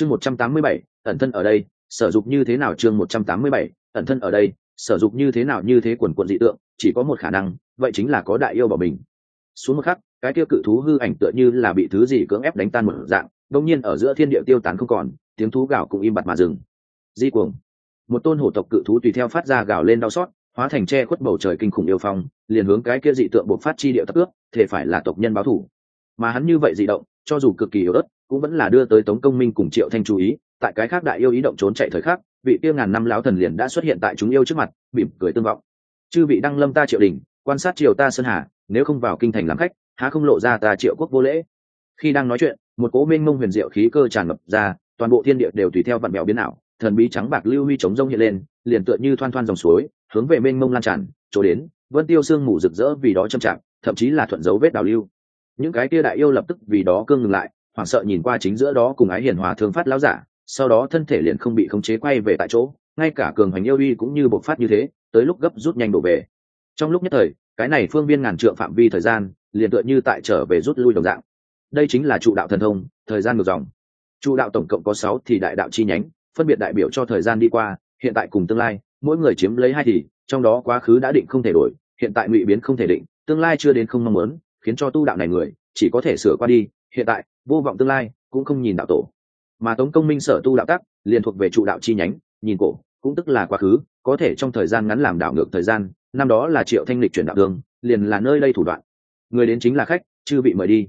chương một trăm tám mươi bảy, ẩn thân ở đây, sở dục như thế nào chương một trăm tám mươi bảy, ẩn thân ở đây, sở dục như thế nào như thế quần quần dị tượng, chỉ có một khả năng, vậy chính là có đại yêu bảo mình. Xuống một khắc, cái tiêu cự thú hư ảnh tựa như là bị thứ gì cưỡng ép đánh tan một dạng đông nhiên ở giữa thiên địa tiêu tán không còn, tiếng thú gạo cũng im bặt mà dừng. Di cuồng. Một tôn hổ tộc cự thú tùy theo phát ra gạo lên đau xót, hóa thành che khuất bầu trời kinh khủng yêu phong, liền hướng cái kia dị tượng buộc phát chi điệu tập ước, thể phải là tộc nhân báo thủ. Mà hắn như vậy dị động, cho dù cực kỳ yếu ớt cũng vẫn là đưa tới tống công minh cùng triệu thanh chú ý, tại cái khác đại yêu ý động trốn chạy thời khắc, vị tiêu ngàn năm láo thần liền đã xuất hiện tại chúng yêu trước mặt, mỉm cười tương vọng. Chư vị đăng lâm ta triệu đình, quan sát triều ta sơn hà, nếu không vào kinh thành làm khách, há không lộ ra ta triệu quốc vô lễ? Khi đang nói chuyện, một cố minh mông huyền diệu khí cơ tràn ngập ra, toàn bộ thiên địa đều tùy theo vạn bèo biến ảo, thần bí trắng bạc lưu huy chống rông hiện lên, liền tựa như thoan thoan dòng suối, hướng về mênh mông lan tràn, chỗ đến, vân tiêu sương mù rực rỡ vì đó châm chạm, thậm chí là thuận dấu vết đào lưu. Những cái kia đại yêu lập tức vì đó cương ngừng lại hoảng sợ nhìn qua chính giữa đó cùng ái hiền hòa thương phát lão giả, sau đó thân thể liền không bị khống chế quay về tại chỗ, ngay cả cường hoành yêu uy cũng như bộc phát như thế, tới lúc gấp rút nhanh đổ về. Trong lúc nhất thời, cái này phương viên ngàn trượng phạm vi thời gian, liền tựa như tại trở về rút lui đồng dạng. Đây chính là trụ đạo thần thông, thời gian ngược dòng. Trụ đạo tổng cộng có sáu thì đại đạo chi nhánh, phân biệt đại biểu cho thời gian đi qua, hiện tại cùng tương lai, mỗi người chiếm lấy hai thì, trong đó quá khứ đã định không thể đổi, hiện tại ngụy biến không thể định, tương lai chưa đến không mong muốn, khiến cho tu đạo này người, chỉ có thể sửa qua đi hiện tại, vô vọng tương lai cũng không nhìn đạo tổ. Mà tống công minh sở tu đạo tắc, liền thuộc về trụ đạo chi nhánh, nhìn cổ, cũng tức là quá khứ, có thể trong thời gian ngắn làm đảo ngược thời gian, năm đó là triệu thanh lịch chuyển đạo đường, liền là nơi đây thủ đoạn. Người đến chính là khách chưa bị mời đi.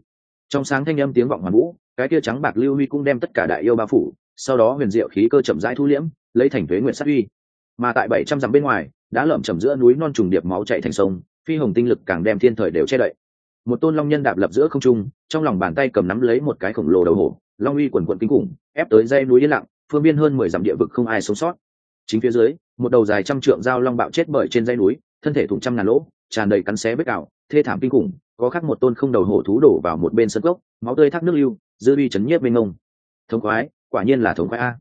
Trong sáng thanh âm tiếng vọng hoàn vũ, cái kia trắng bạc lưu huy cũng đem tất cả đại yêu bao phủ, sau đó huyền diệu khí cơ chậm rãi thu liễm, lấy thành thuế nguyện sát uy. Mà tại bảy trăm dặm bên ngoài, đã lởm chầm giữa núi non trùng điệp máu chạy thành sông, phi hồng tinh lực càng đem thiên thời đều che đậy một tôn long nhân đạp lập giữa không trung, trong lòng bàn tay cầm nắm lấy một cái khổng lồ đầu hổ, long uy quần quận kinh khủng, ép tới dây núi yên lặng, phương biên hơn mười dặm địa vực không ai sống sót. Chính phía dưới, một đầu dài trăm trượng dao long bạo chết bởi trên dây núi, thân thể thủng trăm ngàn lỗ, tràn đầy cắn xé vết ảo thê thảm kinh khủng, có khắc một tôn không đầu hổ thú đổ vào một bên sân gốc máu tươi thác nước lưu, dư uy chấn nhiếp bên ngông thống khoái, quả nhiên là thống khoái a.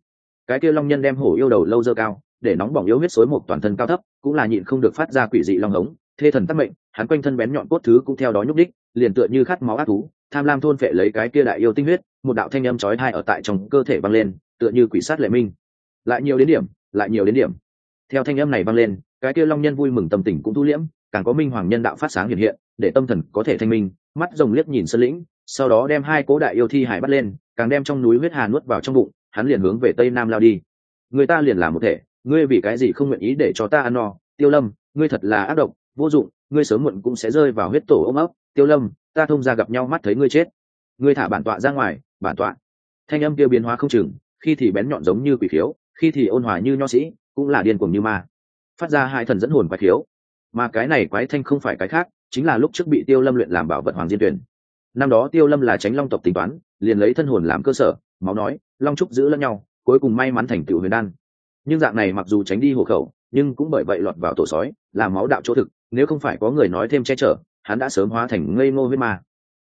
Cái kia long nhân đem hổ yêu đầu lâu dơ cao, để nóng bỏng yếu huyết xối một toàn thân cao thấp, cũng là nhịn không được phát ra quỷ dị long hống, thê thần tắc mệnh, hắn quanh thân bén nhọn cốt thứ cũng theo đó nhúc đích liền tựa như khát máu ác thú, tham lam thôn phệ lấy cái kia đại yêu tinh huyết, một đạo thanh âm chói tai ở tại trong cơ thể vang lên, tựa như quỷ sát lệ minh. Lại nhiều đến điểm, lại nhiều đến điểm. Theo thanh âm này vang lên, cái kia long nhân vui mừng tâm tình cũng thu liễm, càng có minh hoàng nhân đạo phát sáng hiện hiện, để tâm thần có thể thanh minh, mắt rồng liếc nhìn sân lĩnh, sau đó đem hai cố đại yêu thi hải bắt lên, càng đem trong núi huyết hà nuốt vào trong bụng, hắn liền hướng về tây nam lao đi. Người ta liền làm một thể, ngươi vì cái gì không nguyện ý để cho ta ăn no? Tiêu lâm, ngươi thật là ác độc, vô dụng, ngươi sớm muộn cũng sẽ rơi vào huyết tổ ôm ấp tiêu lâm, ta thông ra gặp nhau mắt thấy ngươi chết. Ngươi thả bản tọa ra ngoài, bản tọa. Thanh âm kia biến hóa không chừng, khi thì bén nhọn giống như quỷ khiếu, khi thì ôn hòa như nho sĩ, cũng là điên cuồng như ma. Phát ra hai thần dẫn hồn quái khiếu. Mà cái này quái thanh không phải cái khác, chính là lúc trước bị tiêu lâm luyện làm bảo vật hoàng diên tuyển. Năm đó tiêu lâm là tránh long tộc tính toán, liền lấy thân hồn làm cơ sở, máu nói, long trúc giữ lẫn nhau, cuối cùng may mắn thành tựu huyền đan. Nhưng dạng này mặc dù tránh đi hộ khẩu, nhưng cũng bởi vậy lọt vào tổ sói làm máu đạo chỗ thực, nếu không phải có người nói thêm che chở hắn đã sớm hóa thành ngây ngô huyết ma.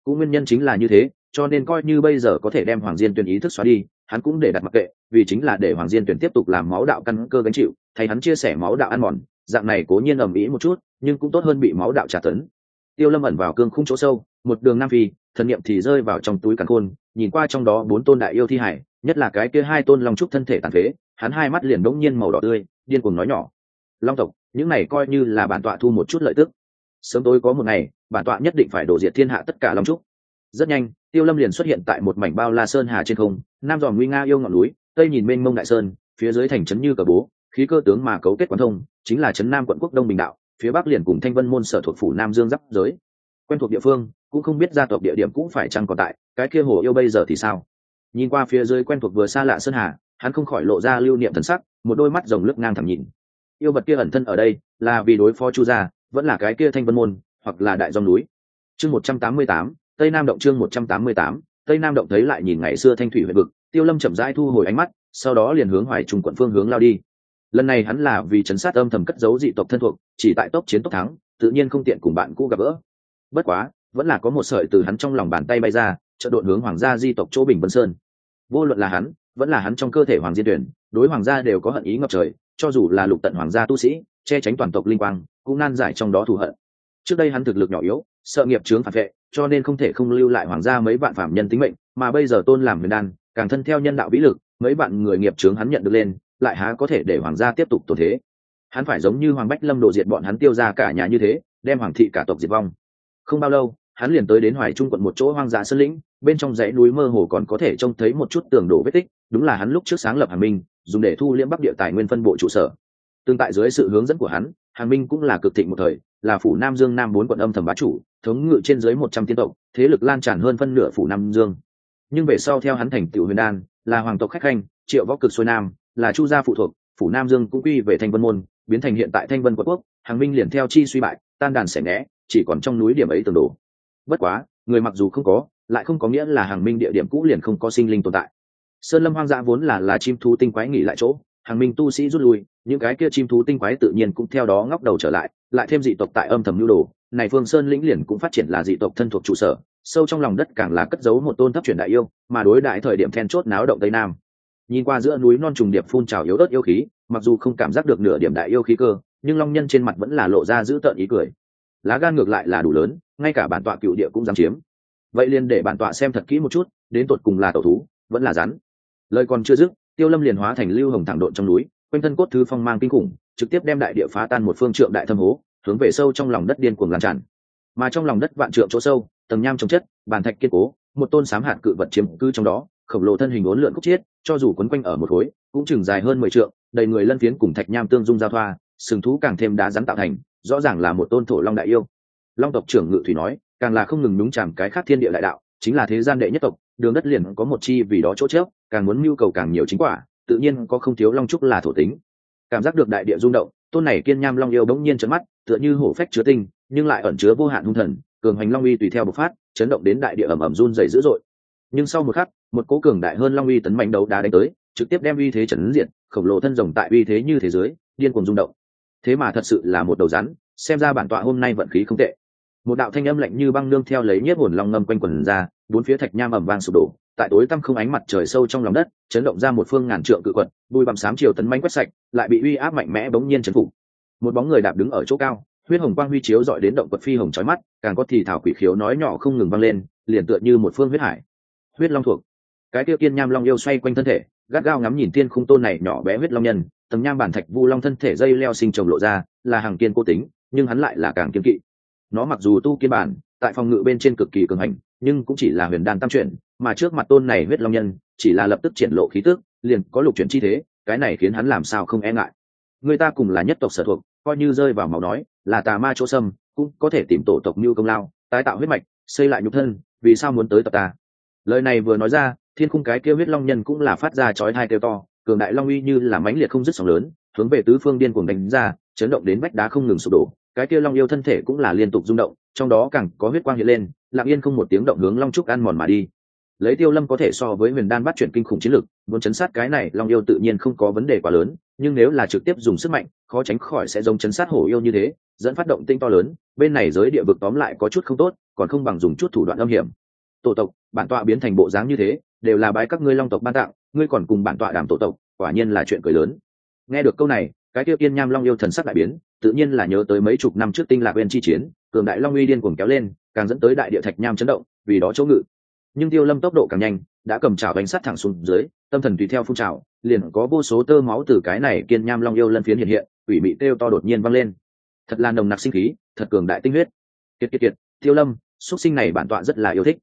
Cũng nguyên nhân chính là như thế, cho nên coi như bây giờ có thể đem hoàng diên tuyển ý thức xóa đi, hắn cũng để đặt mặc kệ, vì chính là để hoàng diên tuyển tiếp tục làm máu đạo căn cơ gánh chịu, thay hắn chia sẻ máu đạo ăn mòn, dạng này cố nhiên ầm ĩ một chút, nhưng cũng tốt hơn bị máu đạo trả tấn. Tiêu lâm ẩn vào cương khung chỗ sâu, một đường nam phi, thần niệm thì rơi vào trong túi càn khôn, nhìn qua trong đó bốn tôn đại yêu thi hải, nhất là cái kia hai tôn long trúc thân thể tàn phế, hắn hai mắt liền đống nhiên màu đỏ tươi, điên cuồng nói nhỏ. Long tộc, những này coi như là bản tọa thu một chút lợi tức sớm tối có một ngày, bản tọa nhất định phải đổ diệt thiên hạ tất cả long trúc. Rất nhanh, tiêu lâm liền xuất hiện tại một mảnh bao la sơn hà trên không, nam dòm nguy nga yêu ngọn núi, tây nhìn mênh mông đại sơn, phía dưới thành trấn như cờ bố, khí cơ tướng mà cấu kết quán thông, chính là trấn nam quận quốc đông bình đạo, phía bắc liền cùng thanh vân môn sở thuộc phủ nam dương giáp giới. Quen thuộc địa phương, cũng không biết gia tộc địa điểm cũng phải chăng còn tại, cái kia hồ yêu bây giờ thì sao? Nhìn qua phía dưới quen thuộc vừa xa lạ sơn hà, hắn không khỏi lộ ra lưu niệm thần sắc, một đôi mắt rồng lướt ngang thẳng nhìn. Yêu vật kia ẩn thân ở đây, là vì đối phó chu gia vẫn là cái kia thanh vân môn, hoặc là đại dòng núi. Chương một trăm tám mươi tám, tây nam động chương một trăm tám mươi tám, tây nam động thấy lại nhìn ngày xưa thanh thủy huyện vực, tiêu lâm chậm rãi thu hồi ánh mắt, sau đó liền hướng hoài trung quận phương hướng lao đi. Lần này hắn là vì chấn sát âm thầm cất giấu dị tộc thân thuộc, chỉ tại tốc chiến tốc thắng, tự nhiên không tiện cùng bạn cũ gặp gỡ. Bất quá, vẫn là có một sợi từ hắn trong lòng bàn tay bay ra trợ đội hướng hoàng gia di tộc chỗ bình vân sơn. Vô luận là hắn, vẫn là hắn trong cơ thể hoàng diên tuyển, đối hoàng gia đều có hận ý ngập trời, cho dù là lục tận hoàng gia tu sĩ che tránh toàn tộc linh quang, cũng nan giải trong đó thù hận. Trước đây hắn thực lực nhỏ yếu, sợ nghiệp chướng phản vệ, cho nên không thể không lưu lại hoàng gia mấy vạn phạm nhân tính mệnh, mà bây giờ tôn làm miền đan, càng thân theo nhân đạo vĩ lực, mấy bạn người nghiệp chướng hắn nhận được lên, lại há có thể để hoàng gia tiếp tục tổn thế. Hắn phải giống như hoàng bách lâm đồ diệt bọn hắn tiêu ra cả nhà như thế, đem hoàng thị cả tộc diệt vong. Không bao lâu, hắn liền tới đến hoài trung quận một chỗ hoang dã sơn lĩnh, bên trong dãy núi mơ hồ còn có thể trông thấy một chút tường đổ vết tích, đúng là hắn lúc trước sáng lập hàn minh, dùng để thu liễm bắc địa tài nguyên phân bộ trụ sở tương tại dưới sự hướng dẫn của hắn, hàng minh cũng là cực thịnh một thời, là phủ nam dương, nam bốn quận âm thầm bá chủ, thống ngự trên dưới một trăm tiên tộc, thế lực lan tràn hơn phân nửa phủ nam dương. Nhưng về sau theo hắn thành tiểu huyền đan, là hoàng tộc khách khanh, triệu võ cực xuôi nam, là chu gia phụ thuộc, phủ nam dương cũng quy về thanh vân môn, biến thành hiện tại thanh vân quận quốc, hàng minh liền theo chi suy bại, tan đàn xẻ né chỉ còn trong núi điểm ấy tường đổ bất quá, người mặc dù không có, lại không có nghĩa là hàng minh địa điểm cũ liền không có sinh linh tồn tại. Sơn lâm hoang dã vốn là là chim thú tinh quái nghỉ lại chỗ hàng minh tu sĩ rút lui, những cái kia chim thú tinh quái tự nhiên cũng theo đó ngóc đầu trở lại lại thêm dị tộc tại âm thầm nhu đồ. Này phương sơn lĩnh liền cũng phát triển là dị tộc thân thuộc trụ sở, sâu trong lòng đất càng là cất giấu một tôn thấp truyền đại yêu, mà đối đại thời điểm then chốt náo động tây nam. Nhìn qua giữa núi non trùng điệp phun trào yếu ớt yêu khí, mặc dù không cảm giác được nửa điểm đại yêu khí cơ, nhưng long nhân trên mặt vẫn là lộ ra giữ tợn ý cười. Lá gan ngược lại là đủ lớn, ngay cả bản tọa cựu địa cũng dám chiếm. Vậy liền để bản tọa xem thật kỹ một chút, đến tột cùng là tổ thú, vẫn là rắn. Lời còn chưa dứt tiêu lâm liền hóa thành lưu hồng thẳng độn trong núi, quanh thân cốt thứ phong mang kinh khủng, trực tiếp đem đại địa phá tan một phương trượng đại thâm hố, hướng về sâu trong lòng đất điên cuồng lan tràn. Mà trong lòng đất vạn trượng chỗ sâu, tầng nham trồng chất bàn thạch kiên cố, một tôn sám hạt cự vật chiếm cư trong đó, khổng lồ thân hình ốn lượn khúc chiết, cho dù quấn quanh ở một khối, cũng chừng dài hơn mười trượng, đầy người lân phiến cùng thạch nham tương dung giao thoa, sừng thú càng thêm đá rắn tạo thành, rõ ràng là một tôn thổ long đại yêu. Long tộc trưởng ngự thủy nói, càng là không ngừng đúng chạm cái khác thiên địa đại đạo, chính là thế gian đệ nhất tộc đường đất liền có một chi vì đó chỗ chớp, càng muốn mưu cầu càng nhiều chính quả, tự nhiên có không thiếu long trúc là thổ tính. Cảm giác được đại địa rung động, tôn này kiên nham long yêu bỗng nhiên trấn mắt, tựa như hổ phách chứa tinh, nhưng lại ẩn chứa vô hạn hung thần, cường hành long uy tùy theo bộc phát, chấn động đến đại địa ẩm ẩm run dày dữ dội. Nhưng sau một khắc, một cố cường đại hơn long uy tấn mạnh đấu đá đánh tới, trực tiếp đem uy thế trấn diện khổng lồ thân rồng tại uy thế như thế giới, điên cuồng rung động. Thế mà thật sự là một đầu rắn, xem ra bản tọa hôm nay vận khí không tệ một đạo thanh âm lạnh như băng nương theo lấy nhiếp hồn long ngâm quanh quần ra, bốn phía thạch nham ẩm vang sụp đổ. Tại tối tăm không ánh mặt trời sâu trong lòng đất, chấn động ra một phương ngàn trượng cự quật bùi bằm sám chiều tấn manh quét sạch, lại bị uy áp mạnh mẽ bỗng nhiên chấn phủ một bóng người đạp đứng ở chỗ cao, huyết hồng quang huy chiếu dọi đến động quật phi hồng trói mắt, càng có thì thảo quỷ khiếu nói nhỏ không ngừng vang lên, liền tựa như một phương huyết hải. Huyết long thuộc. Cái tiêu kiên nham long yêu xoay quanh thân thể, gắt gao ngắm nhìn tiên khung tôn này nhỏ bé huyết long nhân, tầng nham bản thạch vu long thân thể dây leo sinh trồng lộ ra, là hàng kiên cố tính, nhưng hắn lại là càng kiên kỵ nó mặc dù tu kiên bản, tại phòng ngự bên trên cực kỳ cường hành, nhưng cũng chỉ là huyền đan tam chuyển, mà trước mặt tôn này huyết long nhân, chỉ là lập tức triển lộ khí tức, liền có lục chuyển chi thế, cái này khiến hắn làm sao không e ngại. Người ta cùng là nhất tộc sở thuộc, coi như rơi vào màu nói, là tà ma chỗ sâm cũng có thể tìm tổ tộc như công lao, tái tạo huyết mạch, xây lại nhục thân, vì sao muốn tới tập ta? Lời này vừa nói ra, thiên khung cái kêu huyết long nhân cũng là phát ra chói hai kêu to, cường đại long uy như là mãnh liệt không dứt sóng lớn, hướng về tứ phương điên cuồng đánh ra, chấn động đến vách đá không ngừng sụp đổ cái kia long yêu thân thể cũng là liên tục rung động, trong đó càng có huyết quang hiện lên, lặng yên không một tiếng động hướng long trúc ăn mòn mà đi. Lấy tiêu lâm có thể so với huyền đan bắt chuyển kinh khủng chiến lực, muốn chấn sát cái này, long yêu tự nhiên không có vấn đề quá lớn, nhưng nếu là trực tiếp dùng sức mạnh, khó tránh khỏi sẽ giống chấn sát hổ yêu như thế, dẫn phát động tinh to lớn, bên này giới địa vực tóm lại có chút không tốt, còn không bằng dùng chút thủ đoạn âm hiểm. Tổ tộc, bản tọa biến thành bộ dáng như thế, đều là bái các ngươi long tộc ban tặng, ngươi còn cùng bản tọa đàm tổ tộc, quả nhiên là chuyện cười lớn. Nghe được câu này cái tiêu kiên nham long yêu thần sắc đại biến, tự nhiên là nhớ tới mấy chục năm trước tinh lạc bên chi chiến, cường đại long uy điên cuồng kéo lên, càng dẫn tới đại địa thạch nham chấn động, vì đó chỗ ngự. Nhưng tiêu lâm tốc độ càng nhanh, đã cầm chảo bánh sắt thẳng xuống dưới, tâm thần tùy theo phun trào, liền có vô số tơ máu từ cái này kiên nham long yêu lân phiến hiện hiện ủy mị kêu to đột nhiên văng lên. Thật là nồng nặc sinh khí, thật cường đại tinh huyết. Kiệt kiệt kiệt, tiêu lâm, xuất sinh này bản tọa rất là yêu thích.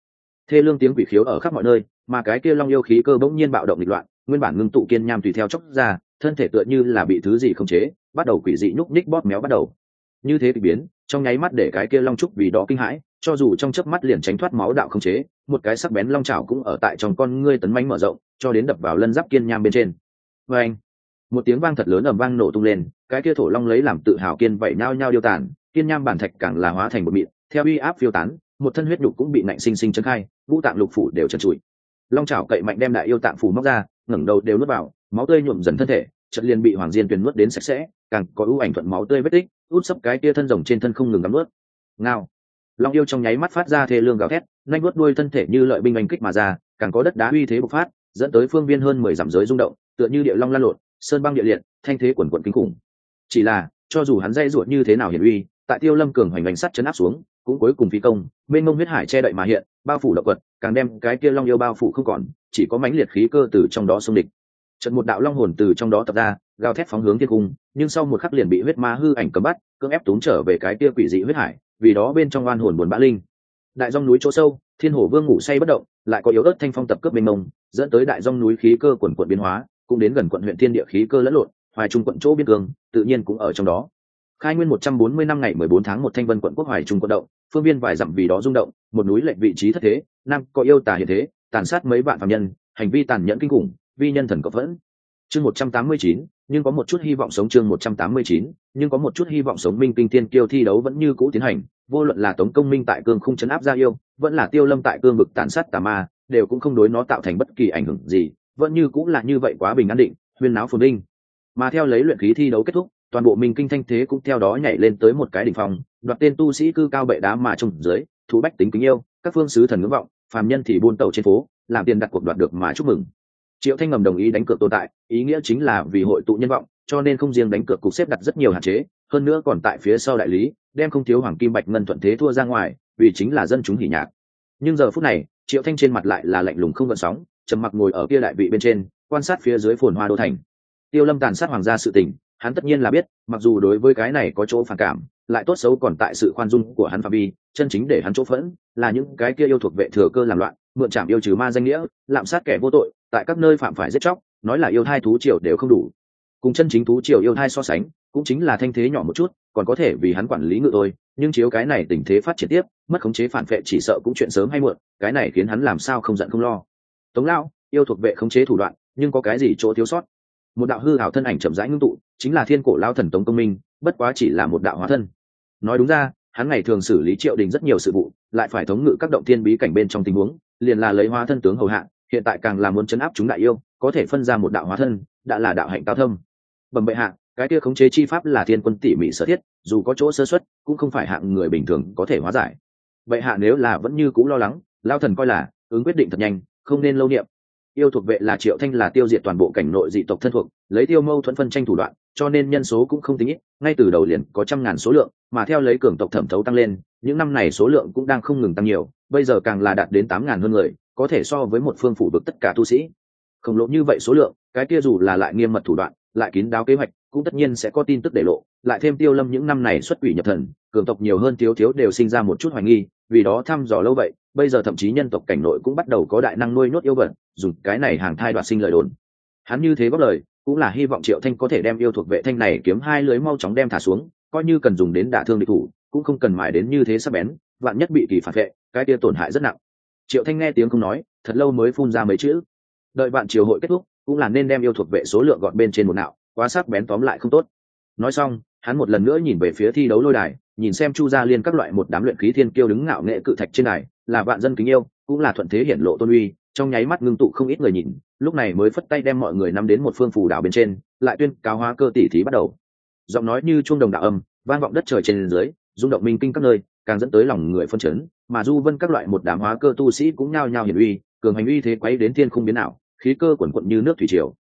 Thê lương tiếng quỷ khiếu ở khắp mọi nơi, mà cái kia long yêu khí cơ bỗng nhiên bạo động nghịch loạn, nguyên bản ngưng tụ kiên nham tùy theo chốc ra thân thể tựa như là bị thứ gì không chế, bắt đầu quỷ dị nhúc ních bóp méo bắt đầu. Như thế bị biến, trong nháy mắt để cái kia long trúc vì đó kinh hãi, cho dù trong chớp mắt liền tránh thoát máu đạo không chế, một cái sắc bén long chảo cũng ở tại trong con ngươi tấn manh mở rộng, cho đến đập vào lân giáp kiên nham bên trên. Và anh một tiếng vang thật lớn ầm vang nổ tung lên, cái kia thổ long lấy làm tự hào kiên vậy nhao nhao điêu tàn, kiên nham bản thạch càng là hóa thành một mịn, theo uy áp phiêu tán, một thân huyết nhục cũng bị nạnh sinh sinh chấn khai vũ tạng lục phủ đều trần trụi. Long chảo cậy mạnh đem đại yêu tạng phủ móc ra ngẩng đầu đều nuốt vào, máu tươi nhuộm dần thân thể, chợt liền bị hoàng diên tuyền nuốt đến sạch sẽ, càng có ưu ảnh thuận máu tươi vết tích, út sấp cái tia thân rồng trên thân không ngừng ngắm nuốt. Ngao. Long yêu trong nháy mắt phát ra thê lương gào thét, nhanh nuốt đuôi thân thể như lợi binh oanh kích mà ra, càng có đất đá uy thế bộc phát, dẫn tới phương viên hơn mười dặm giới rung động, tựa như địa long lan lộn, sơn băng địa liệt, thanh thế quần quận kinh khủng. Chỉ là, cho dù hắn dây ruột như thế nào hiển uy, tại tiêu lâm cường hoành bánh sắt chấn áp xuống cũng cuối cùng phi công bên mông huyết hải che đậy mà hiện, bao phủ động vật càng đem cái kia long yêu bao phủ không còn, chỉ có mãnh liệt khí cơ từ trong đó xung địch. Trận một đạo long hồn từ trong đó tập ra, gào thét phóng hướng thiên cung, nhưng sau một khắc liền bị huyết ma hư ảnh cầm bắt, cưỡng ép tốn trở về cái kia quỷ dị huyết hải, vì đó bên trong oan hồn buồn bã linh. Đại dòng núi chỗ sâu, thiên hổ vương ngủ say bất động, lại có yếu ớt thanh phong tập cướp mênh mông, dẫn tới đại dòng núi khí cơ quần quận biến hóa, cũng đến gần quận huyện thiên địa khí cơ lẫn lộn, hoài trung quận chỗ biên cương, tự nhiên cũng ở trong đó khai nguyên một trăm bốn mươi năm ngày mười bốn tháng một thanh vân quận quốc hoài trung quận động, phương viên vài dặm vì đó rung động, một núi lệnh vị trí thất thế, nam có yêu tà hiện thế, tàn sát mấy vạn phạm nhân, hành vi tàn nhẫn kinh khủng, vi nhân thần cộng vẫn chương một trăm tám mươi chín, nhưng có một chút hy vọng sống chương một trăm tám mươi chín, nhưng có một chút hy vọng sống minh kinh tiên kiêu thi đấu vẫn như cũ tiến hành, vô luận là tống công minh tại cương không chấn áp gia yêu, vẫn là tiêu lâm tại cương vực tàn sát tà ma, đều cũng không đối nó tạo thành bất kỳ ảnh hưởng gì, vẫn như cũng là như vậy quá bình an định, huyên náo phồn vinh. Mà theo lấy luyện khí thi đấu kết thúc toàn bộ minh kinh thanh thế cũng theo đó nhảy lên tới một cái đỉnh phong, đoạt tên tu sĩ cư cao bệ đá mà trùng dưới thú bách tính kính yêu, các phương sứ thần ngưỡng vọng, phàm nhân thì buôn tàu trên phố, làm tiền đặt cuộc đoạt được mà chúc mừng. Triệu thanh ngầm đồng ý đánh cược tồn tại, ý nghĩa chính là vì hội tụ nhân vọng, cho nên không riêng đánh cược cục xếp đặt rất nhiều hạn chế, hơn nữa còn tại phía sau đại lý, đem không thiếu hoàng kim bạch ngân thuận thế thua ra ngoài, vì chính là dân chúng hỉ nhạc. Nhưng giờ phút này, triệu thanh trên mặt lại là lạnh lùng không gợn sóng, trầm mặc ngồi ở kia đại vị bên trên, quan sát phía dưới phồn hoa đô thành. Tiêu lâm tàn sát hoàng gia sự tình hắn tất nhiên là biết, mặc dù đối với cái này có chỗ phản cảm, lại tốt xấu còn tại sự khoan dung của hắn phạm vi, chân chính để hắn chỗ phẫn là những cái kia yêu thuộc vệ thừa cơ làm loạn, mượn chạm yêu trừ ma danh nghĩa, lạm sát kẻ vô tội, tại các nơi phạm phải giết chóc, nói là yêu thai thú triều đều không đủ. Cùng chân chính thú triều yêu thai so sánh, cũng chính là thanh thế nhỏ một chút, còn có thể vì hắn quản lý ngự tôi nhưng chiếu cái này tình thế phát triển tiếp, mất khống chế phản vệ chỉ sợ cũng chuyện sớm hay muộn, cái này khiến hắn làm sao không giận không lo. Tống lão, yêu thuộc vệ khống chế thủ đoạn, nhưng có cái gì chỗ thiếu sót? Một đạo hư hảo thân ảnh chậm rãi ngưng tụ, chính là thiên cổ lao thần tống công minh, bất quá chỉ là một đạo hóa thân. Nói đúng ra, hắn ngày thường xử lý triệu đình rất nhiều sự vụ, lại phải thống ngự các động thiên bí cảnh bên trong tình huống, liền là lấy hóa thân tướng hầu hạ, hiện tại càng là muốn chấn áp chúng đại yêu, có thể phân ra một đạo hóa thân, đã là đạo hạnh cao thâm. Bẩm bệ hạ, cái kia khống chế chi pháp là thiên quân tỉ mỉ sở thiết, dù có chỗ sơ xuất cũng không phải hạng người bình thường có thể hóa giải. Bệ hạ nếu là vẫn như c ũ lo lắng, lao thần coi là, ứng quyết định thật nhanh, không nên lâu niệm yêu thuộc vệ là triệu thanh là tiêu diệt toàn bộ cảnh nội dị tộc thân thuộc, lấy tiêu mâu thuẫn phân tranh thủ đoạn, cho nên nhân số cũng không tính ít, ngay từ đầu liền có trăm ngàn số lượng, mà theo lấy cường tộc thẩm thấu tăng lên, những năm này số lượng cũng đang không ngừng tăng nhiều, bây giờ càng là đạt đến tám ngàn hơn người, có thể so với một phương phủ vực tất cả tu sĩ. Khổng lỗ như vậy số lượng, cái kia dù là lại nghiêm mật thủ đoạn, lại kín đáo kế hoạch, cũng tất nhiên sẽ có tin tức để lộ, lại thêm tiêu lâm những năm này xuất quỷ nhập thần, cường tộc nhiều hơn thiếu thiếu đều sinh ra một chút hoài nghi vì đó thăm dò lâu vậy, bây giờ thậm chí nhân tộc cảnh nội cũng bắt đầu có đại năng nuôi nhốt yêu vật, dùng cái này hàng thai đoạt sinh lời đồn. Hắn như thế góp lời, cũng là hy vọng triệu thanh có thể đem yêu thuộc vệ thanh này kiếm hai lưới mau chóng đem thả xuống, coi như cần dùng đến đả thương địch thủ, cũng không cần mãi đến như thế sắp bén, vạn nhất bị kỳ phản vệ, cái kia tổn hại rất nặng. Triệu thanh nghe tiếng không nói, thật lâu mới phun ra mấy chữ. Đợi bạn triều hội kết thúc, cũng là nên đem yêu thuộc vệ số lượng gọn bên trên một nạo, quá sắc bén tóm lại không tốt. Nói xong hắn một lần nữa nhìn về phía thi đấu lôi đài, nhìn xem chu gia liên các loại một đám luyện khí thiên kiêu đứng ngạo nghệ cự thạch trên đài, là vạn dân kính yêu, cũng là thuận thế hiển lộ tôn uy, trong nháy mắt ngưng tụ không ít người nhìn, lúc này mới phất tay đem mọi người nắm đến một phương phù đảo bên trên, lại tuyên cáo hóa cơ tỷ thí bắt đầu. Giọng nói như chuông đồng đạo âm, vang vọng đất trời trên dưới, rung động minh kinh các nơi, càng dẫn tới lòng người phân chấn, mà du vân các loại một đám hóa cơ tu sĩ cũng nhao nhao hiển uy, cường hành uy thế quấy đến thiên không biến nào khí cơ quần quận như nước thủy triều.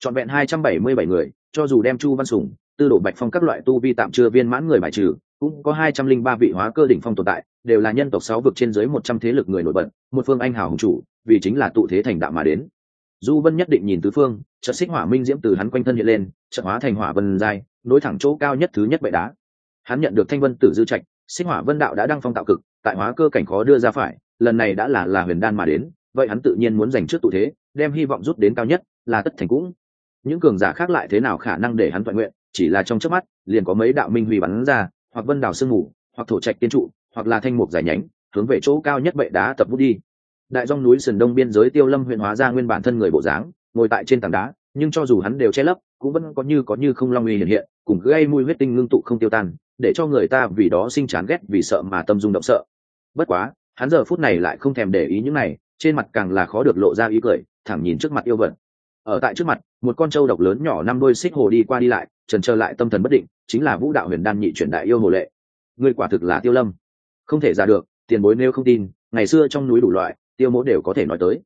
Trọn vẹn hai trăm bảy mươi bảy người, cho dù đem chu văn sùng tư đồ bạch phong các loại tu vi tạm chưa viên mãn người bài trừ, cũng có hai trăm linh ba vị hóa cơ đỉnh phong tồn tại, đều là nhân tộc sáu vực trên dưới một trăm thế lực người nổi bật, một phương anh hào hùng chủ, vì chính là tụ thế thành đạo mà đến. Du vân nhất định nhìn tứ phương trận xích hỏa minh diễm từ hắn quanh thân hiện lên trận hóa thành hỏa vân dài, nối thẳng chỗ cao nhất thứ nhất bệ đá. Hắn nhận được thanh vân tử dư trạch, xích hỏa vân đạo đã đăng phong tạo cực, tại hóa cơ cảnh khó đưa ra phải, lần này đã là là huyền đan mà đến, vậy hắn tự nhiên muốn giành trước tụ thế, đem hy vọng rút đến cao nhất, là tất thành cũng. Những cường giả khác lại thế nào khả năng để hắn toàn nguyện? Chỉ là trong chớp mắt, liền có mấy đạo minh huy bắn ra, hoặc vân đảo sương mù, hoặc thổ trạch tiên trụ, hoặc là thanh mục giải nhánh, hướng về chỗ cao nhất bệ đá tập bút đi. Đại dòng núi sườn đông biên giới tiêu lâm huyện hóa ra nguyên bản thân người bộ dáng, ngồi tại trên tảng đá, nhưng cho dù hắn đều che lấp, cũng vẫn có như có như không long uy hiện hiện, cùng gây mùi huyết tinh ngưng tụ không tiêu tan, để cho người ta vì đó sinh chán ghét, vì sợ mà tâm dung động sợ. Bất quá, hắn giờ phút này lại không thèm để ý những này, trên mặt càng là khó được lộ ra ý cười, thẳng nhìn trước mặt yêu vật ở tại trước mặt, một con trâu độc lớn nhỏ năm đôi xích hồ đi qua đi lại, trần trơ lại tâm thần bất định, chính là vũ đạo huyền đan nhị chuyển đại yêu hồ lệ. Người quả thực là tiêu lâm. Không thể ra được, tiền bối nếu không tin, ngày xưa trong núi đủ loại, tiêu mỗ đều có thể nói tới.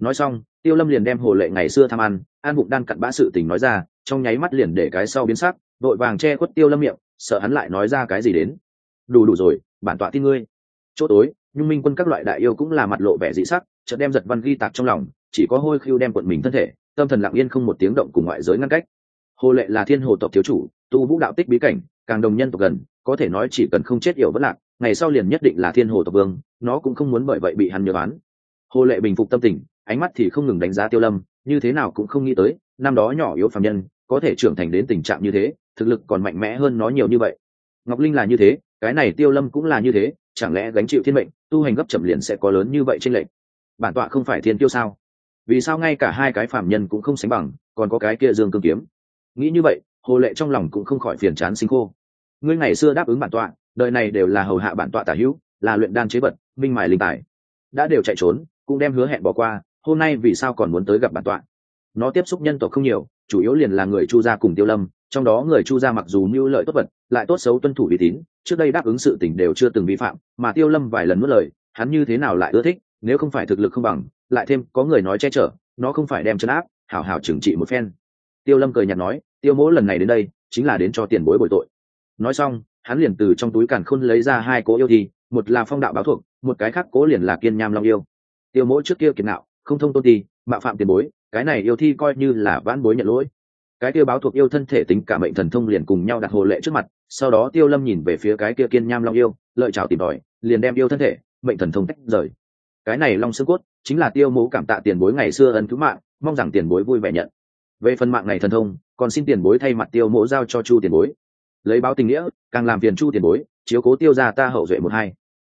Nói xong, tiêu lâm liền đem hồ lệ ngày xưa tham ăn, an bụng đan cặn bã sự tình nói ra, trong nháy mắt liền để cái sau biến sắc, vội vàng che khuất tiêu lâm miệng, sợ hắn lại nói ra cái gì đến. Đủ đủ rồi, bản tọa tin ngươi. Chỗ tối, nhung minh quân các loại đại yêu cũng là mặt lộ vẻ dị sắc, chợt đem giật văn ghi tạc trong lòng, chỉ có hôi khiêu đem quận mình thân thể tâm thần lặng yên không một tiếng động cùng ngoại giới ngăn cách. Hồ lệ là thiên hồ tộc thiếu chủ, tu vũ đạo tích bí cảnh, càng đồng nhân tộc gần, có thể nói chỉ cần không chết yểu vẫn lạc, ngày sau liền nhất định là thiên hồ tộc vương, nó cũng không muốn bởi vậy bị hắn nhớ bán hồ lệ bình phục tâm tình, ánh mắt thì không ngừng đánh giá tiêu lâm, như thế nào cũng không nghĩ tới, năm đó nhỏ yếu phạm nhân, có thể trưởng thành đến tình trạng như thế, thực lực còn mạnh mẽ hơn nó nhiều như vậy. Ngọc linh là như thế, cái này tiêu lâm cũng là như thế, chẳng lẽ gánh chịu thiên mệnh, tu hành gấp chậm liền sẽ có lớn như vậy trên lệnh bản tọa không phải thiên tiêu sao? Vì sao ngay cả hai cái phạm nhân cũng không sánh bằng, còn có cái kia dương cương kiếm? Nghĩ như vậy, hồ lệ trong lòng cũng không khỏi phiền chán sinh khô. Ngươi ngày xưa đáp ứng bản tọa, đời này đều là hầu hạ bản tọa tả hữu, là luyện đan chế vật, minh mài linh tài. Đã đều chạy trốn, cũng đem hứa hẹn bỏ qua, hôm nay vì sao còn muốn tới gặp bản tọa? Nó tiếp xúc nhân tộc không nhiều, chủ yếu liền là người chu gia cùng tiêu lâm, trong đó người chu gia mặc dù mưu lợi tốt vật, lại tốt xấu tuân thủ uy tín, trước đây đáp ứng sự tình đều chưa từng vi phạm, mà tiêu lâm vài lần mất lời, hắn như thế nào lại ưa thích, nếu không phải thực lực không bằng lại thêm, có người nói che chở, nó không phải đem chấn áp, hảo hảo trừng trị một phen. Tiêu lâm cười nhạt nói, tiêu mỗ lần này đến đây, chính là đến cho tiền bối bồi tội. Nói xong, hắn liền từ trong túi càn khôn lấy ra hai cố yêu thi, một là phong đạo báo thuộc, một cái khác cố liền là kiên nham long yêu. Tiêu mỗ trước kia kiệt nạo, không thông tôn ti, mạo phạm tiền bối, cái này yêu thi coi như là vãn bối nhận lỗi. Cái tiêu báo thuộc yêu thân thể tính cả mệnh thần thông liền cùng nhau đặt hồ lệ trước mặt, sau đó tiêu lâm nhìn về phía cái kia kiên nham long yêu, lợi chào tìm tòi, liền đem yêu thân thể, mệnh thần thông tách rời cái này long xương cốt chính là tiêu mố cảm tạ tiền bối ngày xưa ân cứu mạng, mong rằng tiền bối vui vẻ nhận. Về phần mạng này thần thông, còn xin tiền bối thay mặt tiêu mỗ giao cho chu tiền bối. Lấy báo tình nghĩa, càng làm phiền chu tiền bối, chiếu cố tiêu ra ta hậu duệ một hai.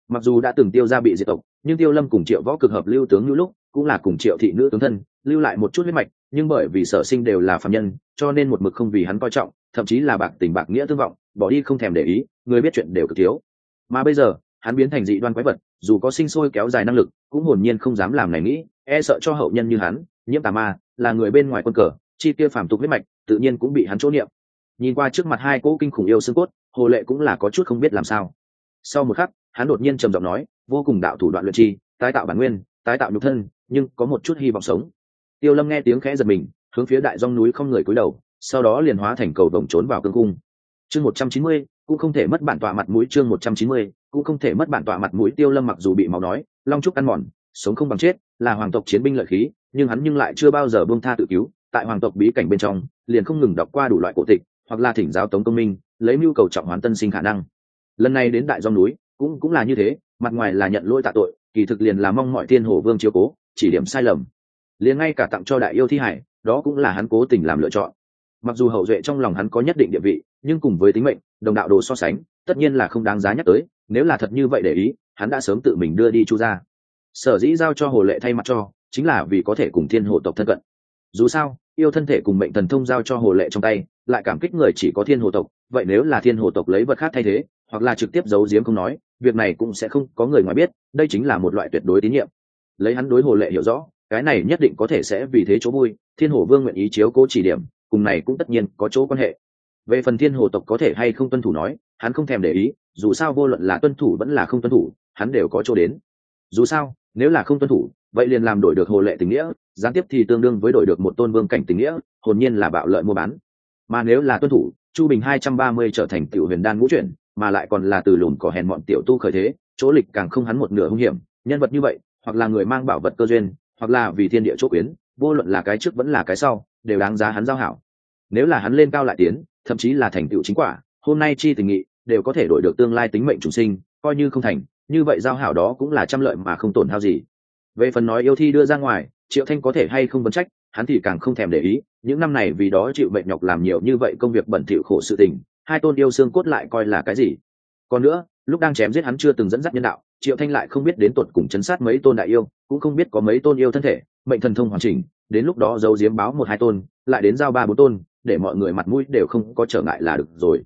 Mặc dù đã từng tiêu ra bị diệt tộc, nhưng tiêu lâm cùng triệu võ cực hợp lưu tướng như lúc, cũng là cùng triệu thị nữ tướng thân, lưu lại một chút huyết mạch, nhưng bởi vì sở sinh đều là phạm nhân, cho nên một mực không vì hắn coi trọng, thậm chí là bạc tình bạc nghĩa thương vọng, bỏ đi không thèm để ý, người biết chuyện đều cực thiếu. Mà bây giờ, hắn biến thành dị đoan quái vật dù có sinh sôi kéo dài năng lực, cũng hồn nhiên không dám làm này nghĩ e sợ cho hậu nhân như hắn, nhiễm tà ma, là người bên ngoài quân cờ, chi tiêu phàm tục huyết mạch, tự nhiên cũng bị hắn chỗ niệm. Nhìn qua trước mặt hai cỗ kinh khủng yêu xương cốt, hồ lệ cũng là có chút không biết làm sao. Sau một khắc, hắn đột nhiên trầm giọng nói, vô cùng đạo thủ đoạn luyện chi, tái tạo bản nguyên, tái tạo nhục thân, nhưng có một chút hy vọng sống. Tiêu lâm nghe tiếng khẽ giật mình, hướng phía đại dong núi không người cúi đầu, sau đó liền hóa thành cầu đồng trốn vào cương cung. Chương một trăm chín mươi, cũng không thể mất bản tọa mặt mũi chương một trăm chín mươi cũng không thể mất bản tọa mặt mũi tiêu lâm mặc dù bị máu nói, long trúc ăn mòn, sống không bằng chết, là hoàng tộc chiến binh lợi khí, nhưng hắn nhưng lại chưa bao giờ buông tha tự cứu, tại hoàng tộc bí cảnh bên trong, liền không ngừng đọc qua đủ loại cổ tịch, hoặc là thỉnh giáo tống công minh, lấy mưu cầu trọng hoán tân sinh khả năng. Lần này đến đại dòng núi, cũng cũng là như thế, mặt ngoài là nhận lỗi tạ tội, kỳ thực liền là mong mọi thiên hổ vương chiếu cố, chỉ điểm sai lầm. Liền ngay cả tặng cho đại yêu thi hải, đó cũng là hắn cố tình làm lựa chọn. Mặc dù hậu duệ trong lòng hắn có nhất định địa vị, nhưng cùng với tính mệnh, đồng đạo đồ so sánh, tất nhiên là không đáng giá nhắc tới nếu là thật như vậy để ý, hắn đã sớm tự mình đưa đi chu ra sở dĩ giao cho hồ lệ thay mặt cho, chính là vì có thể cùng thiên hồ tộc thân cận. Dù sao, yêu thân thể cùng mệnh thần thông giao cho hồ lệ trong tay, lại cảm kích người chỉ có thiên hồ tộc, vậy nếu là thiên hồ tộc lấy vật khác thay thế, hoặc là trực tiếp giấu giếm không nói, việc này cũng sẽ không có người ngoài biết, đây chính là một loại tuyệt đối tín nhiệm. Lấy hắn đối hồ lệ hiểu rõ, cái này nhất định có thể sẽ vì thế chỗ vui, thiên hồ vương nguyện ý chiếu cố chỉ điểm, cùng này cũng tất nhiên có chỗ quan hệ về phần thiên hồ tộc có thể hay không tuân thủ nói, hắn không thèm để ý, dù sao vô luận là tuân thủ vẫn là không tuân thủ, hắn đều có chỗ đến. Dù sao, nếu là không tuân thủ, vậy liền làm đổi được hồ lệ tình nghĩa, gián tiếp thì tương đương với đổi được một tôn vương cảnh tình nghĩa, hồn nhiên là bạo lợi mua bán. Mà nếu là tuân thủ, chu bình hai trăm ba mươi trở thành tiểu huyền đan ngũ chuyển, mà lại còn là từ lùn cỏ hèn bọn tiểu tu khởi thế, chỗ lịch càng không hắn một nửa hung hiểm, nhân vật như vậy, hoặc là người mang bảo vật cơ duyên, hoặc là vì thiên địa chỗ quyến, vô luận là cái trước vẫn là cái sau, đều đáng giá hắn giao hảo. Nếu là hắn lên cao lại tiến thậm chí là thành tựu chính quả, hôm nay chi tình nghị đều có thể đổi được tương lai tính mệnh chúng sinh, coi như không thành, như vậy giao hảo đó cũng là trăm lợi mà không tổn hao gì. Về phần nói yêu thi đưa ra ngoài, triệu thanh có thể hay không vấn trách, hắn thì càng không thèm để ý, những năm này vì đó chịu mệnh nhọc làm nhiều như vậy công việc bẩn thỉu khổ sự tình, hai tôn yêu xương cốt lại coi là cái gì? Còn nữa, lúc đang chém giết hắn chưa từng dẫn dắt nhân đạo, triệu thanh lại không biết đến tột cùng chấn sát mấy tôn đại yêu, cũng không biết có mấy tôn yêu thân thể, mệnh thần thông hoàn chỉnh, đến lúc đó giấu diếm báo một hai tôn, lại đến giao ba bốn tôn để mọi người mặt mũi đều không có trở ngại là được rồi.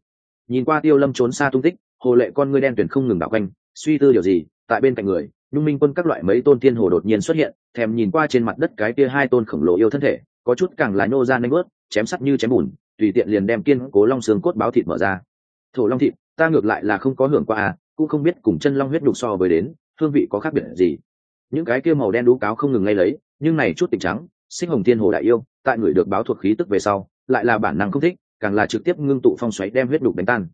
Nhìn qua tiêu lâm trốn xa tung tích, hồ lệ con ngươi đen tuyển không ngừng đảo quanh, suy tư điều gì, tại bên cạnh người, nhung minh quân các loại mấy tôn tiên hồ đột nhiên xuất hiện, thèm nhìn qua trên mặt đất cái kia hai tôn khổng lồ yêu thân thể, có chút càng là nhô ra nanh bớt chém sắt như chém bùn, tùy tiện liền đem kiên cố long xương cốt báo thịt mở ra. Thổ long thịt, ta ngược lại là không có hưởng qua à cũng không biết cùng chân long huyết đục so với đến, hương vị có khác biệt gì. Những cái kia màu đen đú cáo không ngừng ngay lấy, nhưng này chút tình trắng sinh hồng thiên hồ đại yêu, tại người được báo thuộc khí tức về sau lại là bản năng không thích, càng là trực tiếp ngưng tụ phong xoáy đem huyết đục đánh tan.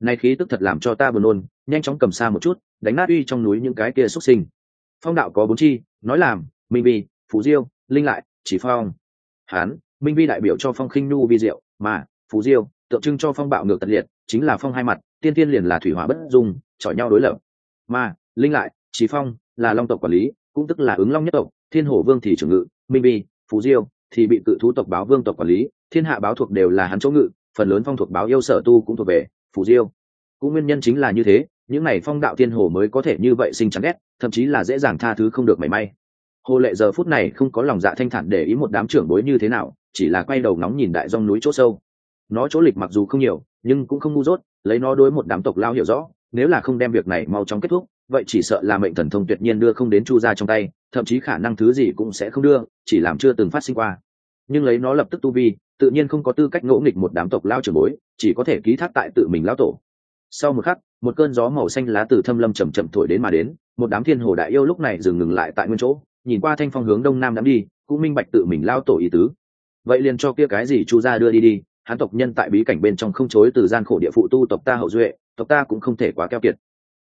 Nay khí tức thật làm cho ta buồn nôn, nhanh chóng cầm xa một chút, đánh nát uy trong núi những cái kia xuất sinh. Phong đạo có bốn chi, nói làm, minh vi phú diêu, linh lại, chỉ phong. Hán, minh vi đại biểu cho phong khinh nhu vi diệu, mà phú diêu, tượng trưng cho phong bạo ngược tật liệt, chính là phong hai mặt, tiên tiên liền là thủy hỏa bất dung, chọi nhau đối lập. Mà, linh lại, Chỉ phong là long tộc quản lý, cũng tức là ứng long nhất tộc, thiên hổ vương thì trưởng ngự, minh vi phú diêu thì bị cự thú tộc báo vương tộc quản lý, thiên hạ báo thuộc đều là hắn chỗ ngự, phần lớn phong thuộc báo yêu sở tu cũng thuộc về phù diêu. Cũng nguyên nhân chính là như thế, những n à y phong đạo thiên hồ mới có thể như vậy sinh chắn ghét, thậm chí là dễ dàng tha thứ không được mảy may. Hồ lệ giờ phút này không có lòng dạ thanh thản để ý một đám trưởng bối như thế nào, chỉ là quay đầu nóng nhìn đại dòng núi chỗ sâu. Nó chỗ lịch mặc dù không nhiều, nhưng cũng không ngu dốt, lấy nó đối một đám tộc lao hiểu rõ, nếu là không đem việc này mau chóng kết thúc, vậy chỉ sợ là mệnh thần thông tuyệt nhiên đưa không đến chu ra trong tay thậm chí khả năng thứ gì cũng sẽ không đưa, chỉ làm chưa từng phát sinh qua. Nhưng lấy nó lập tức tu vi, tự nhiên không có tư cách ngỗ nghịch một đám tộc lao trưởng bối, chỉ có thể ký thác tại tự mình lao tổ. Sau một khắc, một cơn gió màu xanh lá từ thâm lâm chầm chậm thổi đến mà đến, một đám thiên hồ đại yêu lúc này dừng ngừng lại tại nguyên chỗ, nhìn qua thanh phong hướng đông nam đắm đi, cũng minh bạch tự mình lao tổ ý tứ. Vậy liền cho kia cái gì chu ra đưa đi đi hán tộc nhân tại bí cảnh bên trong không chối từ gian khổ địa phụ tu tộc ta hậu duệ, tộc ta cũng không thể quá keo kiệt.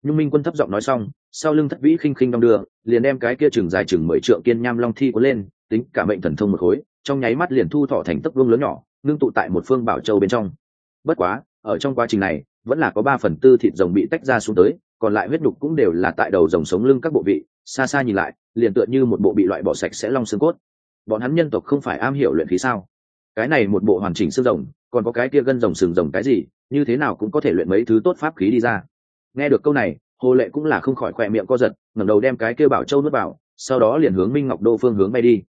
Nhung minh quân thấp giọng nói xong sau lưng thất vĩ khinh khinh đong đưa, liền đem cái kia chừng dài chừng mười trượng kiên nham long thi cuốn lên, tính cả mệnh thần thông một khối, trong nháy mắt liền thu thọ thành tấc vương lớn nhỏ, ngưng tụ tại một phương bảo châu bên trong. Bất quá, ở trong quá trình này, vẫn là có ba phần tư thịt rồng bị tách ra xuống tới, còn lại huyết đục cũng đều là tại đầu rồng sống lưng các bộ vị, xa xa nhìn lại, liền tựa như một bộ bị loại bỏ sạch sẽ long xương cốt. Bọn hắn nhân tộc không phải am hiểu luyện khí sao? Cái này một bộ hoàn chỉnh xương rồng, còn có cái kia gân rồng sừng rồng cái gì, như thế nào cũng có thể luyện mấy thứ tốt pháp khí đi ra. Nghe được câu này hồ lệ cũng là không khỏi khoe miệng co giật, ngẩng đầu đem cái kia bảo châu nuốt vào, sau đó liền hướng minh ngọc đô phương hướng bay đi.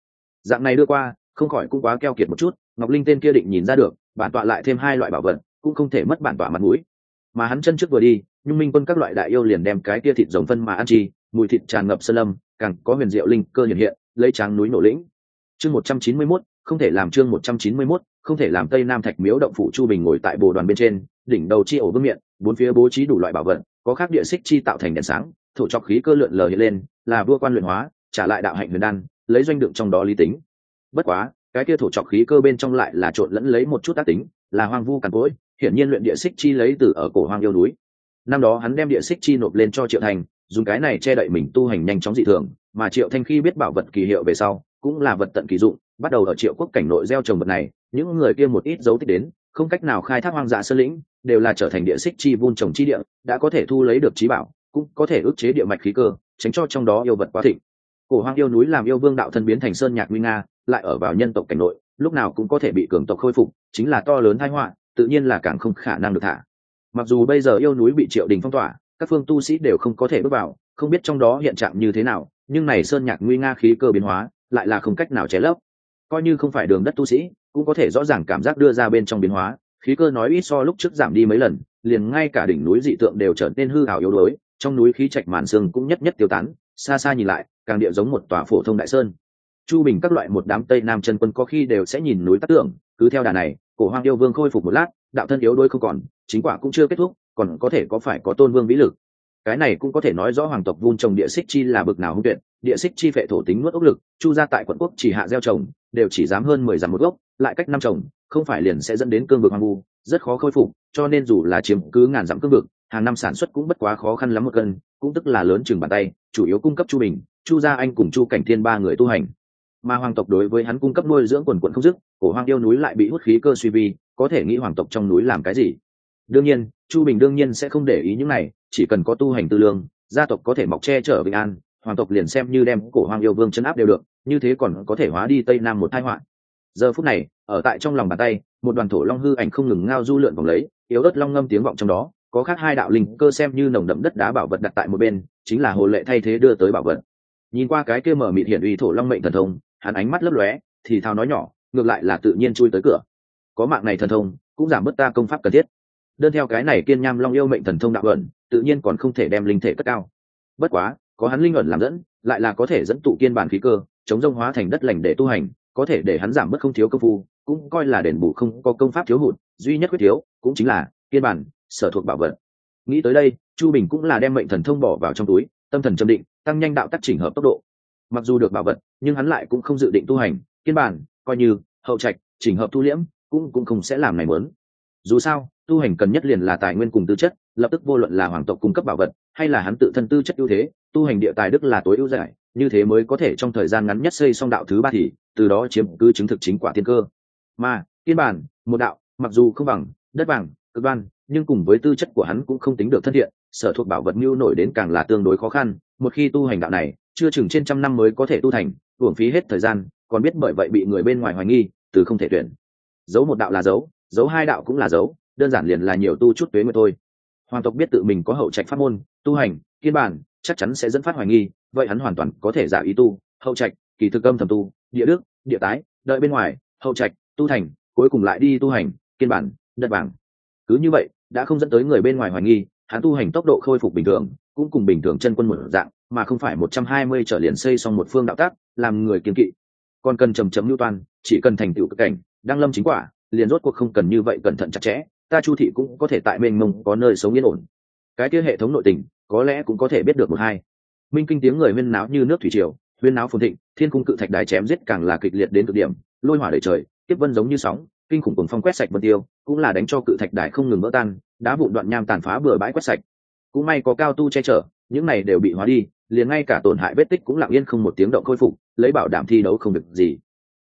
Dạng này đưa qua, không khỏi cũng quá keo kiệt một chút, ngọc linh tên kia định nhìn ra được, bản tọa lại thêm hai loại bảo vật, cũng không thể mất bản tọa mặt mũi. Mà hắn chân trước vừa đi, nhung minh quân các loại đại yêu liền đem cái kia thịt giống phân mà ăn chi, mùi thịt tràn ngập sơn lâm, càng có huyền diệu linh cơ hiện hiện, lấy tráng núi nổ lĩnh. Chương một trăm chín mươi mốt, không thể làm chương một trăm chín mươi mốt, không thể làm tây nam thạch miếu động phủ chu bình ngồi tại bồ đoàn bên trên, đỉnh đầu chi ổ vương miệng bốn phía bố trí đủ loại bảo vật, có khác địa xích chi tạo thành đèn sáng, thổ trọc khí cơ lượn lờ hiện lên, là vua quan luyện hóa, trả lại đạo hạnh huyền đan, lấy doanh đựng trong đó lý tính. Bất quá, cái kia thổ trọc khí cơ bên trong lại là trộn lẫn lấy một chút tác tính, là hoang vu càn cỗi, hiển nhiên luyện địa xích chi lấy từ ở cổ hoang yêu núi. Năm đó hắn đem địa xích chi nộp lên cho triệu thành, dùng cái này che đậy mình tu hành nhanh chóng dị thường, mà triệu thanh khi biết bảo vật kỳ hiệu về sau, cũng là vật tận kỳ dụng, bắt đầu ở triệu quốc cảnh nội gieo trồng vật này, những người kia một ít dấu tích đến không cách nào khai thác hoang dã sơn lĩnh, đều là trở thành địa xích chi vun trồng chi địa, đã có thể thu lấy được trí bảo, cũng có thể ức chế địa mạch khí cơ, tránh cho trong đó yêu vật quá thịnh. Cổ hoang yêu núi làm yêu vương đạo thân biến thành sơn nhạc nguy nga, lại ở vào nhân tộc cảnh nội, lúc nào cũng có thể bị cường tộc khôi phục, chính là to lớn thái họa, tự nhiên là càng không khả năng được thả. Mặc dù bây giờ yêu núi bị triệu đình phong tỏa, các phương tu sĩ đều không có thể bước vào, không biết trong đó hiện trạng như thế nào, nhưng này sơn nhạc nguy nga khí cơ biến hóa, lại là không cách nào chế lấp. Coi như không phải đường đất tu sĩ cũng có thể rõ ràng cảm giác đưa ra bên trong biến hóa. Khí cơ nói ít so lúc trước giảm đi mấy lần, liền ngay cả đỉnh núi dị tượng đều trở nên hư hào yếu đuối, trong núi khí trạch màn sương cũng nhất nhất tiêu tán, xa xa nhìn lại, càng địa giống một tòa phổ thông đại sơn. Chu bình các loại một đám tây nam chân quân có khi đều sẽ nhìn núi tắc tưởng cứ theo đà này, cổ hoang yêu vương khôi phục một lát, đạo thân yếu đuối không còn, chính quả cũng chưa kết thúc, còn có thể có phải có tôn vương vĩ lực. Cái này cũng có thể nói rõ hoàng tộc vun trồng địa xích chi là bực nào hung tuyệt, địa xích chi phệ thổ tính nuốt ốc lực, chu ra tại quận quốc chỉ hạ gieo trồng, đều chỉ dám hơn mười dặm một gốc lại cách năm trồng không phải liền sẽ dẫn đến cương vực hoang vu, rất khó khôi phục, cho nên dù là chiếm cứ ngàn dặm cương vực, hàng năm sản xuất cũng bất quá khó khăn lắm một cân, cũng tức là lớn chừng bàn tay, chủ yếu cung cấp chu bình, chu gia anh cùng chu cảnh thiên ba người tu hành. Mà hoàng tộc đối với hắn cung cấp nuôi dưỡng quần quận không dứt, cổ hoang yêu núi lại bị hút khí cơ suy vi, có thể nghĩ hoàng tộc trong núi làm cái gì? Đương nhiên, chu bình đương nhiên sẽ không để ý những này, chỉ cần có tu hành tư lương, gia tộc có thể mọc che chở bình an, hoàng tộc liền xem như đem cổ hoang yêu vương chấn áp đều được, như thế còn có thể hóa đi tây nam một tai họa giờ phút này, ở tại trong lòng bàn tay, một đoàn thổ long hư ảnh không ngừng ngao du lượn vòng lấy, yếu đất long ngâm tiếng vọng trong đó, có khác hai đạo linh cơ xem như nồng đậm đất đá bảo vật đặt tại một bên, chính là hồ lệ thay thế đưa tới bảo vật. Nhìn qua cái kia mở mịt hiển uy thổ long mệnh thần thông, hắn ánh mắt lấp lóe, thì thao nói nhỏ, ngược lại là tự nhiên chui tới cửa. Có mạng này thần thông, cũng giảm bớt ta công pháp cần thiết. Đơn theo cái này kiên nham long yêu mệnh thần thông đạo ẩn, tự nhiên còn không thể đem linh thể cất cao. Bất quá, có hắn linh ẩn làm dẫn, lại là có thể dẫn tụ kiên bản khí cơ, chống rông hóa thành đất lành để tu hành có thể để hắn giảm bớt không thiếu công phu, cũng coi là đền bù không có công pháp thiếu hụt, duy nhất quyết thiếu cũng chính là kiên bản, sở thuộc bảo vật. Nghĩ tới đây, chu bình cũng là đem mệnh thần thông bỏ vào trong túi, tâm thần châm định, tăng nhanh đạo tác chỉnh hợp tốc độ. Mặc dù được bảo vật, nhưng hắn lại cũng không dự định tu hành, kiên bản, coi như hậu trạch, chỉnh hợp thu liễm, cũng cũng không sẽ làm này mớn dù sao, tu hành cần nhất liền là tài nguyên cùng tư chất, lập tức vô luận là hoàng tộc cung cấp bảo vật, hay là hắn tự thân tư chất ưu thế, tu hành địa tài đức là tối ưu giải như thế mới có thể trong thời gian ngắn nhất xây xong đạo thứ ba thì, từ đó chiếm cứ chứng thực chính quả thiên cơ. Mà, kiên bản, một đạo, mặc dù không bằng, đất bằng cực đoan, nhưng cùng với tư chất của hắn cũng không tính được thân thiện, sở thuộc bảo vật mưu nổi đến càng là tương đối khó khăn. Một khi tu hành đạo này, chưa chừng trên trăm năm mới có thể tu thành uổng phí hết thời gian, còn biết bởi vậy bị người bên ngoài hoài nghi, từ không thể tuyển. Giấu một đạo là giấu giấu hai đạo cũng là giấu, đơn giản liền là nhiều tu chút tuế nguyệt thôi. Hoàng tộc biết tự mình có hậu trạch pháp môn, tu hành, kiên bản, chắc chắn sẽ dẫn phát hoài nghi vậy hắn hoàn toàn có thể giả ý tu, hậu trạch, kỳ thực âm thầm tu, địa đức, địa tái, đợi bên ngoài, hậu trạch, tu thành, cuối cùng lại đi tu hành, kiên bản, đất vàng. Cứ như vậy, đã không dẫn tới người bên ngoài hoài nghi, hắn tu hành tốc độ khôi phục bình thường, cũng cùng bình thường chân quân một dạng, mà không phải một trăm hai mươi trở liền xây xong một phương đạo tác, làm người kiên kỵ. Còn cần trầm chấm lưu toan, chỉ cần thành tựu cực cảnh, đang lâm chính quả, liền rốt cuộc không cần như vậy cẩn thận chặt chẽ, ta chu thị cũng có thể tại mênh mông có nơi sống yên ổn. Cái kia hệ thống nội tình, có lẽ cũng có thể biết được một hai minh kinh tiếng người huyên náo như nước thủy triều huyên náo phồn thịnh thiên cung cự thạch đài chém giết càng là kịch liệt đến cực điểm lôi hỏa đầy trời tiếp vân giống như sóng kinh khủng cùng phong quét sạch vân tiêu cũng là đánh cho cự thạch đài không ngừng vỡ tan đá vụn đoạn nham tàn phá bừa bãi quét sạch. Cũng may có cao tu che chở những này đều bị hóa đi liền ngay cả tổn hại vết tích cũng lặng yên không một tiếng động khôi phục lấy bảo đảm thi đấu không được gì.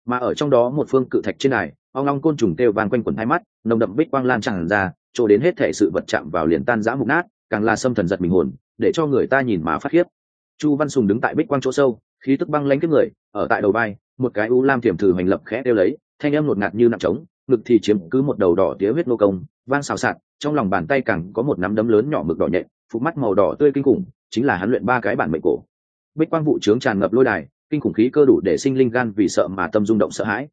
Mà ở trong đó một phương cự thạch trên này, ong ong côn trùng kêu vang quanh quần hai mắt nồng đậm bích quang lan tràn ra chỗ đến hết thể sự vật chạm vào liền tan rã mục nát càng là xâm thần giật mình hồn để cho người ta nhìn mà phát khiếp chu văn sùng đứng tại bích quang chỗ sâu, khí tức băng lanh kiếp người, ở tại đầu vai, một cái u lam thiểm thử hành lập khẽ đeo lấy, thanh âm ngột ngạt như nặng trống, ngực thì chiếm cứ một đầu đỏ tía huyết nô công, vang xào xạc, trong lòng bàn tay càng có một nắm đấm lớn nhỏ mực đỏ nhện phụ mắt màu đỏ tươi kinh khủng, chính là hắn luyện ba cái bản mệnh cổ. Bích quang vụ trướng tràn ngập lôi đài, kinh khủng khí cơ đủ để sinh linh gan vì sợ mà tâm rung động sợ hãi.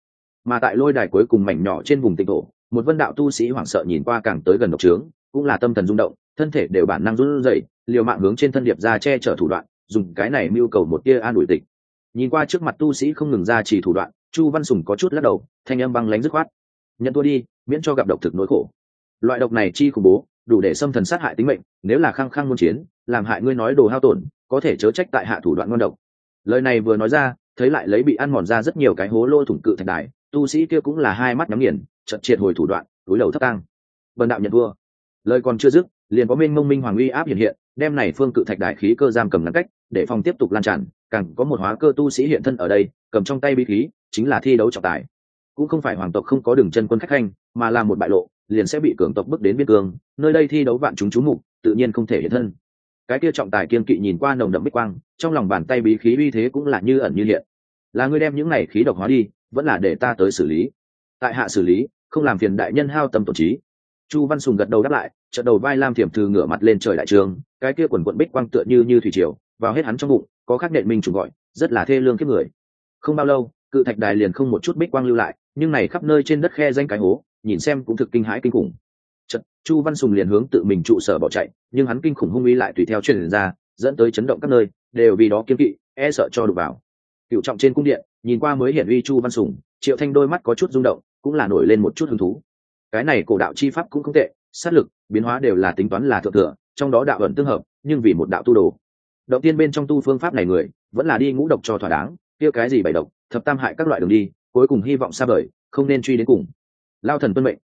Mà tại lôi đài cuối cùng mảnh nhỏ trên vùng tịnh thổ, một vân đạo tu sĩ hoảng sợ nhìn qua càng tới gần độc trướng, cũng là tâm thần rung động, thân thể đều bản năng run rẩy, liều mạng hướng trên thân điệp ra che chở thủ đoạn dùng cái này mưu cầu một tia an ủi tịch. Nhìn qua trước mặt tu sĩ không ngừng ra chỉ thủ đoạn, chu văn sùng có chút lắc đầu, thanh âm băng lánh dứt khoát. Nhận thua đi, miễn cho gặp độc thực nỗi khổ. Loại độc này chi khủng bố, đủ để xâm thần sát hại tính mệnh, nếu là khăng khăng muốn chiến, làm hại ngươi nói đồ hao tổn, có thể chớ trách tại hạ thủ đoạn ngon độc. Lời này vừa nói ra, thấy lại lấy bị ăn mòn ra rất nhiều cái hố lô thủng cự thạch đài, tu sĩ kia cũng là hai mắt nhắm nghiền chật triệt hồi thủ đoạn, túi đầu thấp tăng vần đạo nhận vua lời còn chưa dứt, liền có minh mông minh hoàng uy áp hiện hiện đem này phương cự thạch đại khí cơ giam cầm ngăn cách, để phòng tiếp tục lan tràn, càng có một hóa cơ tu sĩ hiện thân ở đây, cầm trong tay bí khí, chính là thi đấu trọng tài. Cũng không phải hoàng tộc không có đường chân quân khách khanh, mà là một bại lộ, liền sẽ bị cường tộc bước đến biên cương, nơi đây thi đấu vạn chúng chú mục, tự nhiên không thể hiện thân. Cái kia trọng tài kiên kỵ nhìn qua nồng đậm bích quang, trong lòng bàn tay bí khí uy thế cũng là như ẩn như hiện. Là ngươi đem những này khí độc hóa đi, vẫn là để ta tới xử lý. Tại hạ xử lý, không làm phiền đại nhân hao tâm tổn trí. Chu văn sùng gật đầu đáp lại trận đầu vai lam thiểm thư ngửa mặt lên trời đại trường cái kia quần quận bích quang tựa như như thủy triều vào hết hắn trong bụng có khắc nện minh trùng gọi rất là thê lương kiếp người. Không bao lâu cự thạch đài liền không một chút bích quang lưu lại nhưng này khắp nơi trên đất khe danh cái hố nhìn xem cũng thực kinh hãi kinh khủng. Chật, chu văn sùng liền hướng tự mình trụ sở bỏ chạy nhưng hắn kinh khủng hung uy lại tùy theo truyền ra dẫn tới chấn động các nơi đều vì đó kiếm kỵ e sợ cho đụng vào. Cựu trọng trên cung điện nhìn qua mới hiển uy chu văn sùng triệu thanh đôi mắt có chút rung động cũng là nổi lên một chút hứng thú. Cái này cổ đạo chi pháp cũng không tệ sát lực, biến hóa đều là tính toán là thượng thừa, trong đó đạo ẩn tương hợp, nhưng vì một đạo tu đồ. Động tiên bên trong tu phương pháp này người, vẫn là đi ngũ độc cho thỏa đáng, kia cái gì bảy độc, thập tam hại các loại đường đi, cuối cùng hy vọng xa vời, không nên truy đến cùng. Lao thần tuân mệnh.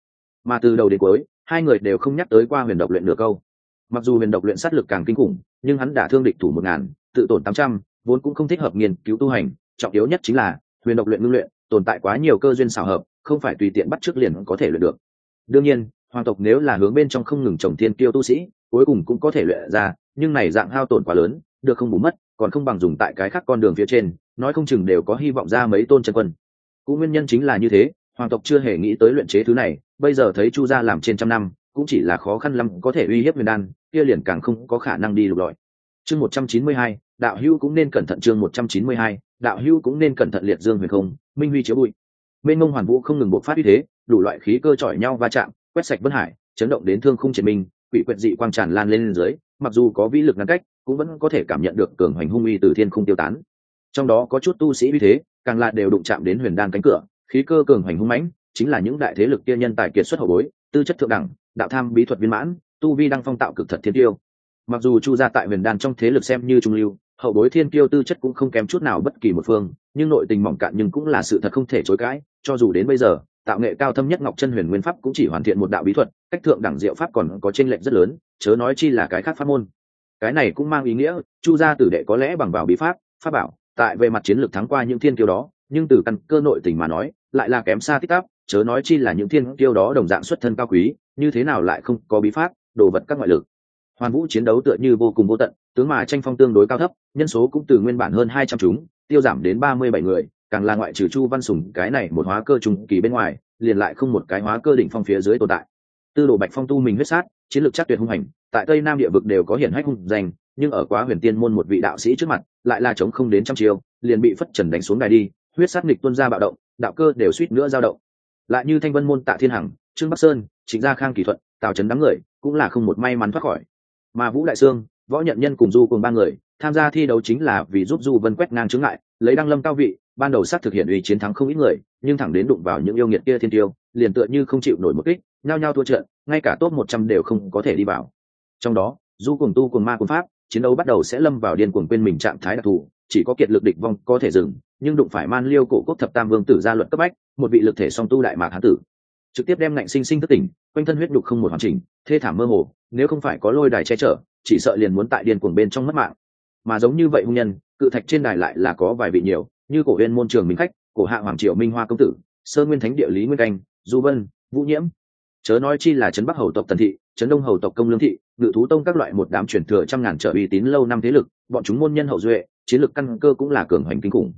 Mà từ đầu đến cuối, hai người đều không nhắc tới qua huyền độc luyện nửa câu. Mặc dù huyền độc luyện sát lực càng kinh khủng, nhưng hắn đã thương địch thủ một ngàn, tự tổn tám trăm, vốn cũng không thích hợp nghiên cứu tu hành, trọng yếu nhất chính là, huyền độc luyện ngưng luyện, tồn tại quá nhiều cơ duyên xảo hợp, không phải tùy tiện bắt trước liền có thể luyện được. Đương nhiên hoàng tộc nếu là hướng bên trong không ngừng trồng thiên kiêu tu sĩ, cuối cùng cũng có thể luyện ra, nhưng này dạng hao tổn quá lớn, được không bù mất, còn không bằng dùng tại cái khác con đường phía trên, nói không chừng đều có hy vọng ra mấy tôn chân quân. Cũng nguyên nhân chính là như thế, hoàng tộc chưa hề nghĩ tới luyện chế thứ này, bây giờ thấy chu gia làm trên trăm năm, cũng chỉ là khó khăn lắm, có thể uy hiếp huyền đan, kia liền càng không có khả năng đi lục lọi. Chương một trăm chín mươi hai, đạo hữu cũng nên cẩn thận chương một trăm chín mươi hai, đạo hữu cũng nên cẩn thận liệt dương huyền không, minh huy chiếu bụi. Mênh mông hoàn vũ không ngừng bộc phát uy thế, đủ loại khí cơ chọi nhau va chạm quét sạch vân hải, chấn động đến thương khung triệt minh, quỷ quyệt dị quang tràn lan lên dưới, mặc dù có vĩ lực ngăn cách, cũng vẫn có thể cảm nhận được cường hoành hung uy từ thiên khung tiêu tán. Trong đó có chút tu sĩ uy thế, càng là đều đụng chạm đến huyền đan cánh cửa, khí cơ cường hoành hung mãnh, chính là những đại thế lực kia nhân tài kiệt xuất hậu bối, tư chất thượng đẳng, đạo tham bí thuật viên mãn, tu vi đang phong tạo cực thật thiên tiêu. Mặc dù chu gia tại huyền đan trong thế lực xem như trung lưu, hậu bối thiên tiêu tư chất cũng không kém chút nào bất kỳ một phương, nhưng nội tình mỏng cạn nhưng cũng là sự thật không thể chối cãi, cho dù đến bây giờ tạo nghệ cao thâm nhất ngọc chân huyền nguyên pháp cũng chỉ hoàn thiện một đạo bí thuật, cách thượng đẳng diệu pháp còn có tranh lệch rất lớn, chớ nói chi là cái khác pháp môn. Cái này cũng mang ý nghĩa, chu gia tử đệ có lẽ bằng vào bí pháp pháp bảo, tại về mặt chiến lược thắng qua những thiên kiêu đó, nhưng từ căn cơ nội tình mà nói, lại là kém xa tích tắc, chớ nói chi là những thiên kiêu đó đồng dạng xuất thân cao quý, như thế nào lại không có bí pháp, đồ vật các ngoại lực. Hoàn vũ chiến đấu tựa như vô cùng vô tận, tướng mà tranh phong tương đối cao thấp, nhân số cũng từ nguyên bản hơn hai trăm chúng, tiêu giảm đến ba mươi bảy người càng là ngoại trừ chu văn sùng, cái này một hóa cơ trùng kỳ bên ngoài, liền lại không một cái hóa cơ đỉnh phong phía dưới tồn tại. Tư đồ bạch phong tu mình huyết sát, chiến lược chắc tuyệt hung hành, tại tây nam địa vực đều có hiển hách hung danh, nhưng ở quá huyền tiên môn một vị đạo sĩ trước mặt, lại là chống không đến trăm chiêu, liền bị phất trần đánh xuống đài đi, huyết sát nghịch tuân ra bạo động, đạo cơ đều suýt nữa dao động. Lại như thanh vân môn tạ thiên hằng, trương bắc sơn chính gia khang kỳ thuận tào trấn đám người, cũng là không một may mắn thoát khỏi. Mà vũ đại sương, võ nhận nhân cùng du cùng ba người, tham gia thi đấu chính là vì giúp du vân quét ngang chướng ngại lấy đăng lâm cao vị, ban đầu sát thực hiện uy chiến thắng không ít người, nhưng thẳng đến đụng vào những yêu nghiệt kia thiên tiêu, liền tựa như không chịu nổi một kích, nhao nhao thua trận, ngay cả top một trăm đều không có thể đi vào. Trong đó du cùng tu cùng ma cùng pháp, chiến đấu bắt đầu sẽ lâm vào điên cuồng quên mình trạng thái đặc thù, chỉ có kiệt lực địch vong có thể dừng, nhưng đụng phải man liêu cổ quốc thập tam vương tử gia luật cấp bách, một vị lực thể song tu đại mạc hán tử. Trực tiếp đem ngạnh sinh sinh thất tỉnh, quanh thân huyết đục không một hoàn chỉnh, thê thảm mơ hồ, nếu không phải có lôi đài che chở, chỉ sợ liền muốn tại điên cuồng bên trong mất mạng mà giống như vậy hung nhân, cự thạch trên đài lại là có vài vị nhiều, như cổ huyên môn trường minh khách, cổ hạ hoàng triệu minh hoa công tử, sơ nguyên thánh địa lý nguyên canh, du vân, vũ nhiễm. Chớ nói chi là trấn bắc hầu tộc tần thị, trấn đông hầu tộc công lương thị, ngự thú tông các loại một đám truyền thừa trăm ngàn trở uy tín lâu năm thế lực, bọn chúng môn nhân hậu duệ, chiến lược căn cơ cũng là cường hoành kinh khủng.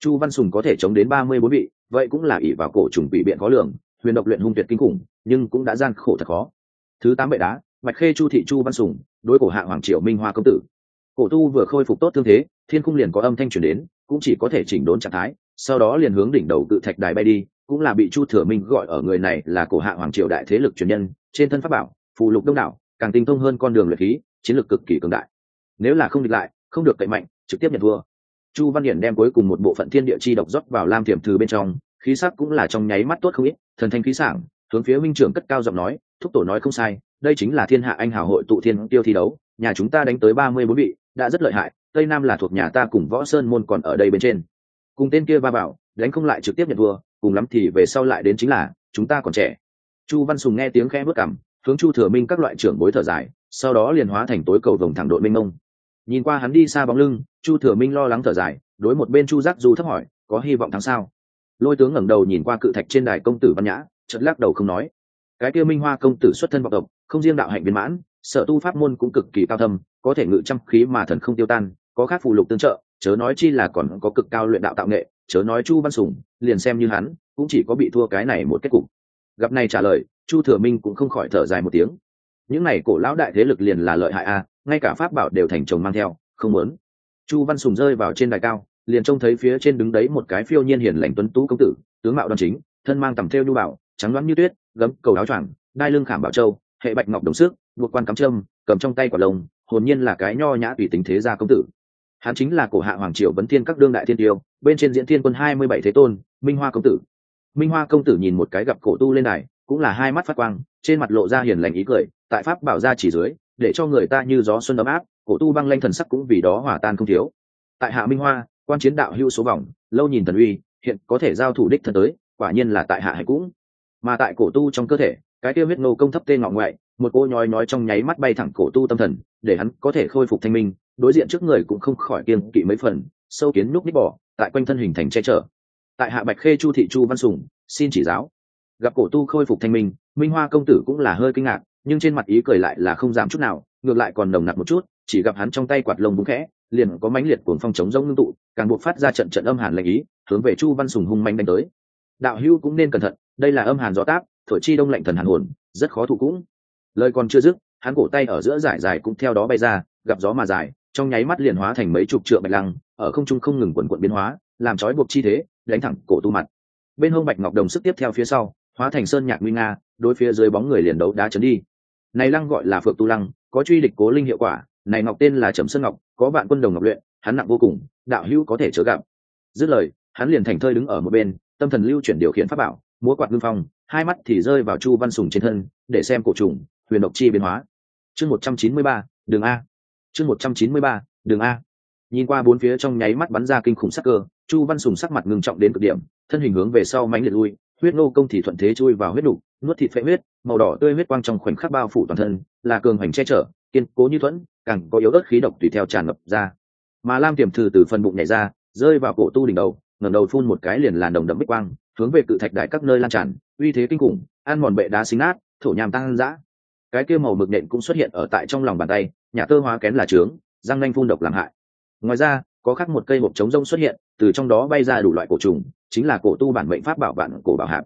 Chu văn sùng có thể chống đến ba mươi bốn vị, vậy cũng là ỷ vào cổ trùng bị biện khó lường, huyền độc luyện hung tuyệt kinh khủng, nhưng cũng đã gian khổ thật khó. Thứ tám bệ đá mạch khê chu thị chu văn sùng, đối cổ hạ hoàng triều minh hoa công tử cổ tu vừa khôi phục tốt thương thế, thiên cung liền có âm thanh truyền đến, cũng chỉ có thể chỉnh đốn trạng thái, sau đó liền hướng đỉnh đầu cự thạch đài bay đi, cũng là bị chu thừa minh gọi ở người này là cổ hạ hoàng triều đại thế lực truyền nhân, trên thân pháp bảo, phù lục đông đảo, càng tinh thông hơn con đường luyện khí, chiến lược cực kỳ cường đại. Nếu là không địch lại, không được cậy mạnh, trực tiếp nhận thua. Chu văn hiển đem cuối cùng một bộ phận thiên địa chi độc rót vào lam thiểm thư bên trong, khí sắc cũng là trong nháy mắt tốt không ít, thần thanh khí sảng, hướng phía minh trưởng cất cao giọng nói, thúc tổ nói không sai, đây chính là thiên hạ anh hào hội tụ thiên tiêu thi đấu, nhà chúng ta đánh tới ba mươi bốn vị đã rất lợi hại, tây nam là thuộc nhà ta cùng võ sơn môn còn ở đây bên trên. Cùng tên kia va bảo đánh không lại trực tiếp nhận thua, cùng lắm thì về sau lại đến chính là, chúng ta còn trẻ. Chu văn sùng nghe tiếng khe bước cằm, hướng chu thừa minh các loại trưởng bối thở dài, sau đó liền hóa thành tối cầu vồng thẳng đội minh ông. Nhìn qua hắn đi xa bóng lưng, chu thừa minh lo lắng thở dài, đối một bên chu giác du thấp hỏi, có hy vọng thắng sao? Lôi tướng ngẩng đầu nhìn qua cự thạch trên đài công tử văn nhã chật lắc đầu không nói. Cái kia minh hoa công tử xuất thân vọng tộc không riêng đạo hạnh viên mãn, sở tu pháp môn cũng cực kỳ cao thâm có thể ngự trăm khí mà thần không tiêu tan, có khác phụ lục tương trợ, chớ nói chi là còn có cực cao luyện đạo tạo nghệ, chớ nói chu văn sùng, liền xem như hắn, cũng chỉ có bị thua cái này một kết cục. Gặp này trả lời, chu thừa minh cũng không khỏi thở dài một tiếng. Những này cổ lão đại thế lực liền là lợi hại a, ngay cả pháp bảo đều thành chồng mang theo, không muốn. Chu văn sùng rơi vào trên đài cao, liền trông thấy phía trên đứng đấy một cái phiêu nhiên hiền lành tuấn tú công tử, tướng mạo đoan chính, thân mang tầm theo nhu bảo trắng loáng như tuyết, gấm, cầu áo choàng, đai lưng khảm bảo châu, hệ bạch ngọc đồng sức, buộc quan cắm trâm cầm trong tay quả lồng hồn nhiên là cái nho nhã tùy tính thế gia công tử. Hắn chính là cổ hạ hoàng triều vấn thiên các đương đại thiên tiêu, bên trên diễn thiên quân hai mươi bảy thế tôn, minh hoa công tử. Minh hoa công tử nhìn một cái gặp cổ tu lên này cũng là hai mắt phát quang, trên mặt lộ ra hiền lành ý cười, tại pháp bảo ra chỉ dưới, để cho người ta như gió xuân ấm áp, cổ tu băng lanh thần sắc cũng vì đó hỏa tan không thiếu. Tại hạ minh hoa, quan chiến đạo hưu số vòng, lâu nhìn thần uy, hiện có thể giao thủ đích thân tới, quả nhiên là tại hạ hạnh cũng. Mà tại cổ tu trong cơ thể, cái tiêu huyết nô công thấp tê ngọ ngoại, một cô nhói nhói trong nháy mắt bay thẳng cổ tu tâm thần để hắn có thể khôi phục thanh minh, đối diện trước người cũng không khỏi kiên kỵ mấy phần, sâu kiến núp ních bỏ, tại quanh thân hình thành che chở. Tại hạ bạch khê chu thị chu văn sùng, xin chỉ giáo. Gặp cổ tu khôi phục thanh minh minh hoa công tử cũng là hơi kinh ngạc, nhưng trên mặt ý cười lại là không giảm chút nào, ngược lại còn nồng nặc một chút, chỉ gặp hắn trong tay quạt lông búng khẽ, liền có mãnh liệt cuồng phong chống rông ngưng tụ, càng buộc phát ra trận trận âm hàn lệnh ý, hướng về chu văn sùng hung manh đánh tới. Đạo hưu cũng nên cẩn thận, đây là âm hàn gió táp, thổi chi đông lạnh thần hàn hồn, rất khó thụ cũng. Lời còn chưa dứt hắn cổ tay ở giữa giải dài cũng theo đó bay ra, gặp gió mà dài, trong nháy mắt liền hóa thành mấy chục trượng bạch lăng, ở không trung không ngừng quần quận biến hóa, làm trói buộc chi thế, đánh thẳng cổ tu mặt. Bên hông bạch ngọc đồng sức tiếp theo phía sau, hóa thành sơn nhạc nguy nga, đối phía dưới bóng người liền đấu đá chấn đi. Này lăng gọi là phượng tu lăng, có truy địch cố linh hiệu quả, này ngọc tên là trầm sơn ngọc, có bạn quân đồng ngọc luyện, hắn nặng vô cùng, đạo hữu có thể chớ gặp. Dứt lời, hắn liền thành thơi đứng ở một bên, tâm thần lưu chuyển điều khiển pháp bảo, múa quạt ngưng phong, hai mắt thì rơi vào chu văn sùng trên thân, để xem cổ trùng, huyền độc chi biến hóa chương một trăm chín mươi ba, đường a. Chương một trăm chín mươi ba, đường a. Nhìn qua bốn phía trong nháy mắt bắn ra kinh khủng sắc cơ, chu văn sùng sắc mặt ngưng trọng đến cực điểm, thân hình hướng về sau mánh liệt lui, huyết nô công thì thuận thế chui vào huyết đục, nuốt thịt phệ huyết, màu đỏ tươi huyết quang trong khoảnh khắc bao phủ toàn thân, là cường hoành che chở, kiên cố như thuẫn, càng có yếu ớt khí độc tùy theo tràn ngập ra. Mà lam tiềm thử từ phần bụng nhảy ra, rơi vào cổ tu đỉnh đầu, ngẩng đầu phun một cái liền làn đồng đậm bích quang, hướng về cự thạch đại các nơi lan tràn, uy thế kinh khủng, ăn mòn bệ đá xính nát, thổ nhàm tăng dã cái kia màu mực nện cũng xuất hiện ở tại trong lòng bàn tay, nhà tơ hóa kén là trướng, răng nanh phun độc làm hại. Ngoài ra, có khắc một cây hộp trống rông xuất hiện, từ trong đó bay ra đủ loại cổ trùng, chính là cổ tu bản mệnh pháp bảo bạn cổ bảo hạp.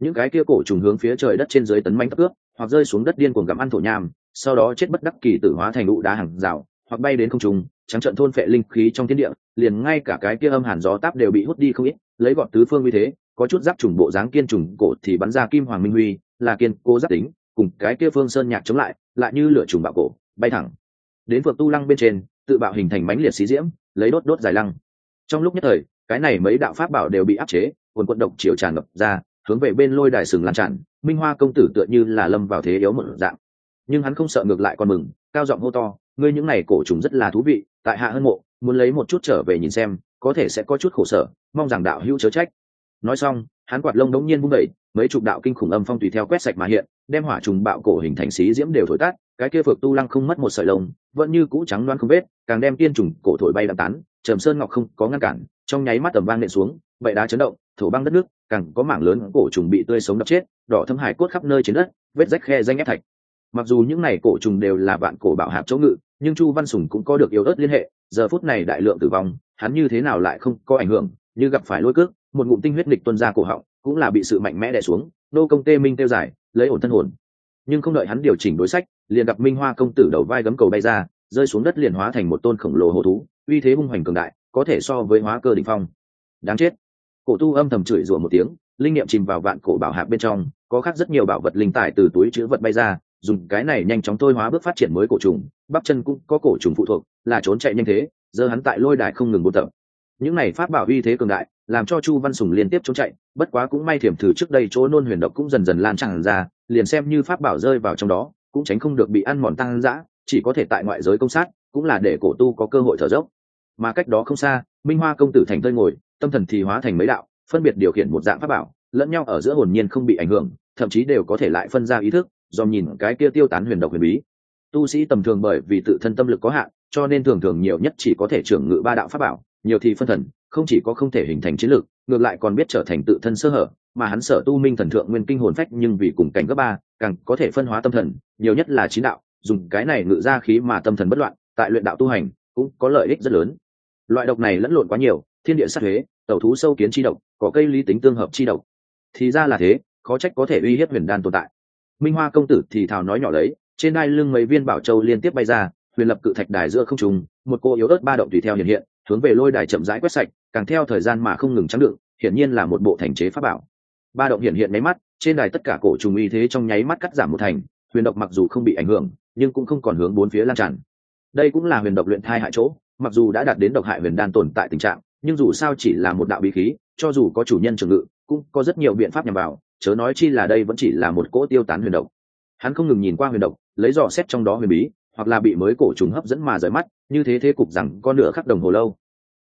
Những cái kia cổ trùng hướng phía trời đất trên dưới tấn manh tấp ướp hoặc rơi xuống đất điên cuồng gặm ăn thổ nham, sau đó chết bất đắc kỳ tử hóa thành ụ đá hàng rào, hoặc bay đến không trùng trắng trận thôn phệ linh khí trong thiên địa, liền ngay cả cái kia âm hàn gió táp đều bị hút đi không ít, lấy gọn tứ phương như thế, có chút giáp trùng bộ dáng kiên trùng cổ thì bắn ra kim hoàng minh huy, là kiên cố giáp tính cùng cái kia phương sơn nhạc chống lại lại như lửa trùng bạo cổ, bay thẳng. Đến vượt tu lăng bên trên, tự bạo hình thành mánh liệt xí diễm, lấy đốt đốt dài lăng. Trong lúc nhất thời, cái này mấy đạo pháp bảo đều bị áp chế, quần quận độc chiều tràn ngập ra, hướng về bên lôi đài sừng lan tràn, minh hoa công tử tựa như là lâm vào thế yếu một dạng. Nhưng hắn không sợ ngược lại còn mừng, cao giọng hô to, ngươi những này cổ trùng rất là thú vị, tại hạ hân mộ, muốn lấy một chút trở về nhìn xem, có thể sẽ có chút khổ sở, mong rằng đạo hữu chớ trách. Nói xong, hắn quạt lông đống nhiên vung đẩy mấy chục đạo kinh khủng âm phong tùy theo quét sạch mà hiện, đem hỏa trùng bạo cổ hình thành xí diễm đều thổi tắt, cái kia phược tu lăng không mất một sợi lông, vẫn như cũ trắng loan không vết, càng đem tiên trùng cổ thổi bay đạm tán, trầm sơn ngọc không có ngăn cản, trong nháy mắt tầm vang nện xuống vậy đá chấn động, thổ băng đất nước, càng có mảng lớn cổ trùng bị tươi sống đập chết, đỏ thâm hải cốt khắp nơi trên đất, vết rách khe danh ép thạch. Mặc dù những này cổ trùng đều là vạn cổ bảo hạp chỗ ngự, nhưng chu văn sùng cũng có được yếu ớt liên hệ, giờ phút này đại lượng tử vong, hắn như thế nào lại không có ảnh hưởng, như gặp phải lôi cước, một ngụm tinh huyết địch tuân ra cổ họng cũng là bị sự mạnh mẽ đè xuống, nô công tê minh tiêu giải lấy ổn thân hồn. Nhưng không đợi hắn điều chỉnh đối sách, liền gặp minh hoa công tử đầu vai gấm cầu bay ra, rơi xuống đất liền hóa thành một tôn khổng lồ hồ thú, uy thế hung hoành cường đại, có thể so với hóa cơ đ ỉ n h phong. Đáng chết. Cổ tu âm thầm chửi rủa một tiếng, linh nghiệm chìm vào vạn cổ bảo hạc bên trong, có khác rất nhiều bảo vật linh tài từ túi chữ vật bay ra, dùng cái này nhanh chóng thôi hóa bước phát triển mới cổ trùng, bắp chân cũng có cổ trùng phụ thuộc, là trốn chạy nhanh thế, giờ hắn tại lôi đài không ngừng buôn tập. Những này pháp bảo uy thế cường đại làm cho chu văn sùng liên tiếp trốn chạy, bất quá cũng may thiểm thử trước đây chỗ nôn huyền độc cũng dần dần lan tràn ra, liền xem như pháp bảo rơi vào trong đó, cũng tránh không được bị ăn mòn tăng dã, chỉ có thể tại ngoại giới công sát, cũng là để cổ tu có cơ hội thở dốc. Mà cách đó không xa, minh hoa công tử thành tơi ngồi, tâm thần thì hóa thành mấy đạo, phân biệt điều khiển một dạng pháp bảo, lẫn nhau ở giữa hồn nhiên không bị ảnh hưởng, thậm chí đều có thể lại phân ra ý thức, do nhìn cái kia tiêu tán huyền độc huyền bí. Tu sĩ tầm thường bởi vì tự thân tâm lực có hạn, cho nên thường thường nhiều nhất chỉ có thể trưởng ngự ba đạo pháp bảo, nhiều thì phân thần không chỉ có không thể hình thành chiến lược, ngược lại còn biết trở thành tự thân sơ hở, mà hắn sở tu minh thần thượng nguyên kinh hồn phách nhưng vì cùng cảnh cấp ba, càng có thể phân hóa tâm thần, nhiều nhất là chín đạo, dùng cái này ngự ra khí mà tâm thần bất loạn, tại luyện đạo tu hành cũng có lợi ích rất lớn. Loại độc này lẫn lộn quá nhiều, thiên địa sát thuế tẩu thú sâu kiến chi độc, có cây lý tính tương hợp chi độc. Thì ra là thế, khó trách có thể uy hiếp huyền đan tồn tại. Minh hoa công tử thì thào nói nhỏ lấy, trên đai lưng mấy viên bảo châu liên tiếp bay ra, huyền lập cự thạch đài giữa không trùng một cô yếu ớt ba động tùy theo hiện hiện hướng về lôi đài chậm rãi quét sạch, càng theo thời gian mà không ngừng trắng đựng, hiển nhiên là một bộ thành chế pháp bảo. Ba động hiện hiện máy mắt, trên đài tất cả cổ trùng uy thế trong nháy mắt cắt giảm một thành, huyền độc mặc dù không bị ảnh hưởng, nhưng cũng không còn hướng bốn phía lan tràn. Đây cũng là huyền độc luyện thai hại chỗ, mặc dù đã đạt đến độc hại huyền đan tồn tại tình trạng, nhưng dù sao chỉ là một đạo bí khí, cho dù có chủ nhân trường ngự, cũng có rất nhiều biện pháp nhằm vào, chớ nói chi là đây vẫn chỉ là một cỗ tiêu tán huyền độc. Hắn không ngừng nhìn qua huyền độc, lấy dò xét trong đó huyền bí hoặc là bị mới cổ trùng hấp dẫn mà rời mắt như thế thế cục rằng có nửa khắc đồng hồ lâu.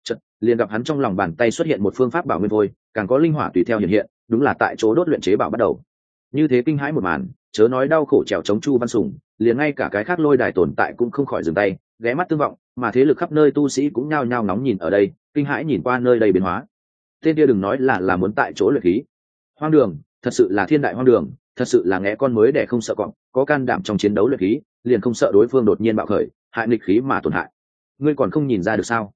Chật, liền gặp hắn trong lòng bàn tay xuất hiện một phương pháp bảo nguyên vôi càng có linh hỏa tùy theo hiện hiện đúng là tại chỗ đốt luyện chế bảo bắt đầu. Như thế kinh hãi một màn chớ nói đau khổ trèo chống chu văn sùng liền ngay cả cái khác lôi đài tồn tại cũng không khỏi dừng tay ghé mắt tương vọng mà thế lực khắp nơi tu sĩ cũng nhao nhao nóng nhìn ở đây kinh hãi nhìn qua nơi đây biến hóa. Tên kia đừng nói là là muốn tại chỗ luyện khí. Hoang đường thật sự là thiên đại hoang đường thật sự là nghe con mới để không sợ cọp có can đảm trong chiến đấu luyện khí liền không sợ đối phương đột nhiên bạo khởi, hại nghịch khí mà tổn hại. Ngươi còn không nhìn ra được sao?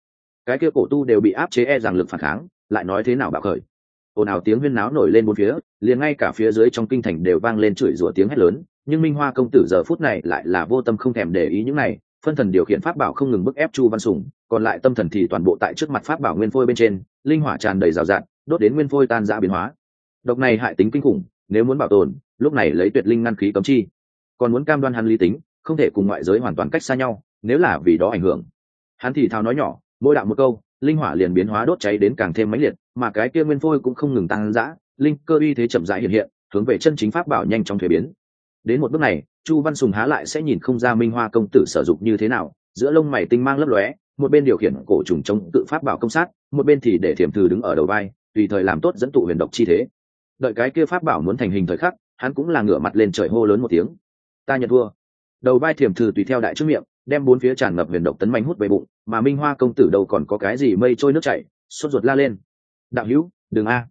Cái kia cổ tu đều bị áp chế e rằng lực phản kháng, lại nói thế nào bạo khởi? Ồn ào tiếng huyên náo nổi lên bốn phía, liền ngay cả phía dưới trong kinh thành đều vang lên chửi rủa tiếng hét lớn, nhưng minh hoa công tử giờ phút này lại là vô tâm không thèm để ý những này, phân thần điều khiển pháp bảo không ngừng bức ép chu văn sùng, còn lại tâm thần thì toàn bộ tại trước mặt pháp bảo nguyên phôi bên trên, linh hỏa tràn đầy rào rạt, đốt đến nguyên phôi tan ra biến hóa. Độc này hại tính kinh khủng, nếu muốn bảo tồn, lúc này lấy tuyệt linh ngăn khí cấm chi. Còn muốn cam đoan hắn lý tính không thể cùng ngoại giới hoàn toàn cách xa nhau, nếu là vì đó ảnh hưởng. Hắn thì thào nói nhỏ, mỗi đạo một câu, linh hỏa liền biến hóa đốt cháy đến càng thêm mãnh liệt, mà cái kia nguyên phôi cũng không ngừng tăng dã, linh cơ uy thế chậm rãi hiện hiện, hướng về chân chính pháp bảo nhanh trong thuế biến. Đến một bước này, chu văn sùng há lại sẽ nhìn không ra minh hoa công tử sử dụng như thế nào, giữa lông mày tinh mang lấp lóe, một bên điều khiển cổ trùng chống tự pháp bảo công sát, một bên thì để thiểm thư đứng ở đầu vai, tùy thời làm tốt dẫn tụ huyền độc chi thế. Đợi cái kia pháp bảo muốn thành hình thời khắc, hắn cũng là ngửa mặt lên trời hô lớn một tiếng. Ta nhận thua đầu vai thiểm thử tùy theo đại trước miệng đem bốn phía tràn ngập huyền độc tấn manh hút về bụng mà minh hoa công tử đâu còn có cái gì mây trôi nước chảy sốt ruột la lên. Đạo hữu đường a.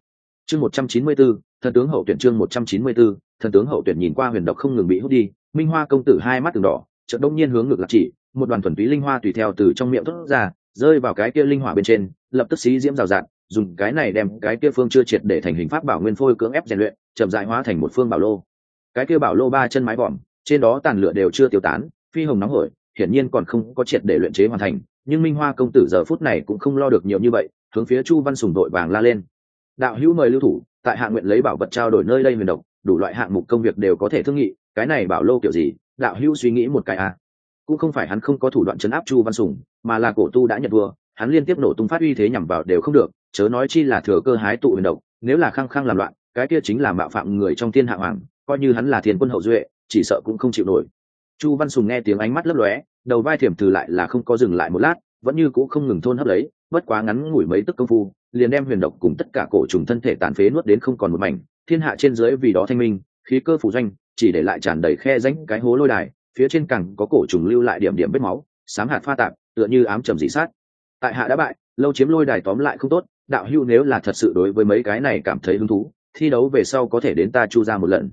Chương một trăm chín mươi 194, thần tướng hậu tuyển chương một trăm chín mươi 194, thần tướng hậu tuyển nhìn qua huyền độc không ngừng bị hút đi minh hoa công tử hai mắt từng đỏ chợt đông nhiên hướng ngược lạc chỉ một đoàn thuần túy linh hoa tùy theo từ trong miệng thoát ra rơi vào cái kia linh hỏa bên trên lập tức xí diễm rào rạt dùng cái này đem cái kia phương chưa triệt để thành hình pháp bảo nguyên phôi cưỡng ép rèn luyện chậm dại hóa thành một phương bảo lô. Cái kia bảo lô ba chân mái vòm trên đó tàn lửa đều chưa tiêu tán, phi hồng nóng hổi, hiển nhiên còn không có triệt để luyện chế hoàn thành, nhưng minh hoa công tử giờ phút này cũng không lo được nhiều như vậy, hướng phía chu văn sùng đội vàng la lên. Đạo hữu mời lưu thủ, tại hạ nguyện lấy bảo vật trao đổi nơi đây huyền độc, đủ loại hạng mục công việc đều có thể thương nghị, cái này bảo lô kiểu gì, đạo hữu suy nghĩ một cái à. Cũng không phải hắn không có thủ đoạn chấn áp chu văn sùng, mà là cổ tu đã nhận vua hắn liên tiếp nổ tung phát uy thế nhằm vào đều không được, chớ nói chi là thừa cơ hái tụ huyền độc, nếu là khăng khăng làm loạn, cái kia chính là mạo phạm người trong thiên hạ hoàng, coi như hắn là thiên quân hậu duệ chỉ sợ cũng không chịu nổi. Chu văn sùng nghe tiếng ánh mắt lấp lóe, đầu vai thiểm từ lại là không có dừng lại một lát, vẫn như cũ không ngừng thôn hấp lấy, bất quá ngắn ngủi mấy tức công phu, liền đem huyền độc cùng tất cả cổ trùng thân thể tàn phế nuốt đến không còn một mảnh. Thiên hạ trên dưới vì đó thanh minh, khí cơ phủ doanh, chỉ để lại tràn đầy khe rãnh cái hố lôi đài, phía trên cẳng có cổ trùng lưu lại điểm điểm vết máu, sám hạt pha tạp, tựa như ám trầm dị sát. Tại hạ đã bại, lâu chiếm lôi đài tóm lại không tốt, đạo hưu nếu là thật sự đối với mấy cái này cảm thấy hứng thú, thi đấu về sau có thể đến ta chu ra một lần.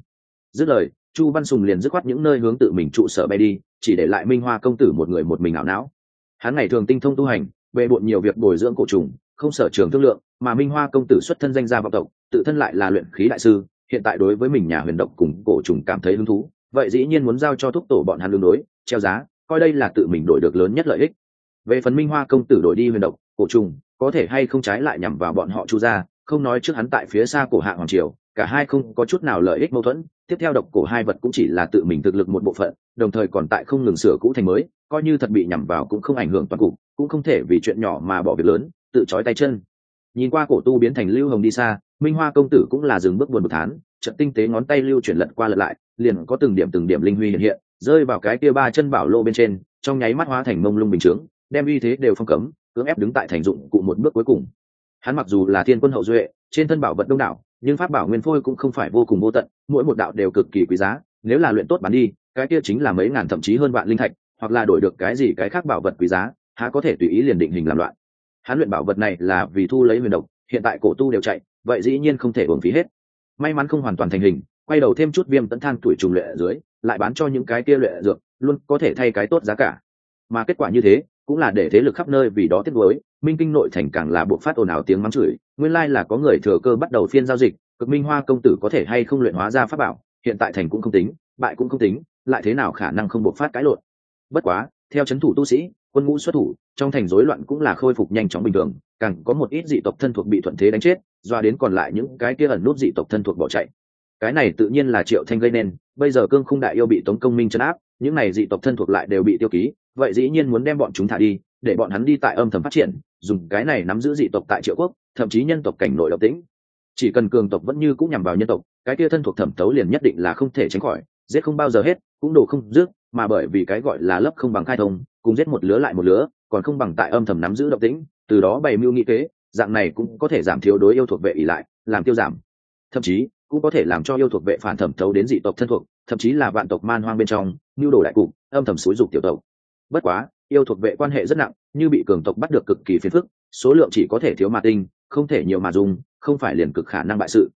Dứt lời chu văn sùng liền dứt khoát những nơi hướng tự mình trụ sở bay đi, chỉ để lại minh hoa công tử một người một mình ảo não. Hắn ngày thường tinh thông tu hành về bộn nhiều việc bồi dưỡng cổ trùng, không sở trường thương lượng, mà minh hoa công tử xuất thân danh gia vọng tộc, tự thân lại là luyện khí đại sư, hiện tại đối với mình nhà huyền động cùng cổ trùng cảm thấy hứng thú, vậy dĩ nhiên muốn giao cho thúc tổ bọn hắn lương đối, treo giá, coi đây là tự mình đổi được lớn nhất lợi ích. Về phần minh hoa công tử đổi đi huyền động cổ trùng, có thể hay không trái lại nhằm vào bọn họ chu ra không nói trước hắn tại phía xa cổ hạ hoàng triều cả hai không có chút nào lợi ích mâu thuẫn, tiếp theo độc cổ hai vật cũng chỉ là tự mình thực lực một bộ phận, đồng thời còn tại không ngừng sửa cũ thành mới, coi như thật bị nhằm vào cũng không ảnh hưởng toàn cục, cũng không thể vì chuyện nhỏ mà bỏ việc lớn, tự trói tay chân. Nhìn qua cổ tu biến thành lưu hồng đi xa, minh hoa công tử cũng là dừng bước buồn một tháng trận tinh tế ngón tay lưu chuyển lật qua lật lại, liền có từng điểm từng điểm linh huy hiện hiện, rơi vào cái kia ba chân bảo lô bên trên, trong nháy mắt hóa thành mông lung bình chướng, đem uy thế đều phong cấm, cưỡng ép đứng tại thành dụng cụ một bước cuối cùng. Hắn mặc dù là thiên quân hậu duệ, trên thân bảo vật đông đảo nhưng pháp bảo nguyên phôi cũng không phải vô cùng vô tận, mỗi một đạo đều cực kỳ quý giá, nếu là luyện tốt bán đi, cái kia chính là mấy ngàn thậm chí hơn vạn linh thạch, hoặc là đổi được cái gì cái khác bảo vật quý giá, há có thể tùy ý liền định hình làm loạn. Hắn luyện bảo vật này là vì thu lấy huyền độc, hiện tại cổ tu đều chạy, vậy dĩ nhiên không thể uống phí hết. May mắn không hoàn toàn thành hình, quay đầu thêm chút viêm tấn than tuổi trùng luyện ở dưới, lại bán cho những cái kia luyện dược, luôn có thể thay cái tốt giá cả. Mà kết quả như thế cũng là để thế lực khắp nơi vì đó tiếp nối minh kinh nội thành càng là buộc phát ồn ào tiếng mắng chửi, nguyên lai là có người thừa cơ bắt đầu phiên giao dịch, cực minh hoa công tử có thể hay không luyện hóa ra pháp bảo, hiện tại thành cũng không tính, bại cũng không tính, lại thế nào khả năng không buộc phát cãi lộn. Bất quá, theo c h ấ n thủ tu sĩ, quân ngũ xuất thủ, trong thành rối loạn cũng là khôi phục nhanh chóng bình thường, càng có một ít dị tộc thân thuộc bị thuận thế đánh chết, doa đến còn lại những cái kia ẩn nút dị tộc thân thuộc bỏ chạy. Cái này tự nhiên là triệu thanh gây nên, bây giờ cương không đại yêu bị tống công minh chấn áp, những này dị tộc thân thuộc lại đều bị tiêu ký vậy dĩ nhiên muốn đem bọn chúng thả đi, để bọn hắn đi tại âm thầm phát triển, dùng cái này nắm giữ dị tộc tại triệu quốc, thậm chí nhân tộc cảnh nội độc tĩnh. Chỉ cần cường tộc vẫn như cũng nhằm vào nhân tộc, cái kia thân thuộc thẩm tấu liền nhất định là không thể tránh khỏi, giết không bao giờ hết, cũng đồ không dứt mà bởi vì cái gọi là lấp không bằng khai thông, cùng giết một lứa lại một lứa, còn không bằng tại âm thầm nắm giữ độc tĩnh, từ đó bày mưu nghị kế, dạng này cũng có thể giảm thiếu đối yêu thuộc vệ ỉ lại, làm tiêu giảm. Thậm chí, cũng có thể làm cho yêu thuộc vệ phản thẩm thấu đến dị tộc thân thuộc, thậm chí là vạn tộc man hoang bên trong nhu đồ đại cục, âm thầm xúi dục tiểu tộc bất quá, yêu thuộc vệ quan hệ rất nặng, như bị cường tộc bắt được cực kỳ phiền phức, số lượng chỉ có thể thiếu mà tinh, không thể nhiều mà dùng, không phải liền cực khả năng bại sự.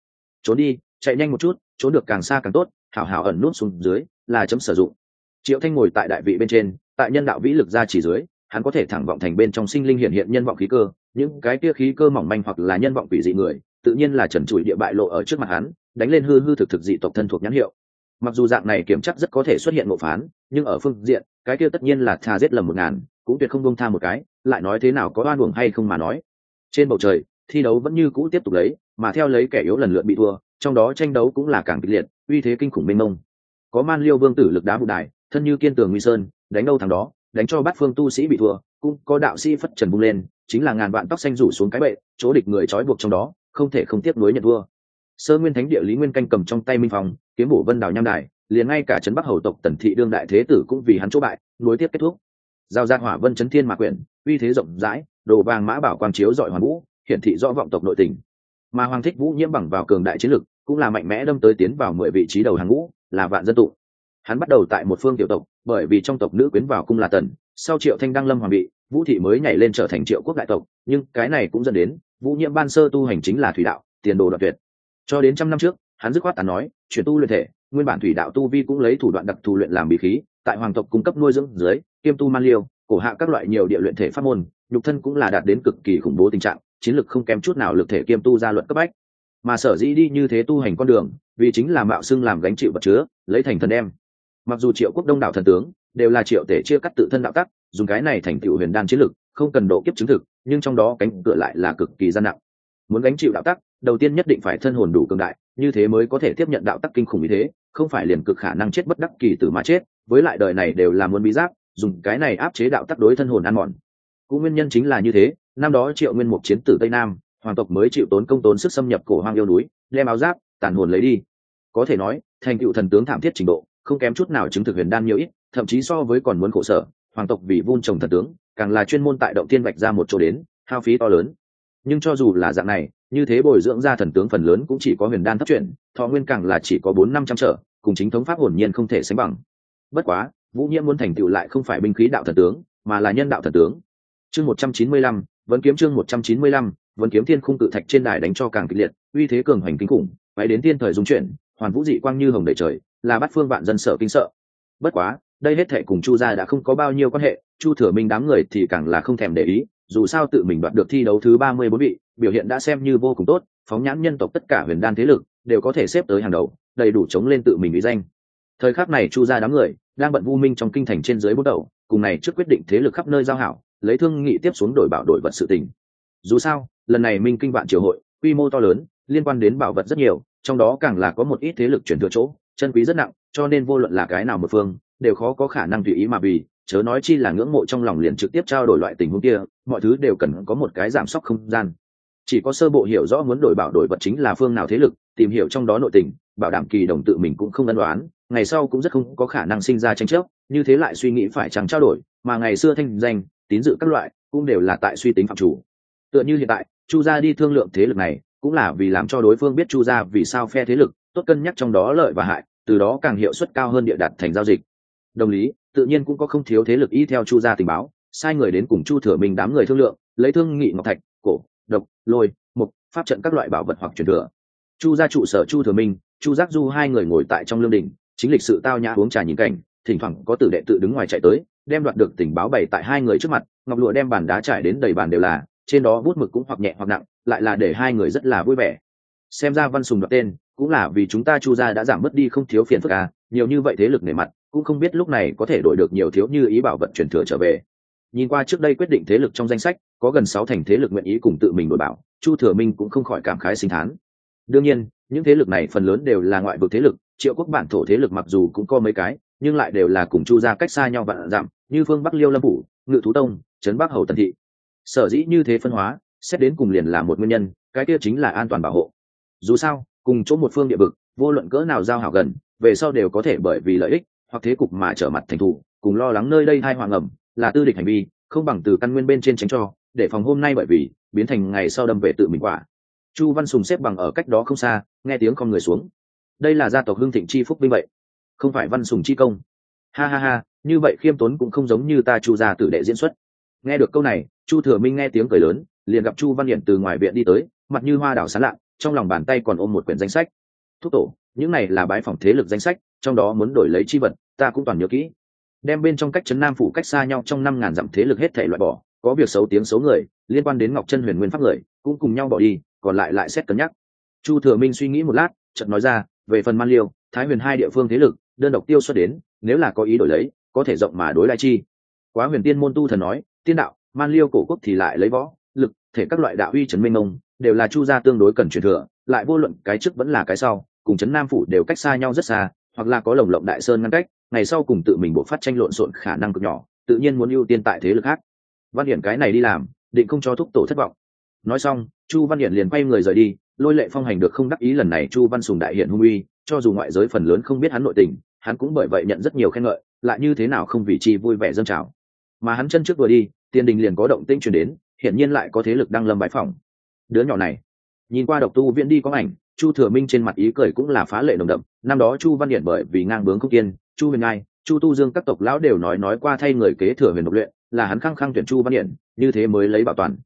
Trốn đi, chạy nhanh một chút, trốn được càng xa càng tốt, hảo hảo ẩn nút xuống dưới, là chấm sử dụng. Triệu thanh ngồi tại đại vị bên trên, tại nhân đạo vĩ lực ra chỉ dưới, hắn có thể thẳng vọng thành bên trong sinh linh hiện hiện nhân vọng khí cơ, những cái kia khí cơ mỏng manh hoặc là nhân vọng quỷ dị người, tự nhiên là trần trụi địa bại lộ ở trước mặt hắn, đánh lên hư hư thực thực dị tộc thân thuộc nhãn hiệu mặc dù dạng này kiểm chắc rất có thể xuất hiện ngộ phán, nhưng ở phương diện, cái kia tất nhiên là thà giết lầm một ngàn, cũng tuyệt không bông tha một cái, lại nói thế nào có oan uổng hay không mà nói. Trên bầu trời, thi đấu vẫn như cũ tiếp tục lấy, mà theo lấy kẻ yếu lần lượt bị thua, trong đó tranh đấu cũng là càng kịch liệt, uy thế kinh khủng mênh mông. Có man liêu vương tử lực đá vụ đài, thân như kiên tường nguy sơn, đánh đâu thằng đó, đánh cho bát phương tu sĩ bị thua, cũng có đạo sĩ phất trần bung lên, chính là ngàn vạn tóc xanh rủ xuống cái bệ, chỗ địch người trói buộc trong đó, không thể không tiếp nối nhận thua sơ nguyên thánh địa lý nguyên canh cầm trong tay minh phong, kiếm bổ vân đào nham đài, liền ngay cả trấn bắc hầu tộc tần thị đương đại thế tử cũng vì hắn chỗ bại, nối tiếp kết thúc. Giao ra hỏa vân chấn thiên mạc quyển, uy thế rộng rãi, đồ vàng mã bảo quang chiếu dọi hoàn vũ, hiển thị rõ vọng tộc nội tình. Mà hoàng thích vũ nhiễm bằng vào cường đại chiến lực, cũng là mạnh mẽ đâm tới tiến vào mười vị trí đầu hàng ngũ, là vạn dân tụ. Hắn bắt đầu tại một phương tiểu tộc, bởi vì trong tộc nữ quyến vào cung là tần, sau triệu thanh đăng lâm hoàng bị, vũ thị mới nhảy lên trở thành triệu quốc đại tộc, nhưng cái này cũng dẫn đến, vũ nhiễm ban sơ tu hành chính là thủy đạo, tiền đồ đoạn tuyệt cho đến trăm năm trước, hắn dứt khoát tàn nói, chuyển tu luyện thể, nguyên bản thủy đạo tu vi cũng lấy thủ đoạn đặc thù luyện làm bí khí, tại hoàng tộc cung cấp nuôi dưỡng dưới, kiêm tu man liêu, cổ hạ các loại nhiều địa luyện thể pháp môn, nhục thân cũng là đạt đến cực kỳ khủng bố tình trạng, chiến lực không kém chút nào lực thể kiêm tu ra luận cấp bách. Mà sở dĩ đi như thế tu hành con đường, vì chính là mạo xưng làm gánh chịu vật chứa, lấy thành thần đem. Mặc dù triệu quốc đông đảo thần tướng, đều là triệu tể chia cắt tự thân đạo tắc, dùng cái này thành tựu huyền đan chiến lực, không cần độ kiếp chứng thực, nhưng trong đó cánh cửa lại là cực kỳ gian nặng muốn gánh chịu đạo tắc, đầu tiên nhất định phải thân hồn đủ cường đại, như thế mới có thể tiếp nhận đạo tắc kinh khủng như thế, không phải liền cực khả năng chết bất đắc kỳ tử mà chết, với lại đời này đều là muốn bí giác dùng cái này áp chế đạo tắc đối thân hồn ăn mòn. Cũng nguyên nhân chính là như thế, năm đó triệu nguyên một chiến tử tây nam, hoàng tộc mới chịu tốn công tốn sức xâm nhập cổ hoang yêu núi, đem áo giáp, tàn hồn lấy đi. Có thể nói, thành cựu thần tướng thảm thiết trình độ, không kém chút nào chứng thực huyền đan nhiều ít, thậm chí so với còn muốn khổ sở, hoàng tộc vì vun trồng thần tướng, càng là chuyên môn tại động tiên vạch ra một chỗ đến, hao phí to lớn nhưng cho dù là dạng này, như thế bồi dưỡng ra thần tướng phần lớn cũng chỉ có huyền đan thấp chuyển thọ nguyên càng là chỉ có bốn năm trăm trở, cùng chính thống pháp hồn nhiên không thể sánh bằng. Bất quá, vũ nhiễm muốn thành tựu lại không phải binh khí đạo thần tướng, mà là nhân đạo thần tướng. Chương một trăm chín mươi lăm vẫn kiếm chương một trăm chín mươi lăm vẫn kiếm thiên khung tự thạch trên đài đánh cho càng kịch liệt, uy thế cường hoành kinh khủng váy đến thiên thời dung chuyển, hoàn vũ dị quang như hồng đầy trời, là bắt phương vạn dân sợ kinh sợ. Bất quá, đây hết thệ cùng chu gia đã không có bao nhiêu quan hệ, chu thừa minh đám người thì càng là không thèm để ý dù sao tự mình đoạt được thi đấu thứ ba mươi bốn vị, biểu hiện đã xem như vô cùng tốt, phóng nhãn nhân tộc tất cả huyền đan thế lực đều có thể xếp tới hàng đầu, đầy đủ chống lên tự mình uy danh. Thời khắc này chu gia đám người đang bận vu minh trong kinh thành trên dưới bút đầu, cùng này trước quyết định thế lực khắp nơi giao hảo, lấy thương nghị tiếp xuống đổi bảo đổi vật sự tình. Dù sao, lần này minh kinh vạn triều hội, quy mô to lớn, liên quan đến bảo vật rất nhiều, trong đó càng là có một ít thế lực chuyển thừa chỗ, chân quý rất nặng, cho nên vô luận là cái nào một phương, đều khó có khả năng tùy ý mà vì chớ nói chi là ngưỡng mộ trong lòng liền trực tiếp trao đổi loại tình huống kia, mọi thứ đều cần có một cái giảm sốc không gian. Chỉ có sơ bộ hiểu rõ muốn đổi bảo đổi vật chính là phương nào thế lực, tìm hiểu trong đó nội tình, bảo đảm kỳ đồng tự mình cũng không ân đoán ngày sau cũng rất không có khả năng sinh ra tranh chấp, như thế lại suy nghĩ phải chẳng trao đổi, mà ngày xưa thanh danh, tín dự các loại, cũng đều là tại suy tính phạm chủ. Tựa như hiện tại, chu gia đi thương lượng thế lực này, cũng là vì làm cho đối phương biết chu gia vì sao phe thế lực, tốt cân nhắc trong đó lợi và hại, từ đó càng hiệu suất cao hơn địa đặt thành giao dịch đồng lý, tự nhiên cũng có không thiếu thế lực y theo chu gia tình báo, sai người đến cùng chu thừa minh đám người thương lượng, lấy thương nghị ngọc thạch, cổ, độc, lôi, mục, pháp trận các loại bảo vật hoặc truyền thừa. Chu gia trụ sở chu thừa minh, chu giác du hai người ngồi tại trong lương đình chính lịch sự tao nhã uống trà nhìn cảnh, thỉnh thoảng có tử đệ tự đứng ngoài chạy tới, đem đoạt được tình báo bày tại hai người trước mặt, ngọc lụa đem bàn đá trải đến đầy bàn đều là, trên đó bút mực cũng hoặc nhẹ hoặc nặng, lại là để hai người rất là vui vẻ. Xem ra văn sùng đoạt tên, cũng là vì chúng ta chu gia đã giảm mất đi không thiếu phiền phức à nhiều như vậy thế lực nề mặt cũng không biết lúc này có thể đổi được nhiều thiếu như ý bảo vật truyền thừa trở về. Nhìn qua trước đây quyết định thế lực trong danh sách, có gần sáu thành thế lực nguyện ý cùng tự mình đổi bảo, chu thừa minh cũng không khỏi cảm khái sinh thán. Đương nhiên, những thế lực này phần lớn đều là ngoại vực thế lực, triệu quốc bản thổ thế lực mặc dù cũng có mấy cái, nhưng lại đều là cùng chu ra cách xa nhau vạn dặm, như phương bắc liêu lâm phủ, ngự thú tông, trấn bắc hầu tần thị. Sở dĩ như thế phân hóa, xét đến cùng liền là một nguyên nhân, cái kia chính là an toàn bảo hộ. Dù sao, cùng chỗ một phương địa vực, vô luận cỡ nào giao hảo gần, về sau đều có thể bởi vì lợi ích hoặc thế cục mà trở mặt thành thủ cùng lo lắng nơi đây hai hoàng ẩm là tư địch hành vi, không bằng từ căn nguyên bên trên tránh cho, để phòng hôm nay bởi vì, biến thành ngày sau đâm về tự mình quả. Chu văn sùng xếp bằng ở cách đó không xa, nghe tiếng con người xuống. Đây là gia tộc hưng thịnh chi phúc binh vậy, không phải văn sùng chi công. Ha ha ha, như vậy khiêm tốn cũng không giống như ta chu gia tử đệ diễn xuất. Nghe được câu này, chu thừa minh nghe tiếng cười lớn, liền gặp chu văn hiển từ ngoài viện đi tới, mặt như hoa đảo sán lạ, trong lòng bàn tay còn ôm một quyển danh sách. Thúc tổ những này là bái phòng thế lực danh sách, trong đó muốn đổi lấy chi vật, ta cũng toàn nhớ kỹ. Đem bên trong cách trấn nam phủ cách xa nhau trong năm ngàn dặm thế lực hết thể loại bỏ, có việc xấu tiếng xấu người, liên quan đến ngọc chân huyền nguyên pháp người, cũng cùng nhau bỏ đi, còn lại lại xét cân nhắc. Chu thừa minh suy nghĩ một lát, chợt nói ra, về phần man liêu, thái huyền hai địa phương thế lực, đơn độc tiêu xuất đến, nếu là có ý đổi lấy, có thể rộng mà đối lại chi. Quá huyền tiên môn tu thần nói, tiên đạo, man liêu cổ quốc thì lại lấy võ, lực, thể các loại đạo uy trấn minh ông đều là chu gia tương đối cần truyền thừa, lại vô luận cái trước vẫn là cái sau cùng trấn nam phủ đều cách xa nhau rất xa, hoặc là có lồng lộng đại sơn ngăn cách, ngày sau cùng tự mình bộ phát tranh lộn xộn khả năng cực nhỏ, tự nhiên muốn ưu tiên tại thế lực khác. Văn hiển cái này đi làm, định không cho thúc tổ thất vọng. Nói xong, chu văn hiển liền quay người rời đi, lôi lệ phong hành được không đắc ý lần này chu văn sùng đại hiển hung uy, cho dù ngoại giới phần lớn không biết hắn nội tình, hắn cũng bởi vậy nhận rất nhiều khen ngợi, lại như thế nào không vì chi vui vẻ dâng trào. Mà hắn chân trước vừa đi, tiền đình liền có động tĩnh chuyển đến, hiển nhiên lại có thế lực đang lâm bãi phòng đứa nhỏ này, nhìn qua độc tu viễn đi có ảnh chu thừa minh trên mặt ý cười cũng là phá lệ nồng đậm. Năm đó chu văn Điện bởi vì ngang bướng không kiên chu huyền ngai chu tu dương các tộc lão đều nói nói qua thay người kế thừa huyền độc luyện là hắn khăng khăng tuyển chu văn Điện, như thế mới lấy bảo toàn.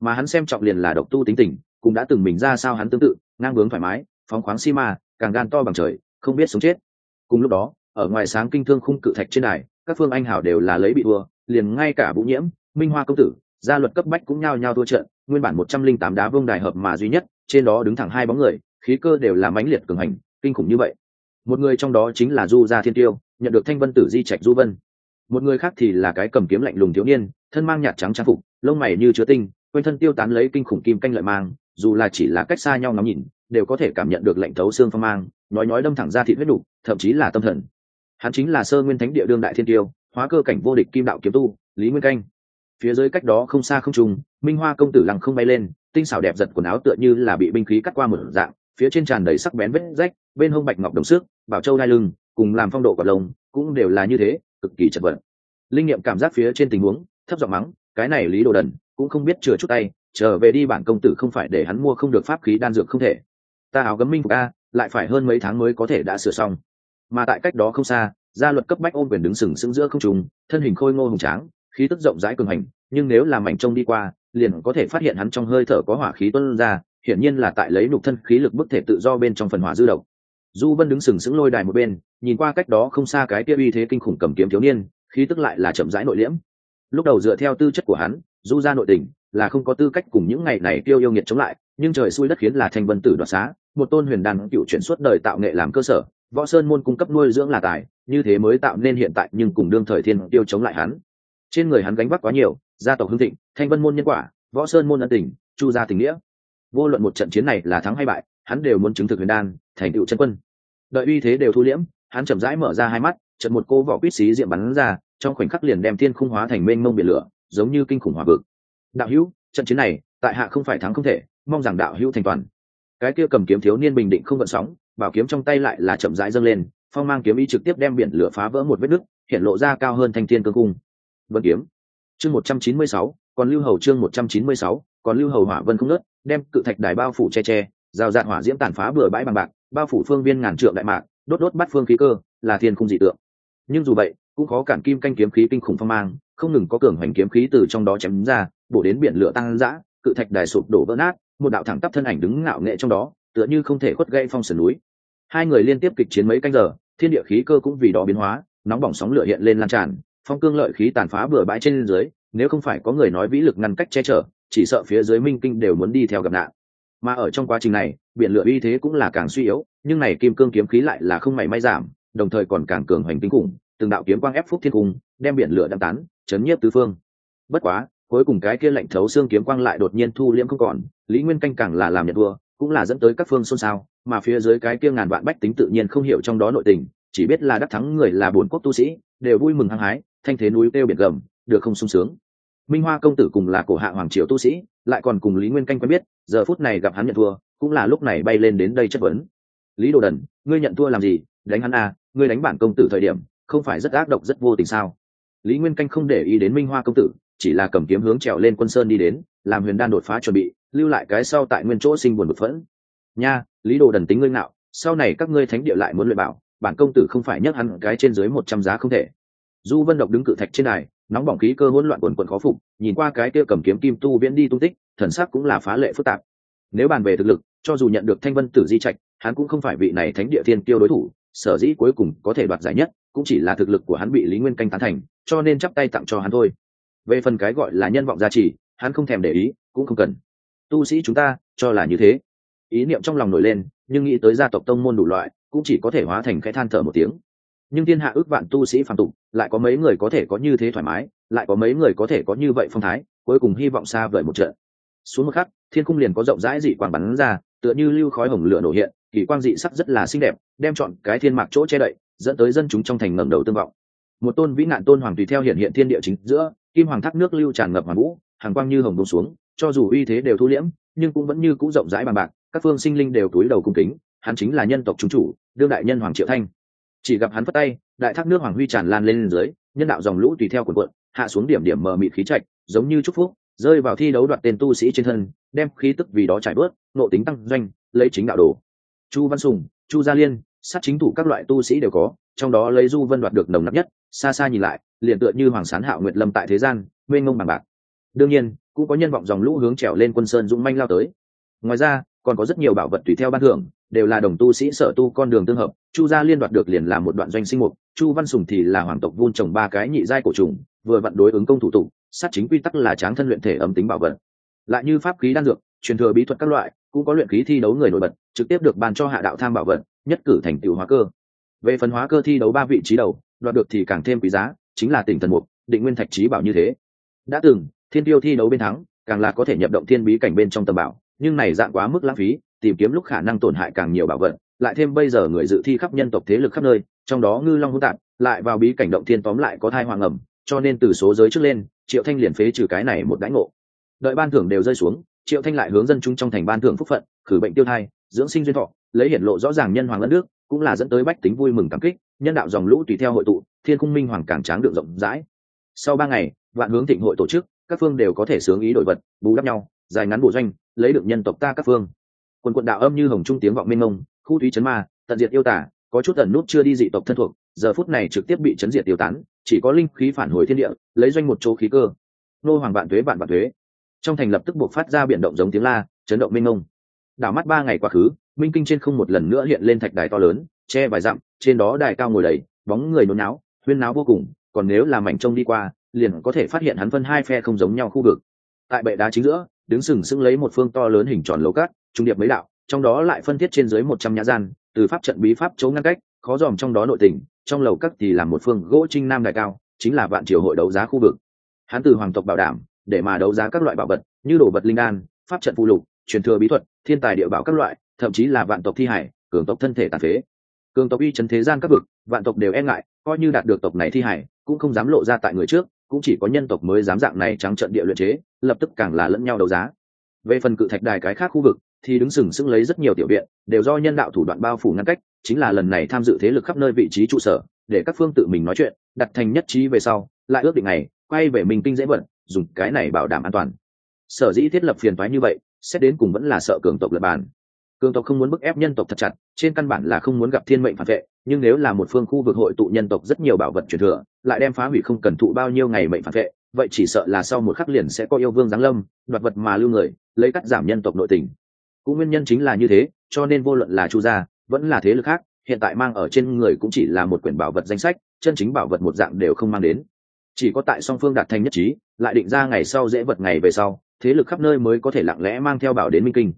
Mà hắn xem trọng liền là độc tu tính tình cũng đã từng mình ra sao hắn tương tự ngang bướng thoải mái phóng khoáng si ma càng gan to bằng trời không biết sống chết. Cùng lúc đó ở ngoài sáng kinh thương khung cự thạch trên đài các phương anh hảo đều là lấy bị thua liền ngay cả vũ nhiễm minh hoa công tử gia luật cấp bách cũng nhao nhao thua trận nguyên bản một trăm linh tám đá vương đài hợp mà duy nhất trên đó đứng thẳng hai bóng người khí cơ đều là mãnh liệt cường hành kinh khủng như vậy. Một người trong đó chính là du gia thiên tiêu nhận được thanh vân tử di trạch du vân. Một người khác thì là cái cầm kiếm lạnh lùng thiếu niên thân mang nhạt trắng trang phục lông mày như chứa tinh quanh thân tiêu tán lấy kinh khủng kim canh lợi mang dù là chỉ là cách xa nhau ngắm nhìn đều có thể cảm nhận được lạnh thấu xương phong mang nói nói đâm thẳng ra thịt huyết đủ, thậm chí là tâm thần. Hắn chính là sơ nguyên thánh địa đương đại thiên tiêu hóa cơ cảnh vô địch kim đạo kiếm tu lý nguyên canh. Phía dưới cách đó không xa không trùng minh hoa công tử lặng không bay lên tinh xảo đẹp giật quần áo tựa như là bị binh khí cắt qua một dạng phía trên tràn đầy sắc bén vết rách, bên hông bạch ngọc đồng xước, bảo châu đai lưng, cùng làm phong độ quả lông, cũng đều là như thế, cực kỳ chật vật. Linh nghiệm cảm giác phía trên tình huống, thấp giọng mắng, cái này lý đồ đần, cũng không biết chừa chút tay, trở về đi bản công tử không phải để hắn mua không được pháp khí đan dược không thể. Ta áo gấm minh phục a, lại phải hơn mấy tháng mới có thể đã sửa xong. Mà tại cách đó không xa, gia luật cấp bách ôm quyền đứng sừng sững giữa không trùng thân hình khôi ngô hùng tráng, khí tức rộng rãi cường hành, nhưng nếu làm mảnh trông đi qua, liền có thể phát hiện hắn trong hơi thở có hỏa khí tuân ra hiển nhiên là tại lấy nục thân khí lực bức thể tự do bên trong phần hỏa dư độc. Du vân đứng sừng sững lôi đài một bên, nhìn qua cách đó không xa cái kia uy thế kinh khủng cầm kiếm thiếu niên, khí tức lại là chậm rãi nội liễm. Lúc đầu dựa theo tư chất của hắn, du ra nội tình là không có tư cách cùng những ngày này tiêu yêu nghiệt chống lại, nhưng trời xui đất khiến là thanh vân tử đoạt xá, một tôn huyền đan cựu chuyển suốt đời tạo nghệ làm cơ sở, võ sơn môn cung cấp nuôi dưỡng là tài, như thế mới tạo nên hiện tại nhưng cùng đương thời thiên tiêu chống lại hắn. Trên người hắn gánh vác quá nhiều, gia tộc hưng thịnh, thanh vân môn nhân quả, võ sơn môn ân tình, chu gia tình nghĩa vô luận một trận chiến này là thắng hay bại, hắn đều muốn chứng thực huyền đan, thành tựu chân quân. Đợi uy thế đều thu liễm, hắn chậm rãi mở ra hai mắt trận một cô vỏ quýt xí diệm bắn ra, trong khoảnh khắc liền đem thiên khung hóa thành mênh mông biển lửa, giống như kinh khủng hỏa vực. Đạo hữu, trận chiến này, tại hạ không phải thắng không thể, mong rằng đạo hữu thành toàn. Cái kia cầm kiếm thiếu niên bình định không vận sóng, bảo kiếm trong tay lại là chậm rãi dâng lên, phong mang kiếm ý trực tiếp đem biển lửa phá vỡ một vết nứt, hiện lộ ra cao hơn thanh thiên cơ cung. Vân kiếm. Chương một trăm chín mươi sáu, còn lưu hầu chương một trăm chín mươi sáu, còn lưu hầu hỏa vân không nớt đem cự thạch đài bao phủ che che rào rạt hỏa diễm tàn phá bừa bãi bằng bạc, bao phủ phương viên ngàn trượng đại mạc, đốt đốt bắt phương khí cơ, là thiên khung dị tượng. Nhưng dù vậy, cũng khó cản kim canh kiếm khí kinh khủng phong mang, không ngừng có cường hoành kiếm khí từ trong đó chém ra, bổ đến biển lửa tăng dã, cự thạch đài sụp đổ vỡ nát, một đạo thẳng tắp thân ảnh đứng ngạo nghệ trong đó, tựa như không thể khuất gây phong sườn núi. Hai người liên tiếp kịch chiến mấy canh giờ, thiên địa khí cơ cũng vì đó biến hóa, nóng bỏng sóng lửa hiện lên lan tràn, phong cương lợi khí tàn phá bừa bãi trên dưới, nếu không phải có người nói vĩ lực ngăn cách che chở chỉ sợ phía dưới minh kinh đều muốn đi theo gặp nạn. Mà ở trong quá trình này, biển lửa uy thế cũng là càng suy yếu, nhưng này kim cương kiếm khí lại là không mảy may giảm, đồng thời còn càng cường hoành kinh khủng, từng đạo kiếm quang ép phúc thiên cung, đem biển lửa đăng tán, chấn nhiếp tứ phương. Bất quá, cuối cùng cái kia lạnh thấu xương kiếm quang lại đột nhiên thu liễm không còn, lý nguyên canh càng là làm nhận vua cũng là dẫn tới các phương xôn xao, mà phía dưới cái kia ngàn vạn bách tính tự nhiên không hiểu trong đó nội tình, chỉ biết là đắc thắng người là bốn quốc tu sĩ, đều vui mừng hăng hái, thanh thế núi kêu biển gầm, được không sung sướng minh hoa công tử cùng là cổ hạ hoàng triều tu sĩ, lại còn cùng lý nguyên canh quen biết, giờ phút này gặp hắn nhận thua, cũng là lúc này bay lên đến đây chất vấn. Lý đồ đần, ngươi nhận thua làm gì? Đánh hắn à ngươi đánh bản công tử thời điểm, không phải rất ác độc, rất vô tình sao? Lý nguyên canh không để ý đến minh hoa công tử, chỉ là cầm kiếm hướng trèo lên quân sơn đi đến, làm huyền đan đột phá chuẩn bị, lưu lại cái sau tại nguyên chỗ sinh buồn bực phẫn. Nha, lý đồ đần tính ngươi nạo sau này các ngươi thánh địa lại muốn luyện bảo, bản công tử không phải nhắc hắn cái trên dưới một trăm giá không thể. Du vân độc đứng cự thạch trên này nóng bỏng khí cơ hỗn loạn quần quần khó phục, nhìn qua cái kia cầm kiếm kim tu viễn đi tung tích, thần sắc cũng là phá lệ phức tạp. Nếu bàn về thực lực, cho dù nhận được thanh vân tử di trạch, hắn cũng không phải vị này thánh địa thiên tiêu đối thủ, sở dĩ cuối cùng có thể đoạt giải nhất, cũng chỉ là thực lực của hắn bị lý nguyên canh tán thành, cho nên chắp tay tặng cho hắn thôi. Về phần cái gọi là nhân vọng gia trì, hắn không thèm để ý, cũng không cần. Tu sĩ chúng ta, cho là như thế. Ý niệm trong lòng nổi lên, nhưng nghĩ tới gia tộc tông môn đủ loại, cũng chỉ có thể hóa thành cái than thở một tiếng nhưng thiên hạ ước vạn tu sĩ phàm tục, lại có mấy người có thể có như thế thoải mái, lại có mấy người có thể có như vậy phong thái, cuối cùng hy vọng xa vời một trận. Xuống một khắc, thiên cung liền có rộng rãi dị quang bắn ra, tựa như lưu khói hồng lửa nổ hiện, kỳ quang dị sắc rất là xinh đẹp, đem chọn cái thiên mạc chỗ che đậy, dẫn tới dân chúng trong thành ngẩng đầu tương vọng. Một tôn vĩ nạn tôn hoàng tùy theo hiện hiện thiên địa chính giữa, kim hoàng thác nước lưu tràn ngập hoàng vũ, hàng quang như hồng bông xuống, cho dù uy thế đều thu liễm, nhưng cũng vẫn như cũ rộng rãi bằng bạc, các phương sinh linh đều túi đầu cung kính, hắn chính là nhân tộc trung chủ, đương đại nhân hoàng triệu thanh chỉ gặp hắn phất tay, đại thác nước hoàng huy tràn lan lên dưới, nhân đạo dòng lũ tùy theo quần quận hạ xuống điểm điểm mờ mịt khí trạch, giống như chúc phúc, rơi vào thi đấu đoạt tên tu sĩ trên thân, đem khí tức vì đó trải bớt nộ tính tăng doanh, lấy chính đạo đồ. Chu văn sùng, chu gia liên, sát chính thủ các loại tu sĩ đều có, trong đó lấy du vân đoạt được nồng nặc nhất, xa xa nhìn lại, liền tựa như hoàng sán hạo nguyệt lâm tại thế gian nguyên ngông bằng bạc. Đương nhiên, cũng có nhân vọng dòng lũ hướng trèo lên quân sơn dũng manh lao tới. Ngoài ra, còn có rất nhiều bảo vật tùy theo ban thưởng đều là đồng tu sĩ sở tu con đường tương hợp, chu gia liên đoạt được liền là một đoạn doanh sinh mục, chu văn sùng thì là hoàng tộc vun trồng ba cái nhị giai cổ trùng, vừa vặn đối ứng công thủ tục, sát chính quy tắc là tráng thân luyện thể ấm tính bảo vật. Lại như pháp khí đan dược, truyền thừa bí thuật các loại, cũng có luyện khí thi đấu người nổi bật, trực tiếp được ban cho hạ đạo tham bảo vật, nhất cử thành tựu hóa cơ. Về phần hóa cơ thi đấu ba vị trí đầu, đoạt được thì càng thêm quý giá, chính là tỉnh thần mục, định nguyên thạch trí bảo như thế. Đã từng, thiên tiêu thi đấu bên thắng, càng là có thể nhập động thiên bí cảnh bên trong tầm bảo, nhưng này dạng quá mức lãng phí tìm kiếm lúc khả năng tổn hại càng nhiều bảo vật, lại thêm bây giờ người dự thi khắp nhân tộc thế lực khắp nơi, trong đó ngư long hỗn tạp, lại vào bí cảnh động thiên tóm lại có thai hoàng ẩm, cho nên từ số giới trước lên, triệu thanh liền phế trừ cái này một đãi ngộ. Đợi ban thưởng đều rơi xuống, triệu thanh lại hướng dân chúng trong thành ban thưởng phúc phận, khử bệnh tiêu thai, dưỡng sinh duyên thọ, lấy hiển lộ rõ ràng nhân hoàng đất nước, cũng là dẫn tới bách tính vui mừng cảm kích, nhân đạo dòng lũ tùy theo hội tụ, thiên cung minh hoàng càng tráng được rộng rãi. Sau ba ngày, vạn hướng thịnh hội tổ chức, các phương đều có thể sướng ý đổi vật, bù đắp nhau, dài ngắn bổ doanh, lấy được nhân tộc ta các phương quần quận đạo âm như hồng trung tiếng vọng mênh mông, khu thúy chấn ma, tận diệt yêu tả, có chút ẩn nút chưa đi dị tộc thân thuộc, giờ phút này trực tiếp bị chấn diệt tiêu tán, chỉ có linh khí phản hồi thiên địa, lấy doanh một chỗ khí cơ. Nô hoàng vạn thuế vạn vạn thuế trong thành lập tức buộc phát ra biển động giống tiếng la, chấn động mênh mông. Đảo mắt ba ngày quá khứ, minh kinh trên không một lần nữa hiện lên thạch đài to lớn, che vài dặm, trên đó đài cao ngồi đầy, bóng người nôn náo, huyên náo vô cùng, còn nếu là mảnh trông đi qua, liền có thể phát hiện hắn phân hai phe không giống nhau khu vực. Tại bệ đá chính giữa, đứng sừng sững lấy một phương to lớn hình tròn lấu cát trung điệp mấy đạo, trong đó lại phân thiết trên dưới một trăm nhã gian, từ pháp trận bí pháp chống ngăn cách, khó dòm trong đó nội tình, trong lầu các thì là một phương gỗ trinh nam đại cao, chính là vạn triều hội đấu giá khu vực. Hắn từ hoàng tộc bảo đảm, để mà đấu giá các loại bảo vật, như đồ vật linh đan, pháp trận phụ lục, truyền thừa bí thuật, thiên tài địa bảo các loại, thậm chí là vạn tộc thi hải, cường tộc thân thể tàn phế. Cường tộc uy chấn thế gian các vực, vạn tộc đều e ngại, coi như đạt được tộc này thi hải, cũng không dám lộ ra tại người trước, cũng chỉ có nhân tộc mới dám dạng này trắng trận địa luyện chế, lập tức càng là lẫn nhau đấu giá. Về phần cự thạch đài cái khác khu vực thì đứng sừng sững lấy rất nhiều tiểu viện, đều do nhân đạo thủ đoạn bao phủ ngăn cách, chính là lần này tham dự thế lực khắp nơi vị trí trụ sở, để các phương tự mình nói chuyện, đặt thành nhất trí về sau, lại ước định này quay về mình kinh dễ vận, dùng cái này bảo đảm an toàn. Sở dĩ thiết lập phiền toái như vậy, xét đến cùng vẫn là sợ cường tộc lập bàn. Cường tộc không muốn bức ép nhân tộc thật chặt, trên căn bản là không muốn gặp thiên mệnh phản vệ, nhưng nếu là một phương khu vực hội tụ nhân tộc rất nhiều bảo vật truyền thừa, lại đem phá hủy không cần thụ bao nhiêu ngày mệnh phản vệ, vậy chỉ sợ là sau một khắc liền sẽ có yêu vương giáng lâm, đoạt vật mà lưu người, lấy cắt giảm nhân tộc nội tình cũng nguyên nhân chính là như thế, cho nên vô luận là chu gia, vẫn là thế lực khác, hiện tại mang ở trên người cũng chỉ là một quyển bảo vật danh sách, chân chính bảo vật một dạng đều không mang đến. Chỉ có tại song phương đạt thành nhất trí, lại định ra ngày sau dễ vật ngày về sau, thế lực khắp nơi mới có thể lặng lẽ mang theo bảo đến minh kinh.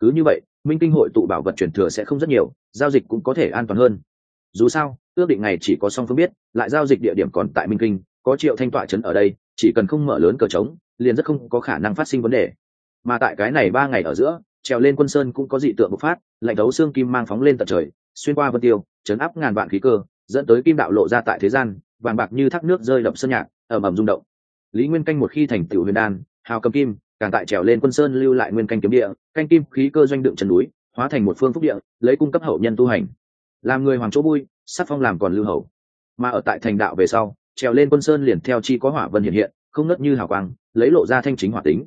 Cứ như vậy, minh kinh hội tụ bảo vật truyền thừa sẽ không rất nhiều, giao dịch cũng có thể an toàn hơn. Dù sao, ước định này chỉ có song phương biết, lại giao dịch địa điểm còn tại minh kinh, có triệu thanh tọa trấn ở đây, chỉ cần không mở lớn cờ trống, liền rất không có khả năng phát sinh vấn đề. Mà tại cái này ba ngày ở giữa trèo lên quân sơn cũng có dị tượng bộc phát, lạnh đấu xương kim mang phóng lên tận trời, xuyên qua vân tiêu, chấn áp ngàn vạn khí cơ, dẫn tới kim đạo lộ ra tại thế gian, vàng bạc như thác nước rơi đập sơn nhạc ẩm ẩm rung động. Lý nguyên canh một khi thành tựu huyền đan, hào cầm kim, càng tại trèo lên quân sơn lưu lại nguyên canh kiếm địa, canh kim khí cơ doanh đựng chân núi, hóa thành một phương phúc địa, lấy cung cấp hậu nhân tu hành. Làm người hoàng chỗ vui, sắc phong làm còn lưu hậu. Mà ở tại thành đạo về sau, trèo lên quân sơn liền theo chi có hỏa vân hiện hiện, không nớt như hào quang, lấy lộ ra thanh chính hỏa tính.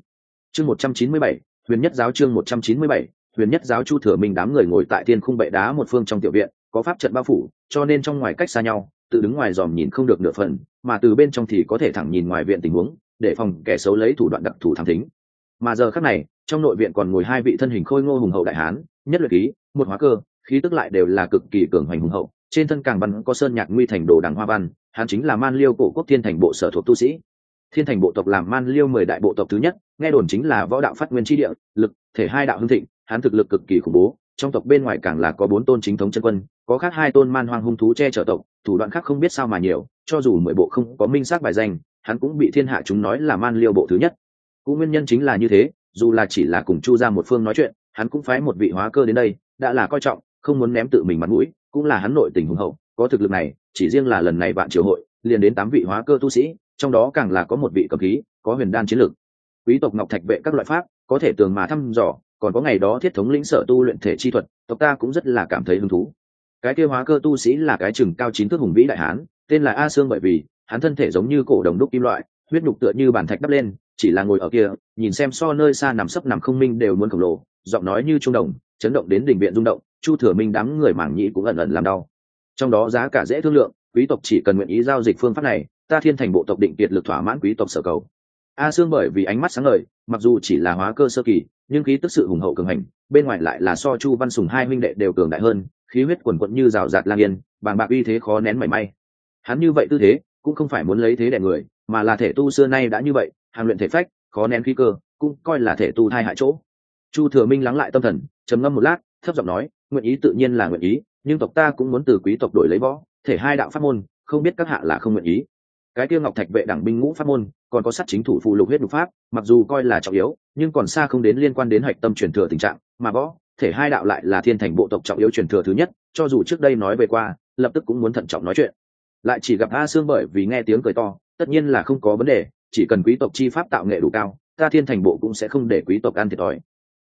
Chương một trăm chín mươi bảy huyền nhất giáo chương một trăm chín mươi bảy, huyền nhất giáo chu thừa minh đám người ngồi tại thiên khung bệ đá một phương trong tiểu viện, có pháp trận bao phủ, cho nên trong ngoài cách xa nhau, tự đứng ngoài dòm nhìn không được nửa phần, mà từ bên trong thì có thể thẳng nhìn ngoài viện tình huống, để phòng kẻ xấu lấy thủ đoạn đặc thù thám thính. Mà giờ khác này, trong nội viện còn ngồi hai vị thân hình khôi ngô hùng hậu đại hán, nhất luyện khí, một hóa cơ, khí tức lại đều là cực kỳ cường hoành hùng hậu. Trên thân càng văn có sơn nhạc nguy thành đồ đằng hoa văn, hắn chính là man liêu cổ quốc thiên thành bộ sở thuộc tu sĩ thiên thành bộ tộc làm man liêu mười đại bộ tộc thứ nhất, nghe đồn chính là võ đạo phát nguyên tri địa, lực, thể hai đạo hưng thịnh hắn thực lực cực kỳ khủng bố, trong tộc bên ngoài càng là có bốn tôn chính thống chân quân, có khác hai tôn man hoang hung thú che chở tộc, thủ đoạn khác không biết sao mà nhiều, cho dù mười bộ không có minh xác bài danh, hắn cũng bị thiên hạ chúng nói là man liêu bộ thứ nhất. Cũng nguyên nhân chính là như thế, dù là chỉ là cùng chu ra một phương nói chuyện, hắn cũng phái một vị hóa cơ đến đây, đã là coi trọng, không muốn ném tự mình mặt mũi, cũng là hắn nội tình hùng hậu, có thực lực này, chỉ riêng là lần này bạn triều hội, liền đến tám vị hóa cơ tu sĩ trong đó càng là có một vị cầm khí, có huyền đan chiến lược. Quý tộc ngọc thạch vệ các loại pháp, có thể tường mà thăm dò, còn có ngày đó thiết thống lĩnh sở tu luyện thể chi thuật, tộc ta cũng rất là cảm thấy hứng thú. Cái kia hóa cơ tu sĩ là cái chừng cao chín thước hùng vĩ đại hán, tên là a sương bởi vì, hắn thân thể giống như cổ đồng đúc kim loại, huyết nhục tựa như bàn thạch đắp lên, chỉ là ngồi ở kia, nhìn xem so nơi xa nằm sấp nằm không minh đều muốn khổng lồ, giọng nói như trung đồng, chấn động đến đỉnh viện rung động, chu thừa minh đám người mảng nhĩ cũng ẩn ẩn làm đau. Trong đó giá cả dễ thương lượng, quý tộc chỉ cần nguyện ý giao dịch phương pháp này ta thiên thành bộ tộc định kiệt lực thỏa mãn quý tộc sở cầu. A sương bởi vì ánh mắt sáng ngời, mặc dù chỉ là hóa cơ sơ kỳ, nhưng khí tức sự hùng hậu cường hành, bên ngoài lại là so chu văn sùng hai huynh đệ đều cường đại hơn, khí huyết quần quận như rào rạt lang yên, bàng bạc uy thế khó nén mảy may. Hắn như vậy tư thế, cũng không phải muốn lấy thế đẻ người, mà là thể tu xưa nay đã như vậy hàng luyện thể phách, khó nén khí cơ, cũng coi là thể tu thai hại chỗ. Chu thừa minh lắng lại tâm thần, trầm ngâm một lát, thấp giọng nói, nguyện ý tự nhiên là nguyện ý, nhưng tộc ta cũng muốn từ quý tộc đổi lấy võ, thể hai đạo pháp môn, không biết các hạ là không nguyện ý cái kia ngọc thạch vệ đảng binh ngũ pháp môn, còn có sát chính thủ phụ lục huyết lục pháp, mặc dù coi là trọng yếu, nhưng còn xa không đến liên quan đến hạch tâm truyền thừa tình trạng, mà võ thể hai đạo lại là thiên thành bộ tộc trọng yếu truyền thừa thứ nhất, cho dù trước đây nói về qua, lập tức cũng muốn thận trọng nói chuyện. Lại chỉ gặp a sương bởi vì nghe tiếng cười to, tất nhiên là không có vấn đề, chỉ cần quý tộc chi pháp tạo nghệ đủ cao, ta thiên thành bộ cũng sẽ không để quý tộc ăn thiệt thòi.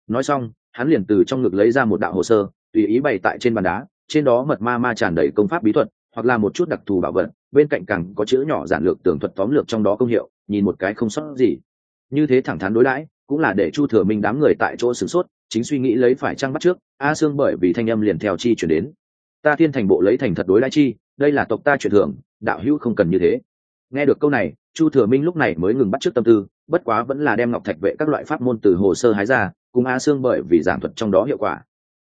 Nói xong, hắn liền từ trong ngực lấy ra một đạo hồ sơ, tùy ý bày tại trên bàn đá, trên đó mật ma ma tràn đầy công pháp bí thuật, hoặc là một chút đặc thù bảo vật bên cạnh càng có chữ nhỏ giản lược tường thuật tóm lược trong đó công hiệu, nhìn một cái không sót gì. Như thế thẳng thắn đối đãi, cũng là để chu thừa minh đám người tại chỗ sửng sốt, chính suy nghĩ lấy phải trăng bắt trước, a sương bởi vì thanh âm liền theo chi chuyển đến. Ta thiên thành bộ lấy thành thật đối đãi chi, đây là tộc ta truyền thường, đạo hữu không cần như thế. Nghe được câu này, chu thừa minh lúc này mới ngừng bắt trước tâm tư, bất quá vẫn là đem ngọc thạch vệ các loại pháp môn từ hồ sơ hái ra, cùng a sương bởi vì giảng thuật trong đó hiệu quả.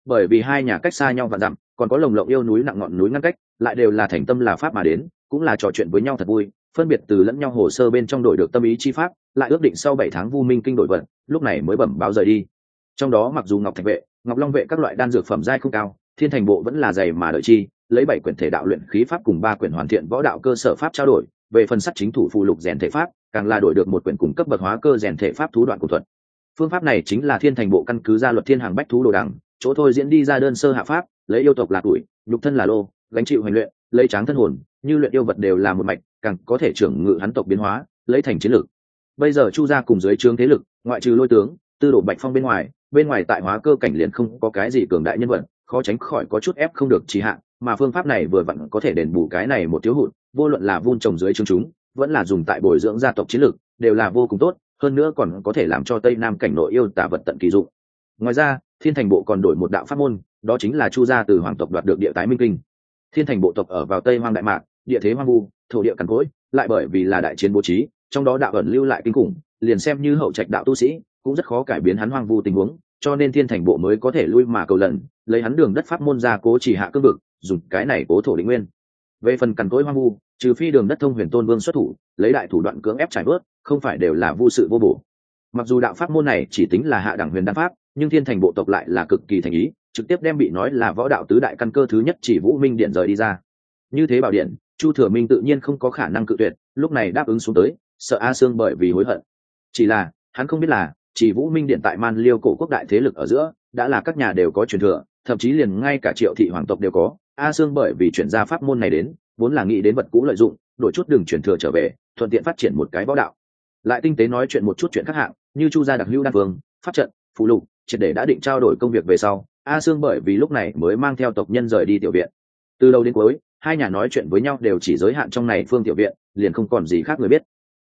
Bởi vì hai nhà cách xa nhau và dặm, còn có lồng lộng yêu núi nặng ngọn núi ngăn cách, lại đều là thành tâm là pháp mà đến cũng là trò chuyện với nhau thật vui, phân biệt từ lẫn nhau hồ sơ bên trong đổi được tâm ý chi pháp, lại ước định sau bảy tháng vu minh kinh đổi vận, lúc này mới bẩm báo rời đi. Trong đó mặc dù ngọc thạch vệ, ngọc long vệ các loại đan dược phẩm giai không cao, thiên thành bộ vẫn là dày mà đợi chi, lấy bảy quyển thể đạo luyện khí pháp cùng ba quyển hoàn thiện võ đạo cơ sở pháp trao đổi, về phần sắt chính thủ phụ lục rèn thể pháp, càng là đổi được một quyển cung cấp bậc hóa cơ rèn thể pháp thú đoạn của thuật. Phương pháp này chính là thiên thành bộ căn cứ ra luật thiên hàng bách thú đồ đẳng chỗ thôi diễn đi ra đơn sơ hạ pháp, lấy yêu tộc là tuổi, nhục thân là lô, gánh chịu hành luyện, lấy tráng thân hồn như luyện yêu vật đều là một mạch, càng có thể trưởng ngự hắn tộc biến hóa, lấy thành chiến lược bây giờ chu gia cùng dưới trướng thế lực, ngoại trừ lôi tướng, tư đổ bạch phong bên ngoài bên ngoài tại hóa cơ cảnh liền không có cái gì cường đại nhân vật, khó tránh khỏi có chút ép không được trì hạn mà phương pháp này vừa vặn có thể đền bù cái này một thiếu hụt, vô luận là vun trồng dưới trướng chúng, vẫn là dùng tại bồi dưỡng gia tộc chiến lược đều là vô cùng tốt, hơn nữa còn có thể làm cho tây nam cảnh nội yêu tả vật tận kỳ dụng. Ngoài ra, thiên thành bộ còn đổi một đạo pháp môn, đó chính là chu gia từ hoàng tộc đoạt được địa tái minh kinh. Thiên thành bộ tộc ở vào tây hoang đại mạc địa thế hoang vu, thổ địa cằn cỗi, lại bởi vì là đại chiến bố trí, trong đó đạo ẩn lưu lại kinh khủng, liền xem như hậu trạch đạo tu sĩ, cũng rất khó cải biến hắn hoang vu tình huống, cho nên thiên thành bộ mới có thể lui mà cầu lần, lấy hắn đường đất pháp môn ra cố chỉ hạ cương vực, dùng cái này cố thổ định nguyên. Về phần cằn cỗi hoang vu, trừ phi đường đất thông huyền tôn vương xuất thủ, lấy đại thủ đoạn cưỡng ép trải bớt, không phải đều là vu sự vô bổ. Mặc dù đạo pháp môn này chỉ tính là hạ đẳng huyền đan pháp, nhưng thiên thành bộ tộc lại là cực kỳ thành ý, trực tiếp đem bị nói là võ đạo tứ đại căn cơ thứ nhất chỉ vũ minh điện rời đi ra như thế bảo điện, chu thừa minh tự nhiên không có khả năng cự tuyệt, lúc này đáp ứng xuống tới, sợ a sương bởi vì hối hận. Chỉ là, hắn không biết là, chỉ vũ minh điện tại man liêu cổ quốc đại thế lực ở giữa, đã là các nhà đều có truyền thừa, thậm chí liền ngay cả triệu thị hoàng tộc đều có. A sương bởi vì chuyển ra pháp môn này đến, vốn là nghĩ đến vật cũ lợi dụng, đổi chút đường truyền thừa trở về, thuận tiện phát triển một cái võ đạo. Lại tinh tế nói chuyện một chút chuyện khác hạng, như chu gia đặc hữu đa phương pháp trận, phụ lục, triệt để đã định trao đổi công việc về sau, a sương bởi vì lúc này mới mang theo tộc nhân rời đi tiểu viện. Từ đầu đến cuối hai nhà nói chuyện với nhau đều chỉ giới hạn trong này phương tiểu viện, liền không còn gì khác người biết.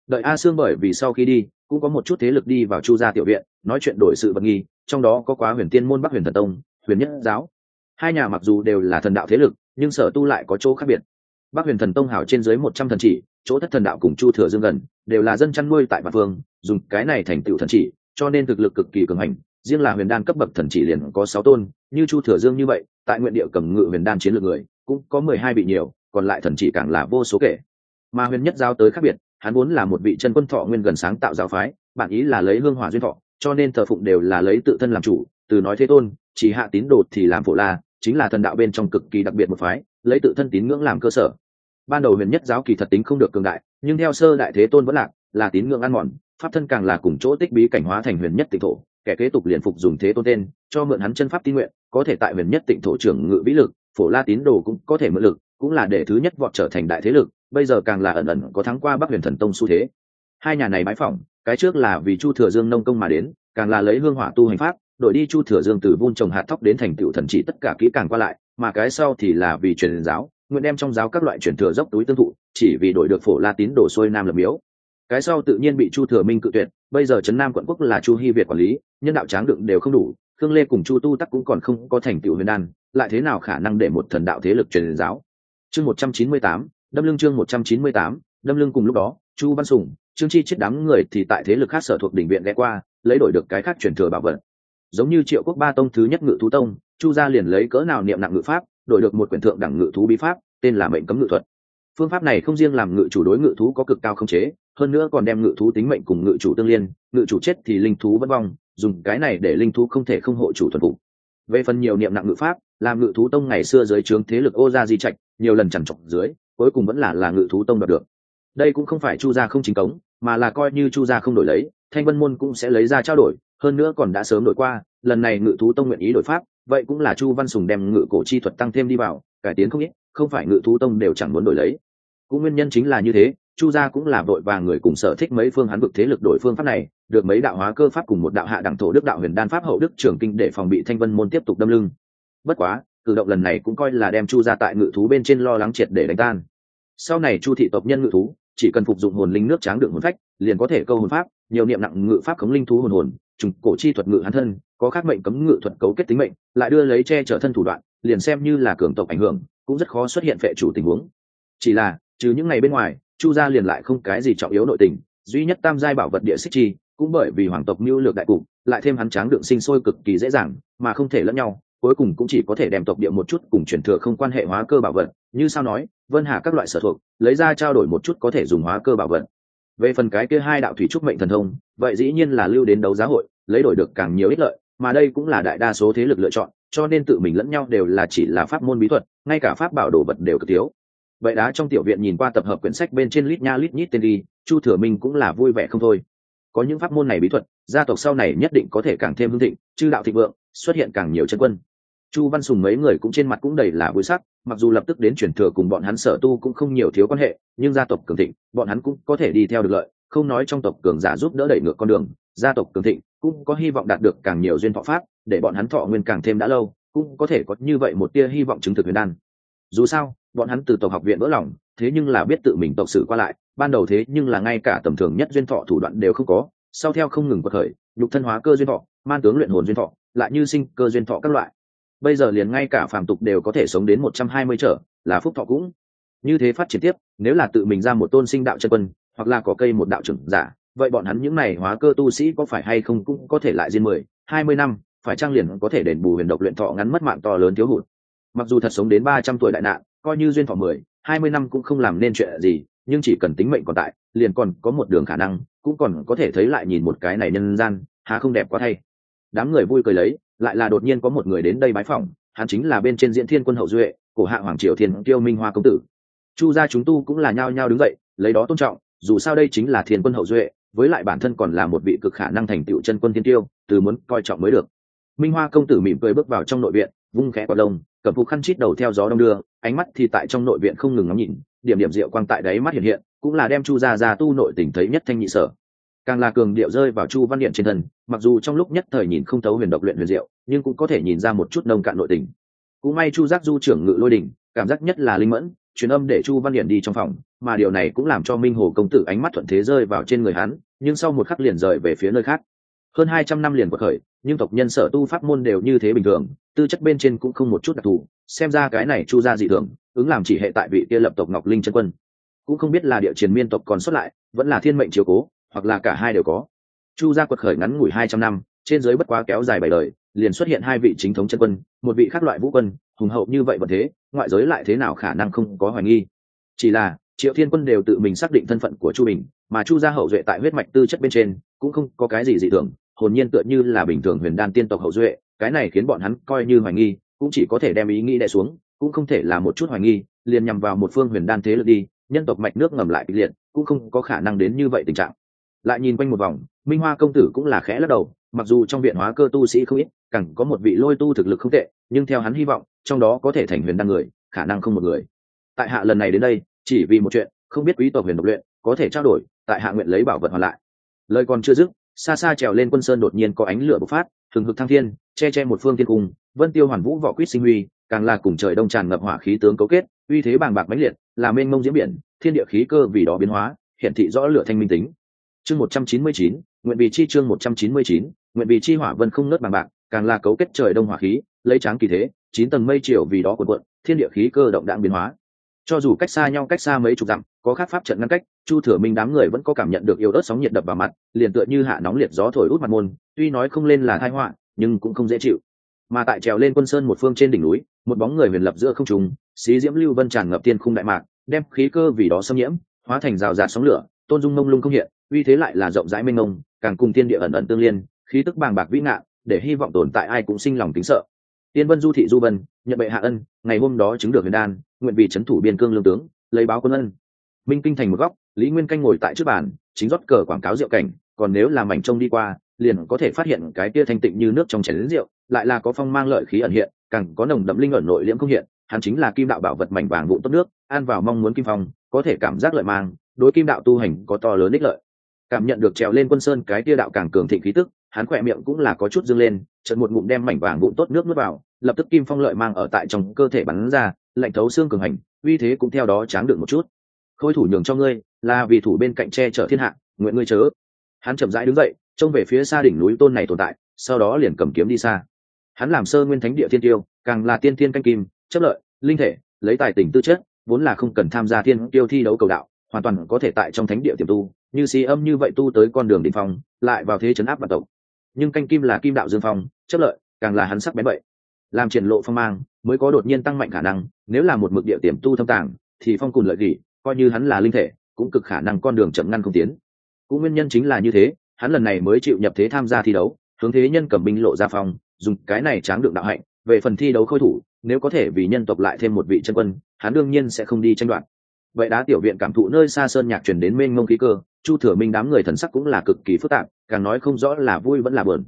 Đợi a sương bởi vì sau khi đi, cũng có một chút thế lực đi vào chu gia tiểu viện, nói chuyện đổi sự vật nghi, trong đó có quá huyền tiên môn bắc huyền thần tông, huyền nhất giáo. Hai nhà mặc dù đều là thần đạo thế lực, nhưng sở tu lại có chỗ khác biệt. Bắc huyền thần tông hảo trên dưới một trăm thần chỉ, chỗ thất thần đạo cùng chu thừa dương gần, đều là dân chăn nuôi tại mặt phương dùng cái này thành tựu thần chỉ, cho nên thực lực cực kỳ cường hành. Riêng là huyền đan cấp bậc thần chỉ liền có sáu tôn, như chu thừa dương như vậy, tại nguyện địa cầm ngự huyền đan chiến lược người cũng có mười hai bị nhiều, còn lại thần chỉ càng là vô số kể. Mà huyền nhất giáo tới khác biệt, hắn vốn là một vị chân quân thọ nguyên gần sáng tạo giáo phái bản ý là lấy hương hỏa duyên thọ, cho nên thờ phụng đều là lấy tự thân làm chủ, từ nói thế tôn, chỉ hạ tín đồ thì làm phổ la, chính là thần đạo bên trong cực kỳ đặc biệt một phái, lấy tự thân tín ngưỡng làm cơ sở. Ban đầu huyền nhất giáo kỳ thật tính không được cường đại, nhưng theo sơ đại thế tôn vẫn lạc, là tín ngưỡng ăn mòn, pháp thân càng là cùng chỗ tích bí cảnh hóa thành huyền nhất tịnh thổ, kẻ kế tục liền phục dùng thế tôn tên, cho mượn hắn chân pháp tín nguyện, có thể tại huyền nhất tịnh thổ trưởng ngự vĩ lực phổ la tín đồ cũng có thể mượn lực, cũng là để thứ nhất vọt trở thành đại thế lực, bây giờ càng là ẩn ẩn có thắng qua bắc huyền thần tông xu thế. Hai nhà này bãi phỏng, cái trước là vì chu thừa dương nông công mà đến, càng là lấy hương hỏa tu hành pháp Đội đi chu thừa dương từ vun trồng hạt thóc đến thành tựu thần chỉ tất cả kỹ càng qua lại, mà cái sau thì là vì truyền giáo, nguyện đem trong giáo các loại truyền thừa dốc túi tương thụ, chỉ vì đổi được phổ la tín đổ xuôi nam lập miếu. Cái sau tự nhiên bị chu thừa minh cự tuyệt, bây giờ trấn nam quận quốc là chu hy việt quản lý, nhân đạo tráng đựng đều không đủ khương lê cùng chu tu tắc cũng còn không có thành tựu huyền đan, lại thế nào khả năng để một thần đạo thế lực truyền giáo? Chương một trăm chín mươi tám, đâm lưng chương một trăm chín mươi tám, đâm lưng cùng lúc đó, chu văn sùng, trương chi chết đám người thì tại thế lực khác sở thuộc đỉnh viện ghé qua, lấy đổi được cái khác truyền thừa bảo vật. Giống như triệu quốc ba tông thứ nhất ngự thú tông, chu gia liền lấy cỡ nào niệm nặng ngự pháp, đổi được một quyển thượng đẳng ngự thú bí pháp, tên là mệnh cấm ngự thuật. Phương pháp này không riêng làm ngự chủ đối ngự thú có cực cao không chế hơn nữa còn đem ngự thú tính mệnh cùng ngự chủ tương liên, ngự chủ chết thì linh thú vẫn vong, dùng cái này để linh thú không thể không hộ chủ thuần phục. Về phần nhiều niệm nặng ngự pháp, làm ngự thú tông ngày xưa dưới trướng thế lực ô gia di trạch, nhiều lần chẳng chọc dưới, cuối cùng vẫn là là ngự thú tông đoạt được. Đây cũng không phải chu gia không chính cống, mà là coi như chu gia không đổi lấy, thanh vân môn cũng sẽ lấy ra trao đổi, hơn nữa còn đã sớm đổi qua, lần này ngự thú tông nguyện ý đổi pháp, vậy cũng là chu văn sùng đem ngự cổ chi thuật tăng thêm đi vào, cải tiến không ít, không phải ngự thú tông đều chẳng muốn đổi lấy. Cũng nguyên nhân chính là như thế chu gia cũng là vội và người cùng sở thích mấy phương hắn vực thế lực đổi phương pháp này, được mấy đạo hóa cơ pháp cùng một đạo hạ đẳng thổ đức đạo huyền đan pháp hậu đức trưởng kinh để phòng bị thanh vân môn tiếp tục đâm lưng. Bất quá, cử động lần này cũng coi là đem chu gia tại ngự thú bên trên lo lắng triệt để đánh tan. Sau này chu thị tộc nhân ngự thú, chỉ cần phục dụng hồn linh nước tráng đựng hồn phách, liền có thể câu hồn pháp, nhiều niệm nặng ngự pháp khống linh thú hồn hồn, trùng cổ chi thuật ngự hắn thân, có khác mệnh cấm ngự thuật cấu kết tính mệnh, lại đưa lấy che chở thân thủ đoạn, liền xem như là cường tộc ảnh hưởng, cũng rất khó xuất hiện phệ chủ tình huống. Chỉ là, trừ những ngày bên ngoài chu gia liền lại không cái gì trọng yếu nội tình, duy nhất tam giai bảo vật địa xích chi, cũng bởi vì hoàng tộc mưu lược đại cục, lại thêm hắn tráng đựng sinh sôi cực kỳ dễ dàng, mà không thể lẫn nhau, cuối cùng cũng chỉ có thể đem tộc địa một chút cùng truyền thừa không quan hệ hóa cơ bảo vật, như sao nói, vân hà các loại sở thuộc, lấy ra trao đổi một chút có thể dùng hóa cơ bảo vật. Về phần cái kia hai đạo thủy trúc mệnh thần thông, vậy dĩ nhiên là lưu đến đấu giá hội, lấy đổi được càng nhiều ích lợi, mà đây cũng là đại đa số thế lực lựa chọn, cho nên tự mình lẫn nhau đều là chỉ là pháp môn bí thuật, ngay cả pháp bảo đồ vật đều cực thiếu vậy đá trong tiểu viện nhìn qua tập hợp quyển sách bên trên lít nha lít nhít tên đi, chu thừa minh cũng là vui vẻ không thôi. Có những pháp môn này bí thuật, gia tộc sau này nhất định có thể càng thêm hưng thịnh, chư đạo thịnh vượng, xuất hiện càng nhiều chân quân. Chu văn sùng mấy người cũng trên mặt cũng đầy là vui sắc, mặc dù lập tức đến chuyển thừa cùng bọn hắn sở tu cũng không nhiều thiếu quan hệ, nhưng gia tộc cường thịnh, bọn hắn cũng có thể đi theo được lợi, không nói trong tộc cường giả giúp đỡ đẩy ngược con đường, gia tộc cường thịnh cũng có hy vọng đạt được càng nhiều duyên thọ pháp, để bọn hắn thọ nguyên càng thêm đã lâu, cũng có thể có như vậy một tia hy vọng chứng thực huyền đan. Dù sao bọn hắn từ tộc học viện vỡ lòng, thế nhưng là biết tự mình tộc sử qua lại, ban đầu thế nhưng là ngay cả tầm thường nhất duyên thọ thủ đoạn đều không có, sau theo không ngừng bật khởi, nhục thân hóa cơ duyên thọ, man tướng luyện hồn duyên thọ, lại như sinh cơ duyên thọ các loại. Bây giờ liền ngay cả phàm tục đều có thể sống đến một trăm hai mươi trở, là phúc thọ cũng. Như thế phát triển tiếp, nếu là tự mình ra một tôn sinh đạo chân quân, hoặc là có cây một đạo trưởng giả, vậy bọn hắn những này hóa cơ tu sĩ có phải hay không cũng có thể lại diên mười, hai mươi năm, phải trang liền có thể đền bù huyền độc luyện thọ ngắn mất mạng to lớn thiếu hụt. Mặc dù thật sống đến ba trăm tuổi đại nạn coi như duyên thọ mười, hai mươi năm cũng không làm nên chuyện gì, nhưng chỉ cần tính mệnh còn tại, liền còn có một đường khả năng, cũng còn có thể thấy lại nhìn một cái này nhân gian, há không đẹp quá thay. Đám người vui cười lấy, lại là đột nhiên có một người đến đây bái phỏng, hắn chính là bên trên diễn thiên quân hậu duệ của hạ hoàng triều thiên tiêu minh hoa công tử. Chu gia chúng tu cũng là nhao nhao đứng dậy, lấy đó tôn trọng, dù sao đây chính là thiên quân hậu duệ, với lại bản thân còn là một vị cực khả năng thành tựu chân quân thiên tiêu từ muốn coi trọng mới được. Minh hoa công tử mỉm cười bước vào trong nội viện, vung khẽ quả lông cầm phục khăn chít đầu theo gió đông đưa, ánh mắt thì tại trong nội viện không ngừng ngắm nhìn, điểm điểm rượu quang tại đáy mắt hiện hiện, cũng là đem chu gia gia tu nội tình thấy nhất thanh nhị sở. Càng là cường điệu rơi vào chu văn điện trên thân, mặc dù trong lúc nhất thời nhìn không thấu huyền độc luyện huyền diệu, nhưng cũng có thể nhìn ra một chút nông cạn nội tình. Cũng may chu giác du trưởng ngự lôi đình cảm giác nhất là linh mẫn, truyền âm để chu văn điện đi trong phòng, mà điều này cũng làm cho minh hồ công tử ánh mắt thuận thế rơi vào trên người hắn, nhưng sau một khắc liền rời về phía nơi khác. Hơn hai trăm năm liền cuộc khởi nhưng tộc nhân sở tu pháp môn đều như thế bình thường, tư chất bên trên cũng không một chút đặc thù, xem ra cái này chu ra dị thường, ứng làm chỉ hệ tại vị kia lập tộc ngọc linh chân quân. Cũng không biết là địa chiến miên tộc còn xuất lại, vẫn là thiên mệnh chiếu cố, hoặc là cả hai đều có. Chu gia quật khởi ngắn ngủi hai trăm năm, trên giới bất quá kéo dài bảy đời, liền xuất hiện hai vị chính thống chân quân, một vị khác loại vũ quân, hùng hậu như vậy vẫn thế, ngoại giới lại thế nào khả năng không có hoài nghi. Chỉ là, triệu thiên quân đều tự mình xác định thân phận của chu bình, mà chu gia hậu duệ tại huyết mạch tư chất bên trên, cũng không có cái gì dị thường hồn nhiên tựa như là bình thường huyền đan tiên tộc hậu duệ, cái này khiến bọn hắn coi như hoài nghi, cũng chỉ có thể đem ý nghĩ đè xuống, cũng không thể là một chút hoài nghi, liền nhằm vào một phương huyền đan thế lực đi, nhân tộc mạch nước ngầm lại kịch liệt, cũng không có khả năng đến như vậy tình trạng. Lại nhìn quanh một vòng, minh hoa công tử cũng là khẽ lắc đầu, mặc dù trong viện hóa cơ tu sĩ không ít, càng có một vị lôi tu thực lực không tệ, nhưng theo hắn hy vọng, trong đó có thể thành huyền đăng người, khả năng không một người. Tại hạ lần này đến đây, chỉ vì một chuyện, không biết quý tộc huyền độc luyện có thể trao đổi, tại hạ nguyện lấy bảo vật hoàn lại. Lời còn chưa dứt xa xa trèo lên quân sơn đột nhiên có ánh lửa bộc phát thường hực thăng thiên, che che một phương thiên cung, vân tiêu hoàn vũ võ quýt sinh huy, càng là cùng trời đông tràn ngập hỏa khí tướng cấu kết, uy thế bàng bạc mãnh liệt, là mênh mông diễn biển, thiên địa khí cơ vì đó biến hóa hiện thị rõ lửa thanh minh tính. Chương một trăm chín mươi chín, nguyện vì chi chương một trăm chín mươi chín, nguyện vì chi hỏa vân không nớt bằng bạc, càng là cấu kết trời đông hỏa khí, lấy tráng kỳ thế, chín tầng mây triều vì đó cuộn cuộn, thiên địa khí cơ động đạn biến hóa. Cho dù cách xa nhau cách xa mấy chục dặm có khác pháp trận ngăn cách, chu thừa minh đám người vẫn có cảm nhận được yếu ớt sóng nhiệt đập vào mặt, liền tựa như hạ nóng liệt gió thổi út mặt môn, tuy nói không lên là thai họa, nhưng cũng không dễ chịu. Mà tại trèo lên quân sơn một phương trên đỉnh núi, một bóng người huyền lập giữa không trùng xí diễm lưu vân tràn ngập tiên khung đại mạc, đem khí cơ vì đó xâm nhiễm, hóa thành rào rạt sóng lửa, tôn dung mông lung không hiện, uy thế lại là rộng rãi mênh mông, càng cùng tiên địa ẩn ẩn tương liên, khí tức bàng bạc vĩ ngạn để hy vọng tồn tại ai cũng sinh lòng kính sợ. Tiên vân du thị du vân, nhận bệ hạ ân, ngày hôm đó chứng được huyền đan, nguyện vì c thủ biên cương lương tướng, lấy báo quân ân minh kinh thành một góc, lý nguyên canh ngồi tại trước bàn, chính rót cờ quảng cáo rượu cảnh, còn nếu làm mảnh trông đi qua, liền có thể phát hiện cái kia thanh tịnh như nước trong chén rượu, lại là có phong mang lợi khí ẩn hiện, càng có nồng đậm linh ẩn nội liễm không hiện, hắn chính là kim đạo bảo vật mảnh vàng vụ tốt nước an vào mong muốn kim phong, có thể cảm giác lợi mang, đối kim đạo tu hành có to lớn ích lợi. Cảm nhận được trèo lên quân sơn cái tia đạo càng cường thịnh khí tức, hắn khỏe miệng cũng là có chút dâng lên trận một ngụm đem mảnh vàng vụn tốt nước nuốt vào, lập tức kim phong lợi mang ở tại trong cơ thể bắn ra, lạnh thấu xương cường hành, uy thế cũng theo đó tráng được một chút khôi thủ nhường cho ngươi, là vì thủ bên cạnh che chở thiên hạ, nguyện ngươi chớ. Hắn chậm rãi đứng dậy, trông về phía xa đỉnh núi tôn này tồn tại, sau đó liền cầm kiếm đi xa. Hắn làm sơ nguyên thánh địa thiên tiêu, càng là tiên thiên canh kim, chấp lợi, linh thể, lấy tài tình tư chất, vốn là không cần tham gia thiên tiêu thi đấu cầu đạo, hoàn toàn có thể tại trong thánh địa tiềm tu, như xí âm như vậy tu tới con đường đỉnh phong, lại vào thế chấn áp bản tộc. Nhưng canh kim là kim đạo dương phong, chấp lợi, càng là hắn sắc bén vậy. Làm triển lộ phong mang, mới có đột nhiên tăng mạnh khả năng, nếu là một mực địa tiềm tu thâm tàng, thì phong cùng lợi gỉ coi như hắn là linh thể, cũng cực khả năng con đường chậm ngăn không tiến. Cũng nguyên nhân chính là như thế, hắn lần này mới chịu nhập thế tham gia thi đấu, hướng thế nhân cầm binh lộ ra phòng, dùng cái này tráng được đạo hạnh, về phần thi đấu khôi thủ, nếu có thể vì nhân tộc lại thêm một vị chân quân, hắn đương nhiên sẽ không đi tranh đoạt. Vậy đá tiểu viện cảm thụ nơi xa sơn nhạc chuyển đến mênh mông khí cơ, chu thừa minh đám người thần sắc cũng là cực kỳ phức tạp, càng nói không rõ là vui vẫn là bờn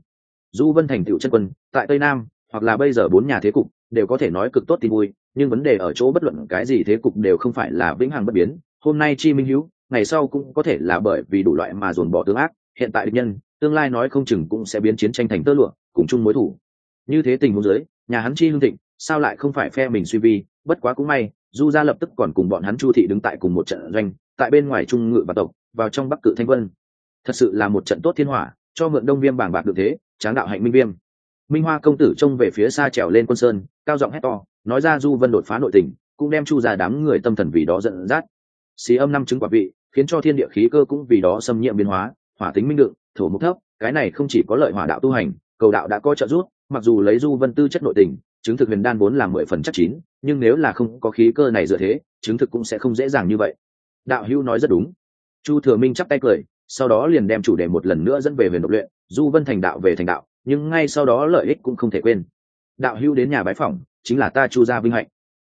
du vân thành tựu chân quân, tại tây nam, hoặc là bây giờ bốn nhà thế cục, đều có thể nói cực tốt tin vui nhưng vấn đề ở chỗ bất luận cái gì thế cục đều không phải là vĩnh hằng bất biến. Hôm nay chi minh hữu ngày sau cũng có thể là bởi vì đủ loại mà dồn bỏ tương ác, hiện tại địch nhân, tương lai nói không chừng cũng sẽ biến chiến tranh thành tơ lụa, cùng chung mối thủ. Như thế tình huống dưới, nhà hắn chi hương thịnh, sao lại không phải phe mình suy vi? Bất quá cũng may du gia lập tức còn cùng bọn hắn chu thị đứng tại cùng một trận doanh, tại bên ngoài trung ngự và tộc, vào trong bắc cự thanh vân. Thật sự là một trận tốt thiên hỏa, cho mượn đông viêm bảng bạc được thế, tráng đạo hạnh minh viêm. Minh hoa công tử trông về phía xa trèo lên quân sơn, cao giọng hét to nói ra du vân đột phá nội tình, cũng đem chu ra đám người tâm thần vì đó giận dắt. Xí âm năm chứng quả vị, khiến cho thiên địa khí cơ cũng vì đó xâm nhiễm biến hóa, hỏa tính minh đựng thổ mục thấp, cái này không chỉ có lợi hỏa đạo tu hành, cầu đạo đã có trợ giúp, mặc dù lấy du vân tư chất nội tình, chứng thực huyền đan vốn là mười phần chắc chín, nhưng nếu là không có khí cơ này dựa thế, chứng thực cũng sẽ không dễ dàng như vậy. Đạo hữu nói rất đúng. Chu thừa minh chắp tay cười, sau đó liền đem chủ đề một lần nữa dẫn về huyền độc luyện du vân thành đạo về thành đạo, nhưng ngay sau đó lợi ích cũng không thể quên. Đạo hữu đến nhà bái phỏng chính là ta chu gia vinh hạnh.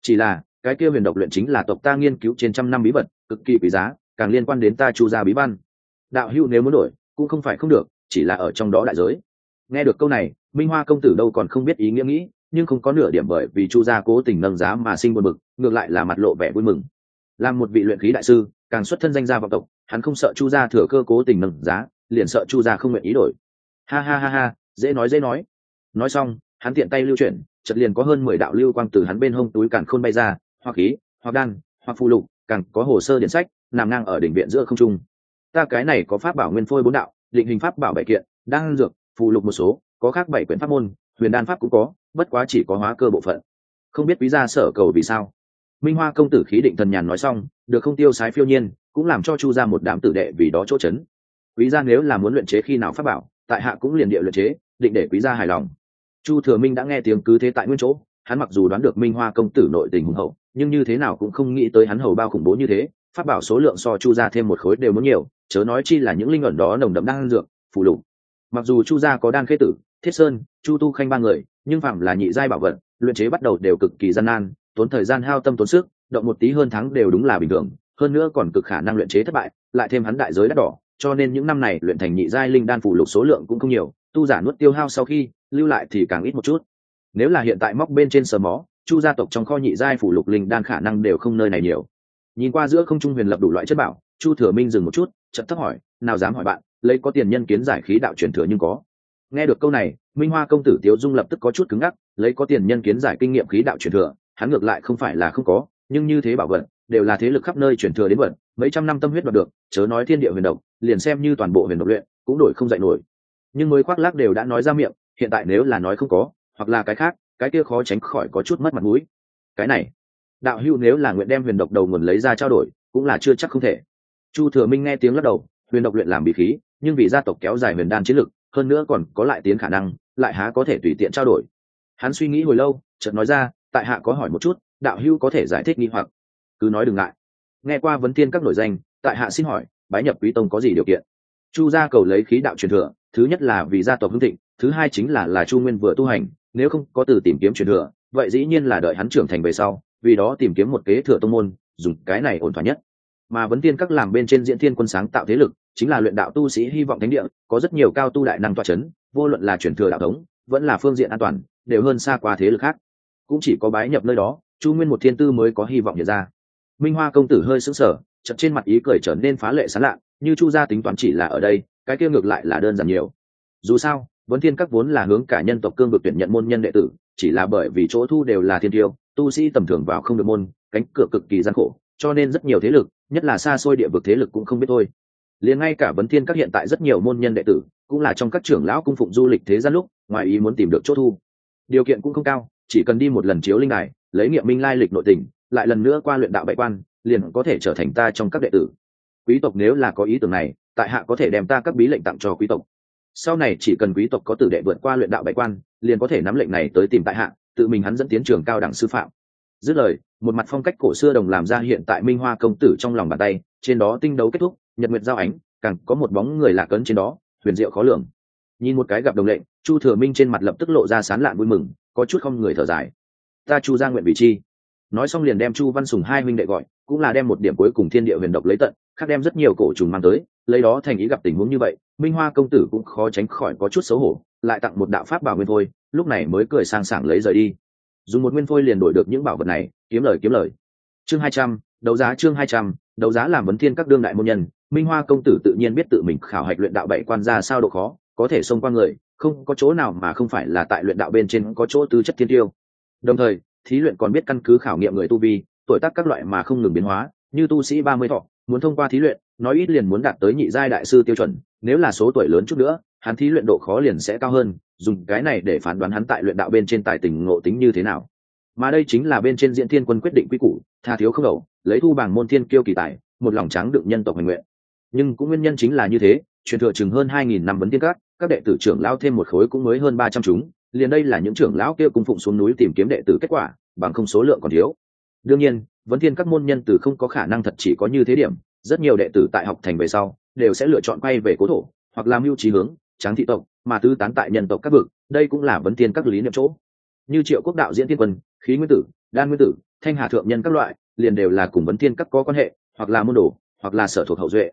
Chỉ là, cái kia huyền độc luyện chính là tộc ta nghiên cứu trên trăm năm bí vật, cực kỳ quý giá, càng liên quan đến ta chu gia bí văn. Đạo hữu nếu muốn đổi, cũng không phải không được, chỉ là ở trong đó đại giới. Nghe được câu này, minh hoa công tử đâu còn không biết ý nghĩa nghĩ, nhưng không có nửa điểm bởi vì chu gia cố tình nâng giá mà sinh buồn bực, ngược lại là mặt lộ vẻ vui mừng. Làm một vị luyện khí đại sư, càng xuất thân danh gia vọng tộc, hắn không sợ chu gia thừa cơ cố tình nâng giá, liền sợ chu gia không nguyện ý đổi. Ha ha ha ha, dễ nói dễ nói. Nói xong, hắn tiện tay lưu chuyển chợt liền có hơn mười đạo lưu quang từ hắn bên hông túi càn khôn bay ra hoặc khí hoặc đan hoặc phù lục, càng có hồ sơ điện sách, nằm ngang ở đỉnh viện giữa không trung. Ta cái này có pháp bảo nguyên phôi bốn đạo, định hình pháp bảo bảy kiện, đan dược, phù lục một số, có khác bảy quyển pháp môn, huyền đan pháp cũng có, bất quá chỉ có hóa cơ bộ phận. Không biết quý gia sở cầu vì sao? Minh hoa công tử khí định thần nhàn nói xong, được không tiêu sái phiêu nhiên, cũng làm cho chu gia một đám tử đệ vì đó chỗ chấn. quý gia nếu là muốn luyện chế khi nào pháp bảo, tại hạ cũng liền địa luyện chế, định để quý gia hài lòng chu thừa minh đã nghe tiếng cứ thế tại nguyên chỗ, hắn mặc dù đoán được minh hoa công tử nội tình hùng hậu, nhưng như thế nào cũng không nghĩ tới hắn hầu bao khủng bố như thế phát bảo số lượng so chu ra thêm một khối đều muốn nhiều, chớ nói chi là những linh ẩn đó nồng đậm đang dược phụ lục. Mặc dù chu gia có đan khế tử, thiết sơn, chu tu khanh ba người, nhưng phạm là nhị giai bảo vật, luyện chế bắt đầu đều cực kỳ gian nan, tốn thời gian hao tâm tốn sức, động một tí hơn tháng đều đúng là bình thường, hơn nữa còn cực khả năng luyện chế thất bại, lại thêm hắn đại giới đắt đỏ, cho nên những năm này luyện thành nhị giai linh đan phụ lục số lượng cũng không nhiều, tu giả nuốt tiêu hao sau khi lưu lại thì càng ít một chút. Nếu là hiện tại móc bên trên sờ mó, chu gia tộc trong kho nhị giai phủ lục linh đan khả năng đều không nơi này nhiều. Nhìn qua giữa không trung huyền lập đủ loại chất bảo, chu thừa minh dừng một chút chậm thấp hỏi, nào dám hỏi bạn, lấy có tiền nhân kiến giải khí đạo truyền thừa nhưng có? Nghe được câu này, minh hoa công tử tiếu dung lập tức có chút cứng ngắc, lấy có tiền nhân kiến giải kinh nghiệm khí đạo truyền thừa, hắn ngược lại không phải là không có, nhưng như thế bảo vật, đều là thế lực khắp nơi truyền thừa đến vật, mấy trăm năm tâm huyết đoạt được, chớ nói thiên địa huyền độc, liền xem như toàn bộ huyền độc luyện, cũng đổi không dạy nổi. Nhưng mới khoác lác đều đã nói ra miệng hiện tại nếu là nói không có, hoặc là cái khác, cái kia khó tránh khỏi có chút mất mặt mũi. Cái này, đạo hữu nếu là nguyện đem huyền độc đầu nguồn lấy ra trao đổi, cũng là chưa chắc không thể. Chu thừa minh nghe tiếng lắc đầu, huyền độc luyện làm bị khí, nhưng vì gia tộc kéo dài huyền đan chiến lực, hơn nữa còn có lại tiến khả năng, lại há có thể tùy tiện trao đổi. Hắn suy nghĩ hồi lâu, chợt nói ra, tại hạ có hỏi một chút, đạo hữu có thể giải thích nghi hoặc. Cứ nói đừng ngại. Nghe qua vấn tiên các nổi danh, tại hạ xin hỏi, bái nhập quý tông có gì điều kiện? Chu gia cầu lấy khí đạo truyền thừa, thứ nhất là vì gia tộc hưng thịnh thứ hai chính là là chu nguyên vừa tu hành, nếu không có từ tìm kiếm truyền thừa, vậy dĩ nhiên là đợi hắn trưởng thành về sau, vì đó tìm kiếm một kế thừa tông môn, dùng cái này ổn thỏa nhất. Mà vấn tiên các làm bên trên diễn thiên quân sáng tạo thế lực, chính là luyện đạo tu sĩ hy vọng thánh địa, có rất nhiều cao tu đại năng toa c h ấ n vô luận là truyền thừa đạo thống, vẫn là phương diện an toàn, đều hơn xa qua thế lực khác. Cũng chỉ có bái nhập nơi đó, chu nguyên một thiên tư mới có hy vọng hiện ra. Minh hoa công tử hơi sững sờ chật trên mặt ý cười trở nên phá lệ sán lạ, như chu gia tính toán chỉ là ở đây, cái kia ngược lại là đơn giản nhiều. Dù sao vấn thiên các vốn là hướng cả nhân tộc cương vực tuyển nhận môn nhân đệ tử, chỉ là bởi vì chỗ thu đều là thiên tiêu, tu sĩ tầm thường vào không được môn, cánh cửa cực kỳ gian khổ, cho nên rất nhiều thế lực, nhất là xa xôi địa vực thế lực cũng không biết thôi. Liền ngay cả vấn thiên các hiện tại rất nhiều môn nhân đệ tử, cũng là trong các trưởng lão cung phụng du lịch thế gian lúc, ngoài ý muốn tìm được chỗ thu. Điều kiện cũng không cao, chỉ cần đi một lần chiếu linh đài, lấy nghiệm minh lai lịch nội tình, lại lần nữa qua luyện đạo bại quan, liền có thể trở thành ta trong các đệ tử. Quý tộc nếu là có ý tưởng này, tại hạ có thể đem ta các bí lệnh tặng cho quý tộc sau này chỉ cần quý tộc có tử đệ vượt qua luyện đạo bại quan, liền có thể nắm lệnh này tới tìm tại hạ, tự mình hắn dẫn tiến trường cao đẳng sư phạm. Dứt lời, một mặt phong cách cổ xưa đồng làm ra hiện tại minh hoa công tử trong lòng bàn tay, trên đó tinh đấu kết thúc, nhật nguyệt giao ánh, càng có một bóng người lạc ấn trên đó, huyền diệu khó lường. Nhìn một cái gặp đồng lệnh, chu thừa minh trên mặt lập tức lộ ra sán lạn vui mừng, có chút không người thở dài. Ta chu ra nguyện vị chi nói xong liền đem chu văn sùng hai huynh đệ gọi, cũng là đem một điểm cuối cùng thiên địa huyền độc lấy tận, khác đem rất nhiều cổ trùng mang tới, lấy đó thành ý gặp tình huống như vậy, minh hoa công tử cũng khó tránh khỏi có chút xấu hổ, lại tặng một đạo pháp bảo nguyên thôi lúc này mới cười sang sảng lấy rời đi. Dùng một nguyên phôi liền đổi được những bảo vật này, kiếm lời kiếm lời. Chương hai trăm, đấu giá chương hai trăm, đấu giá làm vấn thiên các đương đại môn nhân, minh hoa công tử tự nhiên biết tự mình khảo hạch luyện đạo bảy quan ra sao độ khó, có thể xông qua người, không có chỗ nào mà không phải là tại luyện đạo bên trên có chỗ tư chất thiên tiêu. Đồng thời thí luyện còn biết căn cứ khảo nghiệm người tu vi, tuổi tác các loại mà không ngừng biến hóa, như tu sĩ ba mươi thọ, muốn thông qua thí luyện, nói ít liền muốn đạt tới nhị giai đại sư tiêu chuẩn, nếu là số tuổi lớn chút nữa, hắn thí luyện độ khó liền sẽ cao hơn, dùng cái này để phán đoán hắn tại luyện đạo bên trên tài tình ngộ tính như thế nào. Mà đây chính là bên trên diễn thiên quân quyết định quy củ, tha thiếu không đầu lấy thu bằng môn thiên kiêu kỳ tài, một lòng trắng đựng nhân tộc hành nguyện. Nhưng cũng nguyên nhân chính là như thế, truyền thừa chừng hơn hai nghìn năm vấn tiên các các đệ tử trưởng lao thêm một khối cũng mới hơn ba trăm chúng liền đây là những trưởng lão kia cung phụng xuống núi tìm kiếm đệ tử kết quả, bằng không số lượng còn thiếu. Đương nhiên, vấn thiên các môn nhân từ không có khả năng thật chỉ có như thế điểm, rất nhiều đệ tử tại học thành về sau, đều sẽ lựa chọn quay về cố thổ, hoặc làm mưu trí hướng, tráng thị tộc, mà tứ tán tại nhân tộc các vực, đây cũng là vấn thiên các lý niệm chỗ. Như triệu quốc đạo diễn tiên quân, khí nguyên tử, đan nguyên tử, thanh hà thượng nhân các loại, liền đều là cùng vấn thiên các có quan hệ, hoặc là môn đồ, hoặc là sở thuộc hậu duệ.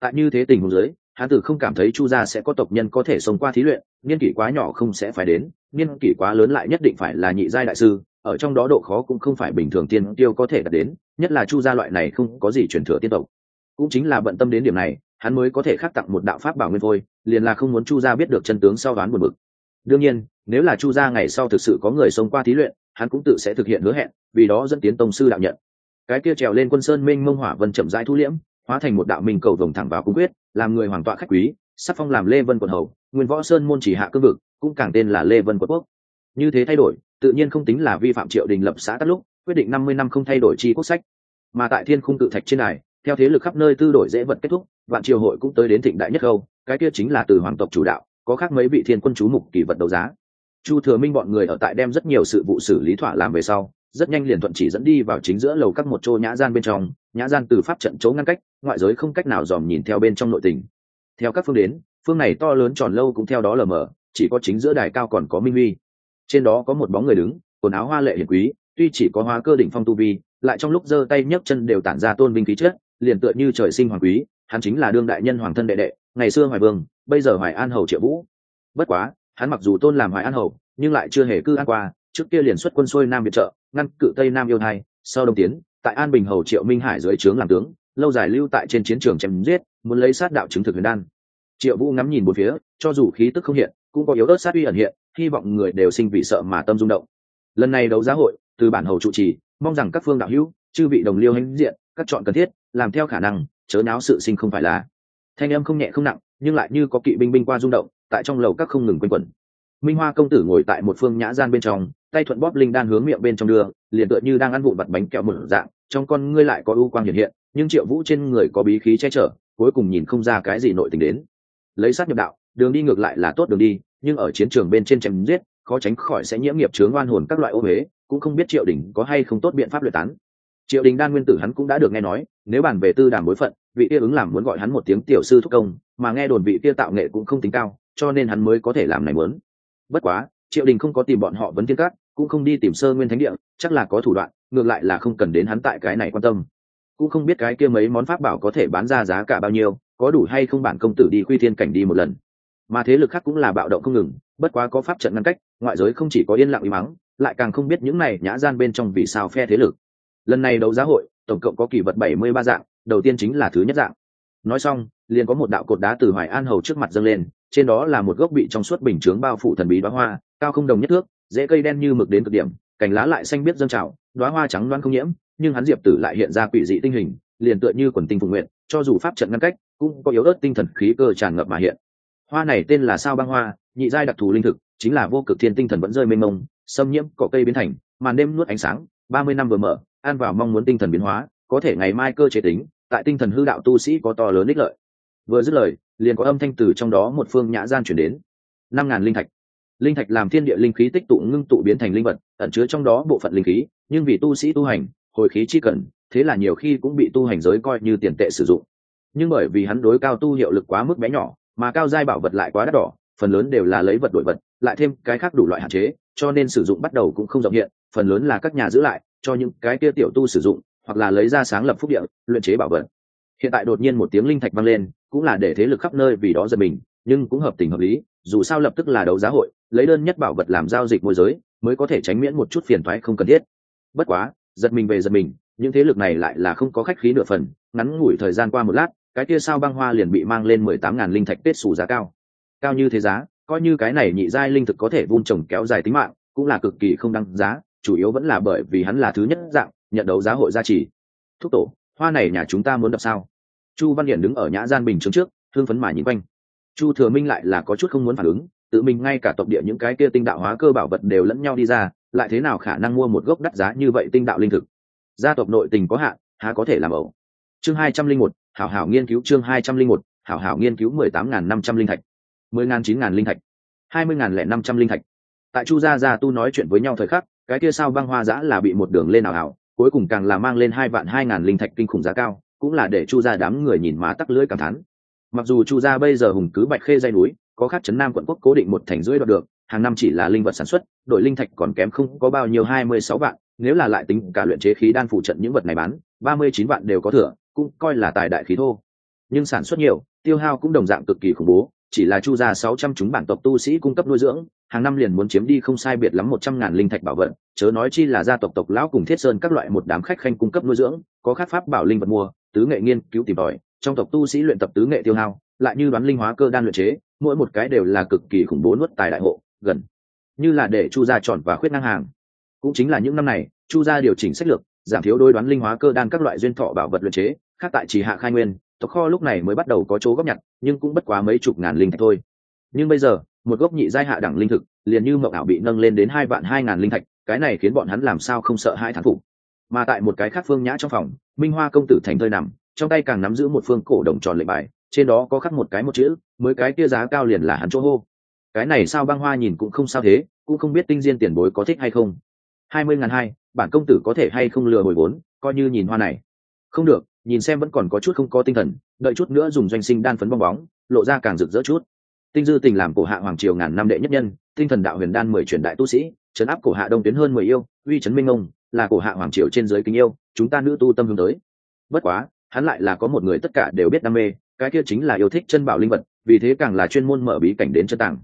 Tại như thế tình huống giới hắn tử không cảm thấy chu gia sẽ có tộc nhân có thể sống qua thí luyện, niên kỷ quá nhỏ không sẽ phải đến, niên kỷ quá lớn lại nhất định phải là nhị giai đại sư, ở trong đó độ khó cũng không phải bình thường tiên tiêu có thể đạt đến, nhất là chu gia loại này không có gì truyền thừa tiên tộc. Cũng chính là bận tâm đến điểm này, hắn mới có thể khắc tặng một đạo pháp bảo nguyên vôi liền là không muốn chu gia biết được chân tướng sau đoán buồn bực. Đương nhiên, nếu là chu gia ngày sau thực sự có người sống qua thí luyện, hắn cũng tự sẽ thực hiện hứa hẹn, vì đó dẫn tiến tông sư đạo nhận. Cái kia trèo lên quân sơn minh mông hỏa vân chậm rãi thu liễm hóa thành một đạo minh cầu vồng thẳng vào cung quyết, làm người hoàng tọa khách quý sắc phong làm lê vân quận hầu, nguyên võ sơn môn chỉ hạ cương vực, cũng càng tên là lê vân quận quốc. Như thế thay đổi, tự nhiên không tính là vi phạm triệu đình lập xã tắt lúc, quyết định năm mươi năm không thay đổi chi quốc sách. Mà tại thiên khung tự thạch trên này, theo thế lực khắp nơi tư đổi dễ vật kết thúc, vạn triều hội cũng tới đến thịnh đại nhất khâu, cái kia chính là từ hoàng tộc chủ đạo, có khác mấy vị thiên quân chú mục kỳ vật đấu giá. Chu thừa minh bọn người ở tại đem rất nhiều sự vụ xử lý thỏa làm về sau rất nhanh liền thuận chỉ dẫn đi vào chính giữa lầu các một chỗ nhã gian bên trong. Nhã gian từ pháp trận chỗ ngăn cách, ngoại giới không cách nào dòm nhìn theo bên trong nội tình. Theo các phương đến, phương này to lớn tròn lâu cũng theo đó lờ mờ, chỉ có chính giữa đài cao còn có minh huy. Trên đó có một bóng người đứng, quần áo hoa lệ hiền quý, tuy chỉ có hóa cơ đỉnh phong tu vi, lại trong lúc giơ tay nhấc chân đều tản ra tôn vinh khí chất, liền tựa như trời sinh hoàng quý, hắn chính là đương đại nhân hoàng thân đệ đệ, ngày xưa hoài vương, bây giờ hoài an hầu triệu vũ. Bất quá, hắn mặc dù tôn làm hoài an hầu, nhưng lại chưa hề cư an qua, trước kia liền xuất quân xuôi nam biệt trợ ngăn cự tây nam yêu thai, sau đông tiến, tại an bình hầu triệu minh hải dưới trướng làm tướng, lâu dài lưu tại trên chiến trường chém giết, muốn lấy sát đạo chứng thực huyền đan. Triệu vũ ngắm nhìn một phía, cho dù khí tức không hiện, cũng có yếu ớt sát uy ẩn hiện, hy vọng người đều sinh vì sợ mà tâm rung động. Lần này đấu giá hội, từ bản hầu trụ trì, mong rằng các phương đạo hữu, chư vị đồng liêu hãnh diện, các chọn cần thiết, làm theo khả năng, chớ náo sự sinh không phải là. Thanh âm không nhẹ không nặng, nhưng lại như có kỵ binh binh qua rung động, tại trong lầu các không ngừng quanh quẩn minh hoa công tử ngồi tại một phương nhã gian bên trong, tay thuận bóp linh đan hướng miệng bên trong đưa, liền tựa như đang ăn vụn vặt bánh kẹo một dạng, trong con ngươi lại có ưu quang hiện hiện, nhưng triệu vũ trên người có bí khí che chở, cuối cùng nhìn không ra cái gì nội tình đến. Lấy sát nhập đạo, đường đi ngược lại là tốt đường đi, nhưng ở chiến trường bên trên chém giết, khó tránh khỏi sẽ nhiễm nghiệp chướng oan hồn các loại ô huế, cũng không biết triệu đình có hay không tốt biện pháp luyện tán. Triệu đình đan nguyên tử hắn cũng đã được nghe nói, nếu bàn về tư đàm bối phận, vị kia ứng làm muốn gọi hắn một tiếng tiểu sư thúc công, mà nghe đồn vị kia tạo nghệ cũng không tính cao, cho nên hắn mới có thể làm này muốn bất quá, triệu đình không có tìm bọn họ vấn thiên cát, cũng không đi tìm sơ nguyên thánh địa, chắc là có thủ đoạn, ngược lại là không cần đến hắn tại cái này quan tâm. Cũng không biết cái kia mấy món pháp bảo có thể bán ra giá cả bao nhiêu, có đủ hay không bản công tử đi khuy thiên cảnh đi một lần. Mà thế lực khác cũng là bạo động không ngừng, bất quá có pháp trận ngăn cách, ngoại giới không chỉ có yên lặng im mắng lại càng không biết những này nhã gian bên trong vì sao phe thế lực. Lần này đấu giá hội, tổng cộng có kỳ vật bảy mươi ba dạng, đầu tiên chính là thứ nhất dạng. Nói xong liền có một đạo cột đá từ hoài an hầu trước mặt dâng lên, trên đó là một gốc bị trong suốt bình chướng bao phủ thần bí đoá hoa, cao không đồng nhất thước dễ cây đen như mực đến cực điểm, cành lá lại xanh biết dâng trào đoá hoa trắng loan không nhiễm, nhưng hắn diệp tử lại hiện ra quỷ dị tinh hình, liền tựa như quần tinh phục nguyện cho dù pháp trận ngăn cách, cũng có yếu ớt tinh thần khí cơ tràn ngập mà hiện. Hoa này tên là sao băng hoa, nhị giai đặc thù linh thực, chính là vô cực thiên tinh thần vẫn rơi mênh mông, xâm nhiễm cỏ cây biến thành, màn đêm nuốt ánh sáng, ba mươi năm vừa mở ăn vào mong muốn tinh thần biến hóa, có thể ngày mai cơ chế tính, tại tinh thần hư đạo tu sĩ có to lớn ích lợi vừa dứt lời, liền có âm thanh từ trong đó một phương nhã gian chuyển đến. Năm ngàn linh thạch. Linh thạch làm thiên địa linh khí tích tụ ngưng tụ biến thành linh vật, ẩn chứa trong đó bộ phận linh khí, nhưng vì tu sĩ tu hành, hồi khí chi cần, thế là nhiều khi cũng bị tu hành giới coi như tiền tệ sử dụng. Nhưng bởi vì hắn đối cao tu hiệu lực quá mức bé nhỏ, mà cao giai bảo vật lại quá đắt đỏ, phần lớn đều là lấy vật đổi vật, lại thêm cái khác đủ loại hạn chế, cho nên sử dụng bắt đầu cũng không rộng hiện, phần lớn là các nhà giữ lại, cho những cái kia tiểu tu sử dụng, hoặc là lấy ra sáng lập phúc địa, luyện chế bảo vật hiện tại đột nhiên một tiếng linh thạch vang lên, cũng là để thế lực khắp nơi vì đó giật mình, nhưng cũng hợp tình hợp lý, dù sao lập tức là đấu giá hội, lấy đơn nhất bảo vật làm giao dịch môi giới, mới có thể tránh miễn một chút phiền thoái không cần thiết. Bất quá, giật mình về giật mình, những thế lực này lại là không có khách khí nửa phần, ngắn ngủi thời gian qua một lát, cái kia sao băng hoa liền bị mang lên mười tám ngàn linh thạch tết xù giá cao. Cao như thế giá, coi như cái này nhị giai linh thực có thể vun trồng kéo dài tính mạng, cũng là cực kỳ không đăng giá, chủ yếu vẫn là bởi vì hắn là thứ nhất dạng, nhận đấu giá hội gia trì thúc tổ hoa này nhà chúng ta muốn đập sao? Chu văn hiển đứng ở nhã gian bình trước trước thương phấn mà nhìn quanh. Chu thừa minh lại là có chút không muốn phản ứng, tự mình ngay cả tộc địa những cái kia tinh đạo hóa cơ bảo vật đều lẫn nhau đi ra, lại thế nào khả năng mua một gốc đắt giá như vậy tinh đạo linh thực? Gia tộc nội tình có hạn, há có thể làm ẩu? Chương hai trăm linh một, hảo hảo nghiên cứu chương hai trăm linh một, hảo hảo nghiên cứu mười tám n g h n năm trăm linh thạch. mười n g h n chín n g h n linh thạch. hai mươi n g h n lẻ năm trăm linh thạch. Tại chu gia gia tu nói chuyện với nhau thời khắc, cái kia sao băng hoa giã là bị một đường lên ảo hảo cuối cùng càng là mang lên hai vạn hai ngàn linh thạch kinh khủng giá cao, cũng là để chu gia đám người nhìn má tắc lưỡi cảm thán. Mặc dù chu gia bây giờ hùng cứ bạch khê dây núi, có khắc chấn nam quận quốc cố định một thành rưỡi đoạt được, hàng năm chỉ là linh vật sản xuất đội linh thạch còn kém không có bao nhiêu hai mươi sáu vạn, nếu là lại tính cả luyện chế khí đan phụ trận những vật này bán, ba mươi chín vạn đều có thừa, cũng coi là tài đại khí thô. Nhưng sản xuất nhiều, tiêu hao cũng đồng dạng cực kỳ khủng bố, chỉ là chu gia sáu trăm chúng bản tộc tu sĩ cung cấp nuôi dưỡng, hàng năm liền muốn chiếm đi không sai biệt lắm một trăm ngàn linh thạch bảo vật chớ nói chi là gia tộc tộc lão cùng thiết sơn các loại một đám khách khanh cung cấp nuôi dưỡng, có khát pháp bảo linh vật mua, tứ nghệ nghiên cứu tìm tòi, trong tộc tu sĩ luyện tập tứ nghệ tiêu hao, lại như đoán linh hóa cơ đan luyện chế, mỗi một cái đều là cực kỳ khủng bố nuốt tài đại hộ, gần như là để chu gia tròn và khuyết năng hàng. Cũng chính là những năm này, chu gia điều chỉnh sách lược, giảm thiếu đôi đoán linh hóa cơ đan các loại duyên thọ bảo vật luyện chế, khác tại chỉ hạ khai nguyên, tộc kho lúc này mới bắt đầu có chỗ góp nhặt, nhưng cũng bất quá mấy chục ngàn linh thạch thôi. Nhưng bây giờ, một gốc nhị giai hạ đẳng linh thực, liền như mậu ảo bị nâng lên đến hai vạn hai ngàn linh thạch cái này khiến bọn hắn làm sao không sợ hai thán phục. Mà tại một cái khác phương nhã trong phòng, minh hoa công tử thành thơi nằm, trong tay càng nắm giữ một phương cổ đồng tròn lệnh bài, trên đó có khắc một cái một chữ, mới cái kia giá cao liền là hắn chỗ hô. Cái này sao băng hoa nhìn cũng không sao thế, cũng không biết tinh diên tiền bối có thích hay không. Hai mươi ngàn hai, bản công tử có thể hay không lừa hồi vốn, coi như nhìn hoa này. Không được, nhìn xem vẫn còn có chút không có tinh thần, đợi chút nữa dùng doanh sinh đan phấn bong bóng, lộ ra càng rực rỡ chút. Tinh dư tình làm cổ hạ hoàng triều ngàn năm đệ nhất nhân, tinh thần đạo huyền đan mười truyền đại tu sĩ trấn áp cổ hạ đông tuyến hơn mười yêu, uy trấn minh ông, là cổ hạ hoàng triều trên giới kính yêu, chúng ta nữ tu tâm hướng tới. Bất quá, hắn lại là có một người tất cả đều biết đam mê, cái kia chính là yêu thích chân bảo linh vật, vì thế càng là chuyên môn mở bí cảnh đến chân tàng.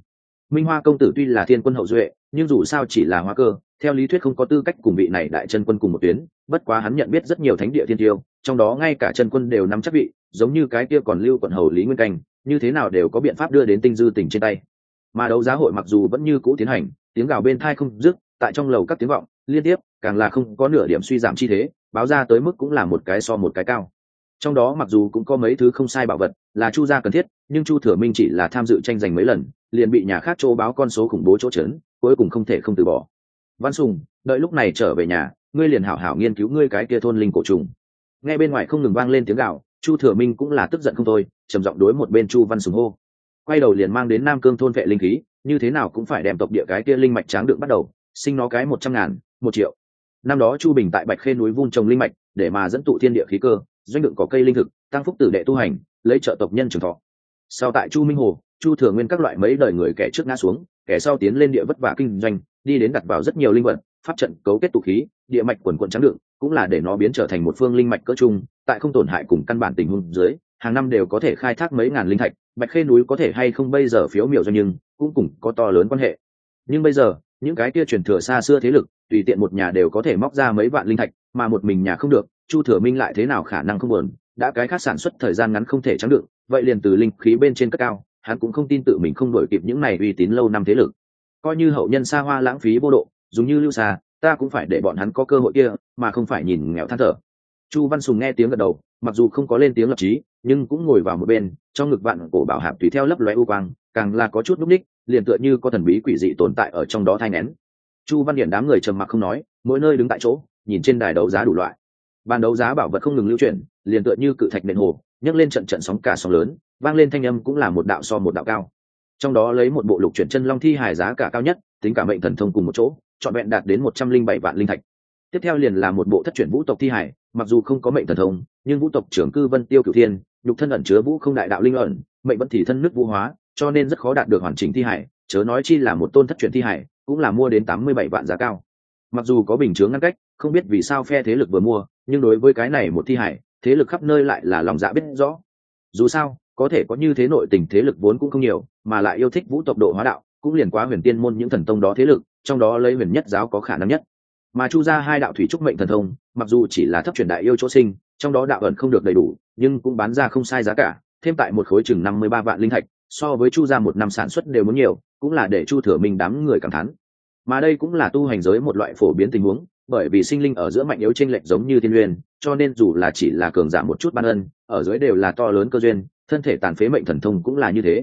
Minh hoa công tử tuy là thiên quân hậu duệ, nhưng dù sao chỉ là hoa cơ, theo lý thuyết không có tư cách cùng vị này đại chân quân cùng một tuyến, bất quá hắn nhận biết rất nhiều thánh địa thiên tiêu, trong đó ngay cả chân quân đều nắm chắc vị, giống như cái kia còn lưu quận hầu lý nguyên canh, như thế nào đều có biện pháp đưa đến tinh dư tỉnh trên tay. Mà đấu giá hội mặc dù vẫn như cũ tiến hành tiếng gào bên thai không dứt, tại trong lầu các tiếng vọng, liên tiếp, càng là không có nửa điểm suy giảm chi thế, báo ra tới mức cũng là một cái so một cái cao. Trong đó mặc dù cũng có mấy thứ không sai bảo vật là chu gia cần thiết, nhưng chu thừa minh chỉ là tham dự tranh giành mấy lần, liền bị nhà khác chỗ báo con số khủng bố chỗ trấn, cuối cùng không thể không từ bỏ. Văn sùng, đợi lúc này trở về nhà, ngươi liền hảo hảo nghiên cứu ngươi cái kia thôn linh cổ trùng. Nghe bên ngoài không ngừng vang lên tiếng gạo chu thừa minh cũng là tức giận không thôi, trầm giọng đối một bên chu văn sùng hô. Quay đầu liền mang đến nam cương thôn vệ linh khí như thế nào cũng phải đem tộc địa cái kia linh mạch tráng đựng bắt đầu, sinh nó cái một trăm ngàn, một triệu. Năm đó chu bình tại bạch khê núi vun trồng linh mạch, để mà dẫn tụ thiên địa khí cơ, doanh đựng có cây linh thực, tăng phúc tử đệ tu hành, lấy trợ tộc nhân trường thọ. Sau tại chu minh hồ, chu thừa nguyên các loại mấy đời người kẻ trước ngã xuống, kẻ sau tiến lên địa vất vả kinh doanh, đi đến đặt vào rất nhiều linh vật, pháp trận, cấu kết tụ khí, địa mạch quần quận trắng đựng, cũng là để nó biến trở thành một phương linh mạch cỡ chung tại không tổn hại cùng căn bản tình huống dưới, hàng năm đều có thể khai thác mấy ngàn linh thạch bạch khê núi có thể hay không bây giờ phiếu miểu doanh nhưng cũng cùng có to lớn quan hệ. Nhưng bây giờ, những cái kia truyền thừa xa xưa thế lực, tùy tiện một nhà đều có thể móc ra mấy vạn linh thạch, mà một mình nhà không được, chu thừa minh lại thế nào khả năng không buồn, đã cái khác sản xuất thời gian ngắn không thể trắng được, vậy liền từ linh khí bên trên cất cao, hắn cũng không tin tự mình không đổi kịp những này uy tín lâu năm thế lực. Coi như hậu nhân xa hoa lãng phí vô độ, dùng như lưu xa ta cũng phải để bọn hắn có cơ hội kia, mà không phải nhìn nghèo than thở. Chu văn sùng nghe tiếng gật đầu mặc dù không có lên tiếng lập trí nhưng cũng ngồi vào một bên, trong ngực vạn cổ bảo hạp tùy theo lấp lóe u quang, càng là có chút núp ních, liền tựa như có thần bí quỷ dị tồn tại ở trong đó thai nén. Chu văn điển đám người trầm mặc không nói, mỗi nơi đứng tại chỗ, nhìn trên đài đấu giá đủ loại. Ban đấu giá bảo vật không ngừng lưu chuyển, liền tựa như cự thạch nền hồ, nhấc lên trận trận sóng cả sóng lớn, vang lên thanh âm cũng là một đạo so một đạo cao. Trong đó lấy một bộ lục chuyển chân long thi hài giá cả cao nhất, tính cả mệnh thần thông cùng một chỗ, trọn vẹn đạt đến một trăm linh bảy vạn linh thạch. Tiếp theo liền là một bộ thất chuyển vũ tộc thi hải mặc dù không có mệnh thần thông nhưng vũ tộc trưởng cư vân tiêu cửu thiên, nhục thân ẩn chứa vũ không đại đạo linh ẩn, mệnh vẫn thì thân nước vũ hóa, cho nên rất khó đạt được hoàn chỉnh thi hải, chớ nói chi là một tôn thất chuyển thi hải, cũng là mua đến tám mươi bảy vạn giá cao. Mặc dù có bình chướng ngăn cách, không biết vì sao phe thế lực vừa mua, nhưng đối với cái này một thi hải, thế lực khắp nơi lại là lòng dạ biết rõ. Dù sao, có thể có như thế nội tình thế lực vốn cũng không nhiều, mà lại yêu thích vũ tộc độ hóa đạo, cũng liền quá huyền tiên môn những thần tông đó thế lực, trong đó lấy huyền nhất giáo có khả năng nhất. Mà chu ra hai đạo thủy trúc mệnh thần thông, mặc dù chỉ là thấp truyền đại yêu chỗ sinh trong đó đạo ẩn không được đầy đủ, nhưng cũng bán ra không sai giá cả, thêm tại một khối chừng năm mươi ba vạn linh thạch, so với chu ra một năm sản xuất đều muốn nhiều, cũng là để chu thừa minh đám người cảm thán. Mà đây cũng là tu hành giới một loại phổ biến tình huống, bởi vì sinh linh ở giữa mạnh yếu t r ê n lệch giống như thiên uyên cho nên dù là chỉ là cường giảm một chút ban ân, ở dưới đều là to lớn cơ duyên, thân thể tàn phế mệnh thần thông cũng là như thế.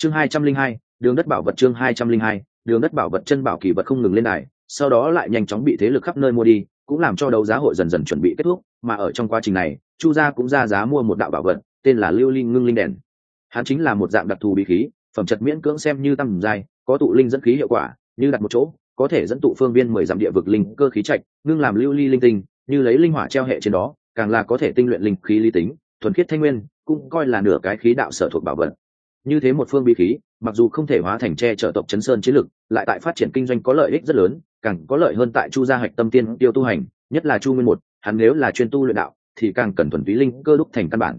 Chương hai trăm linh hai, đường đất bảo vật chương hai trăm linh hai, đường đất bảo vật chân bảo kỳ vật không ngừng lên đài, sau đó lại nhanh chóng bị thế lực khắp nơi mua đi cũng làm cho đấu giá hội dần dần chuẩn bị kết thúc, mà ở trong quá trình này, chu gia cũng ra giá mua một đạo bảo vật, tên là lưu linh ngưng linh đèn. Hắn chính là một dạng đặc thù bí khí, phẩm chất miễn cưỡng xem như tăng dài có tụ linh dẫn khí hiệu quả, như đặt một chỗ, có thể dẫn tụ phương viên mười dặm địa vực linh cơ khí trạch, ngưng làm lưu ly linh tinh, như lấy linh hỏa treo hệ trên đó, càng là có thể tinh luyện linh khí ly tính, thuần khiết thanh nguyên, cũng coi là nửa cái khí đạo sở thuộc bảo vật. Như thế một phương bí khí, mặc dù không thể hóa thành tre trợ tộc chấn sơn chiến lực, lại tại phát triển kinh doanh có lợi ích rất lớn càng có lợi hơn tại chu gia hạch tâm tiên tiêu tu hành, nhất là chu nguyên một, hắn nếu là chuyên tu luyện đạo, thì càng cần thuần túy linh cơ đúc thành căn bản.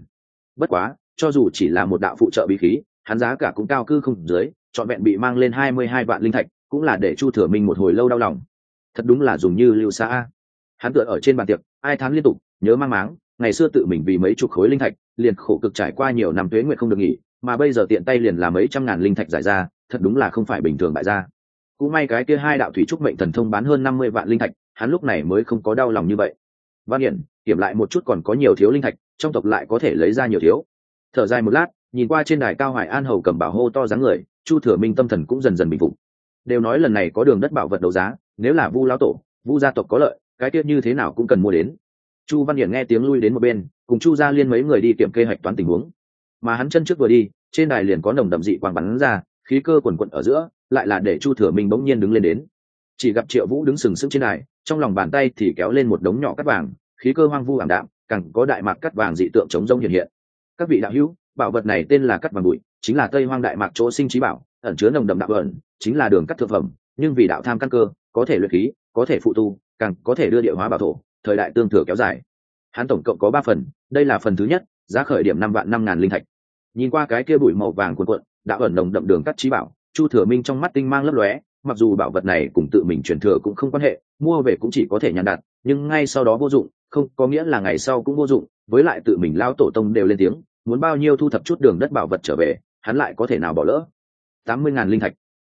Bất quá, cho dù chỉ là một đạo phụ trợ bí khí, hắn giá cả cũng cao cư không dưới, trọn vẹn bị mang lên hai mươi hai vạn linh thạch, cũng là để chu thừa minh một hồi lâu đau lòng. Thật đúng là dùng như lưu xa hắn tựa ở trên bàn tiệc, ai thán liên tục, nhớ mang máng, ngày xưa tự mình vì mấy chục khối linh thạch, liền khổ cực trải qua nhiều năm tuế nguyện không được nghỉ, mà bây giờ tiện tay liền là mấy trăm ngàn linh thạch giải ra, thật đúng là không phải bình thường bại ra cũng may cái kia hai đạo thủy trúc mệnh thần thông bán hơn năm mươi vạn linh thạch, hắn lúc này mới không có đau lòng như vậy. Văn hiển, kiểm lại một chút còn có nhiều thiếu linh thạch, trong tộc lại có thể lấy ra nhiều thiếu. Thở dài một lát, nhìn qua trên đài cao hải an hầu cầm bảo hô to dáng người, chu thừa minh tâm thần cũng dần dần bình phục. Đều nói lần này có đường đất bảo vật đấu giá, nếu là vu lão tổ, vu gia tộc có lợi, cái tiết như thế nào cũng cần mua đến. Chu văn hiển nghe tiếng lui đến một bên, cùng chu gia liên mấy người đi kiểm kê hoạch toán tình huống. Mà hắn chân trước vừa đi, trên đài liền có nồng đậm dị quang bắn ra khí cơ quần quận ở giữa, lại là để chu thừa minh bỗng nhiên đứng lên đến. Chỉ gặp triệu vũ đứng sừng sững trên đài, trong lòng bàn tay thì kéo lên một đống nhỏ cắt vàng, khí cơ hoang vu ảm đạm, càng có đại mạc cắt vàng dị tượng chống rông hiện hiện. Các vị đạo hữu, bảo vật này tên là cắt vàng bụi, chính là tây hoang đại mạc chỗ sinh trí bảo, ẩn chứa nồng đậm đạo ẩn, chính là đường cắt thực phẩm, nhưng vì đạo tham căn cơ, có thể luyện khí, có thể phụ tu, càng có thể đưa địa hóa bảo thổ, thời đại tương thừa kéo dài. Hắn tổng cộng có ba phần, đây là phần thứ nhất, giá khởi điểm năm vạn năm ngàn linh thạch. Nhìn qua cái kia bụi màu vàng cuộn cuộn đã ẩn nồng đậm đường cắt trí bảo, chu thừa minh trong mắt tinh mang lấp lóe, mặc dù bảo vật này cùng tự mình truyền thừa cũng không quan hệ, mua về cũng chỉ có thể nhàn đặt, nhưng ngay sau đó vô dụng, không có nghĩa là ngày sau cũng vô dụng, với lại tự mình lao tổ tông đều lên tiếng, muốn bao nhiêu thu thập chút đường đất bảo vật trở về, hắn lại có thể nào bỏ lỡ. Tám mươi ngàn linh thạch.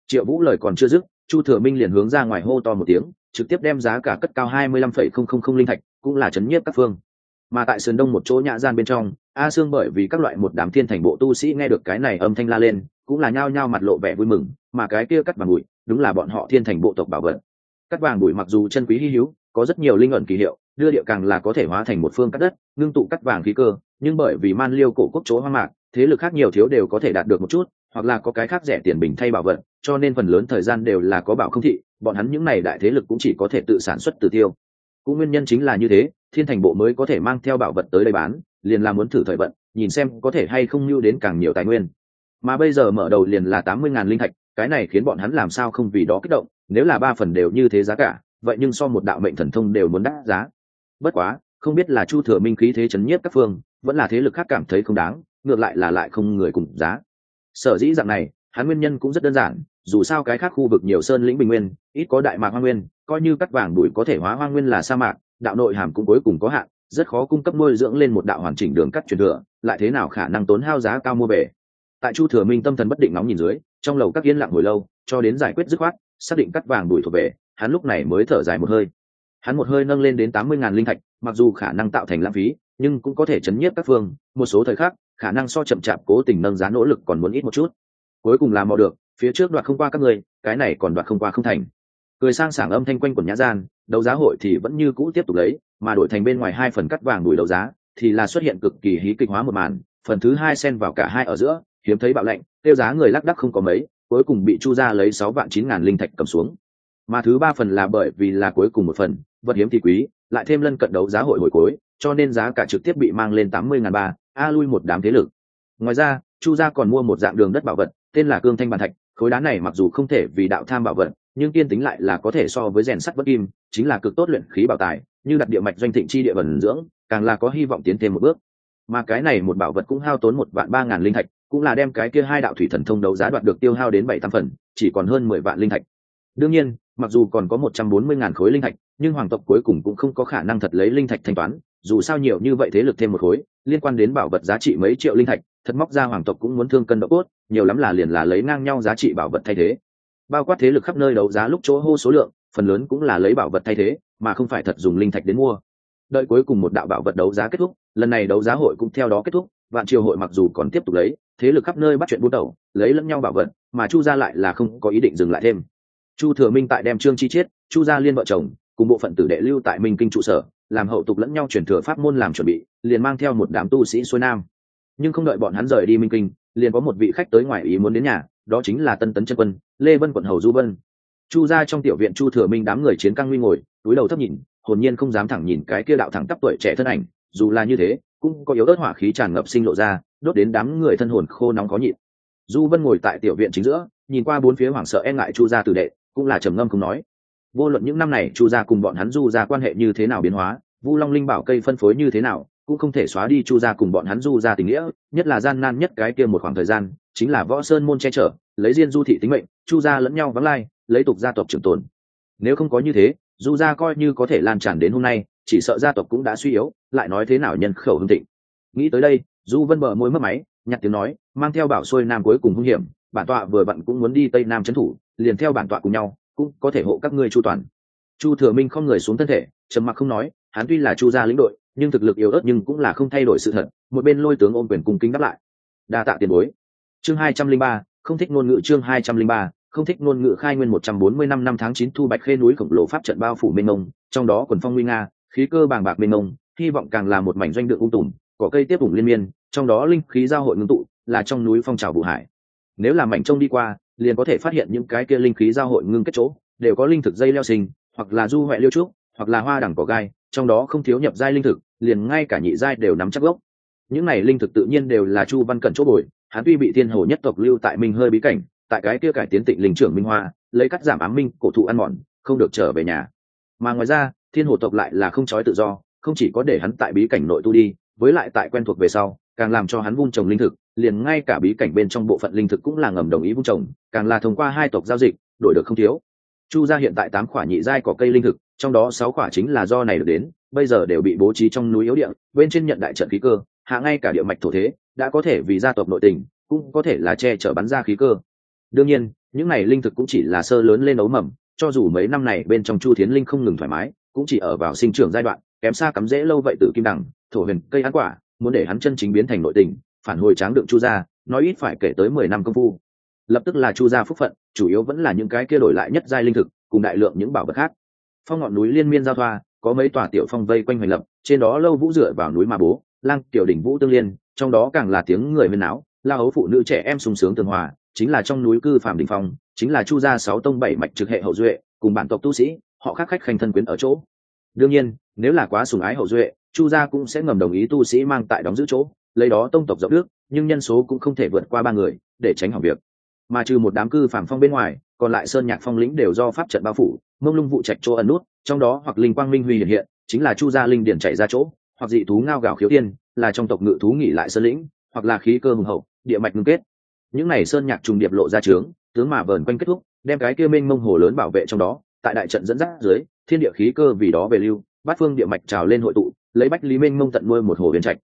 Triệu vũ lời còn chưa dứt, chu thừa minh liền hướng ra ngoài hô to một tiếng, trực tiếp đem giá cả cất cao hai mươi lăm phẩy không không không linh thạch, cũng là chấn nhiếp các phương mà tại sườn đông một chỗ nhã gian bên trong, a sương bởi vì các loại một đám thiên thành bộ tu sĩ nghe được cái này âm thanh la lên, cũng là nhao nhao mặt lộ vẻ vui mừng, mà cái kia cắt vàng bụi, đúng là bọn họ thiên thành bộ tộc bảo vật. Cắt vàng bụi mặc dù chân quý hy hữu, có rất nhiều linh ẩn kỳ hiệu, đưa địa càng là có thể hóa thành một phương cắt đất, ngưng tụ cắt vàng khí cơ, nhưng bởi vì man liêu cổ quốc chỗ hoang mạc, thế lực khác nhiều thiếu đều có thể đạt được một chút, hoặc là có cái khác rẻ tiền bình thay bảo vật, cho nên phần lớn thời gian đều là có bảo không thị, bọn hắn những n à y đại thế lực cũng chỉ có thể tự sản xuất tự tiêu. Cũng nguyên nhân chính là như thế thiên thành bộ mới có thể mang theo bảo vật tới đây bán, liền là muốn thử thời vận, nhìn xem có thể hay không lưu đến càng nhiều tài nguyên. Mà bây giờ mở đầu liền là tám mươi ngàn linh thạch, cái này khiến bọn hắn làm sao không vì đó kích động, nếu là ba phần đều như thế giá cả, vậy nhưng so một đạo mệnh thần thông đều muốn đắt giá. Bất quá, không biết là chu thừa minh khí thế chấn nhiếp các phương, vẫn là thế lực khác cảm thấy không đáng, ngược lại là lại không người cùng giá. Sở dĩ dạng này, hắn nguyên nhân cũng rất đơn giản, dù sao cái khác khu vực nhiều sơn lĩnh bình nguyên, ít có đại mạc hoa nguyên, coi như cắt vàng bụi có thể hóa hoa nguyên là sa mạc đạo nội hàm cũng cuối cùng có hạn, rất khó cung cấp nuôi dưỡng lên một đạo hoàn chỉnh đường cắt truyền thừa, lại thế nào khả năng tốn hao giá cao mua về? Tại chu thừa minh tâm thần bất định nóng nhìn dưới, trong lầu các yên lặng hồi lâu, cho đến giải quyết dứt khoát, xác định cắt vàng đuổi thuộc về, hắn lúc này mới thở dài một hơi. Hắn một hơi nâng lên đến tám mươi ngàn linh thạch, mặc dù khả năng tạo thành lãng phí, nhưng cũng có thể chấn nhiếp các phương, một số thời khắc, khả năng so chậm chạp cố tình nâng giá nỗ lực còn muốn ít một chút. Cuối cùng làm mò được, phía trước đoạt không qua các người cái này còn đoạt không qua không thành. Cười sang sảng âm thanh quanh quần nhã gian đấu giá hội thì vẫn như cũ tiếp tục lấy, mà đổi thành bên ngoài hai phần cắt vàng đùi đấu giá, thì là xuất hiện cực kỳ hí kịch hóa một màn, phần thứ hai xen vào cả hai ở giữa, hiếm thấy bạo lệnh tiêu giá người lắc đắc không có mấy, cuối cùng bị chu ra lấy sáu vạn chín ngàn linh thạch cầm xuống. Mà thứ ba phần là bởi vì là cuối cùng một phần, vật hiếm thì quý, lại thêm lân cận đấu giá hội hồi cuối, cho nên giá cả trực tiếp bị mang lên tám mươi ngàn ba, a lui một đám thế lực. Ngoài ra, chu gia còn mua một dạng đường đất bảo vật, tên là cương thanh bàn thạch, khối đá này mặc dù không thể vì đạo tham bảo vật nhưng tiên tính lại là có thể so với rèn sắt bất kim, chính là cực tốt luyện khí bảo tài, như đặt địa mạch doanh thịnh chi địa vần dưỡng, càng là có hy vọng tiến thêm một bước. Mà cái này một bảo vật cũng hao tốn một vạn ba ngàn linh thạch, cũng là đem cái kia hai đạo thủy thần thông đấu giá đoạt được tiêu hao đến bảy tam phần, chỉ còn hơn mười vạn linh thạch. Đương nhiên, mặc dù còn có một trăm bốn mươi ngàn khối linh thạch, nhưng hoàng tộc cuối cùng cũng không có khả năng thật lấy linh thạch thanh toán, dù sao nhiều như vậy thế lực thêm một khối, liên quan đến bảo vật giá trị mấy triệu linh thạch, thật móc ra hoàng tộc cũng muốn thương cân độ cốt, nhiều lắm là liền là lấy ngang nhau giá trị bảo vật thay thế bao quát thế lực khắp nơi đấu giá lúc chỗ hô số lượng, phần lớn cũng là lấy bảo vật thay thế, mà không phải thật dùng linh thạch đến mua. Đợi cuối cùng một đạo bảo vật đấu giá kết thúc, lần này đấu giá hội cũng theo đó kết thúc, vạn triều hội mặc dù còn tiếp tục lấy, thế lực khắp nơi bắt chuyện buôn đầu lấy lẫn nhau bảo vật, mà chu gia lại là không có ý định dừng lại thêm. Chu thừa minh tại đem trương chi chiết, chu gia liên vợ chồng, cùng bộ phận tử đệ lưu tại minh kinh trụ sở, làm hậu tục lẫn nhau chuyển thừa pháp môn làm chuẩn bị, liền mang theo một đám tu sĩ xuôi nam. Nhưng không đợi bọn hắn rời đi minh kinh, liền có một vị khách tới ngoài ý muốn đến nhà đó chính là tân tấn chân quân, lê vân quận hầu du vân. Chu ra trong tiểu viện chu thừa minh đám người chiến căng nguy ngồi, túi đầu thấp nhìn, hồn nhiên không dám thẳng nhìn cái kia đạo thẳng tắp tuổi trẻ thân ảnh, dù là như thế, cũng có yếu ớt hỏa khí tràn ngập sinh lộ ra, đốt đến đám người thân hồn khô nóng khó nhịn. Du vân ngồi tại tiểu viện chính giữa, nhìn qua bốn phía hoảng sợ e ngại chu gia tử đệ, cũng là trầm ngâm không nói. Vô luận những năm này chu gia cùng bọn hắn du ra quan hệ như thế nào biến hóa, vu long linh bảo cây phân phối như thế nào cũng không thể xóa đi chu gia cùng bọn hắn du ra tình nghĩa, nhất là gian nan nhất cái kia một khoảng thời gian, chính là võ sơn môn che chở, lấy riêng du thị tính mệnh, chu gia lẫn nhau vắng lai, lấy tục gia tộc trường tồn. Nếu không có như thế, du gia coi như có thể lan tràn đến hôm nay, chỉ sợ gia tộc cũng đã suy yếu, lại nói thế nào nhân khẩu hưng thịnh. Nghĩ tới đây, du vân bờ môi mất máy, nhặt tiếng nói, mang theo bảo xuôi nam cuối cùng hung hiểm, bản tọa vừa vặn cũng muốn đi tây nam trấn thủ, liền theo bản tọa cùng nhau, cũng có thể hộ các ngươi chu toàn. Chu thừa minh không người xuống thân thể, trầm mặc không nói, hắn tuy là chu gia lĩnh đội nhưng thực lực yếu ớt nhưng cũng là không thay đổi sự thật, một bên lôi tướng ôm quyền cung kính đáp lại. Đa tạ tiền bối. Chương hai trăm linh ba, không thích ngôn ngữ chương hai trăm linh ba, không thích ngôn ngữ khai nguyên một trăm bốn mươi năm năm tháng chín thu bạch khê núi khổng lồ pháp trận bao phủ mênh mông, trong đó quần phong nguy nga, khí cơ bàng bạc mênh mông, hy vọng càng là một mảnh doanh được ung tùm có cây tiếp vùng liên miên, trong đó linh khí giao hội ngưng tụ, là trong núi phong trào vũ hải. Nếu là mảnh trông đi qua, liền có thể phát hiện những cái kia linh khí giao hội ngưng kết chỗ, đều có linh thực dây leo sinh, hoặc là du huệ liêu trúc, hoặc là hoa đẳng cỏ gai trong đó không thiếu nhập giai linh thực, liền ngay cả nhị giai đều nắm chắc gốc. Những này linh thực tự nhiên đều là chu văn cẩn chỗ bồi, hắn tuy bị thiên hồ nhất tộc lưu tại minh hơi bí cảnh, tại cái kia cải tiến tịnh linh trưởng minh hoa, lấy cắt giảm ám minh, cổ thụ ăn mòn, không được trở về nhà. Mà ngoài ra, thiên hồ tộc lại là không trói tự do, không chỉ có để hắn tại bí cảnh nội tu đi, với lại tại quen thuộc về sau, càng làm cho hắn vun trồng linh thực, liền ngay cả bí cảnh bên trong bộ phận linh thực cũng là ngầm đồng ý vun trồng, càng là thông qua hai tộc giao dịch, đổi được không thiếu chu gia hiện tại tám khoả nhị giai có cây linh thực, trong đó sáu khoả chính là do này được đến, bây giờ đều bị bố trí trong núi yếu địa, bên trên nhận đại trận khí cơ, hạ ngay cả địa mạch thổ thế, đã có thể vì gia tộc nội tình, cũng có thể là che chở bắn ra khí cơ. Đương nhiên, những này linh thực cũng chỉ là sơ lớn lên ấu mầm, cho dù mấy năm này bên trong chu thiến linh không ngừng thoải mái, cũng chỉ ở vào sinh trưởng giai đoạn, kém xa cắm dễ lâu vậy từ kim đẳng, thổ huyền, cây ăn quả, muốn để hắn chân chính biến thành nội tình, phản hồi tráng đựng chu gia, nói ít phải kể tới mười năm công phu lập tức là chu gia phúc phận, chủ yếu vẫn là những cái kia đổi lại nhất giai linh thực, cùng đại lượng những bảo vật khác. Phong ngọn núi liên miên giao thoa, có mấy tòa tiểu phong vây quanh hoành lập, trên đó lâu vũ dựa vào núi mà bố, lang tiểu đỉnh vũ tương liên, trong đó càng là tiếng người huyên áo la hấu phụ nữ trẻ em sung sướng tường hòa, chính là trong núi cư phạm đình phong, chính là chu gia sáu tông bảy mạch trực hệ hậu duệ, cùng bản tộc tu sĩ, họ khác khách khanh thân quyến ở chỗ. Đương nhiên, nếu là quá sùng ái hậu duệ, chu gia cũng sẽ ngầm đồng ý tu sĩ mang tại đóng giữ chỗ, lấy đó tông tộc rộng nước, nhưng nhân số cũng không thể vượt qua ba người, để tránh hỏng việc mà trừ một đám cư phản phong bên ngoài, còn lại sơn nhạc phong lĩnh đều do pháp trận bao phủ, mông lung vụ trạch chỗ ẩn nút, trong đó hoặc linh quang minh huy hiện hiện, chính là chu gia linh điển chạy ra chỗ, hoặc dị thú ngao gào khiếu tiên, là trong tộc ngự thú nghỉ lại sơn lĩnh, hoặc là khí cơ hùng hậu, địa mạch ngưng kết. Những này sơn nhạc trùng điệp lộ ra trướng, tướng mà vờn quanh kết thúc, đem cái kia mênh mông hồ lớn bảo vệ trong đó, tại đại trận dẫn dắt dưới, thiên địa khí cơ vì đó về lưu, bát phương địa mạch trào lên hội tụ, lấy bách lý mênh mông tận nuôi một hồ huyền trạch.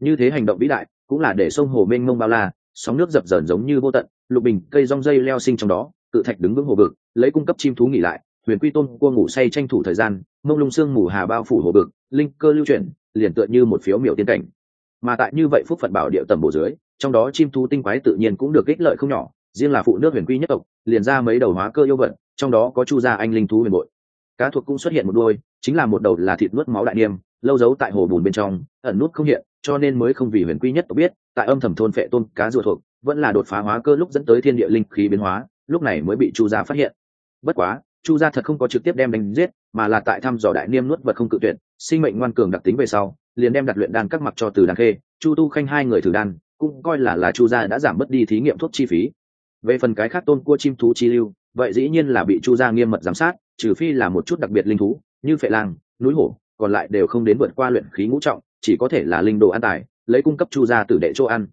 Như thế hành động vĩ đại, cũng là để sông hồ mênh mông bao la, sóng nước dập dờn giống như vô tận lục bình, cây rong dây leo sinh trong đó, cự thạch đứng vững hồ vực, lấy cung cấp chim thú nghỉ lại, huyền quy tôn cua ngủ say tranh thủ thời gian, mông lung sương mù hà bao phủ hồ vực, linh cơ lưu chuyển, liền tựa như một phiếu miểu tiên cảnh. Mà tại như vậy phúc phật bảo địa tầm bổ dưới, trong đó chim thú tinh quái tự nhiên cũng được ích lợi không nhỏ, riêng là phụ nước huyền quy nhất tộc, liền ra mấy đầu hóa cơ yêu vật, trong đó có chu gia anh linh thú huyền bội. Cá thuộc cũng xuất hiện một đôi, chính là một đầu là thịt nuốt máu đại niêm, lâu giấu tại hồ bùn bên trong, ẩn nút không hiện, cho nên mới không vì huyền quy nhất tộc biết, tại âm thầm thôn phệ tôn cá ruột thuộc vẫn là đột phá hóa cơ lúc dẫn tới thiên địa linh khí biến hóa, lúc này mới bị chu gia phát hiện. Bất quá, chu gia thật không có trực tiếp đem đánh giết, mà là tại thăm dò đại niêm nuốt vật không cự tuyệt, sinh mệnh ngoan cường đặc tính về sau, liền đem đặt luyện đan các mặc cho từ đàn khê, chu tu khanh hai người thử đan, cũng coi là là chu gia đã giảm bớt đi thí nghiệm thuốc chi phí. Về phần cái khác tôn cua chim thú chi lưu, vậy dĩ nhiên là bị chu gia nghiêm mật giám sát, trừ phi là một chút đặc biệt linh thú, như phệ lang, núi hổ, còn lại đều không đến vượt qua luyện khí ngũ trọng, chỉ có thể là linh đồ an tài, lấy cung cấp chu gia tử đệ chỗ ăn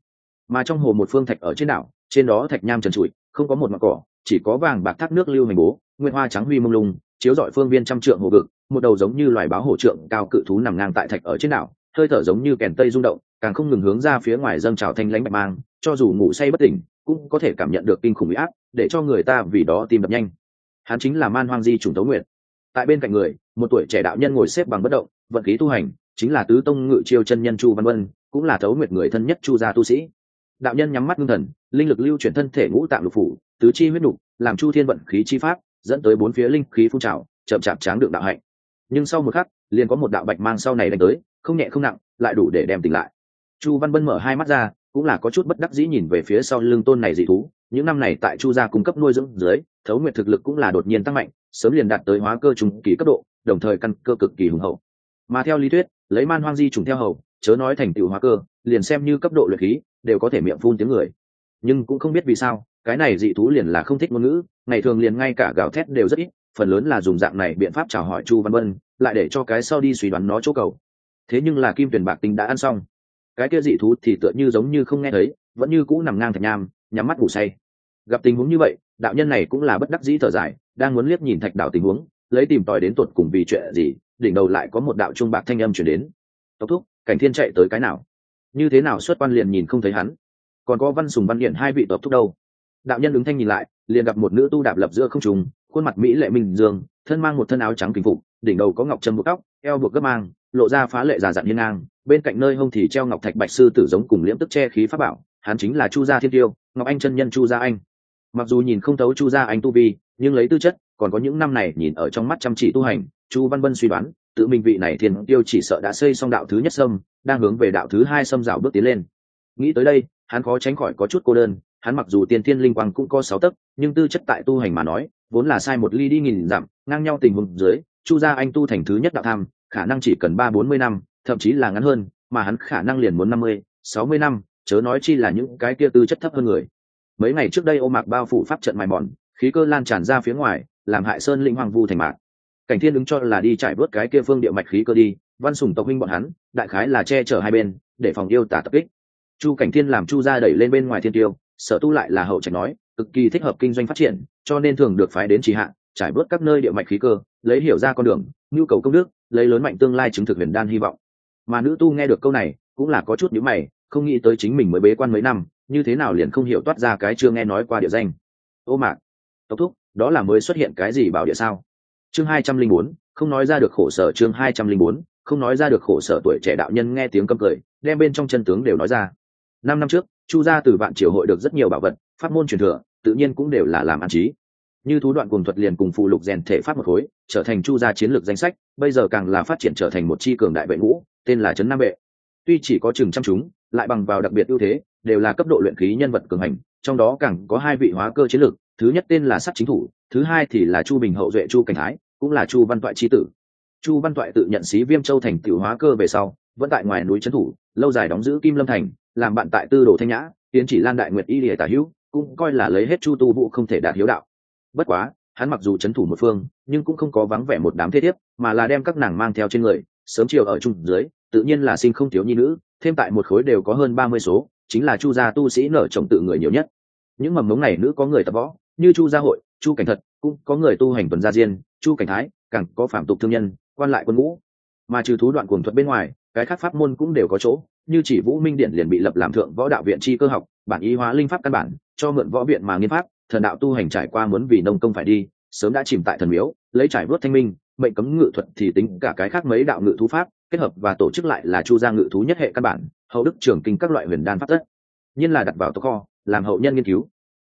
mà trong hồ một phương thạch ở trên đảo, trên đó thạch nham trần trụi, không có một mặt cỏ, chỉ có vàng bạc thác nước lưu hành bố nguyên hoa trắng huy mông lung, chiếu dọi phương viên trăm trượng hồ vực, một đầu giống như loài báo hổ trượng cao cự thú nằm ngang tại thạch ở trên đảo, hơi thở giống như kèn tây rung động, càng không ngừng hướng ra phía ngoài dâng trào thanh lãnh bạch mang, cho dù ngủ say bất tỉnh, cũng có thể cảm nhận được kinh khủng bị áp, để cho người ta vì đó tìm đập nhanh. Hắn chính là man hoang di trùng tấu nguyện tại bên cạnh người, một tuổi trẻ đạo nhân ngồi xếp bằng bất động, vận khí tu hành, chính là tứ tông ngự chiêu chân nhân chu văn vân, cũng là thấu nguyệt người thân nhất chu gia tu sĩ đạo nhân nhắm mắt ngưng thần, linh lực lưu chuyển thân thể ngũ tạng lục phủ, tứ chi huyết nục, làm chu thiên vận khí chi pháp, dẫn tới bốn phía linh khí phun trào, chậm chạp tráng được đạo hạnh. Nhưng sau một khắc, liền có một đạo bạch mang sau này đánh tới, không nhẹ không nặng, lại đủ để đem tỉnh lại. Chu văn vân mở hai mắt ra, cũng là có chút bất đắc dĩ nhìn về phía sau lưng tôn này dị thú. Những năm này tại chu gia cung cấp nuôi dưỡng dưới, thấu nguyệt thực lực cũng là đột nhiên tăng mạnh, sớm liền đạt tới hóa cơ trùng kỳ cấp độ, đồng thời căn cơ cực kỳ hùng hậu. Mà theo lý thuyết, lấy man hoang di trùng theo hầu chớ nói thành tựu hóa cơ, liền xem như cấp độ luyện khí, đều có thể miệng phun tiếng người. Nhưng cũng không biết vì sao, cái này dị thú liền là không thích ngôn ngữ, ngày thường liền ngay cả gào thét đều rất ít, phần lớn là dùng dạng này biện pháp chào hỏi chu văn vân, lại để cho cái sau đi suy đoán nó chỗ cầu. Thế nhưng là kim tuyển bạc tính đã ăn xong. Cái kia dị thú thì tựa như giống như không nghe thấy, vẫn như cũ nằm ngang thạch nham, nhắm mắt ngủ say. Gặp tình huống như vậy, đạo nhân này cũng là bất đắc dĩ thở dài, đang muốn liếc nhìn thạch đảo tình huống, lấy tìm tòi đến tuột cùng vì chuyện gì, đỉnh đầu lại có một đạo trung bạc thanh âm chuyển đến. Tốc thúc cảnh thiên chạy tới cái nào? Như thế nào xuất quan liền nhìn không thấy hắn? Còn có văn sùng văn điện hai vị tộc thúc đâu? Đạo nhân đứng thanh nhìn lại, liền gặp một nữ tu đạp lập giữa không trùng khuôn mặt mỹ lệ minh dương, thân mang một thân áo trắng kinh phục, đỉnh đầu có ngọc trâm buộc tóc, eo buộc gấp mang, lộ ra phá lệ già dặn hiên ngang, bên cạnh nơi hông thì treo ngọc thạch bạch sư tử giống cùng liễm tức che khí pháp bảo, hắn chính là chu gia thiên tiêu, ngọc anh chân nhân chu gia anh. Mặc dù nhìn không thấu chu gia anh tu vi, nhưng lấy tư chất, còn có những năm này nhìn ở trong mắt chăm chỉ tu hành, chu văn vân suy đoán tự mình vị này thiên tiêu chỉ sợ đã xây xong đạo thứ nhất sâm, đang hướng về đạo thứ hai sâm rào bước tiến lên. Nghĩ tới đây, hắn khó tránh khỏi có chút cô đơn, hắn mặc dù tiên thiên linh quang cũng có sáu tấc, nhưng tư chất tại tu hành mà nói, vốn là sai một ly đi nghìn dặm, ngang nhau tình huống dưới, chu gia anh tu thành thứ nhất đạo tham, khả năng chỉ cần ba bốn mươi năm, thậm chí là ngắn hơn, mà hắn khả năng liền muốn năm mươi, sáu mươi năm, chớ nói chi là những cái kia tư chất thấp hơn người. Mấy ngày trước đây ô mạc bao phủ pháp trận mài mòn, khí cơ lan tràn ra phía ngoài, làm hại sơn linh hoàng vu thành mạc cảnh thiên đứng cho là đi trải bớt cái kia phương địa mạch khí cơ đi, văn sùng tộc huynh bọn hắn, đại khái là che chở hai bên, để phòng yêu tả tập kích. Chu cảnh thiên làm chu ra đẩy lên bên ngoài thiên tiêu, sở tu lại là hậu trạch nói, cực kỳ thích hợp kinh doanh phát triển, cho nên thường được phái đến trì hạn trải bớt các nơi địa mạch khí cơ, lấy hiểu ra con đường, nhu cầu công đức, lấy lớn mạnh tương lai chứng thực huyền đan hy vọng. Mà nữ tu nghe được câu này, cũng là có chút nhữ mày, không nghĩ tới chính mình mới bế quan mấy năm, như thế nào liền không hiểu toát ra cái chưa nghe nói qua địa danh. Ô mạc tốc thúc, đó là mới xuất hiện cái gì bảo địa sao? Chương hai trăm linh bốn, không nói ra được khổ sở chương hai trăm linh bốn, không nói ra được khổ sở tuổi trẻ đạo nhân nghe tiếng câm cười, đem bên trong chân tướng đều nói ra. Năm năm trước, chu gia từ vạn triều hội được rất nhiều bảo vật, pháp môn truyền thừa, tự nhiên cũng đều là làm ăn trí. Như thú đoạn cùng thuật liền cùng phụ lục rèn thể pháp một khối, trở thành chu gia chiến lược danh sách, bây giờ càng là phát triển trở thành một chi cường đại vệ ngũ, tên là trấn nam vệ. Tuy chỉ có chừng trăm chúng, lại bằng vào đặc biệt ưu thế, đều là cấp độ luyện khí nhân vật cường hành, trong đó càng có hai vị hóa cơ chiến lược, thứ nhất tên là sắt chính thủ, thứ hai thì là chu bình hậu duệ chu cảnh thái cũng là chu văn toại chi tử. Chu văn toại tự nhận xí viêm châu thành tiểu hóa cơ về sau, vẫn tại ngoài núi trấn thủ, lâu dài đóng giữ kim lâm thành, làm bạn tại tư đồ thanh nhã, tiến chỉ lan đại nguyệt y lìa tả hữu, cũng coi là lấy hết chu tu vũ không thể đạt hiếu đạo. Bất quá, hắn mặc dù trấn thủ một phương, nhưng cũng không có vắng vẻ một đám thế thiếp, mà là đem các nàng mang theo trên người, sớm chiều ở chung dưới, tự nhiên là sinh không thiếu nhi nữ, thêm tại một khối đều có hơn ba mươi số, chính là chu gia tu sĩ nở chồng tự người nhiều nhất. Những mầm mống này nữ có người tập võ, như chu gia hội, chu cảnh thật, cũng có người tu hành tuần gia diên chu cảnh thái, càng có phạm tục thương nhân, quan lại quân ngũ. Mà trừ thú đoạn cuồng thuật bên ngoài, cái khác pháp môn cũng đều có chỗ, như chỉ vũ minh điện liền bị lập làm thượng võ đạo viện chi cơ học, bản y hóa linh pháp căn bản, cho mượn võ viện mà nghiên pháp, thần đạo tu hành trải qua muốn vì nông công phải đi, sớm đã chìm tại thần miếu, lấy trải vớt thanh minh, mệnh cấm ngự thuật thì tính cả cái khác mấy đạo ngự thú pháp, kết hợp và tổ chức lại là chu gia ngự thú nhất hệ căn bản, hậu đức trường kinh các loại huyền đan pháp tất. Nhiên là đặt vào tố kho, làm hậu nhân nghiên cứu.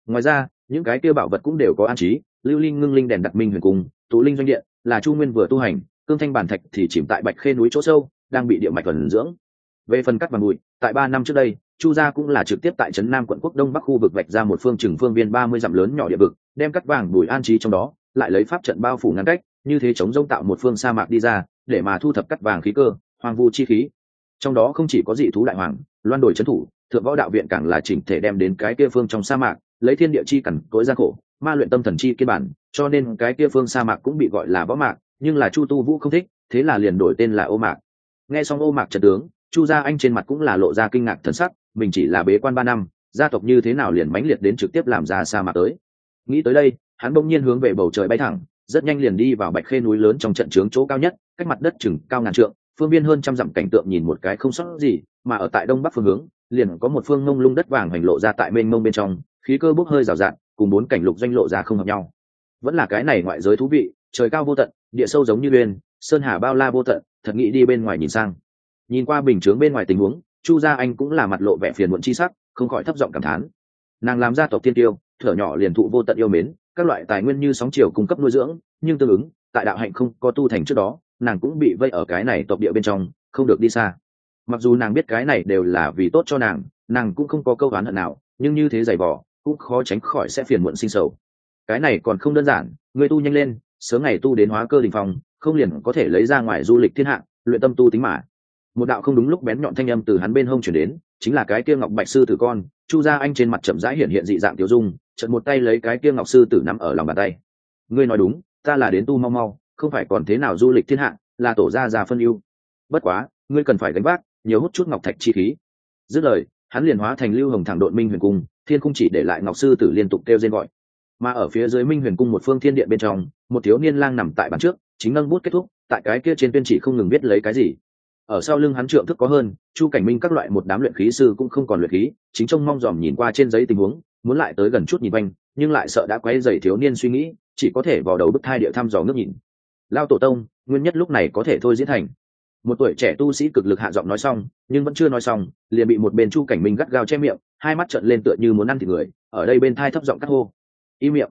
Ngoài ra, những cái kia bảo vật cũng đều có an trí, lưu linh ngưng linh đèn đặt minh huyền cung tụ linh doanh điện, là chu nguyên vừa tu hành, cương thanh bản thạch thì chìm tại bạch khê núi chỗ sâu, đang bị địa mạch thuần dưỡng. Về phần cắt vàng bụi, tại ba năm trước đây, chu gia cũng là trực tiếp tại trấn nam quận quốc đông bắc khu vực vạch ra một phương trừng phương viên ba mươi dặm lớn nhỏ địa vực, đem cắt vàng bụi an trí trong đó, lại lấy pháp trận bao phủ ngăn cách, như thế chống dông tạo một phương sa mạc đi ra, để mà thu thập cắt vàng khí cơ hoàng vu chi khí. Trong đó không chỉ có dị thú đại hoàng, loan đổi trấn thủ, thượng võ đạo viện càng là chỉnh thể đem đến cái kia phương trong sa mạc, lấy thiên địa chi cẩn tối gian khổ ma luyện tâm thần chi kiên bản, cho nên cái kia phương sa mạc cũng bị gọi là võ mạc, nhưng là chu tu vũ không thích, thế là liền đổi tên là ô mạc. Nghe xong ô mạc trận tướng, chu gia anh trên mặt cũng là lộ ra kinh ngạc thần sắc, mình chỉ là bế quan ba năm, gia tộc như thế nào liền mãnh liệt đến trực tiếp làm ra sa mạc tới. Nghĩ tới đây, hắn bỗng nhiên hướng về bầu trời bay thẳng, rất nhanh liền đi vào bạch khê núi lớn trong trận trướng chỗ cao nhất, cách mặt đất chừng cao ngàn trượng, phương biên hơn trăm dặm cảnh tượng nhìn một cái không sót gì, mà ở tại đông bắc phương hướng, liền có một phương ngông lung đất vàng hành lộ ra tại mênh mông bên trong, khí cơ bốc hơi rào rạt cùng bốn cảnh lục doanh lộ ra không hợp nhau. Vẫn là cái này ngoại giới thú vị, trời cao vô tận, địa sâu giống như uyên, sơn hà bao la vô tận, thật nghĩ đi bên ngoài nhìn sang. Nhìn qua bình chướng bên ngoài tình huống, chu gia anh cũng là mặt lộ vẻ phiền muộn chi sắc, không khỏi thấp giọng cảm thán. Nàng làm gia tộc tiên tiêu, thở nhỏ liền thụ vô tận yêu mến, các loại tài nguyên như sóng chiều cung cấp nuôi dưỡng, nhưng tương ứng, tại đạo hạnh không có tu thành trước đó, nàng cũng bị vây ở cái này tộc địa bên trong, không được đi xa. Mặc dù nàng biết cái này đều là vì tốt cho nàng nàng cũng không có câu oán hận nào, nhưng như thế giày vỏ cũng khó tránh khỏi sẽ phiền muộn sinh sầu. Cái này còn không đơn giản, người tu nhanh lên, sớm ngày tu đến hóa cơ đình phong, không liền có thể lấy ra ngoài du lịch thiên hạ, luyện tâm tu tính mà. Một đạo không đúng lúc bén nhọn thanh âm từ hắn bên hông chuyển đến, chính là cái kia ngọc bạch sư tử con, chu gia anh trên mặt chậm rãi hiện hiện dị dạng tiêu dung trận một tay lấy cái kia ngọc sư tử nắm ở lòng bàn tay. Ngươi nói đúng, ta là đến tu mau mau, không phải còn thế nào du lịch thiên hạ, là tổ gia già phân ưu. Bất quá, ngươi cần phải gánh vác nhiều hút chút ngọc thạch chi khí. Dứt lời, hắn liền hóa thành lưu hồng thẳng đội minh huyền cung thiên cung chỉ để lại ngọc sư tử liên tục kêu rên gọi. Mà ở phía dưới minh huyền cung một phương thiên điện bên trong, một thiếu niên lang nằm tại bàn trước, chính nâng bút kết thúc, tại cái kia trên tuyên chỉ không ngừng biết lấy cái gì. Ở sau lưng hắn trượng thức có hơn, chu cảnh minh các loại một đám luyện khí sư cũng không còn luyện khí, chính trông mong dòm nhìn qua trên giấy tình huống, muốn lại tới gần chút nhìn quanh, nhưng lại sợ đã quay dày thiếu niên suy nghĩ, chỉ có thể vào đầu bức thai địa thăm dò ngước nhìn. Lao tổ tông, nguyên nhất lúc này có thể thôi diễn thành một tuổi trẻ tu sĩ cực lực hạ giọng nói xong, nhưng vẫn chưa nói xong, liền bị một bên chu cảnh minh gắt gao che miệng, hai mắt trợn lên tựa như muốn ăn thịt người, ở đây bên thai thấp giọng cắt hô. Im miệng.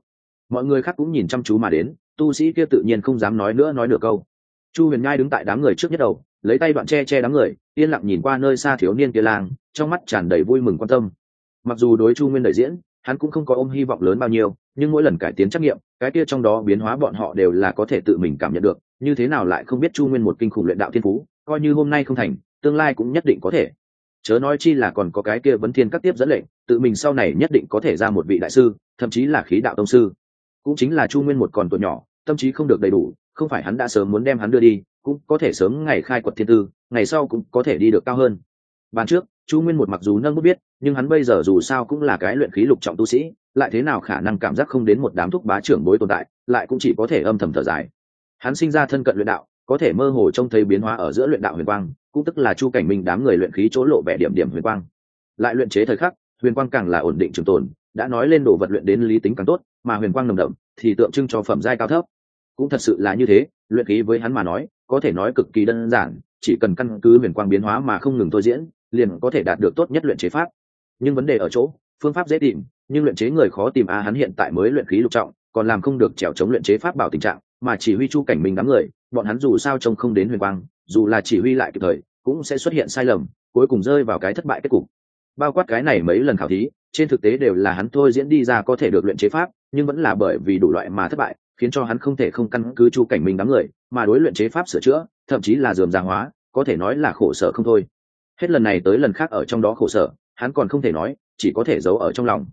Mọi người khác cũng nhìn chăm chú mà đến, tu sĩ kia tự nhiên không dám nói nữa nói nửa câu. Chu huyền nhai đứng tại đám người trước nhất đầu, lấy tay đoạn che che đám người, yên lặng nhìn qua nơi xa thiếu niên kia lang, trong mắt tràn đầy vui mừng quan tâm. Mặc dù đối chu nguyên đại diễn, hắn cũng không có ôm hy vọng lớn bao nhiêu, nhưng mỗi lần cải tiến trắc nghiệm, cái kia trong đó biến hóa bọn họ đều là có thể tự mình cảm nhận được như thế nào lại không biết chu nguyên một kinh khủng luyện đạo thiên phú, coi như hôm nay không thành, tương lai cũng nhất định có thể. Chớ nói chi là còn có cái kia vấn thiên các tiếp dẫn lệnh, tự mình sau này nhất định có thể ra một vị đại sư, thậm chí là khí đạo tông sư. Cũng chính là chu nguyên một còn tuổi nhỏ, tâm trí không được đầy đủ, không phải hắn đã sớm muốn đem hắn đưa đi, cũng có thể sớm ngày khai quật thiên tư, ngày sau cũng có thể đi được cao hơn. Bàn trước, chu nguyên một mặc dù nâng bút biết, nhưng hắn bây giờ dù sao cũng là cái luyện khí lục trọng tu sĩ, lại thế nào khả năng cảm giác không đến một đám thúc bá trưởng bối tồn tại, lại cũng chỉ có thể âm thầm thở dài hắn sinh ra thân cận luyện đạo, có thể mơ hồ trông thấy biến hóa ở giữa luyện đạo huyền quang, cũng tức là chu cảnh minh đám người luyện khí chỗ lộ vẻ điểm điểm huyền quang. Lại luyện chế thời khắc, huyền quang càng là ổn định trường tồn, đã nói lên đồ vật luyện đến lý tính càng tốt, mà huyền quang nồng đậm, thì tượng trưng cho phẩm giai cao thấp. Cũng thật sự là như thế, luyện khí với hắn mà nói, có thể nói cực kỳ đơn giản, chỉ cần căn cứ huyền quang biến hóa mà không ngừng thôi diễn, liền có thể đạt được tốt nhất luyện chế pháp. Nhưng vấn đề ở chỗ, phương pháp dễ tìm, nhưng luyện chế người khó tìm a, hắn hiện tại mới luyện khí lục trọng, còn làm không được trèo chống luyện chế pháp bảo tình trạng mà chỉ huy chu cảnh mình đám người, bọn hắn dù sao trông không đến huyền quang, dù là chỉ huy lại kịp thời, cũng sẽ xuất hiện sai lầm, cuối cùng rơi vào cái thất bại kết cục. Bao quát cái này mấy lần khảo thí, trên thực tế đều là hắn thôi diễn đi ra có thể được luyện chế pháp, nhưng vẫn là bởi vì đủ loại mà thất bại, khiến cho hắn không thể không căn cứ chu cảnh mình đám người, mà đối luyện chế pháp sửa chữa, thậm chí là dườm già hóa, có thể nói là khổ sở không thôi. Hết lần này tới lần khác ở trong đó khổ sở, hắn còn không thể nói, chỉ có thể giấu ở trong lòng.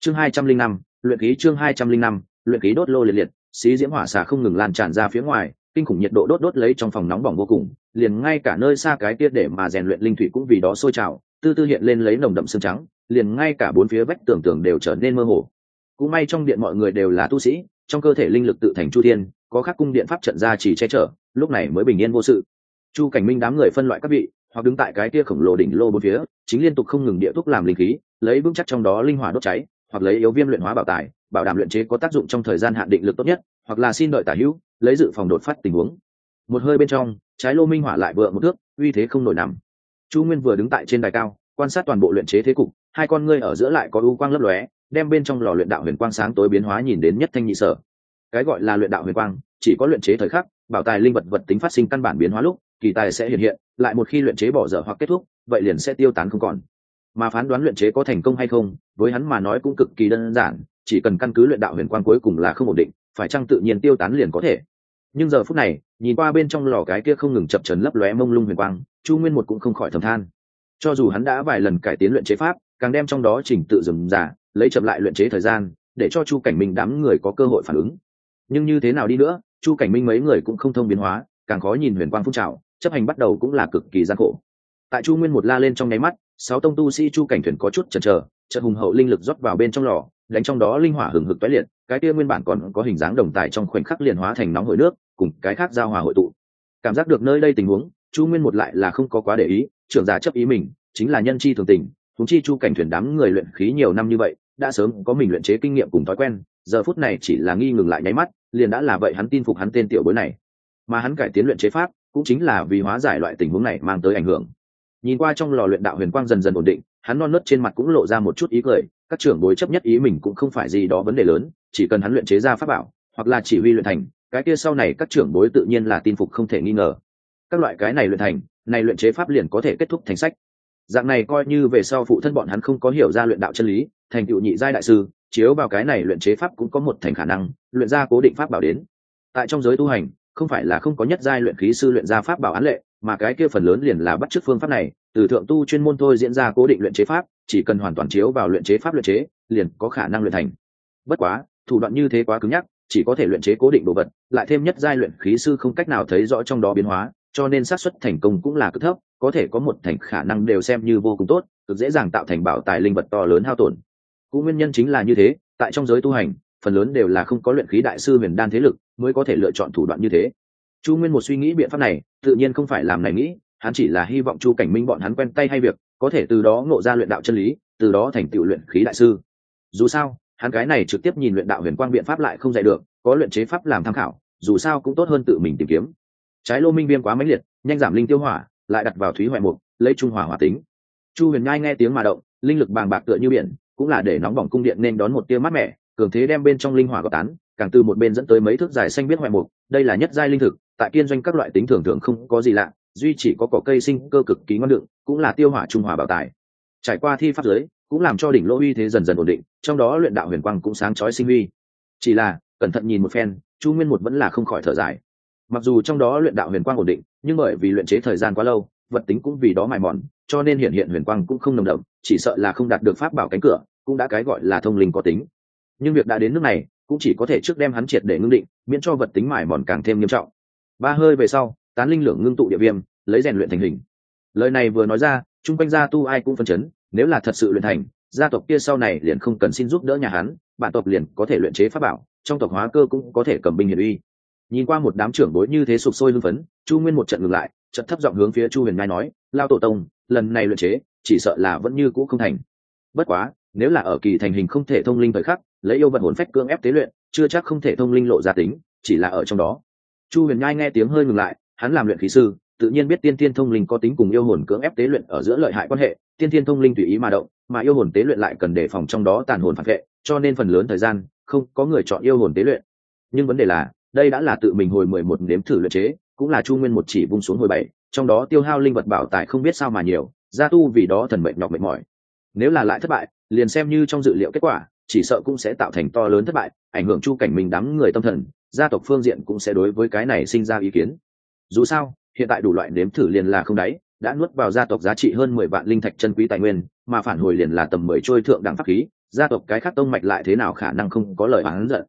Chương hai trăm linh năm, luyện khí chương hai trăm linh năm, luyện khí đốt lô liệt liệt xí diễm hỏa xà không ngừng lan tràn ra phía ngoài, kinh khủng nhiệt độ đốt đốt lấy trong phòng nóng bỏng vô cùng, liền ngay cả nơi xa cái tiết để mà rèn luyện linh thủy cũng vì đó sôi trào, tư tư hiện lên lấy nồng đậm xương trắng, liền ngay cả bốn phía vách tường tường đều trở nên mơ hồ. Cũng may trong điện mọi người đều là tu sĩ, trong cơ thể linh lực tự thành chu thiên, có khắc cung điện pháp trận ra chỉ che chở, lúc này mới bình yên vô sự. Chu cảnh minh đám người phân loại các vị, hoặc đứng tại cái kia khổng lồ đỉnh lô bốn phía, chính liên tục không ngừng địa thuốc làm linh khí, lấy vững chắc trong đó linh hỏa đốt cháy, hoặc lấy yếu viêm luyện hóa bảo tài bảo đảm luyện chế có tác dụng trong thời gian hạn định lực tốt nhất, hoặc là xin đợi tả hữu, lấy dự phòng đột phát tình huống. Một hơi bên trong, trái lô minh hỏa lại vợ một thước, uy thế không nổi nằm. Chu nguyên vừa đứng tại trên đài cao, quan sát toàn bộ luyện chế thế cục, hai con ngươi ở giữa lại có u quang lấp lóe, đem bên trong lò luyện đạo huyền quang sáng tối biến hóa nhìn đến nhất thanh nhị sở. Cái gọi là luyện đạo huyền quang, chỉ có luyện chế thời khắc, bảo tài linh vật vật tính phát sinh căn bản biến hóa lúc, kỳ tài sẽ hiện hiện, lại một khi luyện chế bỏ dở hoặc kết thúc, vậy liền sẽ tiêu tán không còn. Mà phán đoán luyện chế có thành công hay không, với hắn mà nói cũng cực kỳ đơn giản chỉ cần căn cứ luyện đạo huyền quang cuối cùng là không ổn định, phải chăng tự nhiên tiêu tán liền có thể? Nhưng giờ phút này, nhìn qua bên trong lò cái kia không ngừng chập trần lấp lóe mông lung huyền quang, chu nguyên một cũng không khỏi thầm than. Cho dù hắn đã vài lần cải tiến luyện chế pháp, càng đem trong đó chỉnh tự dừng giả, lấy chậm lại luyện chế thời gian, để cho chu cảnh minh đám người có cơ hội phản ứng. Nhưng như thế nào đi nữa, chu cảnh minh mấy người cũng không thông biến hóa, càng khó nhìn huyền quang phun trào, chấp hành bắt đầu cũng là cực kỳ gian khổ. Tại chu nguyên một la lên trong nháy mắt, sáu tông tu sĩ chu cảnh thuyền có chút chần chờ, chợt hùng hậu linh lực rót vào bên trong lò đánh trong đó linh hỏa hừng hực toái liệt, cái kia nguyên bản còn có hình dáng đồng tài trong khoảnh khắc liền hóa thành nóng hổi nước, cùng cái khác giao hòa hội tụ. Cảm giác được nơi đây tình huống, chu nguyên một lại là không có quá để ý, trưởng giả chấp ý mình, chính là nhân chi thường tình thúng chi chu cảnh thuyền đám người luyện khí nhiều năm như vậy, đã sớm có mình luyện chế kinh nghiệm cùng thói quen, giờ phút này chỉ là nghi ngừng lại nháy mắt, liền đã là vậy hắn tin phục hắn tên tiểu bối này. Mà hắn cải tiến luyện chế pháp, cũng chính là vì hóa giải loại tình huống này mang tới ảnh hưởng. Nhìn qua trong lò luyện đạo huyền quang dần dần ổn định, hắn non nớt trên mặt cũng lộ ra một chút ý cười các trưởng bối chấp nhất ý mình cũng không phải gì đó vấn đề lớn, chỉ cần hắn luyện chế ra pháp bảo, hoặc là chỉ huy luyện thành, cái kia sau này các trưởng bối tự nhiên là tin phục không thể nghi ngờ. Các loại cái này luyện thành, này luyện chế pháp liền có thể kết thúc thành sách. Dạng này coi như về sau phụ thân bọn hắn không có hiểu ra luyện đạo chân lý, thành tựu nhị giai đại sư, chiếu vào cái này luyện chế pháp cũng có một thành khả năng, luyện ra cố định pháp bảo đến. Tại trong giới tu hành, không phải là không có nhất giai luyện khí sư luyện ra pháp bảo án lệ, mà cái kia phần lớn liền là bắt chước phương pháp này, từ thượng tu chuyên môn thôi diễn ra cố định luyện chế pháp chỉ cần hoàn toàn chiếu vào luyện chế pháp luyện chế, liền có khả năng luyện thành. Bất quá, thủ đoạn như thế quá cứng nhắc, chỉ có thể luyện chế cố định đồ vật, lại thêm nhất giai luyện khí sư không cách nào thấy rõ trong đó biến hóa, cho nên xác suất thành công cũng là cực thấp, có thể có một thành khả năng đều xem như vô cùng tốt, cực dễ dàng tạo thành bảo tài linh vật to lớn hao tổn. Cũng nguyên nhân chính là như thế, tại trong giới tu hành, phần lớn đều là không có luyện khí đại sư huyền đan thế lực mới có thể lựa chọn thủ đoạn như thế. Chu nguyên một suy nghĩ biện pháp này, tự nhiên không phải làm này nghĩ hắn chỉ là hy vọng chu cảnh minh bọn hắn quen tay hay việc, có thể từ đó ngộ ra luyện đạo chân lý, từ đó thành tựu luyện khí đại sư. Dù sao, hắn cái này trực tiếp nhìn luyện đạo huyền quang biện pháp lại không dạy được, có luyện chế pháp làm tham khảo, dù sao cũng tốt hơn tự mình tìm kiếm. Trái lô minh viêm quá mãnh liệt, nhanh giảm linh tiêu hỏa, lại đặt vào thúy hoại mục, lấy trung hỏa hỏa tính. Chu huyền nhai nghe tiếng mà động, linh lực bàng bạc tựa như biển, cũng là để nóng bỏng cung điện nên đón một tia mát mẻ, cường thế đem bên trong linh hỏa gọt tán, càng từ một bên dẫn tới mấy thước dài xanh biết hoại mục, đây là nhất giai linh thực, tại kiên doanh các loại tính thường thường không có gì lạ duy chỉ có cỏ cây sinh cơ cực kỳ ngon đựng, cũng là tiêu hỏa trung hòa bảo tài. Trải qua thi pháp giới, cũng làm cho đỉnh lỗ uy thế dần dần ổn định, trong đó luyện đạo huyền quang cũng sáng chói sinh uy chỉ là, cẩn thận nhìn một phen, chu nguyên một vẫn là không khỏi thở dài. Mặc dù trong đó luyện đạo huyền quang ổn định, nhưng bởi vì luyện chế thời gian quá lâu, vật tính cũng vì đó mài mòn, cho nên hiện hiện huyền quang cũng không nồng đậm, chỉ sợ là không đạt được pháp bảo cánh cửa, cũng đã cái gọi là thông linh có tính. Nhưng việc đã đến nước này, cũng chỉ có thể trước đem hắn triệt để ngưng định, miễn cho vật tính mài mòn càng thêm nghiêm trọng. Ba hơi về sau tán linh lượng ngưng tụ địa viêm, lấy rèn luyện thành hình. Lời này vừa nói ra, chung quanh gia tu ai cũng phân chấn, nếu là thật sự luyện thành, gia tộc kia sau này liền không cần xin giúp đỡ nhà hắn, bản tộc liền có thể luyện chế pháp bảo, trong tộc hóa cơ cũng có thể cầm binh hiển uy. Nhìn qua một đám trưởng bối như thế sụp sôi hưng phấn, chu nguyên một trận ngừng lại trận thấp giọng hướng phía chu huyền nhai nói, lao tổ tông, lần này luyện chế, chỉ sợ là vẫn như cũ không thành. Bất quá, nếu là ở kỳ thành hình không thể thông linh thời khắc, lấy yêu vật hồn phách cưỡng ép tế luyện, chưa chắc không thể thông linh lộ gia tính, chỉ là ở trong đó. Chu huyền nhai nghe tiếng hơi ngừng lại hắn làm luyện khí sư, tự nhiên biết tiên thiên thông linh có tính cùng yêu hồn cưỡng ép tế luyện ở giữa lợi hại quan hệ, tiên thiên thông linh tùy ý mà động, mà yêu hồn tế luyện lại cần đề phòng trong đó tàn hồn phản vệ, cho nên phần lớn thời gian, không có người chọn yêu hồn tế luyện. Nhưng vấn đề là, đây đã là tự mình hồi mười một nếm thử luyện chế, cũng là chu nguyên một chỉ vung xuống hồi bảy, trong đó tiêu hao linh vật bảo tài không biết sao mà nhiều, gia tu vì đó thần mệnh nhọc mệt mỏi. Nếu là lại thất bại, liền xem như trong dự liệu kết quả, chỉ sợ cũng sẽ tạo thành to lớn thất bại, ảnh hưởng chu cảnh mình đám người tâm thần, gia tộc phương diện cũng sẽ đối với cái này sinh ra ý kiến dù sao, hiện tại đủ loại nếm thử liền là không đáy, đã nuốt vào gia tộc giá trị hơn mười vạn linh thạch chân quý tài nguyên, mà phản hồi liền là tầm mười trôi thượng đẳng pháp khí, gia tộc cái khác tông mạch lại thế nào khả năng không có lời oán giận.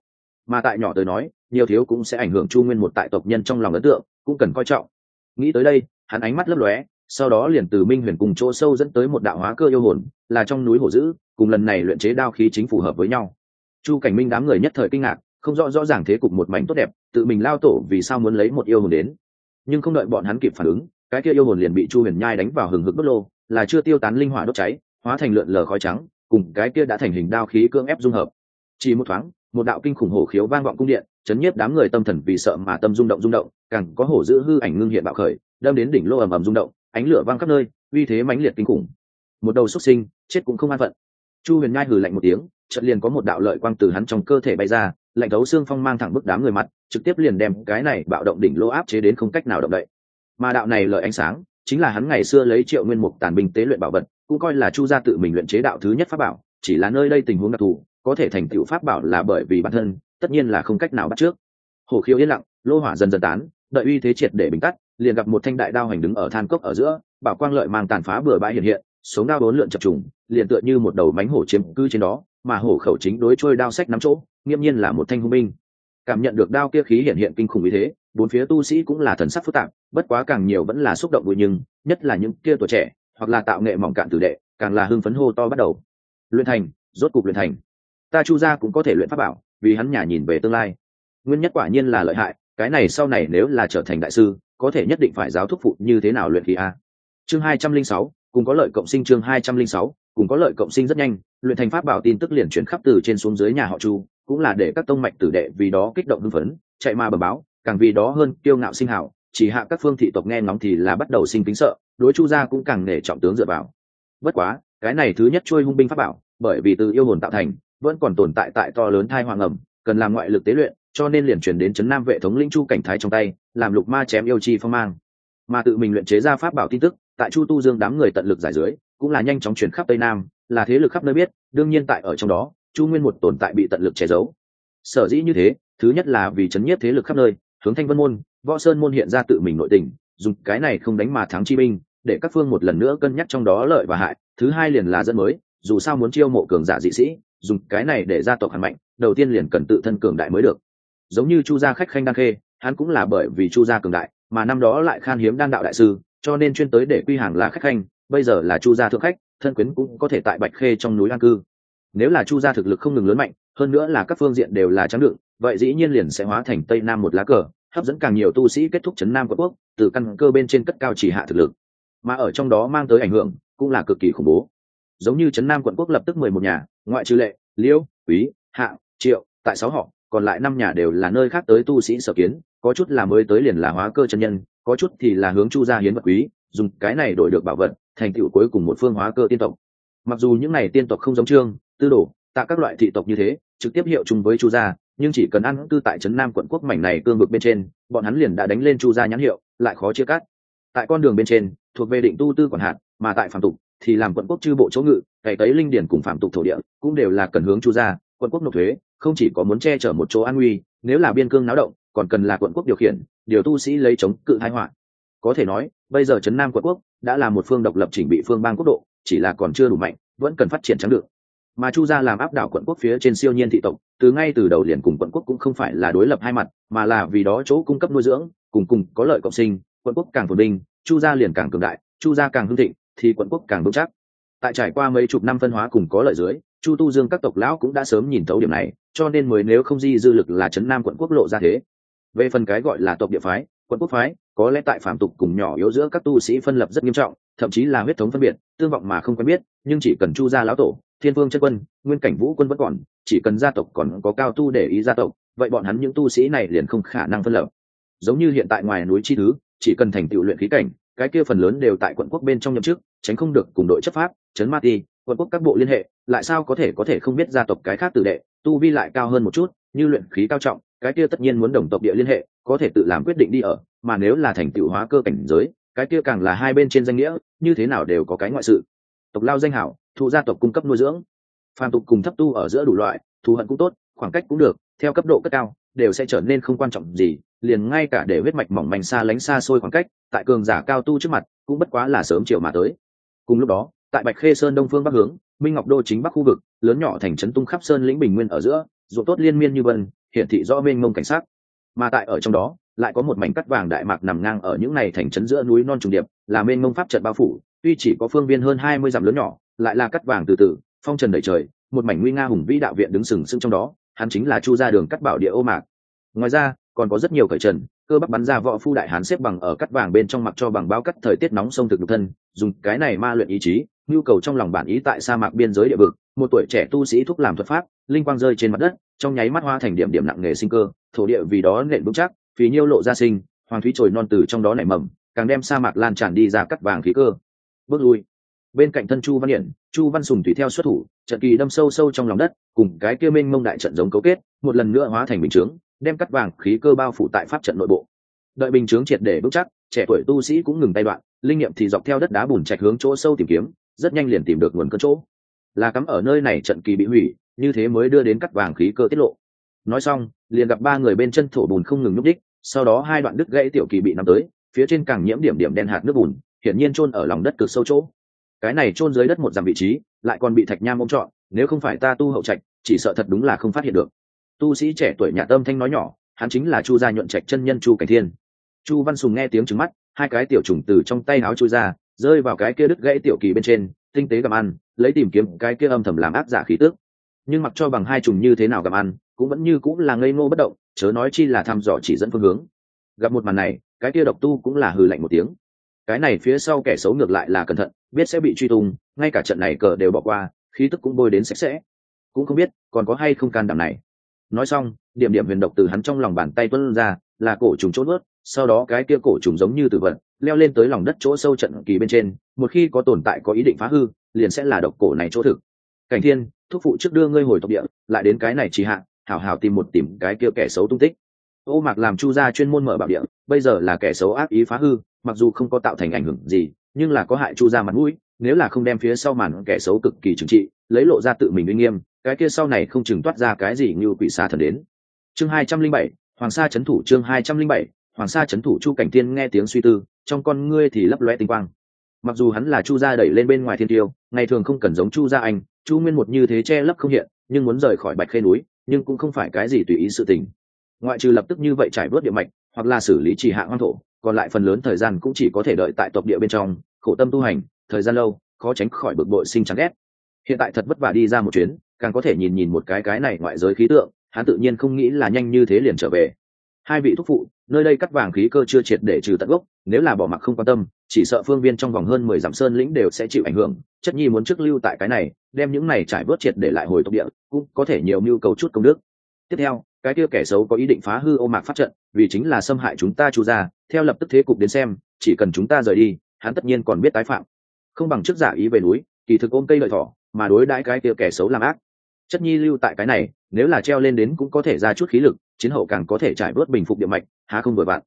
Mà tại nhỏ tới nói, nhiều thiếu cũng sẽ ảnh hưởng chu nguyên một tại tộc nhân trong lòng ấn tượng, cũng cần coi trọng. Nghĩ tới đây, hắn ánh mắt lấp lóe, sau đó liền từ minh huyền cùng chỗ sâu dẫn tới một đạo hóa cơ yêu hồn, là trong núi hổ dữ, cùng lần này luyện chế đao khí chính phù hợp với nhau. Chu cảnh minh đám người nhất thời kinh ngạc, không rõ rõ ràng thế cục một mảnh tốt đẹp, tự mình lao tổ vì sao muốn lấy một yêu hồn đến nhưng không đợi bọn hắn kịp phản ứng, cái kia yêu hồn liền bị chu huyền nhai đánh vào hừng hực đốt lô, là chưa tiêu tán linh hỏa đốt cháy, hóa thành lượn lờ khói trắng, cùng cái kia đã thành hình đao khí cưỡng ép dung hợp. Chỉ một thoáng, một đạo kinh khủng hổ khiếu vang vọng cung điện, chấn nhiếp đám người tâm thần vì sợ mà tâm rung động rung động, càng có hổ giữ hư ảnh ngưng hiện bạo khởi, đâm đến đỉnh lô ầm ầm rung động, ánh lửa vang khắp nơi, uy thế mãnh liệt kinh khủng. Một đầu xuất sinh, chết cũng không an phận. Chu huyền nhai hừ lạnh một tiếng, chợt liền có một đạo lợi quang từ hắn trong cơ thể bay ra, lạnh thấu xương phong mang thẳng bức đám người mặt trực tiếp liền đem cái này bạo động đỉnh lô áp chế đến không cách nào động đậy. Mà đạo này lợi ánh sáng, chính là hắn ngày xưa lấy triệu nguyên mục tàn binh tế luyện bảo vật, cũng coi là chu gia tự mình luyện chế đạo thứ nhất pháp bảo, chỉ là nơi đây tình huống đặc thù, có thể thành tựu pháp bảo là bởi vì bản thân, tất nhiên là không cách nào bắt trước. Hồ khiếu yên lặng, lô hỏa dần dần tán, đợi uy thế triệt để bình tắt, liền gặp một thanh đại đao hành đứng ở than cốc ở giữa, bảo quang lợi mang tàn phá bừa bãi hiện hiện, sống đao bốn lượn chập trùng, liền tựa như một đầu mánh hổ chiếm cư trên đó, mà hổ khẩu chính đối trôi đao sách nắm chỗ nghiêm nhiên là một thanh hung binh cảm nhận được đao kia khí hiện hiện kinh khủng như thế, bốn phía tu sĩ cũng là thần sắc phức tạp, bất quá càng nhiều vẫn là xúc động vui nhưng, nhất là những kia tuổi trẻ, hoặc là tạo nghệ mỏng cạn tử đệ, càng là hưng phấn hô to bắt đầu. Luyện thành, rốt cục luyện thành. Ta chu gia cũng có thể luyện pháp bảo, vì hắn nhà nhìn về tương lai. Nguyên nhất quả nhiên là lợi hại, cái này sau này nếu là trở thành đại sư, có thể nhất định phải giáo thúc phụ như thế nào luyện khí a. Chương hai trăm linh sáu, cùng có lợi cộng sinh chương hai trăm linh sáu, cùng có lợi cộng sinh rất nhanh, luyện thành pháp bảo tin tức liền chuyển khắp từ trên xuống dưới nhà họ chu cũng là để các tông mạch tử đệ vì đó kích động hưng phấn, chạy ma bờ báo, càng vì đó hơn kiêu ngạo sinh hảo, chỉ hạ các phương thị tộc nghe ngóng thì là bắt đầu sinh kính sợ, đối chu gia cũng càng nể trọng tướng dựa vào. Bất quá, cái này thứ nhất trôi hung binh pháp bảo, bởi vì từ yêu hồn tạo thành, vẫn còn tồn tại tại to lớn thai hoàng ẩm, cần làm ngoại lực tế luyện, cho nên liền chuyển đến trấn nam vệ thống linh chu cảnh thái trong tay, làm lục ma chém yêu chi phong mang. Mà tự mình luyện chế ra pháp bảo tin tức, tại chu tu dương đám người tận lực giải dưới, cũng là nhanh chóng chuyển khắp tây nam, là thế lực khắp nơi biết, đương nhiên tại ở trong đó chu nguyên một tồn tại bị tận lực che giấu. Sở dĩ như thế, thứ nhất là vì chấn nhiếp thế lực khắp nơi, hướng thanh vân môn, võ sơn môn hiện ra tự mình nội tình, dùng cái này không đánh mà thắng chi binh, để các phương một lần nữa cân nhắc trong đó lợi và hại, thứ hai liền là dẫn mới, dù sao muốn chiêu mộ cường giả dị sĩ, dùng cái này để gia tộc hẳn mạnh, đầu tiên liền cần tự thân cường đại mới được. Giống như chu gia khách khanh đan khê, hắn cũng là bởi vì chu gia cường đại, mà năm đó lại khan hiếm đan đạo đại sư, cho nên chuyên tới để quy hàng là khách khanh, bây giờ là chu gia thượng khách, thân quyến cũng có thể tại bạch khê trong núi an cư nếu là chu gia thực lực không ngừng lớn mạnh, hơn nữa là các phương diện đều là trắng đựng, vậy dĩ nhiên liền sẽ hóa thành tây nam một lá cờ, hấp dẫn càng nhiều tu sĩ kết thúc chấn nam quận quốc, từ căn cơ bên trên cất cao chỉ hạ thực lực. Mà ở trong đó mang tới ảnh hưởng, cũng là cực kỳ khủng bố. Giống như chấn nam quận quốc lập tức mười một nhà, ngoại trừ lệ liễu quý hạ, triệu, tại sáu họ, còn lại năm nhà đều là nơi khác tới tu sĩ sở kiến, có chút là mới tới liền là hóa cơ chân nhân, có chút thì là hướng chu gia hiến vật quý, dùng cái này đổi được bảo vật, thành tựu cuối cùng một phương hóa cơ tiên tộc. Mặc dù những này tiên tộc không giống trương tư đồ, tạ các loại thị tộc như thế, trực tiếp hiệu chung với chu gia, nhưng chỉ cần ăn cư tại trấn nam quận quốc mảnh này cương vực bên trên, bọn hắn liền đã đánh lên chu gia nhãn hiệu, lại khó chia cắt. Tại con đường bên trên, thuộc về định tu tư quản hạt mà tại phạm tục, thì làm quận quốc chư bộ chỗ ngự, cày tấy linh điển cùng phạm tục thổ địa, cũng đều là cần hướng chu gia, quận quốc nộp thuế, không chỉ có muốn che chở một chỗ an nguy, nếu là biên cương náo động, còn cần là quận quốc điều khiển, điều tu sĩ lấy chống cự thái họa. Có thể nói, bây giờ trấn nam quận quốc đã là một phương độc lập chỉnh bị phương bang quốc độ, chỉ là còn chưa đủ mạnh, vẫn cần phát triển trắng được mà chu gia làm áp đảo quận quốc phía trên siêu nhiên thị tộc, từ ngay từ đầu liền cùng quận quốc cũng không phải là đối lập hai mặt, mà là vì đó chỗ cung cấp nuôi dưỡng, cùng cùng có lợi cộng sinh, quận quốc càng phồn binh chu gia liền càng cường đại, chu gia càng hưng thịnh, thì quận quốc càng vững chắc. Tại trải qua mấy chục năm phân hóa cùng có lợi dưới, chu tu dương các tộc lão cũng đã sớm nhìn thấu điểm này, cho nên mới nếu không di dư lực là trấn nam quận quốc lộ ra thế. Về phần cái gọi là tộc địa phái, quận quốc phái, có lẽ tại phạm tục cùng nhỏ yếu giữa các tu sĩ phân lập rất nghiêm trọng, thậm chí là huyết thống phân biệt, tương vọng mà không quen biết, nhưng chỉ cần chu gia lão tổ thiên vương chân quân, nguyên cảnh vũ quân vẫn còn, chỉ cần gia tộc còn có cao tu để ý gia tộc, vậy bọn hắn những tu sĩ này liền không khả năng phân lập. Giống như hiện tại ngoài núi chi thứ, chỉ cần thành tựu luyện khí cảnh, cái kia phần lớn đều tại quận quốc bên trong nhậm chức, tránh không được cùng đội chấp pháp chấn ma ti, quận quốc các bộ liên hệ, lại sao có thể có thể không biết gia tộc cái khác tử đệ, tu vi lại cao hơn một chút, như luyện khí cao trọng, cái kia tất nhiên muốn đồng tộc địa liên hệ, có thể tự làm quyết định đi ở, mà nếu là thành tựu hóa cơ cảnh giới, cái kia càng là hai bên trên danh nghĩa, như thế nào đều có cái ngoại sự. Tộc lao danh hảo thụ gia tộc cung cấp nuôi dưỡng. Phàm tục cùng thấp tu ở giữa đủ loại, thù hận cũng tốt, khoảng cách cũng được, theo cấp độ cất cao, đều sẽ trở nên không quan trọng gì, liền ngay cả để huyết mạch mỏng manh xa lánh xa xôi khoảng cách, tại cường giả cao tu trước mặt, cũng bất quá là sớm chiều mà tới. Cùng lúc đó, tại bạch khê sơn đông phương bắc hướng, minh ngọc đô chính bắc khu vực, lớn nhỏ thành trấn tung khắp sơn lĩnh bình nguyên ở giữa, ruộng tốt liên miên như vân, hiển thị rõ mênh mông cảnh sát mà tại ở trong đó lại có một mảnh cắt vàng đại mạc nằm ngang ở những này thành trấn giữa núi non trùng điệp, là mênh mông pháp trận bao phủ, tuy chỉ có phương viên hơn hai mươi dặm lớn nhỏ, lại là cắt vàng từ từ, phong trần đầy trời, một mảnh nguy nga hùng vĩ đạo viện đứng sừng sững trong đó, hắn chính là chu ra đường cắt bảo địa ô mạc. Ngoài ra, còn có rất nhiều cởi trần, cơ bắp bắn ra võ phu đại hán xếp bằng ở cắt vàng bên trong mặc cho bằng bao cắt thời tiết nóng sông thực nhục thân, dùng cái này ma luyện ý chí, nhu cầu trong lòng bản ý tại sa mạc biên giới địa vực, một tuổi trẻ tu sĩ thúc làm thuật pháp, linh quang rơi trên mặt đất, trong nháy mắt hoa thành điểm điểm nặng nghề sinh cơ, thổ địa vì đó nện vững chắc phí nhiêu lộ ra sinh, hoàng thúy trồi non từ trong đó nảy mầm, càng đem sa mạc lan tràn đi ra cắt vàng khí cơ. Bước lui. Bên cạnh thân chu văn hiển, chu văn sùng tùy theo xuất thủ, trận kỳ đâm sâu sâu trong lòng đất, cùng cái kia minh mông đại trận giống cấu kết, một lần nữa hóa thành bình chướng, đem cắt vàng khí cơ bao phủ tại pháp trận nội bộ. Đợi bình chướng triệt để bước chắc, trẻ tuổi tu sĩ cũng ngừng tay đoạn, linh nghiệm thì dọc theo đất đá bùn chạch hướng chỗ sâu tìm kiếm, rất nhanh liền tìm được nguồn cơn chỗ. Là cắm ở nơi này trận kỳ bị hủy, như thế mới đưa đến cắt vàng khí cơ tiết lộ nói xong, liền gặp ba người bên chân thổ bùn không ngừng nhúc đích sau đó hai đoạn đứt gãy tiểu kỳ bị nắm tới, phía trên càng nhiễm điểm điểm đen hạt nước bùn, hiển nhiên chôn ở lòng đất cực sâu chỗ. Cái này chôn dưới đất một dặm vị trí, lại còn bị thạch nham ôm trọn, nếu không phải ta tu hậu trạch, chỉ sợ thật đúng là không phát hiện được. Tu sĩ trẻ tuổi nhà tâm thanh nói nhỏ, hắn chính là chu gia nhuận trạch chân nhân chu cảnh thiên. Chu văn sùng nghe tiếng trứng mắt, hai cái tiểu trùng từ trong tay áo chui ra, rơi vào cái kia đứt gãy tiểu kỳ bên trên, tinh tế gặm ăn, lấy tìm kiếm cái kia âm thầm làm áp giả khí tước nhưng mặc cho bằng hai trùng như thế nào gặp ăn, cũng vẫn như cũng là ngây ngô bất động, chớ nói chi là thăm dò chỉ dẫn phương hướng. Gặp một màn này, cái kia độc tu cũng là hừ lạnh một tiếng. Cái này phía sau kẻ xấu ngược lại là cẩn thận, biết sẽ bị truy tung, ngay cả trận này cờ đều bỏ qua, khí tức cũng bôi đến sạch sẽ. Cũng không biết, còn có hay không can đảm này. Nói xong, điểm điểm huyền độc từ hắn trong lòng bàn tay tuân ra, là cổ trùng chốt vớt, sau đó cái kia cổ trùng giống như tử vật, leo lên tới lòng đất chỗ sâu trận kỳ bên trên, một khi có tồn tại có ý định phá hư, liền sẽ là độc cổ này chỗ thực. Cảnh thiên thúc phụ trước đưa ngươi hồi tộc địa, lại đến cái này chỉ hạ, hảo hảo tìm một tìm cái kia kẻ xấu tung tích. Ô mạc làm chu gia chuyên môn mở bảo địa, bây giờ là kẻ xấu ác ý phá hư, mặc dù không có tạo thành ảnh hưởng gì, nhưng là có hại chu gia mặt mũi, nếu là không đem phía sau màn kẻ xấu cực kỳ trừng trị, lấy lộ ra tự mình uy nghiêm, cái kia sau này không chừng toát ra cái gì như quỷ xa thần đến. Chương hai trăm linh bảy, hoàng sa c thủ chương hai trăm linh bảy, hoàng sa c thủ chu cảnh tiên nghe tiếng suy tư, trong con ngươi thì lấp loe tinh quang. Mặc dù hắn là chu gia đẩy lên bên ngoài thiên tiêu, ngày thường không cần giống chu gia anh chu nguyên một như thế che lấp không hiện, nhưng muốn rời khỏi bạch khê núi, nhưng cũng không phải cái gì tùy ý sự tình. Ngoại trừ lập tức như vậy trải bớt địa mạch, hoặc là xử lý trì hạ hoang thổ, còn lại phần lớn thời gian cũng chỉ có thể đợi tại tộc địa bên trong, khổ tâm tu hành, thời gian lâu, khó tránh khỏi bực bội sinh chán ghét. Hiện tại thật vất vả đi ra một chuyến, càng có thể nhìn nhìn một cái cái này ngoại giới khí tượng, hắn tự nhiên không nghĩ là nhanh như thế liền trở về hai vị thúc phụ, nơi đây cắt vàng khí cơ chưa triệt để trừ tận gốc, nếu là bỏ mặc không quan tâm, chỉ sợ phương viên trong vòng hơn mười dặm sơn lĩnh đều sẽ chịu ảnh hưởng. Chất nhi muốn trước lưu tại cái này, đem những này trải bớt triệt để lại hồi tộc địa, cũng có thể nhiều mưu cầu chút công đức. Tiếp theo, cái kia kẻ xấu có ý định phá hư ô mạc phát trận, vì chính là xâm hại chúng ta chu ra theo lập tức thế cục đến xem, chỉ cần chúng ta rời đi, hắn tất nhiên còn biết tái phạm. Không bằng trước giả ý về núi, kỳ thực ôm cây lợi thỏ, mà đối đãi cái kia kẻ xấu làm ác chất nhi lưu tại cái này, nếu là treo lên đến cũng có thể ra chút khí lực, chiến hậu càng có thể trải bớt bình phục địa mạch, há không vừa vặn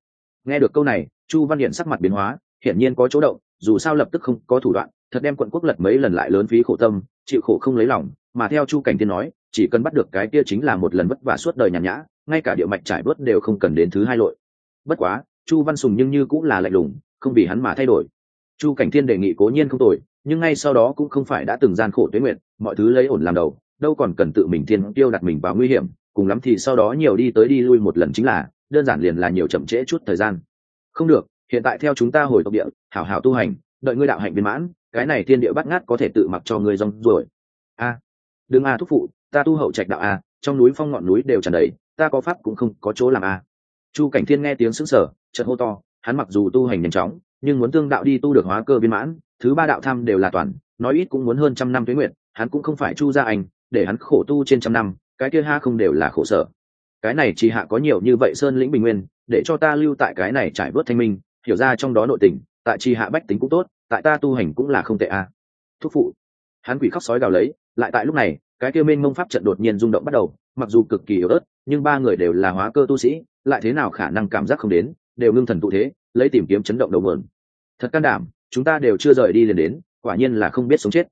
nghe được câu này, chu văn điện sắc mặt biến hóa, hiển nhiên có chỗ động, dù sao lập tức không có thủ đoạn, thật đem quận quốc lật mấy lần lại lớn phí khổ tâm, chịu khổ không lấy lòng, mà theo chu cảnh tiên nói, chỉ cần bắt được cái kia chính là một lần vất vả suốt đời nhàn nhã, ngay cả địa mạch trải bớt đều không cần đến thứ hai lội. Bất quá, chu văn sùng nhưng như cũng là lạnh lùng, không vì hắn mà thay đổi. Chu cảnh thiên đề nghị cố nhiên không tồi, nhưng ngay sau đó cũng không phải đã từng gian khổ tuế nguyện, mọi thứ lấy ổn làm đầu đâu còn cần tự mình thiên tiêu đặt mình vào nguy hiểm, cùng lắm thì sau đó nhiều đi tới đi lui một lần chính là, đơn giản liền là nhiều chậm trễ chút thời gian. Không được, hiện tại theo chúng ta hồi tộc địa, hảo hảo tu hành, đợi ngươi đạo hạnh viên mãn, cái này thiên địa bắt ngát có thể tự mặc cho ngươi rong rồi a, đừng a thúc phụ, ta tu hậu trạch đạo a, trong núi phong ngọn núi đều tràn đầy, ta có pháp cũng không có chỗ làm a. Chu cảnh thiên nghe tiếng sững sờ, chợt hô to, hắn mặc dù tu hành nhanh chóng, nhưng muốn tương đạo đi tu được hóa cơ viên mãn, thứ ba đạo tham đều là toàn, nói ít cũng muốn hơn trăm năm tuế nguyện hắn cũng không phải chu gia anh để hắn khổ tu trên trăm năm, cái kia ha không đều là khổ sở. Cái này chỉ hạ có nhiều như vậy sơn lĩnh bình nguyên, để cho ta lưu tại cái này trải vớt thanh minh, hiểu ra trong đó nội tình, tại chi hạ bách tính cũng tốt, tại ta tu hành cũng là không tệ a. À. thúc phụ. Hắn quỷ khóc sói gào lấy, lại tại lúc này, cái kia mênh mông pháp trận đột nhiên rung động bắt đầu, mặc dù cực kỳ yếu ớt, nhưng ba người đều là hóa cơ tu sĩ, lại thế nào khả năng cảm giác không đến, đều ngưng thần tụ thế, lấy tìm kiếm chấn động đầu mượn thật can đảm, chúng ta đều chưa rời đi liền đến, quả nhiên là không biết sống chết.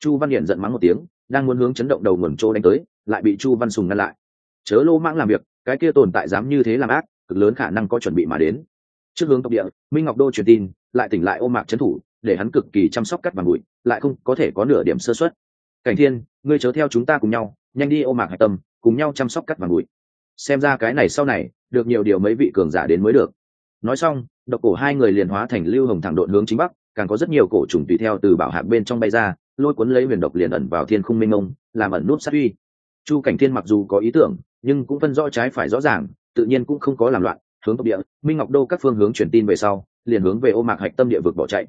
Chu văn hiển giận mắng một tiếng đang muốn hướng chấn động đầu nguồn chỗ đánh tới, lại bị chu văn sùng ngăn lại. Chớ lô mãng làm việc, cái kia tồn tại dám như thế làm ác, cực lớn khả năng có chuẩn bị mà đến. Trước hướng tộc địa, minh ngọc đô truyền tin, lại tỉnh lại ô mạc trấn thủ, để hắn cực kỳ chăm sóc cắt bằng bụi, lại không có thể có nửa điểm sơ xuất cảnh thiên, ngươi chớ theo chúng ta cùng nhau, nhanh đi ô mạc hạch tâm, cùng nhau chăm sóc cắt bằng bụi. Xem ra cái này sau này, được nhiều điều mấy vị cường giả đến mới được. Nói xong, độc cổ hai người liền hóa thành lưu hồng thẳng độn hướng chính bắc, càng có rất nhiều cổ trùng tùy theo từ bảo hạc bên trong bay ra lôi cuốn lấy huyền độc liền ẩn vào thiên khung minh ông, làm ẩn nút sát uy. Chu cảnh thiên mặc dù có ý tưởng, nhưng cũng phân rõ trái phải rõ ràng, tự nhiên cũng không có làm loạn, hướng tộc địa, minh ngọc đô các phương hướng truyền tin về sau, liền hướng về ô mạc hạch tâm địa vực bỏ chạy.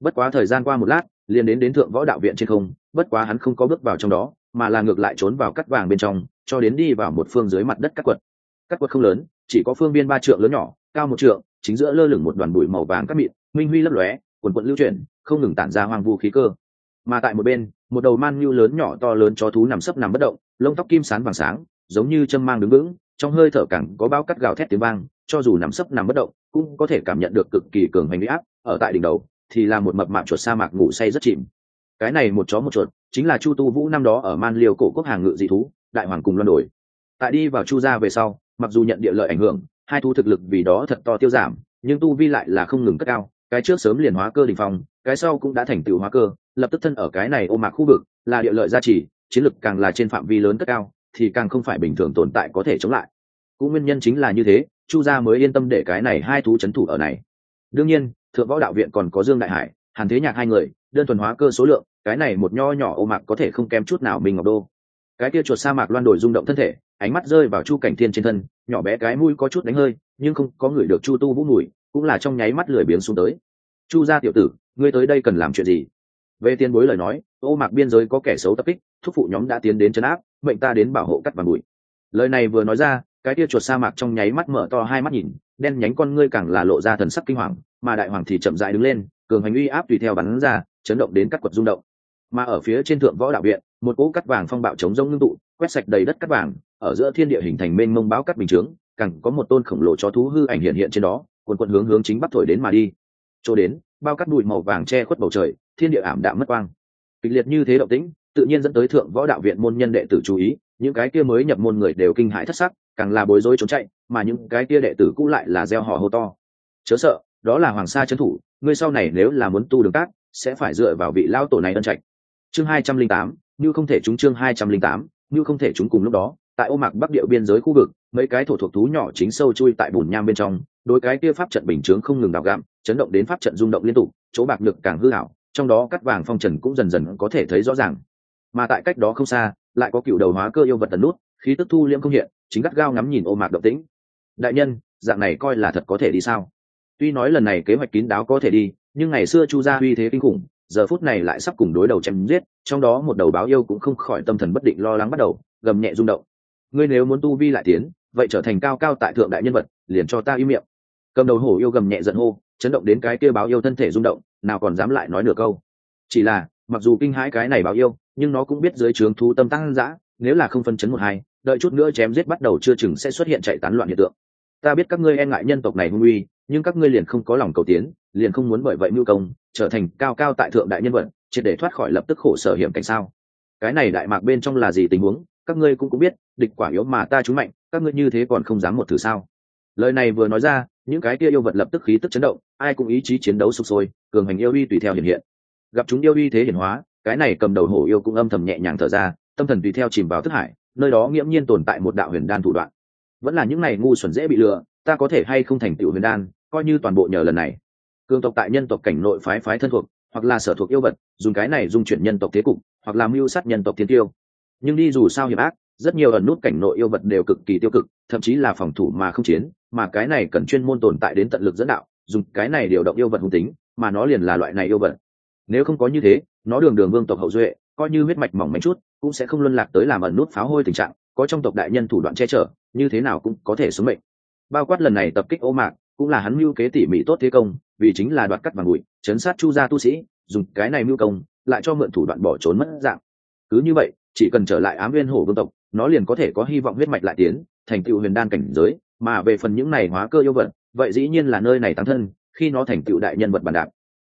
Bất quá thời gian qua một lát, liền đến đến thượng võ đạo viện trên không, bất quá hắn không có bước vào trong đó, mà là ngược lại trốn vào cắt vàng bên trong, cho đến đi vào một phương dưới mặt đất cắt quật. Cắt quật không lớn, chỉ có phương biên ba trượng lớn nhỏ, cao một trượng, chính giữa lơ lửng một đoàn bụi màu vàng cắt mịn, minh huy lấp lóe, quần quận lưu chuyển, không ngừng tản ra hoang vu khí cơ mà tại một bên, một đầu man nhu lớn nhỏ to lớn cho thú nằm sấp nằm bất động, lông tóc kim sán vàng sáng, giống như châm mang đứng vững, trong hơi thở cẳng có bao cắt gào thét tiếng vang, cho dù nằm sấp nằm bất động, cũng có thể cảm nhận được cực kỳ cường hành huy áp, ở tại đỉnh đầu, thì là một mập mạp chuột sa mạc ngủ say rất chìm. Cái này một chó một chuột, chính là chu tu vũ năm đó ở man liêu cổ quốc hàng ngự dị thú, đại hoàng cùng loan đổi. Tại đi vào chu gia về sau, mặc dù nhận địa lợi ảnh hưởng, hai thu thực lực vì đó thật to tiêu giảm, nhưng tu vi lại là không ngừng cất cao, cái trước sớm liền hóa cơ đỉnh phong cái sau cũng đã thành tựu hóa cơ, lập tức thân ở cái này ô mạc khu vực, là địa lợi gia trì, chiến lực càng là trên phạm vi lớn cất cao, thì càng không phải bình thường tồn tại có thể chống lại. Cũng nguyên nhân chính là như thế, chu gia mới yên tâm để cái này hai thú c h ấ n thủ ở này. Đương nhiên, thượng võ đạo viện còn có dương đại hải, hàn thế nhạc hai người, đơn thuần hóa cơ số lượng, cái này một nho nhỏ ô mạc có thể không kém chút nào mình ngọc đô. Cái kia chuột sa mạc loan đổi rung động thân thể, ánh mắt rơi vào chu cảnh thiên trên thân, nhỏ bé cái mũi có chút đánh hơi, nhưng không có người được chu tu vũ mùi, cũng là trong nháy mắt lười biếng xuống tới chu gia tiểu tử, ngươi tới đây cần làm chuyện gì? Về tiền bối lời nói, ô mạc biên giới có kẻ xấu tập kích, thúc phụ nhóm đã tiến đến chấn áp, mệnh ta đến bảo hộ cắt vàng bụi. Lời này vừa nói ra, cái tia chuột sa mạc trong nháy mắt mở to hai mắt nhìn, đen nhánh con ngươi càng là lộ ra thần sắc kinh hoàng, mà đại hoàng thì chậm dại đứng lên, cường hành uy áp tùy theo bắn ra, chấn động đến cắt quật rung động. Mà ở phía trên thượng võ đạo viện, một cỗ cắt vàng phong bạo chống rông ngưng tụ, quét sạch đầy đất cắt vàng, ở giữa thiên địa hình thành mênh mông báo cắt bình chướng, càng có một tôn khổng lồ cho thú hư ảnh hiện hiện trên đó, quần quận hướng hướng chính bắc thổi đến mà đi chỗ đến, bao cắt bụi màu vàng che khuất bầu trời, thiên địa ảm đạm mất quang. Kịch liệt như thế động tĩnh, tự nhiên dẫn tới thượng võ đạo viện môn nhân đệ tử chú ý, những cái kia mới nhập môn người đều kinh hãi thất sắc, càng là bối rối trốn chạy, mà những cái kia đệ tử cũ lại là gieo họ hô to. Chớ sợ, đó là hoàng sa trấn thủ, ngươi sau này nếu là muốn tu đường cát, sẽ phải dựa vào vị lao tổ này ân trạch. Chương hai trăm linh tám, như không thể chúng chương hai trăm linh tám, như không thể chúng cùng lúc đó tại ô mạc bắc địa biên giới khu vực, mấy cái thổ thuộc thú nhỏ chính sâu chui tại bùn nham bên trong đôi cái kia pháp trận bình chướng không ngừng đào gạm chấn động đến pháp trận rung động liên tục, chỗ bạc lực càng hư hảo trong đó cắt vàng phong trần cũng dần dần có thể thấy rõ ràng. Mà tại cách đó không xa, lại có cựu đầu hóa cơ yêu vật tần nút, khí tức thu liễm không hiện, chính gắt gao ngắm nhìn ô mạc động tĩnh. Đại nhân, dạng này coi là thật có thể đi sao? Tuy nói lần này kế hoạch kín đáo có thể đi, nhưng ngày xưa chu gia uy thế kinh khủng, giờ phút này lại sắp cùng đối đầu chém giết, trong đó một đầu báo yêu cũng không khỏi tâm thần bất định lo lắng bắt đầu, gầm nhẹ rung động ngươi nếu muốn tu vi lại tiến, vậy trở thành cao cao tại thượng đại nhân vật, liền cho ta im miệng. Cầm đầu hổ yêu gầm nhẹ giận hô, chấn động đến cái kia báo yêu thân thể rung động, nào còn dám lại nói nửa câu. Chỉ là, mặc dù kinh hãi cái này báo yêu, nhưng nó cũng biết dưới trướng thú tâm tăng dã, nếu là không phân chấn một hai, đợi chút nữa chém giết bắt đầu chưa chừng sẽ xuất hiện chạy tán loạn hiện tượng. Ta biết các ngươi e ngại nhân tộc này hung uy, nhưng các ngươi liền không có lòng cầu tiến, liền không muốn bởi vậy mưu công, trở thành cao cao tại thượng đại nhân vật, triệt để thoát khỏi lập tức khổ sở hiểm cảnh sao? Cái này đại mạc bên trong là gì tình huống? Các ngươi cũng cũng biết, địch quả yếu mà ta trúng mạnh, các ngươi như thế còn không dám một thử sao? Lời này vừa nói ra, những cái kia yêu vật lập tức khí tức chấn động, ai cũng ý chí chiến đấu sục sôi, cường hành yêu uy tùy theo hiện hiện. Gặp chúng yêu uy thế hiển hóa, cái này cầm đầu hổ yêu cũng âm thầm nhẹ nhàng thở ra, tâm thần tùy theo chìm vào thức hải, nơi đó nghiễm nhiên tồn tại một đạo huyền đan thủ đoạn. Vẫn là những này ngu xuẩn dễ bị lừa, ta có thể hay không thành tựu huyền đan, coi như toàn bộ nhờ lần này. Cường tộc tại nhân tộc cảnh nội phái phái thân thuộc, hoặc là sở thuộc yêu vật, dùng cái này dung chuyển nhân tộc thế cục, hoặc là mưu sát nhân tộc thiên tiêu nhưng đi dù sao hiểm ác, rất nhiều ẩn nút cảnh nội yêu vật đều cực kỳ tiêu cực, thậm chí là phòng thủ mà không chiến, mà cái này cần chuyên môn tồn tại đến tận lực dẫn đạo, dùng cái này điều động yêu vật hung tính, mà nó liền là loại này yêu vật. Nếu không có như thế, nó đường đường vương tộc hậu duệ, coi như huyết mạch mỏng manh chút, cũng sẽ không luân lạc tới làm ẩn nút pháo hôi tình trạng, có trong tộc đại nhân thủ đoạn che chở, như thế nào cũng có thể xuống mệnh. Bao quát lần này tập kích ô mạc, cũng là hắn mưu kế tỉ mỉ tốt thế công, vì chính là đoạt cắt vàng bụi, chấn sát chu gia tu sĩ, dùng cái này mưu công, lại cho mượn thủ đoạn bỏ trốn mất dạng. Cứ như vậy chỉ cần trở lại ám viên hổ vương tộc, nó liền có thể có hy vọng huyết mạch lại tiến, thành tựu huyền đan cảnh giới, mà về phần những này hóa cơ yêu vật, vậy dĩ nhiên là nơi này tăng thân, khi nó thành tựu đại nhân vật bản đạp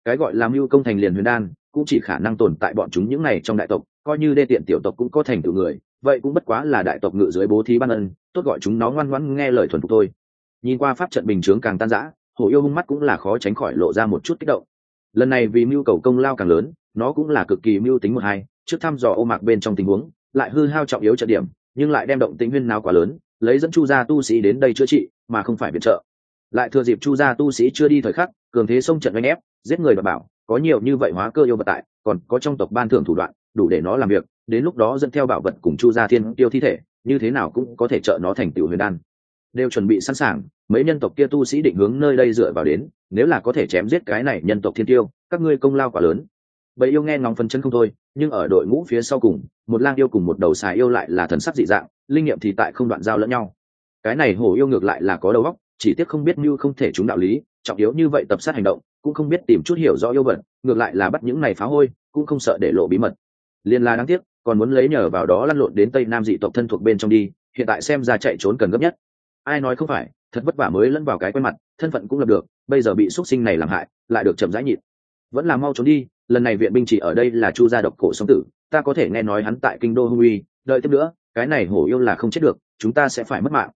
cái gọi là mưu công thành liền huyền đan, cũng chỉ khả năng tồn tại bọn chúng những này trong đại tộc, coi như đê tiện tiểu tộc cũng có thành tựu người, vậy cũng bất quá là đại tộc ngự dưới bố thí ban ân, tốt gọi chúng nó ngoan ngoãn nghe lời thuần phục thôi. Nhìn qua pháp trận bình chướng càng tan rã, hổ yêu hung mắt cũng là khó tránh khỏi lộ ra một chút kích động. Lần này vì mưu cầu công lao càng lớn, nó cũng là cực kỳ mưu tính một hai trước thăm dò ô mạc bên trong tình huống, lại hư hao trọng yếu trận điểm, nhưng lại đem động tính huyên nào quá lớn, lấy dẫn chu gia tu sĩ đến đây chữa trị, mà không phải viện trợ. Lại thừa dịp chu gia tu sĩ chưa đi thời khắc, cường thế xông trận oanh ép, giết người và bảo, có nhiều như vậy hóa cơ yêu vật tại, còn có trong tộc ban thưởng thủ đoạn, đủ để nó làm việc, đến lúc đó dẫn theo bảo vật cùng chu gia thiên tiêu thi thể, như thế nào cũng có thể trợ nó thành tiểu huyền đan. Đều chuẩn bị sẵn sàng, mấy nhân tộc kia tu sĩ định hướng nơi đây dựa vào đến, nếu là có thể chém giết cái này nhân tộc thiên tiêu, các ngươi công lao quá lớn bầy yêu nghe ngóng phân chân không thôi, nhưng ở đội ngũ phía sau cùng, một lang yêu cùng một đầu xài yêu lại là thần sắc dị dạng, linh nghiệm thì tại không đoạn giao lẫn nhau. Cái này hổ yêu ngược lại là có đầu óc, chỉ tiếc không biết như không thể chúng đạo lý, trọng yếu như vậy tập sát hành động, cũng không biết tìm chút hiểu rõ yêu vật, ngược lại là bắt những này phá hôi, cũng không sợ để lộ bí mật. Liên la đáng tiếc, còn muốn lấy nhờ vào đó lăn lộn đến tây nam dị tộc thân thuộc bên trong đi, hiện tại xem ra chạy trốn cần gấp nhất. Ai nói không phải, thật vất vả mới lẫn vào cái quen mặt, thân phận cũng lập được, bây giờ bị xuất sinh này làm hại, lại được chậm rãi nhịn vẫn là mau trốn đi, lần này viện binh chỉ ở đây là chu gia độc cổ sống tử, ta có thể nghe nói hắn tại kinh đô hung uy, đợi tiếp nữa, cái này hổ yêu là không chết được, chúng ta sẽ phải mất mạng.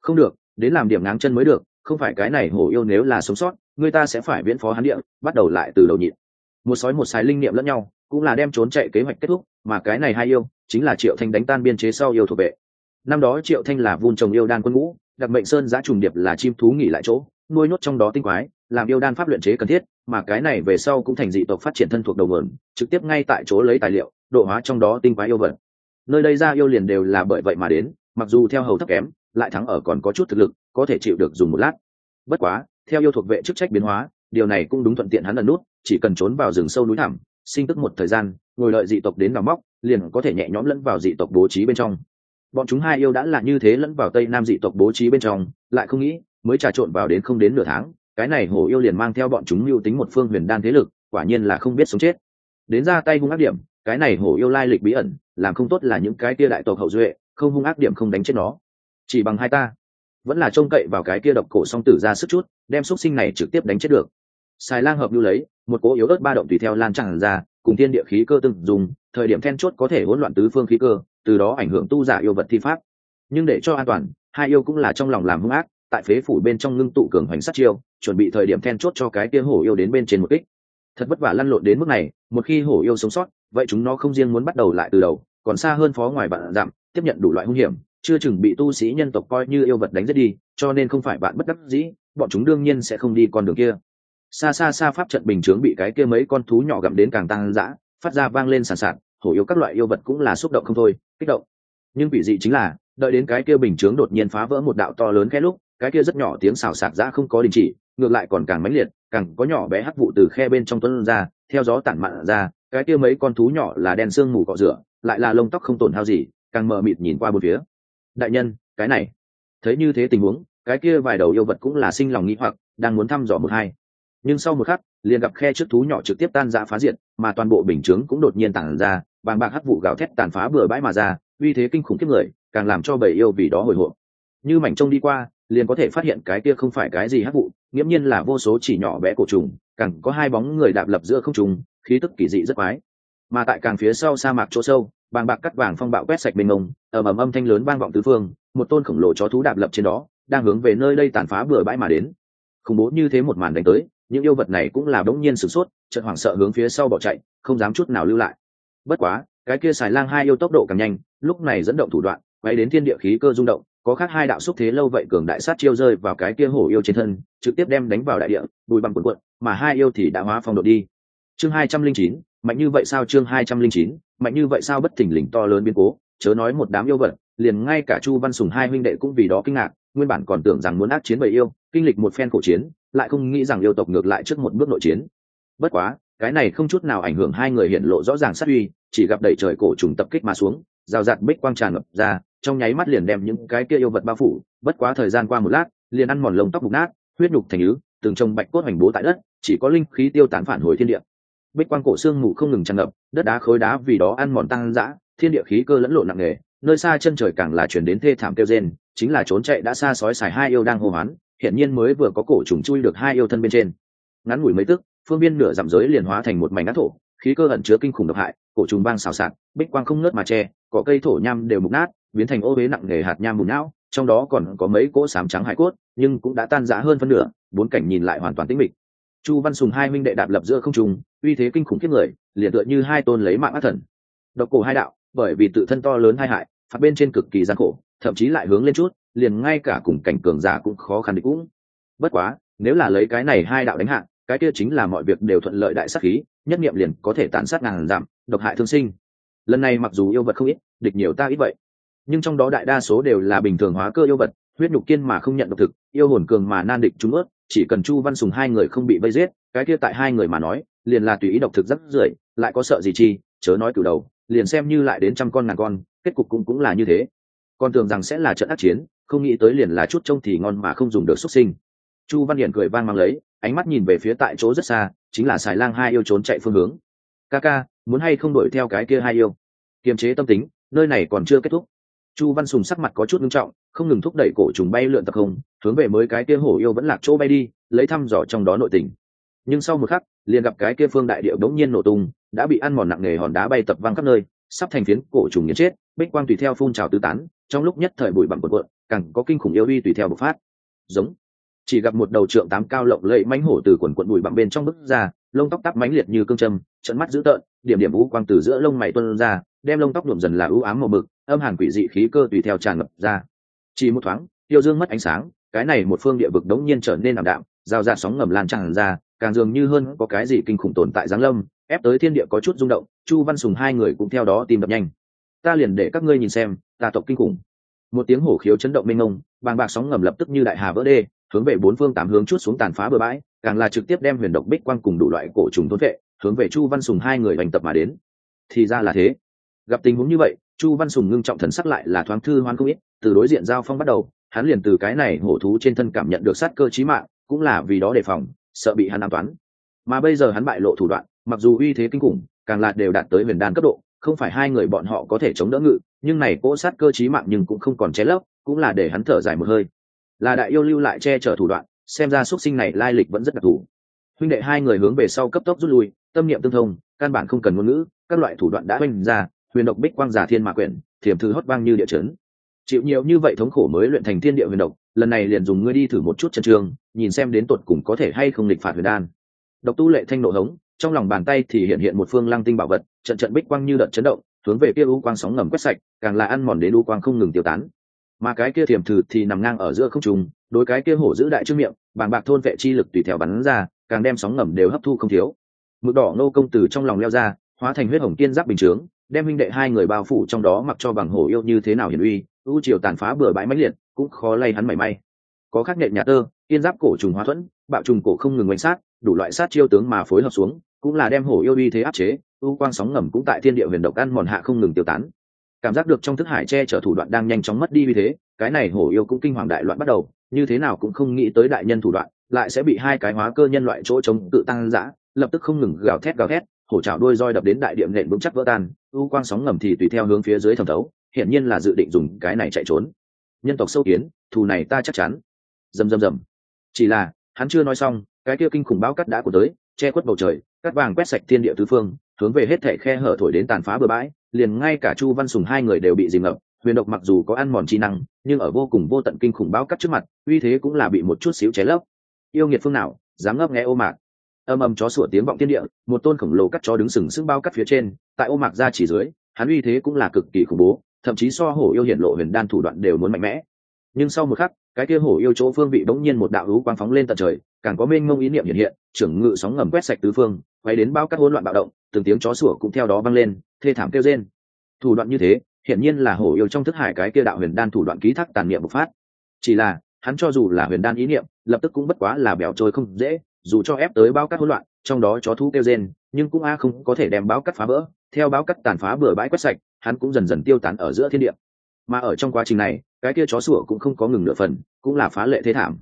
Không được, đến làm điểm ngáng chân mới được, không phải cái này hổ yêu nếu là sống sót, người ta sẽ phải viễn phó hắn địa, bắt đầu lại từ đầu nhịn. Một sói một sái linh niệm lẫn nhau, cũng là đem trốn chạy kế hoạch kết thúc, mà cái này hai yêu, chính là triệu thanh đánh tan biên chế sau yêu thuộc vệ. Năm đó triệu thanh là vun trồng yêu đan quân ngũ đặc mệnh sơn giã trùng điệp là chim thú nghỉ lại chỗ nuôi nhốt trong đó tinh quái, làm yêu đan pháp luyện chế cần thiết, mà cái này về sau cũng thành dị tộc phát triển thân thuộc đầu mượn trực tiếp ngay tại chỗ lấy tài liệu, độ hóa trong đó tinh quái yêu vật. Nơi đây ra yêu liền đều là bởi vậy mà đến, mặc dù theo hầu thấp kém, lại thắng ở còn có chút thực lực, có thể chịu được dùng một lát. Bất quá, theo yêu thuộc vệ chức trách biến hóa, điều này cũng đúng thuận tiện hắn lần nút, chỉ cần trốn vào rừng sâu núi thẳm, sinh tức một thời gian, ngồi lợi dị tộc đến đào móc, liền có thể nhẹ nhõm lẫn vào dị tộc bố trí bên trong. Bọn chúng hai yêu đã là như thế lẫn vào tây nam dị tộc bố trí bên trong, lại không nghĩ mới trà trộn vào đến không đến nửa tháng, cái này hổ yêu liền mang theo bọn chúng mưu tính một phương huyền đan thế lực, quả nhiên là không biết sống chết. Đến ra tay hung ác điểm, cái này hổ yêu lai lịch bí ẩn, làm không tốt là những cái kia đại tộc hậu duệ, không hung ác điểm không đánh chết nó. Chỉ bằng hai ta, vẫn là trông cậy vào cái kia độc cổ song tử ra sức chút, đem x sinh này trực tiếp đánh chết được. Xài lang hợp lưu lấy, một cố yếu ớt ba động tùy theo lan tràn ra, cùng thiên địa khí cơ từng dùng thời điểm then chốt có thể hỗn loạn tứ phương khí cơ, từ đó ảnh hưởng tu giả yêu vật thi pháp. Nhưng để cho an toàn, hai yêu cũng là trong lòng làm hung ác tại phế phủ bên trong ngưng tụ cường hoành sát chiêu, chuẩn bị thời điểm then chốt cho cái kia hổ yêu đến bên trên một kích. Thật vất vả lăn lộn đến mức này, một khi hổ yêu sống sót, vậy chúng nó không riêng muốn bắt đầu lại từ đầu, còn xa hơn phó ngoài bạn giảm, tiếp nhận đủ loại hung hiểm, chưa chừng bị tu sĩ nhân tộc coi như yêu vật đánh giết đi, cho nên không phải bạn bất đắc dĩ, bọn chúng đương nhiên sẽ không đi con đường kia. Xa xa xa pháp trận bình chướng bị cái kia mấy con thú nhỏ gặm đến càng tăng dã, phát ra vang lên sàn sạt, hổ yêu các loại yêu vật cũng là xúc động không thôi, kích động. Nhưng vị dị chính là, đợi đến cái kia bình chướng đột nhiên phá vỡ một đạo to lớn khe lúc cái kia rất nhỏ tiếng xào sạc ra không có đình chỉ, ngược lại còn càng mãnh liệt, càng có nhỏ bé hắc vụ từ khe bên trong tuấn ra, theo gió tản mạn ra, cái kia mấy con thú nhỏ là đen xương mù cọ rửa, lại là lông tóc không tổn hao gì, càng mờ mịt nhìn qua bốn phía. Đại nhân, cái này. Thấy như thế tình huống, cái kia vài đầu yêu vật cũng là sinh lòng nghĩ hoặc, đang muốn thăm dò một hai. Nhưng sau một khắc, liền gặp khe trước thú nhỏ trực tiếp tan ra phá diệt, mà toàn bộ bình chướng cũng đột nhiên tản ra, bàng bạc hắc vụ gào thét tàn phá bừa bãi mà ra, uy thế kinh khủng kiếp người, càng làm cho bầy yêu vì đó hồi hộp. Như mảnh trông đi qua liền có thể phát hiện cái kia không phải cái gì hắc vụ, nghiễm nhiên là vô số chỉ nhỏ bé cổ trùng, càng có hai bóng người đạp lập giữa không trùng khí tức kỳ dị rất quái. Mà tại càng phía sau sa mạc chỗ sâu, bàng bạc cắt vàng phong bạo quét sạch bên ngông ở ầm âm thanh lớn vang vọng tứ phương, một tôn khổng lồ chó thú đạp lập trên đó, đang hướng về nơi đây tàn phá bừa bãi mà đến. Khủng bố như thế một màn đánh tới, những yêu vật này cũng là đống nhiên sửng sốt, chợt hoảng sợ hướng phía sau bỏ chạy, không dám chút nào lưu lại. Bất quá, cái kia xài lang hai yêu tốc độ càng nhanh, lúc này dẫn động thủ đoạn, quay đến thiên địa khí cơ rung động có khác hai đạo xúc thế lâu vậy cường đại sát chiêu rơi vào cái kia hổ yêu trên thân, trực tiếp đem đánh vào đại địa, bùi bằng cuộn cuộn, mà hai yêu thì đã hóa phong độ đi. Chương hai trăm linh chín, mạnh như vậy sao chương hai trăm linh chín, mạnh như vậy sao bất thình lình to lớn biến cố, chớ nói một đám yêu vật, liền ngay cả chu văn sùng hai huynh đệ cũng vì đó kinh ngạc, nguyên bản còn tưởng rằng muốn ác chiến bầy yêu, kinh lịch một phen khổ chiến, lại không nghĩ rằng yêu tộc ngược lại trước một bước nội chiến. Bất quá, cái này không chút nào ảnh hưởng hai người hiện lộ rõ ràng sát uy, chỉ gặp đẩy trời cổ trùng tập kích mà xuống, rào rạt bích quang tràn ngập ra trong nháy mắt liền đem những cái kia yêu vật bao phủ, bất quá thời gian qua một lát, liền ăn mòn lông tóc mục nát, huyết nhục thành ứ, từng trồng bạch cốt hoành bố tại đất, chỉ có linh khí tiêu tán phản hồi thiên địa. Bích quang cổ xương mù không ngừng tràn ngập, đất đá khối đá vì đó ăn mòn tăng dã, thiên địa khí cơ lẫn lộn nặng nề, nơi xa chân trời càng là chuyển đến thê thảm kêu rên, chính là trốn chạy đã xa sói xài hai yêu đang hô hoán hiện nhiên mới vừa có cổ trùng chui được hai yêu thân bên trên. Ngắn ngủi mấy tức, phương viên nửa giảm giới liền hóa thành một mảnh ngã thổ, khí cơ ẩn chứa kinh khủng độc hại, cổ trùng vang xào xạc bích quang không nớt mà che, cỏ cây thổ nham đều mục nát, biến thành ô huế nặng nề hạt nham mù não, trong đó còn có mấy cỗ sám trắng hải cốt, nhưng cũng đã tan rã hơn phân nửa, bốn cảnh nhìn lại hoàn toàn tĩnh mịch. Chu văn sùng hai minh đệ đạp lập giữa không trùng uy thế kinh khủng kiếp người, liền tựa như hai tôn lấy mạng ác thần. Độc cổ hai đạo, bởi vì tự thân to lớn hai hại, phạt bên trên cực kỳ gian khổ, thậm chí lại hướng lên chút, liền ngay cả cùng cảnh cường giả cũng khó khăn địch cũng. Bất quá, nếu là lấy cái này hai đạo đánh hạ, cái kia chính là mọi việc đều thuận lợi đại sát khí, nhất niệm liền có thể tàn sát ngàn giảm, độc hại thương sinh lần này mặc dù yêu vật không ít, địch nhiều ta ít vậy. Nhưng trong đó đại đa số đều là bình thường hóa cơ yêu vật, huyết nhục kiên mà không nhận độc thực, yêu hồn cường mà nan địch chúng ớt chỉ cần chu văn sùng hai người không bị vây giết, cái kia tại hai người mà nói, liền là tùy ý độc thực rất rưởi, lại có sợ gì chi, chớ nói từ đầu, liền xem như lại đến trăm con ngàn con, kết cục cũng cũng là như thế. Con tưởng rằng sẽ là trận ác chiến, không nghĩ tới liền là chút trông thì ngon mà không dùng được xuất sinh. Chu văn hiển cười vang mang lấy, ánh mắt nhìn về phía tại chỗ rất xa, chính là xài lang hai yêu trốn chạy phương hướng. Ca ca muốn hay không đuổi theo cái kia hai yêu. Kiềm chế tâm tính, nơi này còn chưa kết thúc. Chu văn sùng sắc mặt có chút nghiêm trọng, không ngừng thúc đẩy cổ trùng bay lượn tập không hướng về mới cái kia hổ yêu vẫn lạc chỗ bay đi, lấy thăm dò trong đó nội tình. Nhưng sau một khắc, liền gặp cái kia phương đại điệu đống nhiên nổ tung, đã bị ăn mòn nặng nề hòn đá bay tập văng khắp nơi, sắp thành phiến cổ trùng nghiến chết, bích quang tùy theo phun trào tứ tán, trong lúc nhất thời bụi bặm cuộn cuộn, càng có kinh khủng yêu uy tùy theo bộc phát. Giống chỉ gặp một đầu trượng tám cao lộng lẫy mãnh hổ từ quần quận bụi bặm bên trong bức ra, lông tóc tắp mãnh liệt như cương châm, trận mắt dữ tợn, điểm điểm u quang từ giữa lông mày tuôn ra, đem lông tóc nhuộm dần là ưu ám màu mực, âm hàn quỷ dị khí cơ tùy theo tràn ngập ra. Chỉ một thoáng, tiêu dương mất ánh sáng, cái này một phương địa vực đống nhiên trở nên ảm đạm, giao ra sóng ngầm lan tràn ra, càng dường như hơn có cái gì kinh khủng tồn tại giáng lâm, ép tới thiên địa có chút rung động, chu văn sùng hai người cũng theo đó tìm đập nhanh. Ta liền để các ngươi nhìn xem, ta tộc kinh khủng. Một tiếng hổ khiếu chấn động mênh mông, bàng bạc sóng ngầm lập tức như đại hà vỡ đê hướng về bốn phương tám hướng chút xuống tàn phá bờ bãi, càng là trực tiếp đem huyền độc bích quang cùng đủ loại cổ trùng thôn vệ, hướng về chu văn sùng hai người hành tập mà đến. Thì ra là thế. Gặp tình huống như vậy, chu văn sùng ngưng trọng thần sắc lại là thoáng thư hoan không ít, từ đối diện giao phong bắt đầu, hắn liền từ cái này hổ thú trên thân cảm nhận được sát cơ trí mạng, cũng là vì đó đề phòng, sợ bị hắn an toán. Mà bây giờ hắn bại lộ thủ đoạn, mặc dù uy thế kinh khủng, càng là đều đạt tới huyền đan cấp độ, không phải hai người bọn họ có thể chống đỡ ngự, nhưng này cỗ sát cơ trí mạng nhưng cũng không còn che lấp, cũng là để hắn thở dài một hơi là đại yêu lưu lại che chở thủ đoạn, xem ra xuất sinh này lai lịch vẫn rất đặc thù. Huynh đệ hai người hướng về sau cấp tốc rút lui, tâm niệm tương thông, căn bản không cần ngôn ngữ, các loại thủ đoạn đã oanh ra, huyền độc bích quang giả thiên mạ quyển thiềm thư hót vang như địa chấn. Chịu nhiều như vậy thống khổ mới luyện thành thiên địa huyền độc, lần này liền dùng ngươi đi thử một chút chân trường nhìn xem đến tột cùng có thể hay không lịch phạt huyền đan. Độc tu lệ thanh nộ hống, trong lòng bàn tay thì hiện hiện một phương lăng tinh bảo vật, trận trận bích quang như đợt chấn động, hướng về kia u quang sóng ngầm quét sạch, càng là ăn mòn đến u quang không ngừng tiêu tán mà cái kia thiềm thử thì nằm ngang ở giữa không trung, đối cái kia hổ giữ đại trước miệng, bàng bạc thôn vệ chi lực tùy theo bắn ra, càng đem sóng ngầm đều hấp thu không thiếu. Mực đỏ nô công từ trong lòng leo ra, hóa thành huyết hồng kiên giáp bình chướng, đem huynh đệ hai người bao phủ trong đó mặc cho bằng hổ yêu như thế nào hiển uy, u triều tàn phá bừa bãi mãnh liệt, cũng khó lay hắn mảy may. Có khắc nhện nhà tơ, kiên giáp cổ trùng hóa thuẫn, bạo trùng cổ không ngừng quanh sát, đủ loại sát chiêu tướng mà phối hợp xuống, cũng là đem hổ yêu uy thế áp chế, u quang sóng ngầm cũng tại thiên địa huyền độc ăn mòn hạ không ngừng tiêu tán cảm giác được trong thức hải che chở thủ đoạn đang nhanh chóng mất đi vì thế, cái này hổ yêu cũng kinh hoàng đại loạn bắt đầu, như thế nào cũng không nghĩ tới đại nhân thủ đoạn, lại sẽ bị hai cái hóa cơ nhân loại chỗ chống tự tăng giã, lập tức không ngừng gào thét gào thét, hổ trào đuôi roi đập đến đại điểm nện vững chắc vỡ tan, u quang sóng ngầm thì tùy theo hướng phía dưới thẩm thấu, hiển nhiên là dự định dùng cái này chạy trốn. Nhân tộc sâu kiến, thù này ta chắc chắn. Rầm rầm rầm. Chỉ là, hắn chưa nói xong, cái kia kinh khủng báo cắt đã của tới, che khuất bầu trời, cắt vàng quét sạch thiên địa tứ phương, hướng về hết thảy khe hở thổi đến tàn phá bừa bãi liền ngay cả chu văn sùng hai người đều bị dìm ngập. Huyền độc mặc dù có ăn mòn trí năng, nhưng ở vô cùng vô tận kinh khủng báo cắt trước mặt, uy thế cũng là bị một chút xíu cháy lấp. Yêu nghiệt phương nào, dám ngấp nghe ô mạc. Âm âm chó sủa tiếng vọng thiên địa, một tôn khổng lồ cắt chó đứng sừng sững bao cắt phía trên, tại ô mạc ra chỉ dưới, hắn uy thế cũng là cực kỳ khủng bố, thậm chí so hổ yêu hiển lộ huyền đan thủ đoạn đều muốn mạnh mẽ nhưng sau một khắc, cái kia hổ yêu chỗ phương bị bỗng nhiên một đạo hữu quang phóng lên tận trời, càng có mênh mông ý niệm hiện hiện, trưởng ngự sóng ngầm quét sạch tứ phương, quay đến bao các hỗn loạn bạo động, từng tiếng chó sủa cũng theo đó vang lên, thê thảm kêu rên. Thủ đoạn như thế, hiển nhiên là hổ yêu trong thức hải cái kia đạo huyền đan thủ đoạn ký thác tàn niệm bộc phát. Chỉ là, hắn cho dù là huyền đan ý niệm, lập tức cũng bất quá là bẻo trôi không dễ, dù cho ép tới bao cắt hỗn loạn, trong đó chó thú kêu rên, nhưng cũng a không có thể đem báo cắt phá vỡ. Theo báo cắt tàn phá bừa bãi quét sạch, hắn cũng dần dần tiêu tán ở giữa thiên địa. Mà ở trong quá trình này cái kia chó sủa cũng không có ngừng nửa phần, cũng là phá lệ thế thảm.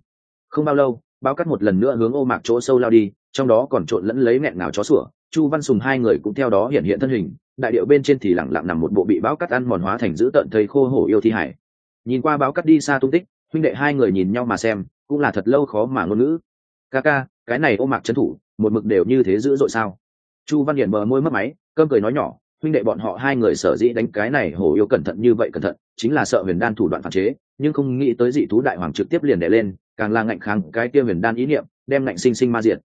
Không bao lâu, bao cắt một lần nữa hướng ô mạc chỗ sâu lao đi, trong đó còn trộn lẫn lấy nghẹn ngào chó sủa. Chu văn sùng hai người cũng theo đó hiện hiện thân hình, đại điệu bên trên thì lẳng lặng nằm một bộ bị báo cắt ăn mòn hóa thành giữ tợn thây khô hổ yêu thi hải. Nhìn qua báo cắt đi xa tung tích, huynh đệ hai người nhìn nhau mà xem, cũng là thật lâu khó mà ngôn ngữ. Ca ca, cái này ô mạc trấn thủ, một mực đều như thế dữ dội sao? Chu văn hiển bờ môi mất máy, cơm cười nói nhỏ huynh đệ bọn họ hai người sở dĩ đánh cái này hổ yêu cẩn thận như vậy cẩn thận, chính là sợ huyền đan thủ đoạn phản chế, nhưng không nghĩ tới dị thú đại hoàng trực tiếp liền đẻ lên, càng là ngạnh kháng cái kia huyền đan ý niệm, đem ngạnh sinh sinh ma diệt.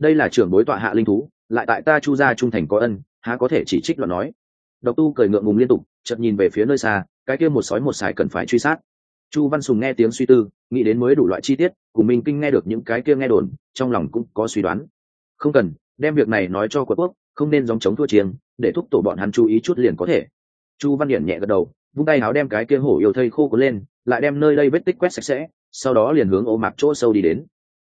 Đây là trưởng bối tọa hạ linh thú, lại tại ta chu gia trung thành có ân, há có thể chỉ trích luận nói. Độc tu cười ngượng ngùng liên tục, chợt nhìn về phía nơi xa, cái kia một sói một sải cần phải truy sát. Chu văn sùng nghe tiếng suy tư, nghĩ đến mới đủ loại chi tiết, cùng minh kinh nghe được những cái kia nghe đồn, trong lòng cũng có suy đoán. Không cần, đem việc này nói cho quật quốc không nên dòng chống thua chiêng, để thúc tổ bọn hắn chú ý chút liền có thể. Chu văn điển nhẹ gật đầu, vung tay áo đem cái kia hổ yêu thây khô cuốn lên, lại đem nơi đây vết tích quét sạch sẽ, sau đó liền hướng ô mạc chỗ sâu đi đến.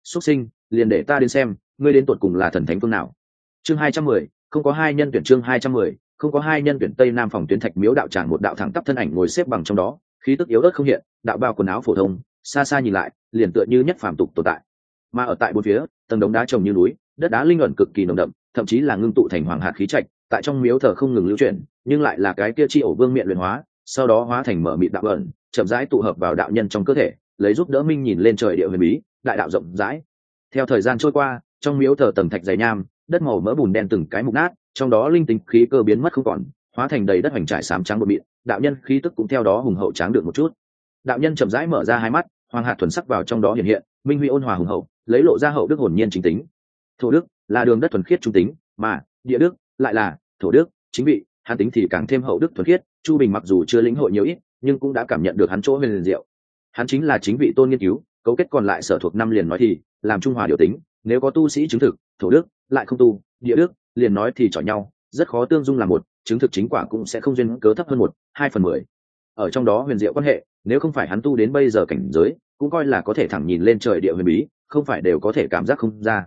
Xuất sinh, liền để ta đến xem, ngươi đến tuột cùng là thần thánh phương nào? Chương hai trăm mười, không có hai nhân tuyển chương hai trăm mười, không có hai nhân tuyển tây nam phòng tuyến thạch miếu đạo tràng một đạo thẳng tắp thân ảnh ngồi xếp bằng trong đó, khí tức yếu ớt không hiện, đạo bao quần áo phổ thông, xa xa nhìn lại, liền tựa như nhất phàm tục tồn tại. Mà ở tại bốn phía, tầng đống đá trồng như núi, đất đá linh ẩn cực kỳ nồng đậm thậm chí là ngưng tụ thành hoàng hạt khí trạch, tại trong miếu thờ không ngừng lưu chuyển, nhưng lại là cái kia chi ổ vương miệng luyện hóa, sau đó hóa thành mở mịt đạo ẩn, chậm rãi tụ hợp vào đạo nhân trong cơ thể, lấy giúp đỡ minh nhìn lên trời địa huyền bí, đại đạo rộng rãi. Theo thời gian trôi qua, trong miếu thờ tầng thạch dày nham, đất màu mỡ bùn đen từng cái mục nát, trong đó linh tính khí cơ biến mất không còn, hóa thành đầy đất hoành trải sám trắng bột mịn, đạo nhân khí tức cũng theo đó hùng hậu tráng được một chút. Đạo nhân chậm rãi mở ra hai mắt, hoàng hạt thuần sắc vào trong đó hiện hiện, minh huy ôn hòa hùng hậu, lấy lộ ra hậu đức hồn nhiên chính tính. Thổ đức là đường đất thuần khiết trung tính, mà địa đức lại là thổ đức, chính vị, hắn tính thì càng thêm hậu đức thuần khiết, chu bình mặc dù chưa lĩnh hội nhiều ít, nhưng cũng đã cảm nhận được hắn chỗ huyền diệu. Hắn chính là chính vị tôn nghiên cứu, cấu kết còn lại sở thuộc năm liền nói thì, làm trung hòa điều tính, nếu có tu sĩ chứng thực, thổ đức lại không tu, địa đức liền nói thì chọn nhau, rất khó tương dung là một, chứng thực chính quả cũng sẽ không duyên cớ thấp hơn một, hai phần mười. Ở trong đó huyền diệu quan hệ, nếu không phải hắn tu đến bây giờ cảnh giới, cũng coi là có thể thẳng nhìn lên trời địa huyền bí, không phải đều có thể cảm giác không ra.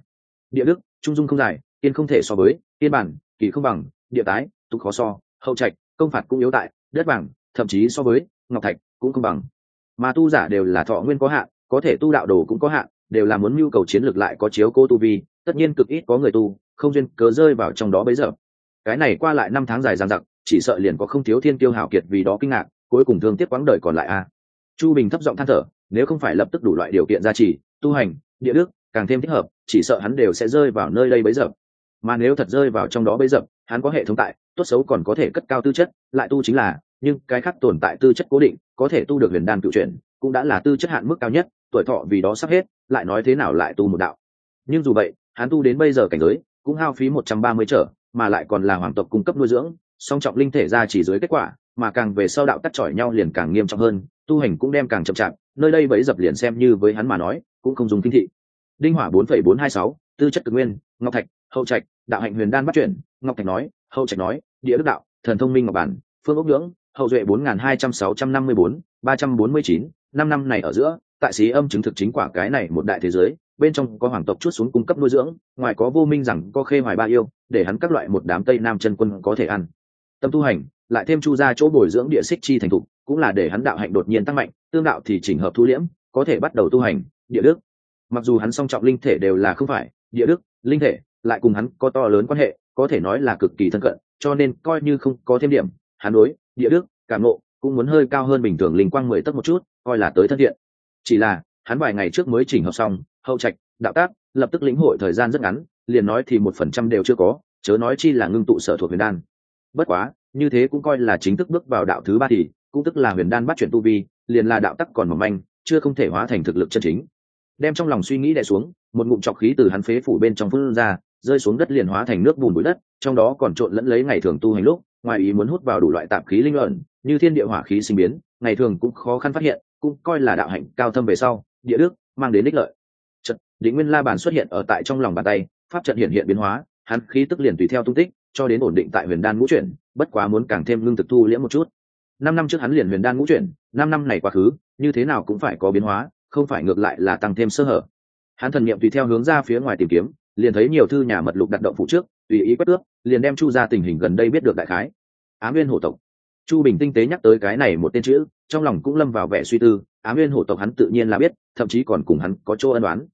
Địa đức trung dung không dài tiên không thể so với tiên bản, kỳ không bằng, địa tái, tục khó so, hậu trạch, công phạt cũng yếu tại, đất bằng thậm chí so với, ngọc thạch cũng không bằng. Mà tu giả đều là thọ nguyên có hạn, có thể tu đạo đồ cũng có hạn, đều là muốn nhu cầu chiến lược lại có chiếu cô tu vi, tất nhiên cực ít có người tu, không duyên cớ rơi vào trong đó bấy giờ. Cái này qua lại năm tháng dài dằng dặc, chỉ sợ liền có không thiếu thiên tiêu hảo kiệt vì đó kinh ngạc, cuối cùng thương tiếc quãng đời còn lại a. Chu bình thấp giọng than thở, nếu không phải lập tức đủ loại điều kiện gia trì, tu hành, địa đức, càng thêm thích hợp chỉ sợ hắn đều sẽ rơi vào nơi đây bấy giờ. Mà nếu thật rơi vào trong đó bấy giờ, hắn có hệ thống tại, tốt xấu còn có thể cất cao tư chất, lại tu chính là, nhưng cái khác tồn tại tư chất cố định, có thể tu được huyền đan cựu chuyển, cũng đã là tư chất hạn mức cao nhất, tuổi thọ vì đó sắp hết, lại nói thế nào lại tu một đạo. Nhưng dù vậy, hắn tu đến bây giờ cảnh giới, cũng hao phí một trăm ba mươi trở, mà lại còn là hoàng tộc cung cấp nuôi dưỡng, song trọng linh thể ra chỉ dưới kết quả, mà càng về sau đạo cắt chọi nhau liền càng nghiêm trọng hơn, tu hành cũng đem càng chậm chạp, nơi đây bấy dập liền xem như với hắn mà nói, cũng không dùng kinh thị đinh hỏa bốn phẩy bốn hai sáu, tư chất cực nguyên, ngọc thạch, hậu trạch, đạo hạnh huyền đan bắt chuyển, ngọc thạch nói, hậu trạch nói, địa đức đạo, thần thông minh ngọc bản, phương ốc nhưỡng hậu duệ bốn nghìn hai trăm sáu trăm năm mươi bốn, ba trăm bốn mươi chín, năm năm này ở giữa, tại xí âm chứng thực chính quả cái này một đại thế giới, bên trong có hoàng tộc chút xuống cung cấp nuôi dưỡng, ngoài có vô minh rằng có khê hoài ba yêu, để hắn các loại một đám tây nam chân quân có thể ăn. Tâm tu hành, lại thêm chu ra chỗ bồi dưỡng địa xích chi thành thục, cũng là để hắn đạo hạnh đột nhiên tăng mạnh, tương đạo thì chỉnh hợp thu liễm, có thể bắt đầu tu hành, địa đức mặc dù hắn song trọng linh thể đều là không phải, địa đức, linh thể, lại cùng hắn có to lớn quan hệ, có thể nói là cực kỳ thân cận, cho nên coi như không có thêm điểm, hắn đối địa đức, cảm nộ cũng muốn hơi cao hơn bình thường linh quang mười tấc một chút, coi là tới thân thiện. Chỉ là, hắn vài ngày trước mới chỉnh hợp xong, hậu trạch, đạo tác, lập tức lĩnh hội thời gian rất ngắn, liền nói thì một phần trăm đều chưa có, chớ nói chi là ngưng tụ sở thuộc huyền đan. Bất quá, như thế cũng coi là chính thức bước vào đạo thứ ba thì, cũng tức là huyền đan bắt chuyển tu vi, liền là đạo tắc còn mỏng manh, chưa không thể hóa thành thực lực chân chính đem trong lòng suy nghĩ đè xuống, một ngụm trọc khí từ hắn phế phủ bên trong phun ra, rơi xuống đất liền hóa thành nước bùn bụi đất, trong đó còn trộn lẫn lấy ngày thường tu hành lúc, ngoài ý muốn hút vào đủ loại tạp khí linh luận như thiên địa hỏa khí sinh biến, ngày thường cũng khó khăn phát hiện, cũng coi là đạo hạnh cao thâm về sau, địa đức mang đến ích lợi. Trận định nguyên la bàn xuất hiện ở tại trong lòng bàn tay, pháp trận hiện hiện biến hóa, hắn khí tức liền tùy theo tung tích, cho đến ổn định tại huyền đan ngũ chuyển, bất quá muốn càng thêm lương thực thu liễm một chút. Năm năm trước hắn liền huyền đan ngũ chuyển, năm năm này quá khứ, như thế nào cũng phải có biến hóa không phải ngược lại là tăng thêm sơ hở. Hắn thần niệm tùy theo hướng ra phía ngoài tìm kiếm, liền thấy nhiều thư nhà mật lục đặt động phụ trước, tùy ý quét ước liền đem chu ra tình hình gần đây biết được đại khái. Ám Nguyên hổ tộc. Chu bình tinh tế nhắc tới cái này một tên chữ, trong lòng cũng lâm vào vẻ suy tư, á nguyên hổ tộc hắn tự nhiên là biết, thậm chí còn cùng hắn có chỗ ân đoán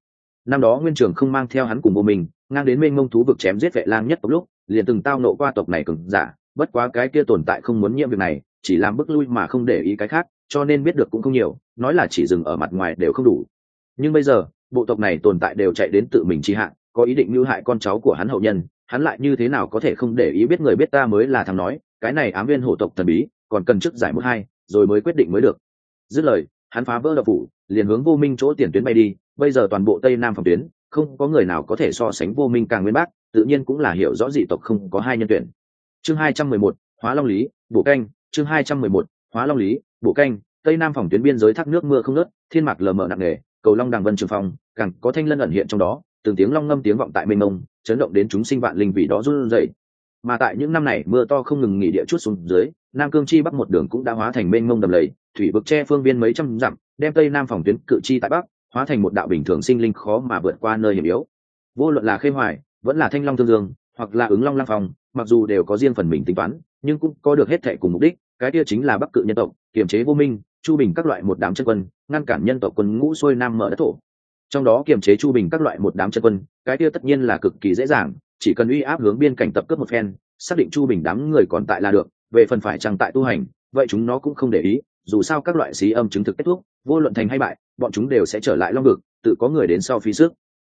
năm đó nguyên trường không mang theo hắn cùng bộ mình, ngang đến mênh mông thú vực chém giết vệ lang nhất tộc lúc, liền từng tao nộ qua tộc này cứng giả, bất quá cái kia tồn tại không muốn nhiễm việc này, chỉ làm bước lui mà không để ý cái khác cho nên biết được cũng không nhiều, nói là chỉ dừng ở mặt ngoài đều không đủ. Nhưng bây giờ, bộ tộc này tồn tại đều chạy đến tự mình chi hạn có ý định mưu hại con cháu của hắn hậu nhân, hắn lại như thế nào có thể không để ý biết người biết ta mới là thằng nói, cái này ám viên hổ tộc thần bí, còn cần chức giải một hai, rồi mới quyết định mới được. Dứt lời, hắn phá vỡ đập phủ, liền hướng vô minh chỗ tiền tuyến bay đi, bây giờ toàn bộ tây nam phòng tuyến, không có người nào có thể so sánh vô minh càng nguyên bác, tự nhiên cũng là hiểu rõ dị tộc không có hai nhân tuyển. Chương hai trăm mười một, hóa long lý, bổ canh, chương hai trăm mười một, hóa long lý Bộ canh, tây nam phòng tuyến biên giới thác nước mưa không nớt thiên mạc lờ mờ nặng nề, cầu long đằng vân trường phong, càng có thanh lân ẩn hiện trong đó, từng tiếng long ngâm tiếng vọng tại mênh mông, chấn động đến chúng sinh vạn linh vì đó run rẩy. Mà tại những năm này, mưa to không ngừng nghỉ địa chút xuống dưới, nam cương chi bắc một đường cũng đã hóa thành mênh mông đầm lầy, thủy vực che phương viên mấy trăm dặm, đem tây nam phòng tuyến cự chi tại bắc, hóa thành một đạo bình thường sinh linh khó mà vượt qua nơi hiểm yếu. Vô luận là khê hoài, vẫn là thanh long thương dương, hoặc là ứng long lang phòng mặc dù đều có riêng phần mình tính toán, nhưng cũng có được hết thệ cùng mục đích cái kia chính là bắc cự nhân tộc, kiềm chế vô minh, chu bình các loại một đám chân quân, ngăn cản nhân tộc quân ngũ xuôi nam mở đất thổ. Trong đó kiềm chế chu bình các loại một đám chân quân, cái kia tất nhiên là cực kỳ dễ dàng, chỉ cần uy áp hướng biên cảnh tập cướp một phen, xác định chu bình đám người còn tại là được, về phần phải chẳng tại tu hành, vậy chúng nó cũng không để ý, dù sao các loại xí âm chứng thực kết thúc, vô luận thành hay bại, bọn chúng đều sẽ trở lại long vực, tự có người đến sau phí sức.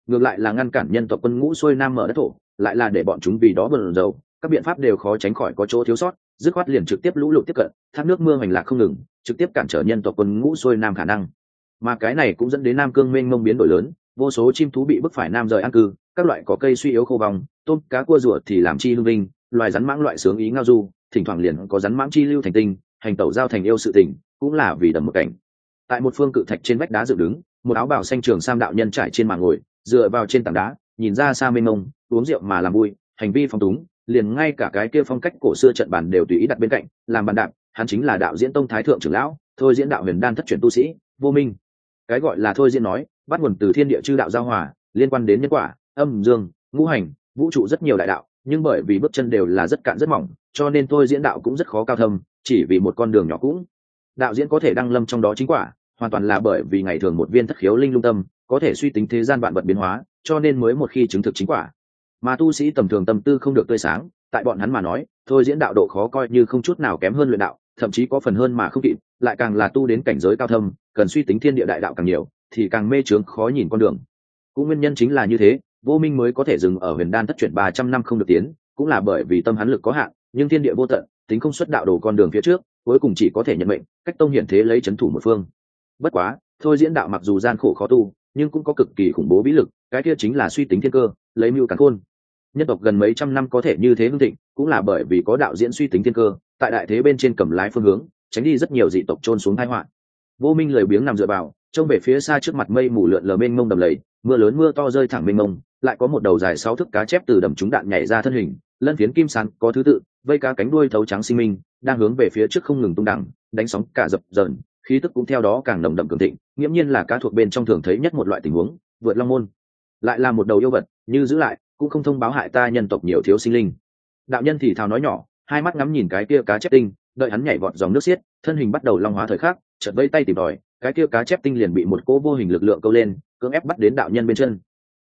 Ngược lại là ngăn cản nhân tộc quân ngũ xuôi nam mở đất thổ, lại là để bọn chúng vì đó bần dầu các biện pháp đều khó tránh khỏi có chỗ thiếu sót dứt khoát liền trực tiếp lũ lụt tiếp cận, thác nước mưa hoành lạc không ngừng, trực tiếp cản trở nhân tộc quân ngũ xuôi nam khả năng. Mà cái này cũng dẫn đến nam cương mênh mông biến đổi lớn, vô số chim thú bị bức phải nam rời an cư, các loại có cây suy yếu khô vòng, tôm, cá, cua, rùa thì làm chi hương vinh, loài rắn mãng loại sướng ý ngao du, thỉnh thoảng liền có rắn mãng chi lưu thành tinh, hành tẩu giao thành yêu sự tình, cũng là vì đầm một cảnh. Tại một phương cự thạch trên vách đá dựng đứng, một áo bào xanh trường sam đạo nhân trải trên màng ngồi, dựa vào trên tảng đá, nhìn ra xa mênh mông, uống rượu mà làm vui, hành vi phong túng liền ngay cả cái kia phong cách cổ xưa trận bàn đều tùy ý đặt bên cạnh, làm bàn đạp, hắn chính là đạo diễn tông thái thượng trưởng lão, thôi diễn đạo huyền đan thất truyền tu sĩ, vô minh. Cái gọi là thôi diễn nói, bắt nguồn từ thiên địa chư đạo giao hòa, liên quan đến nhân quả, âm, dương, ngũ hành, vũ trụ rất nhiều đại đạo, nhưng bởi vì bước chân đều là rất cạn rất mỏng, cho nên thôi diễn đạo cũng rất khó cao thâm, chỉ vì một con đường nhỏ cũng. Đạo diễn có thể đăng lâm trong đó chính quả, hoàn toàn là bởi vì ngày thường một viên thất khiếu linh lung tâm, có thể suy tính thế gian vạn vật biến hóa, cho nên mới một khi chứng thực chính quả mà tu sĩ tầm thường tâm tư không được tươi sáng, tại bọn hắn mà nói, thôi diễn đạo độ khó coi như không chút nào kém hơn luyện đạo, thậm chí có phần hơn mà không kịp, lại càng là tu đến cảnh giới cao thâm, cần suy tính thiên địa đại đạo càng nhiều, thì càng mê trướng khó nhìn con đường. Cũng nguyên nhân chính là như thế, vô minh mới có thể dừng ở huyền đan thất chuyển ba trăm năm không được tiến, cũng là bởi vì tâm hắn lực có hạn, nhưng thiên địa vô tận, tính không xuất đạo đồ con đường phía trước, cuối cùng chỉ có thể nhận mệnh, cách tông hiển thế lấy c h ấ n thủ một phương. Bất quá, thôi diễn đạo mặc dù gian khổ khó tu, nhưng cũng có cực kỳ khủng bố bí lực, cái kia chính là suy tính thiên cơ, lấy mưu cắn khôn nhân tộc gần mấy trăm năm có thể như thế hưng thịnh, cũng là bởi vì có đạo diễn suy tính thiên cơ, tại đại thế bên trên cầm lái phương hướng, tránh đi rất nhiều dị tộc trôn xuống thái họa. Vô minh lười biếng nằm dựa vào, trông về phía xa trước mặt mây mù lượn lờ mênh mông đầm lầy, mưa lớn mưa to rơi thẳng mênh mông, lại có một đầu dài sáu thước cá chép từ đầm trúng đạn nhảy ra thân hình, lân phiến kim sán có thứ tự, vây cá cánh đuôi thấu trắng sinh minh, đang hướng về phía trước không ngừng tung đẳng, đánh sóng cả dập dờn, khí tức cũng theo đó càng nồng đậm cường thịnh, nghiễm nhiên là cá thuộc bên trong thường thấy nhất một loại tình huống, vượt long môn. Lại là một đầu yêu vật, như giữ lại cũng không thông báo hại ta nhân tộc nhiều thiếu sinh linh. Đạo nhân thì thào nói nhỏ hai mắt ngắm nhìn cái kia cá chép tinh đợi hắn nhảy vọt dòng nước xiết thân hình bắt đầu long hóa thời khắc chợt vây tay tìm đòi, cái kia cá chép tinh liền bị một cỗ vô hình lực lượng câu lên cưỡng ép bắt đến đạo nhân bên chân.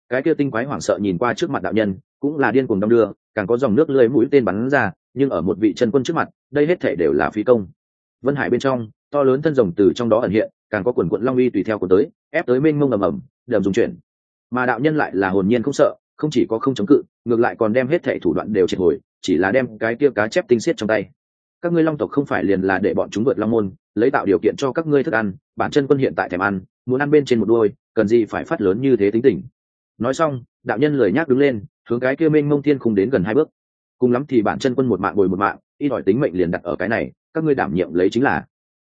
Cái kia tinh quái hoảng sợ nhìn qua trước mặt đạo nhân cũng là điên cuồng đong đưa càng có dòng nước lưới mũi tên bắn ra nhưng ở một vị chân quân trước mặt đây hết thể đều là phi công. Vân hải bên trong to lớn thân rồng từ trong đó ẩn hiện càng có quần quận long uy tùy theo cuốn tới ép tới mênh mông ầm ầm đầm dùng chuyển. Mà đạo nhân lại là hồn nhiên không sợ không chỉ có không chống cự, ngược lại còn đem hết thể thủ đoạn đều triệt hồi, chỉ là đem cái kia cá chép tinh xiết trong tay. Các ngươi long tộc không phải liền là để bọn chúng vượt long môn, lấy tạo điều kiện cho các ngươi thức ăn, bản chân quân hiện tại thèm ăn, muốn ăn bên trên một đôi, cần gì phải phát lớn như thế tính tình. Nói xong, đạo nhân lười nhác đứng lên, hướng cái kia mênh mông thiên khung đến gần hai bước. Cùng lắm thì bản chân quân một mạng bồi một mạng y đòi tính mệnh liền đặt ở cái này, các ngươi đảm nhiệm lấy chính là.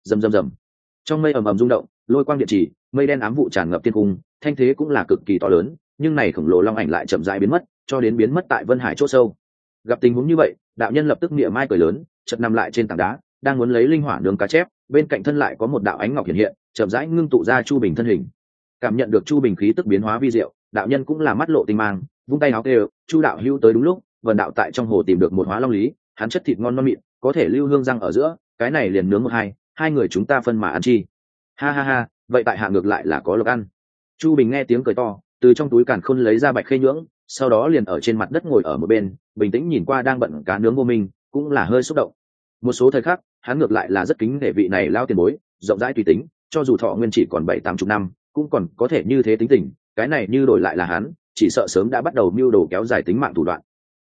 Rầm rầm rầm. Trong mây ầm ầm rung động, lôi quang điện chỉ, mây đen ám vụ tràn ngập thiên cung thanh thế cũng là cực kỳ to lớn nhưng này khổng lồ long ảnh lại chậm rãi biến mất, cho đến biến mất tại vân hải chỗ sâu. Gặp tình huống như vậy, đạo nhân lập tức mỉa mai cười lớn chật nằm lại trên tảng đá, đang muốn lấy linh hỏa nướng cá chép, bên cạnh thân lại có một đạo ánh ngọc hiện hiện, chậm rãi ngưng tụ ra chu bình thân hình. Cảm nhận được chu bình khí tức biến hóa vi diệu, đạo nhân cũng là mắt lộ tinh mang, vung tay áo kêu, chu đạo hưu tới đúng lúc vần đạo tại trong hồ tìm được một hóa long lý, hắn chất thịt ngon non mịn, có thể lưu hương răng ở giữa, cái này liền nướng một hai hai người chúng ta phân mà ăn chi. Ha ha ha, vậy tại hạ ngược lại là có lộc ăn. Chu bình nghe tiếng cười to từ trong túi càn khôn lấy ra bạch khê nhưỡng, sau đó liền ở trên mặt đất ngồi ở một bên, bình tĩnh nhìn qua đang bận cá nướng vô minh, cũng là hơi xúc động. Một số thời khắc, hắn ngược lại là rất kính để vị này lao tiền bối, rộng rãi tùy tính, cho dù thọ nguyên chỉ còn bảy tám chục năm, cũng còn có thể như thế tính tình, cái này như đổi lại là hắn, chỉ sợ sớm đã bắt đầu mưu đồ kéo dài tính mạng thủ đoạn.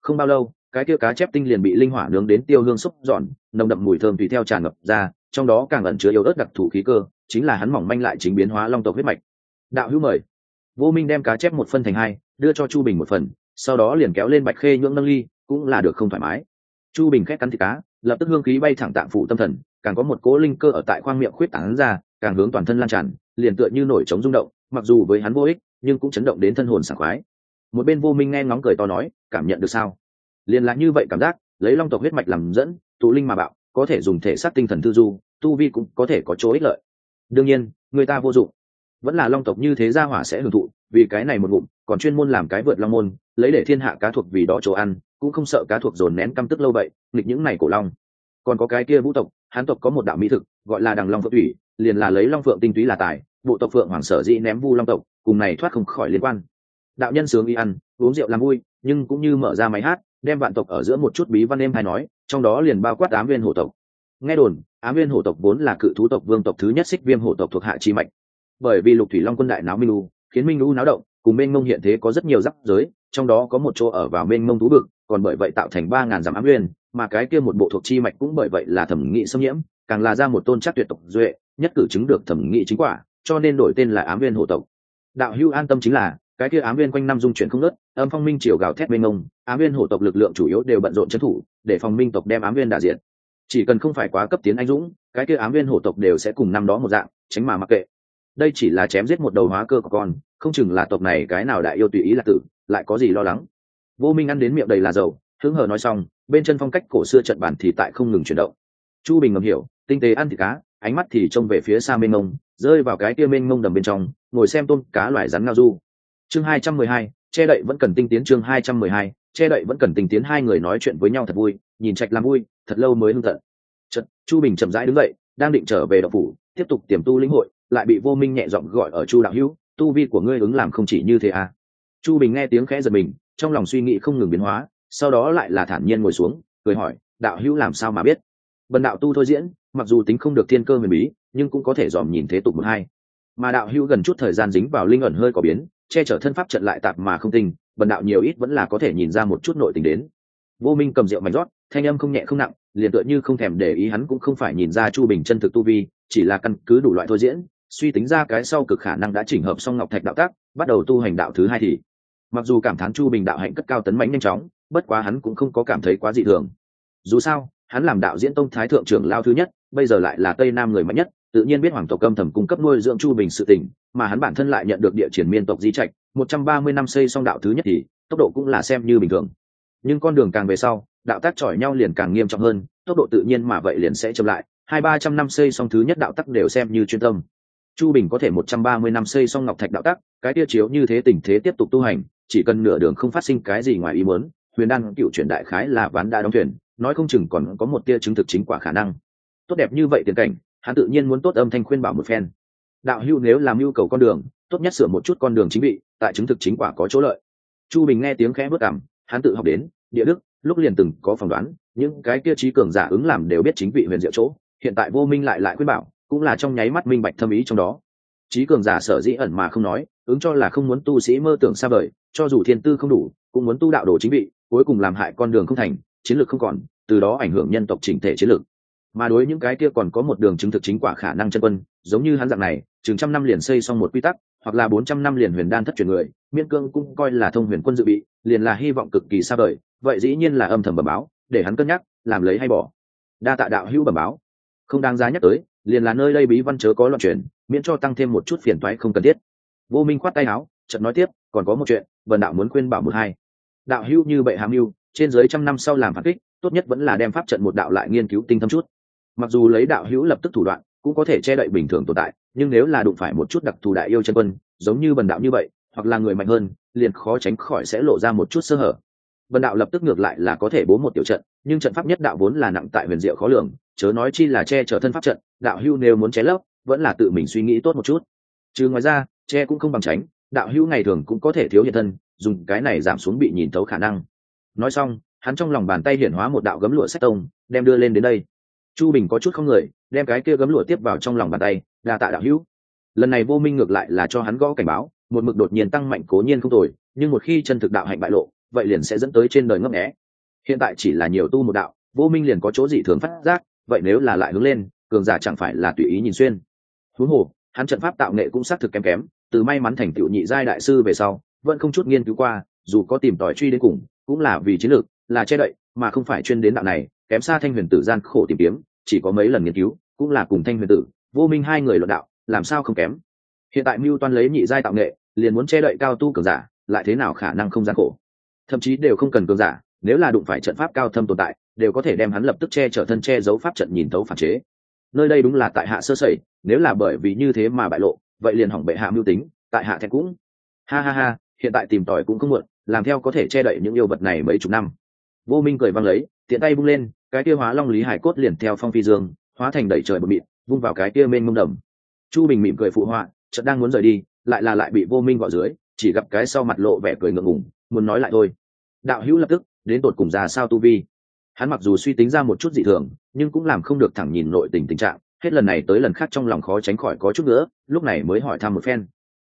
Không bao lâu, cái kia cá chép tinh liền bị linh hỏa nướng đến tiêu hương xúc giòn, nồng đậm mùi thơm tùy theo tràn ngập ra, trong đó càng ẩn chứa yếu ớt đặc thù khí cơ, chính là hắn mỏng manh lại chính biến hóa long tộc huyết mạch. Đạo hữu mời vô minh đem cá chép một phân thành hai, đưa cho chu bình một phần, sau đó liền kéo lên bạch khê nhưỡng nâng ly, cũng là được không thoải mái. Chu bình khét cắn thịt cá, lập tức hương khí bay thẳng tạng phủ tâm thần, càng có một cố linh cơ ở tại khoang miệng khuyết tảng ra, càng hướng toàn thân lan tràn, liền tựa như nổi trống rung động, mặc dù với hắn vô ích, nhưng cũng chấn động đến thân hồn sảng khoái. Một bên vô minh nghe ngóng cười to nói, cảm nhận được sao? Liền là như vậy cảm giác, lấy long tộc huyết mạch làm dẫn, tụ linh mà bạo, có thể dùng thể xác tinh thần tư du, tu vi cũng có thể có chỗ ích lợi. Đương nhiên, người ta vô dụng vẫn là long tộc như thế gia hỏa sẽ hưởng thụ, vì cái này một ngụm, còn chuyên môn làm cái vượt long môn, lấy để thiên hạ cá thuộc vì đó chỗ ăn, cũng không sợ cá thuộc dồn nén căm tức lâu vậy, nghịch những này cổ long. Còn có cái kia vũ tộc, hán tộc có một đạo mỹ thực, gọi là đằng long phượng thủy, liền là lấy long phượng tinh túy là tài, bộ tộc phượng hoàng sở dĩ ném vu long tộc, cùng này thoát không khỏi liên quan. Đạo nhân sướng y ăn, uống rượu làm vui, nhưng cũng như mở ra máy hát, đem vạn tộc ở giữa một chút bí văn em hay nói, trong đó liền bao quát ám viên hổ tộc. Nghe đồn, ám viên hổ tộc vốn là cự thú tộc vương tộc thứ nhất xích viêm hổ tộc thuộc hạ chi mạnh bởi vì lục thủy long quân đại náo minh lu khiến minh lu náo động, cùng mênh mông hiện thế có rất nhiều rắc giới trong đó có một chỗ ở vào mênh mông thú vực, còn bởi vậy tạo thành ba ngàn dặm ám viên mà cái kia một bộ thuộc chi mạch cũng bởi vậy là thẩm nghị xâm nhiễm, càng là ra một tôn chắc tuyệt tộc duệ, nhất cử chứng được thẩm nghị chính quả, cho nên đổi tên là ám viên hộ tộc. Đạo hưu an tâm chính là, cái kia ám viên quanh năm dung chuyển không nớt âm phong minh triều gào thét mênh mông, ám viên hổ tộc lực lượng chủ yếu đều bận rộn trấn thủ, để phòng minh tộc đem ám viên đả diện chỉ cần không phải quá cấp tiến anh dũng, cái kia ám viên hổ tộc đều sẽ cùng năm đó một dạng, tránh mà mặc kệ đây chỉ là chém giết một đầu hóa cơ của con không chừng là tộc này cái nào đại yêu tùy ý là tử lại có gì lo lắng. Vô minh ăn đến miệng đầy là dầu hứng hờ nói xong bên chân phong cách cổ xưa trận bàn thì tại không ngừng chuyển động. Chu bình ngầm hiểu tinh tế ăn thịt cá ánh mắt thì trông về phía xa mênh mông rơi vào cái kia mênh mông đầm bên trong ngồi xem tôm cá loài rắn ngao du. Chương hai trăm mười hai che đậy vẫn cần tinh tiến chương hai trăm mười hai che đậy vẫn cần tinh tiến hai người nói chuyện với nhau thật vui nhìn trạch làm vui thật lâu mới hưng tận Chật, chu bình chậm rãi đứng dậy đang định trở về đậu phủ tiếp tục tiềm tu lĩnh hội lại bị vô minh nhẹ giọng gọi ở chu đạo hữu tu vi của ngươi ứng làm không chỉ như thế à? Chu bình nghe tiếng khẽ giật mình trong lòng suy nghĩ không ngừng biến hóa sau đó lại là thản nhiên ngồi xuống cười hỏi đạo hữu làm sao mà biết? Bần đạo tu thôi diễn mặc dù tính không được thiên cơ huyền bí nhưng cũng có thể dòm nhìn thế tục một hai. Mà đạo hữu gần chút thời gian dính vào linh ẩn hơi có biến che chở thân pháp trận lại tạp mà không tình, bần đạo nhiều ít vẫn là có thể nhìn ra một chút nội tình đến. Vô minh cầm rượu mảnh rót thanh âm không nhẹ không nặng liền tựa như không thèm để ý hắn cũng không phải nhìn ra chu bình chân thực tu vi chỉ là căn cứ đủ loại thôi diễn suy tính ra cái sau cực khả năng đã chỉnh hợp xong ngọc thạch đạo tác, bắt đầu tu hành đạo thứ hai thì, mặc dù cảm thán chu bình đạo hạnh cất cao tấn mãnh nhanh chóng, bất quá hắn cũng không có cảm thấy quá dị thường. Dù sao, hắn làm đạo diễn tông thái thượng trưởng lao thứ nhất, bây giờ lại là tây nam người mạnh nhất, tự nhiên biết hoàng tộc âm thầm cung cấp nuôi dưỡng chu bình sự tỉnh mà hắn bản thân lại nhận được địa triển miên tộc di trạch, một trăm ba mươi năm xây xong đạo thứ nhất thì, tốc độ cũng là xem như bình thường. Nhưng con đường càng về sau, đạo tác chỏi nhau liền càng nghiêm trọng hơn, tốc độ tự nhiên mà vậy liền sẽ chậm lại, hai ba trăm năm xây xong thứ nhất đạo tắc đều xem như chuyên tâm chu bình có thể một trăm ba mươi năm xây xong ngọc thạch đạo tắc cái tia chiếu như thế tình thế tiếp tục tu hành chỉ cần nửa đường không phát sinh cái gì ngoài ý muốn huyền đan cựu chuyển đại khái là ván đã đóng thuyền nói không chừng còn có một tia chứng thực chính quả khả năng. Tốt đẹp như vậy tiền cảnh hắn tự nhiên muốn tốt âm thanh khuyên bảo một phen. Đạo hưu nếu làm nhu cầu con đường tốt nhất sửa một chút con đường chính vị, tại chứng thực chính quả có chỗ lợi. Chu bình nghe tiếng khẽ bước cảm hắn tự học đến địa đức lúc liền từng có phỏng đoán những cái kia trí cường giả ứng làm đều biết chính vị huyền diệu chỗ hiện tại vô minh lại lại khuyên bảo cũng là trong nháy mắt minh bạch thâm ý trong đó. Trí cường giả sở dĩ ẩn mà không nói, ứng cho là không muốn tu sĩ mơ tưởng xa vời, cho dù thiên tư không đủ, cũng muốn tu đạo đồ chính vị, cuối cùng làm hại con đường không thành, chiến lược không còn, từ đó ảnh hưởng nhân tộc chỉnh thể chiến lược. Mà đối những cái kia còn có một đường chứng thực chính quả khả năng chân quân, giống như hắn dạng này, chừng trăm năm liền xây xong một quy tắc, hoặc là bốn trăm năm liền huyền đan thất truyền người miên cương cũng coi là thông huyền quân dự bị, liền là hy vọng cực kỳ xa vời, vậy dĩ nhiên là âm thầm bẩm báo, để hắn cân nhắc, làm lấy hay bỏ. Đa tạ đạo hữu bẩm báo không đáng giá nhắc tới liền là nơi đây bí văn chớ có loạn chuyển, miễn cho tăng thêm một chút phiền toái không cần thiết. Vô minh khoát tay áo trận nói tiếp còn có một chuyện vần đạo muốn khuyên bảo một hai. Đạo hữu như bệ hàm mưu trên dưới trăm năm sau làm phản kích tốt nhất vẫn là đem pháp trận một đạo lại nghiên cứu tinh thâm chút. Mặc dù lấy đạo hữu lập tức thủ đoạn cũng có thể che đậy bình thường tồn tại nhưng nếu là đụng phải một chút đặc thù đại yêu chân quân giống như bần đạo như vậy hoặc là người mạnh hơn liền khó tránh khỏi sẽ lộ ra một chút sơ hở vân đạo lập tức ngược lại là có thể bố một tiểu trận, nhưng trận pháp nhất đạo vốn là nặng tại huyền diệu khó lường, chớ nói chi là che chở thân pháp trận, đạo hưu nếu muốn chế lấp, vẫn là tự mình suy nghĩ tốt một chút. Chứ ngoài ra, che cũng không bằng tránh, đạo hưu ngày thường cũng có thể thiếu hiện thân, dùng cái này giảm xuống bị nhìn thấu khả năng. Nói xong, hắn trong lòng bàn tay hiển hóa một đạo gấm lụa sách tông, đem đưa lên đến đây. Chu bình có chút không người, đem cái kia gấm lụa tiếp vào trong lòng bàn tay, đa tạ đạo hữu. Lần này vô minh ngược lại là cho hắn gõ cảnh báo, một mực đột nhiên tăng mạnh cố nhiên không tồi, nhưng một khi chân thực đạo hạnh bại lộ vậy liền sẽ dẫn tới trên đời ngấp nghé. Hiện tại chỉ là nhiều tu một đạo, vô minh liền có chỗ dị thường phát giác, vậy nếu là lại hướng lên, cường giả chẳng phải là tùy ý nhìn xuyên. Huống hồ, hắn trận pháp tạo nghệ cũng xác thực kém kém, từ may mắn thành tựu nhị giai đại sư về sau, vẫn không chút nghiên cứu qua, dù có tìm tòi truy đến cùng, cũng là vì chiến lược, là che đậy, mà không phải chuyên đến đạo này, kém xa thanh huyền tử gian khổ tìm kiếm, chỉ có mấy lần nghiên cứu, cũng là cùng thanh huyền tử, vô minh hai người luận đạo, làm sao không kém. Hiện tại mưu toan lấy nhị giai tạo nghệ, liền muốn che đậy cao tu cường giả, lại thế nào khả năng không gian khổ? Thậm chí đều không cần cường giả, nếu là đụng phải trận pháp cao thâm tồn tại, đều có thể đem hắn lập tức che chở thân che giấu pháp trận nhìn thấu phản chế. Nơi đây đúng là tại hạ sơ sẩy, nếu là bởi vì như thế mà bại lộ, vậy liền hỏng bệ hạ mưu tính, tại hạ thẹn cũng. Ha ha ha, hiện tại tìm tòi cũng không muộn, làm theo có thể che đậy những yêu vật này mấy chục năm. Vô minh cười văng lấy, tiện tay bung lên, cái kia hóa long lý hải cốt liền theo phong phi dương, hóa thành đẩy trời bờ mịn, vung vào cái kia mênh mông đầm. Chu bình mỉm cười phụ họa, chợt đang muốn rời đi, lại là lại bị vô minh gọi dưới, chỉ gặp cái sau mặt lộ vẻ cười ngượng ngùng muốn nói lại thôi. Đạo hữu lập tức, đến tột cùng ra sao tu vi? Hắn mặc dù suy tính ra một chút dị thường, nhưng cũng làm không được thẳng nhìn nội tình tình trạng, hết lần này tới lần khác trong lòng khó tránh khỏi có chút nữa, lúc này mới hỏi thăm một phen.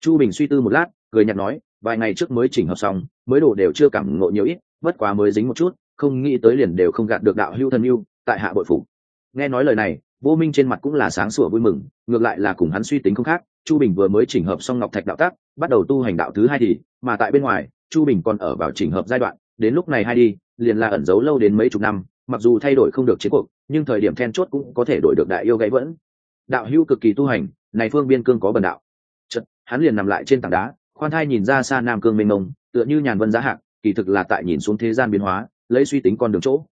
Chu bình suy tư một lát, cười nhạt nói, vài ngày trước mới chỉnh hợp xong, mới đồ đều chưa cảm ngộ nhiều ít, bất quá mới dính một chút, không nghĩ tới liền đều không gạt được đạo hưu thần yêu, tại hạ bội phủ nghe nói lời này vô minh trên mặt cũng là sáng sủa vui mừng ngược lại là cùng hắn suy tính không khác chu bình vừa mới chỉnh hợp xong ngọc thạch đạo tác bắt đầu tu hành đạo thứ hai thì mà tại bên ngoài chu bình còn ở vào chỉnh hợp giai đoạn đến lúc này hai đi liền là ẩn giấu lâu đến mấy chục năm mặc dù thay đổi không được chiến cuộc nhưng thời điểm then chốt cũng có thể đổi được đại yêu gãy vẫn. Đạo hữu cực kỳ tu hành này phương biên cương có bần đạo. Chật, hắn liền nằm lại trên tảng đá khoan thai nhìn ra xa nam cương mênh mông tựa như nhàn vân giá hạng kỳ thực là tại nhìn xuống thế gian biến hóa lấy suy tính con đường chỗ.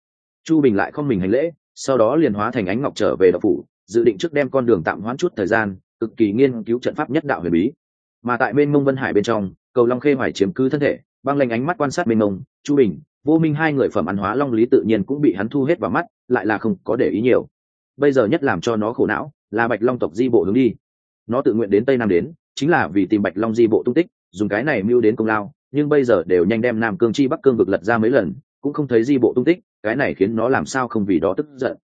Chu bình lại không mình hành lễ sau đó liền hóa thành ánh ngọc trở về đạo phủ, dự định trước đem con đường tạm hoãn chút thời gian, cực kỳ nghiên cứu trận pháp nhất đạo huyền bí. Mà tại bên mông vân hải bên trong, cầu long khê hoài chiếm cứ thân thể, băng lanh ánh mắt quan sát bên mông, chu bình, vô minh hai người phẩm ăn hóa long lý tự nhiên cũng bị hắn thu hết vào mắt, lại là không có để ý nhiều. Bây giờ nhất làm cho nó khổ não, là bạch long tộc di bộ hướng đi. Nó tự nguyện đến tây nam đến, chính là vì tìm bạch long di bộ tung tích, dùng cái này mưu đến công lao, nhưng bây giờ đều nhanh đem nam cương chi bắc cương vực lật ra mấy lần, cũng không thấy di bộ tung tích cái này khiến nó làm sao không vì đó tức giận.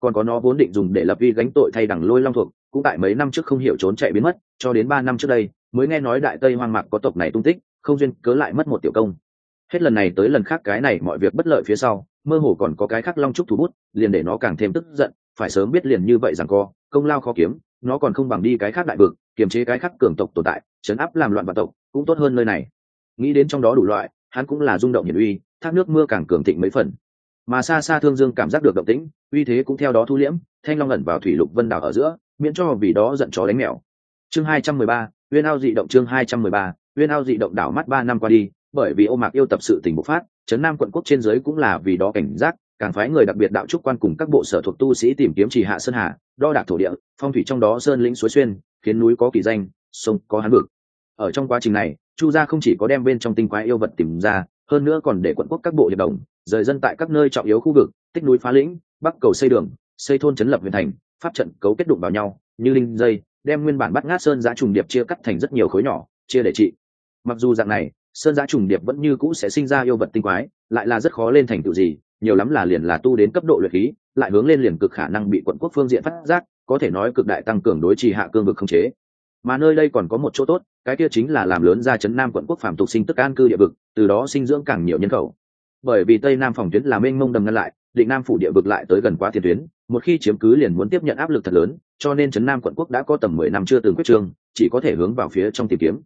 Còn có nó vốn định dùng để lập vi gánh tội thay đằng lôi long thuộc, cũng tại mấy năm trước không hiểu trốn chạy biến mất, cho đến ba năm trước đây, mới nghe nói đại tây hoang mạc có tộc này tung tích, không duyên cớ lại mất một tiểu công. Hết lần này tới lần khác cái này mọi việc bất lợi phía sau, mơ hồ còn có cái khác long trúc thủ bút, liền để nó càng thêm tức giận, phải sớm biết liền như vậy rằng co, công lao khó kiếm, nó còn không bằng đi cái khác đại vực, kiềm chế cái khác cường tộc tồn tại, chấn áp làm loạn vạn tộc, cũng tốt hơn nơi này. Nghĩ đến trong đó đủ loại, hắn cũng là rung động hiển uy, thác nước mưa càng cường thịnh mấy phần mà xa xa thương dương cảm giác được động tĩnh, uy thế cũng theo đó thu liễm, thanh long ẩn vào thủy lục vân đảo ở giữa, miễn cho vì đó giận chó đánh mèo. Chương hai trăm mười ba, uyên ao dị động, chương hai trăm mười ba, uyên ao dị động đảo mắt ba năm qua đi, bởi vì ô mạc yêu tập sự tình bộc phát, trấn nam quận quốc trên giới cũng là vì đó cảnh giác, càng phái người đặc biệt đạo trúc quan cùng các bộ sở thuộc tu sĩ tìm kiếm trì hạ sơn hà, đo đạc thổ địa, phong thủy trong đó sơn lĩnh suối xuyên, khiến núi có kỳ danh, sông có hán vực ở trong quá trình này, chu gia không chỉ có đem bên trong tinh quái yêu vật tìm ra hơn nữa còn để quận quốc các bộ hiệp đồng, rời dân tại các nơi trọng yếu khu vực, tích núi phá lĩnh, bắc cầu xây đường, xây thôn chấn lập huyện thành, pháp trận cấu kết đụng vào nhau, như linh dây, đem nguyên bản bắt ngát sơn giá trùng điệp chia cắt thành rất nhiều khối nhỏ, chia để trị. Mặc dù dạng này, sơn giá trùng điệp vẫn như cũ sẽ sinh ra yêu vật tinh quái, lại là rất khó lên thành tựu gì, nhiều lắm là liền là tu đến cấp độ luyện khí, lại hướng lên liền cực khả năng bị quận quốc phương diện phát giác, có thể nói cực đại tăng cường đối trì hạ cương vực không chế mà nơi đây còn có một chỗ tốt, cái kia chính là làm lớn ra chấn nam quận quốc phạm tục sinh tức an cư địa vực, từ đó sinh dưỡng càng nhiều nhân khẩu. Bởi vì tây nam phòng tuyến là mênh mông đầm ngăn lại, định nam phủ địa vực lại tới gần quá tiền tuyến, một khi chiếm cứ liền muốn tiếp nhận áp lực thật lớn, cho nên chấn nam quận quốc đã có tầm mười năm chưa từng quyết trương chỉ có thể hướng vào phía trong tìm kiếm.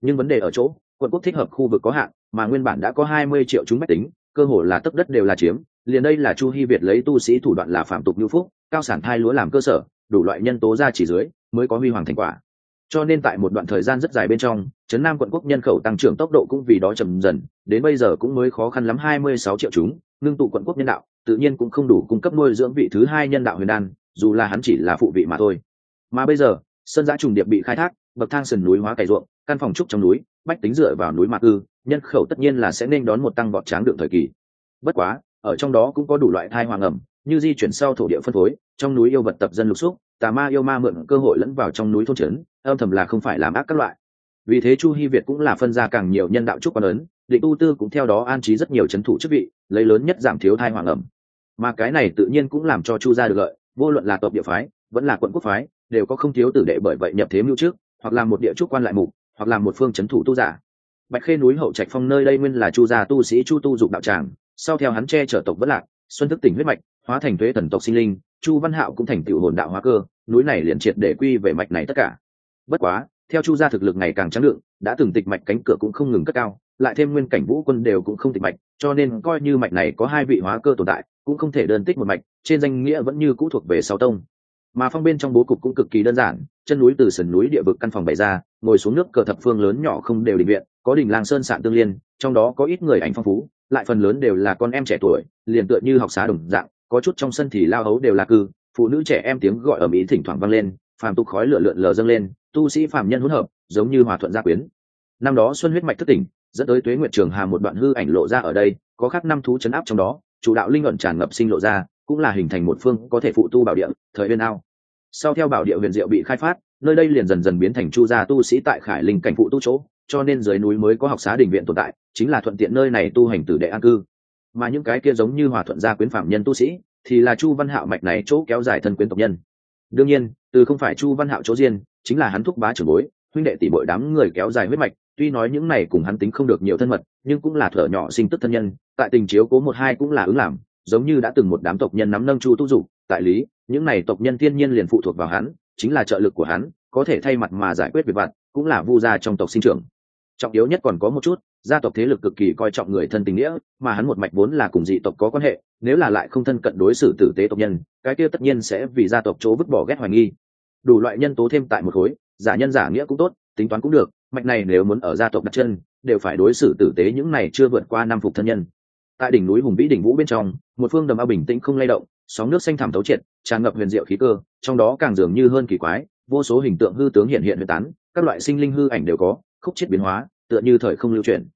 Nhưng vấn đề ở chỗ, quận quốc thích hợp khu vực có hạn, mà nguyên bản đã có hai mươi triệu chúng mách tính, cơ hồ là tấp đất đều là chiếm, liền đây là chu hy việt lấy tu sĩ thủ đoạn là phạm tục lưu phúc, cao sản thai lúa làm cơ sở, đủ loại nhân tố ra chỉ dưới, mới có huy hoàng thành quả cho nên tại một đoạn thời gian rất dài bên trong, trấn nam quận quốc nhân khẩu tăng trưởng tốc độ cũng vì đó chậm dần, đến bây giờ cũng mới khó khăn lắm hai mươi sáu triệu chúng, ngưng tụ quận quốc nhân đạo, tự nhiên cũng không đủ cung cấp nuôi dưỡng vị thứ hai nhân đạo huyền đan, dù là hắn chỉ là phụ vị mà thôi. Mà bây giờ, sơn giã trùng điệp bị khai thác, bậc thang sườn núi hóa cày ruộng, căn phòng trúc trong núi, bách tính dựa vào núi mạc ư, nhân khẩu tất nhiên là sẽ nên đón một tăng vọt tráng đựng thời kỳ. Bất quá, ở trong đó cũng có đủ loại thai hoàng ẩm, như di chuyển sau thổ địa phân phối, trong núi yêu vật tập dân lục xúc, tà ma yêu ma mượn cơ hội lẫn vào trong núi thôn trấn âm thầm là không phải làm ác các loại. Vì thế chu hy việt cũng là phân ra càng nhiều nhân đạo trúc quan ấn, định tu tư cũng theo đó an trí rất nhiều c h ấ n thủ chức vị, lấy lớn nhất giảm thiếu thai hoàng ẩm. Mà cái này tự nhiên cũng làm cho chu gia được lợi, vô luận là tộc địa phái, vẫn là quận quốc phái, đều có không thiếu tử đệ bởi vậy nhập thế mưu trước, hoặc là một địa trúc quan lại mục, hoặc là một phương c h ấ n thủ tu giả. Bạch khê núi hậu trạch phong nơi đây nguyên là chu gia tu sĩ chu tu dục đạo tràng, sau theo hắn che chở tộc vất lạc, xuân thức tỉnh huyết mạch, hóa thành thuế thần tộc sinh linh, chu văn hạo cũng thành tựu hồn đạo hóa cơ, núi này liền triệt để quy về mạch này tất cả bất quá theo chu gia thực lực ngày càng trắng lượng, đã từng tịch mạch cánh cửa cũng không ngừng cất cao lại thêm nguyên cảnh vũ quân đều cũng không tịch mạch cho nên coi như mạch này có hai vị hóa cơ tồn tại cũng không thể đơn tích một mạch trên danh nghĩa vẫn như cũ thuộc về sáu tông. Mà phong bên trong bố cục cũng cực kỳ đơn giản chân núi từ sườn núi địa vực căn phòng bày ra ngồi xuống nước cờ thập phương lớn nhỏ không đều định viện có đình làng sơn sạn tương liên trong đó có ít người ảnh phong phú lại phần lớn đều là con em trẻ tuổi liền tựa như học xá đồng dạng có chút trong sân thì lao hấu đều là cư phụ nữ trẻ em tiếng gọi ở mỹ thỉnh thoảng vang lên phàm tục khói lửa lượn lờ dâng lên, tu sĩ phàm nhân hỗn hợp, giống như hòa thuận gia quyến. Năm đó xuân huyết mạch thất tỉnh, dẫn tới tuế nguyệt trường hà một đoạn hư ảnh lộ ra ở đây, có khắc năm thú chấn áp trong đó, chủ đạo linh luận tràn ngập sinh lộ ra, cũng là hình thành một phương có thể phụ tu bảo địa, thời huyền ao. Sau theo bảo địa huyền diệu bị khai phát, nơi đây liền dần dần biến thành chu gia tu sĩ tại khải linh cảnh phụ tu chỗ, cho nên dưới núi mới có học xá đình viện tồn tại, chính là thuận tiện nơi này tu hành tử đệ an cư. Mà những cái kia giống như hòa thuận gia quyến phạm nhân tu sĩ, thì là chu văn hạo mạch này chỗ kéo dài thân quyến tộc nhân đương nhiên, từ không phải chu văn hạo chỗ riêng, chính là hắn thúc bá trưởng bối, huynh đệ tỷ bội đám người kéo dài huyết mạch, tuy nói những này cùng hắn tính không được nhiều thân mật, nhưng cũng là thở nhỏ sinh tức thân nhân, tại tình chiếu cố một hai cũng là ứng làm, giống như đã từng một đám tộc nhân nắm nâng chu tu dục, tại lý, những này tộc nhân thiên nhiên liền phụ thuộc vào hắn, chính là trợ lực của hắn, có thể thay mặt mà giải quyết việc vặt, cũng là vu gia trong tộc sinh trưởng. Trọng yếu nhất còn có một chút gia tộc thế lực cực kỳ coi trọng người thân tình nghĩa, mà hắn một mạch vốn là cùng dị tộc có quan hệ, nếu là lại không thân cận đối xử tử tế tộc nhân, cái kia tất nhiên sẽ vì gia tộc chỗ vứt bỏ ghét hoài nghi. Đủ loại nhân tố thêm tại một khối, giả nhân giả nghĩa cũng tốt, tính toán cũng được, mạch này nếu muốn ở gia tộc đặt chân, đều phải đối xử tử tế những này chưa vượt qua năm phục thân nhân. Tại đỉnh núi hùng vĩ đỉnh vũ bên trong, một phương đầm ao bình tĩnh không lay động, sóng nước xanh thẳm thấu triệt, tràn ngập huyền diệu khí cơ, trong đó càng dường như hơn kỳ quái, vô số hình tượng hư tướng hiện hiện huyền tán, các loại sinh linh hư ảnh đều có, khúc chết biến hóa tựa như thời không lưu chuyển.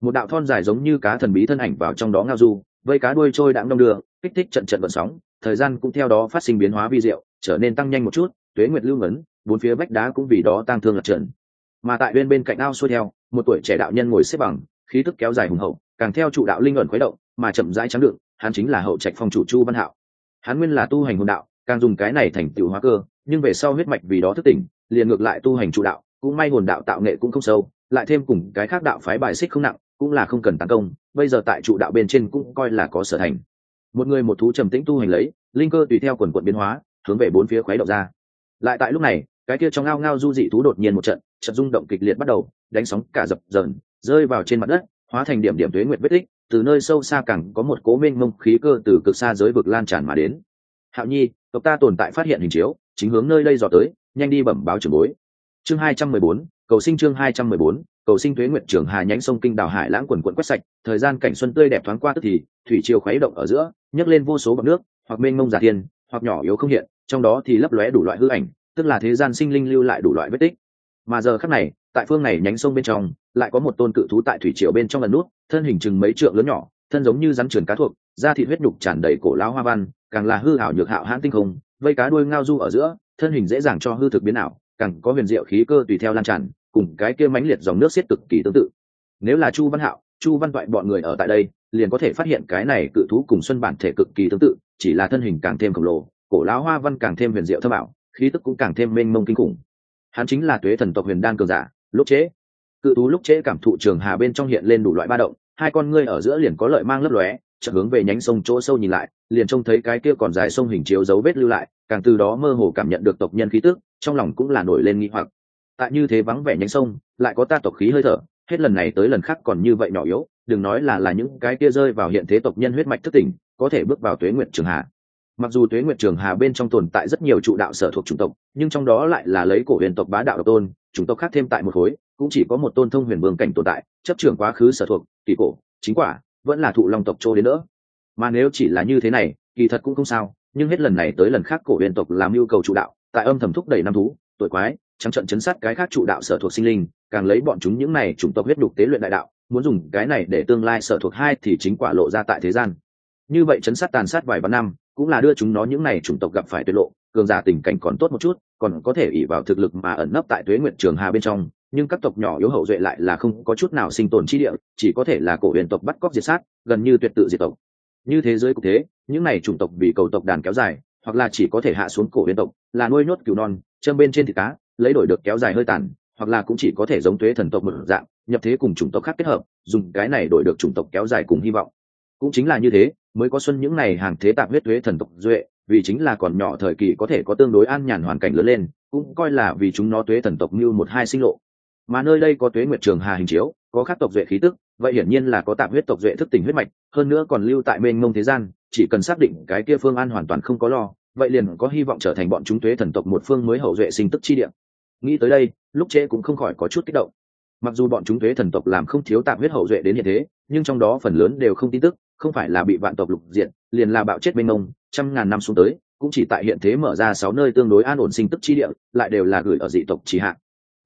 Một đạo thon dài giống như cá thần bí thân ảnh vào trong đó ngao du vây cá đuôi trôi đãng đông đường, kích thích trận trận vận sóng thời gian cũng theo đó phát sinh biến hóa vi diệu trở nên tăng nhanh một chút tuế nguyệt lưu ngấn bốn phía vách đá cũng vì đó tăng thương lật trần mà tại bên bên cạnh ao xuôi theo một tuổi trẻ đạo nhân ngồi xếp bằng khí tức kéo dài hùng hậu càng theo trụ đạo linh ẩn khuấy động mà chậm rãi trắng đựng hắn chính là hậu trạch phong chủ chu văn hạo. Hắn nguyên là tu hành hồn đạo càng dùng cái này thành tựu hóa cơ nhưng về sau huyết mạch vì đó thức tỉnh liền ngược lại tu hành trụ đạo cũng may hồn đạo tạo nghệ cũng không sâu lại thêm cùng cái khác đạo phái bài xích không nặng, cũng là không cần tấn công, bây giờ tại trụ đạo bên trên cũng coi là có sở thành. Một người một thú trầm tĩnh tu hành lấy, linh cơ tùy theo quần quận biến hóa, hướng về bốn phía khuấy động ra. Lại tại lúc này, cái kia trong ngao ngao du dị thú đột nhiên một trận trận rung động kịch liệt bắt đầu, đánh sóng cả dập dờn, rơi vào trên mặt đất, hóa thành điểm điểm tuế nguyệt vết tích, từ nơi sâu xa cẳng có một cố minh mông khí cơ từ cực xa giới vực lan tràn mà đến. Hạo nhi, tộc ta tồn tại phát hiện hình chiếu, chính hướng nơi đây dò tới, nhanh đi bẩm báo trưởng bối chương hai trăm mười bốn, cầu sinh chương hai trăm mười bốn, cầu sinh thuế nguyện trưởng hà nhánh sông kinh đảo hải lãng quần quận quét sạch, thời gian cảnh xuân tươi đẹp thoáng qua tức thì, thủy triều khuấy động ở giữa, nhấc lên vô số bọc nước, hoặc mênh mông giả thiên, hoặc nhỏ yếu không hiện, trong đó thì lấp lóe đủ loại hư ảnh, tức là thế gian sinh linh lưu lại đủ loại vết tích. Mà giờ khắc này, tại phương này nhánh sông bên trong, lại có một tôn cự thú tại thủy triều bên trong lần nút, thân hình chừng mấy trượng lớn nhỏ, thân giống như rắn trườn cá thuộc, da thịt huyết nhục tràn đầy cổ lão hoa văn, càng là hư hảo nhược hạo hãn tinh không, vây cá đuôi ngao du ở giữa, thân hình dễ dàng cho hư thực biến ảo càng có huyền diệu khí cơ tùy theo lan tràn, cùng cái kia mãnh liệt dòng nước xiết cực kỳ tương tự. Nếu là chu văn hạo, chu văn toại bọn người ở tại đây, liền có thể phát hiện cái này cự thú cùng xuân bản thể cực kỳ tương tự, chỉ là thân hình càng thêm khổng lồ, cổ lão hoa văn càng thêm huyền diệu thơ bảo khí tức cũng càng thêm mênh mông kinh khủng. Hắn chính là tuế thần tộc huyền đan cường giả, lúc chế. Cự thú lúc chế cảm thụ trường hà bên trong hiện lên đủ loại ba động, hai con ngươi ở giữa liền có lợi mang lấp lóe chợt hướng về nhánh sông chỗ sâu nhìn lại, liền trông thấy cái kia còn dài sông hình chiếu dấu vết lưu lại, càng từ đó mơ hồ cảm nhận được tộc nhân khí tức, trong lòng cũng là nổi lên nghi hoặc. Tại như thế vắng vẻ nhánh sông, lại có ta tộc khí hơi thở, hết lần này tới lần khác còn như vậy nhỏ yếu, đừng nói là là những cái kia rơi vào hiện thế tộc nhân huyết mạch thức tỉnh, có thể bước vào tuế nguyện trường hà. Mặc dù tuế nguyệt trường hà bên trong tồn tại rất nhiều trụ đạo sở thuộc chủng tộc, nhưng trong đó lại là lấy cổ huyền tộc bá đạo độc tôn, chủng tộc khác thêm tại một khối, cũng chỉ có một tôn thông huyền vương cảnh tồn tại, chấp trường quá khứ sở thuộc, kỳ cổ, chính quả vẫn là thụ long tộc chỗ đến nữa mà nếu chỉ là như thế này, kỳ thật cũng không sao, nhưng hết lần này tới lần khác cổ huyền tộc làm yêu cầu chủ đạo, tại âm thầm thúc đẩy năm thú, tuổi quái, trắng trận chấn sát cái khác chủ đạo sở thuộc sinh linh, càng lấy bọn chúng những này chủng tộc huyết đục tế luyện đại đạo, muốn dùng cái này để tương lai sở thuộc hai thì chính quả lộ ra tại thế gian. Như vậy chấn sát tàn sát vài vạn năm, cũng là đưa chúng nó những này chủng tộc gặp phải tuyệt lộ cường giả tình cảnh còn tốt một chút, còn có thể ỉ vào thực lực mà ẩn nấp tại tuế nguyện trường hà bên trong, nhưng các tộc nhỏ yếu hậu duệ lại là không có chút nào sinh tồn chi địa, chỉ có thể là cổ huyền tộc bắt cóc diệt sát, gần như tuyệt tự diệt tộc. Như thế giới cục thế, những này chủng tộc vì cầu tộc đàn kéo dài, hoặc là chỉ có thể hạ xuống cổ huyền tộc, là nuôi nhốt cừu non, châm bên trên thịt cá, lấy đổi được kéo dài hơi tàn, hoặc là cũng chỉ có thể giống tuế thần tộc một dạng, nhập thế cùng chủng tộc khác kết hợp, dùng cái này đổi được chủng tộc kéo dài cùng hy vọng. Cũng chính là như thế, mới có xuân những này hàng thế tạp huyết thuế thần tộc duệ vì chính là còn nhỏ thời kỳ có thể có tương đối an nhàn hoàn cảnh lớn lên, cũng coi là vì chúng nó tuế thần tộc như một hai sinh lộ. Mà nơi đây có tuế nguyệt trường hà hình chiếu, có khắc tộc duệ khí tức, vậy hiển nhiên là có tạp huyết tộc duệ thức tỉnh huyết mạch, hơn nữa còn lưu tại mênh mông thế gian, chỉ cần xác định cái kia phương an hoàn toàn không có lo, vậy liền có hy vọng trở thành bọn chúng tuế thần tộc một phương mới hậu duệ sinh tức chi điểm nghĩ tới đây, lúc trễ cũng không khỏi có chút kích động. Mặc dù bọn chúng tuế thần tộc làm không thiếu tạp huyết hậu duệ đến hiện thế, nhưng trong đó phần lớn đều không tin tức, không phải là bị vạn tộc lục diện, liền là bạo chết mênh mông trăm ngàn năm xuống tới cũng chỉ tại hiện thế mở ra sáu nơi tương đối an ổn sinh tức chi địa lại đều là gửi ở dị tộc chỉ hạn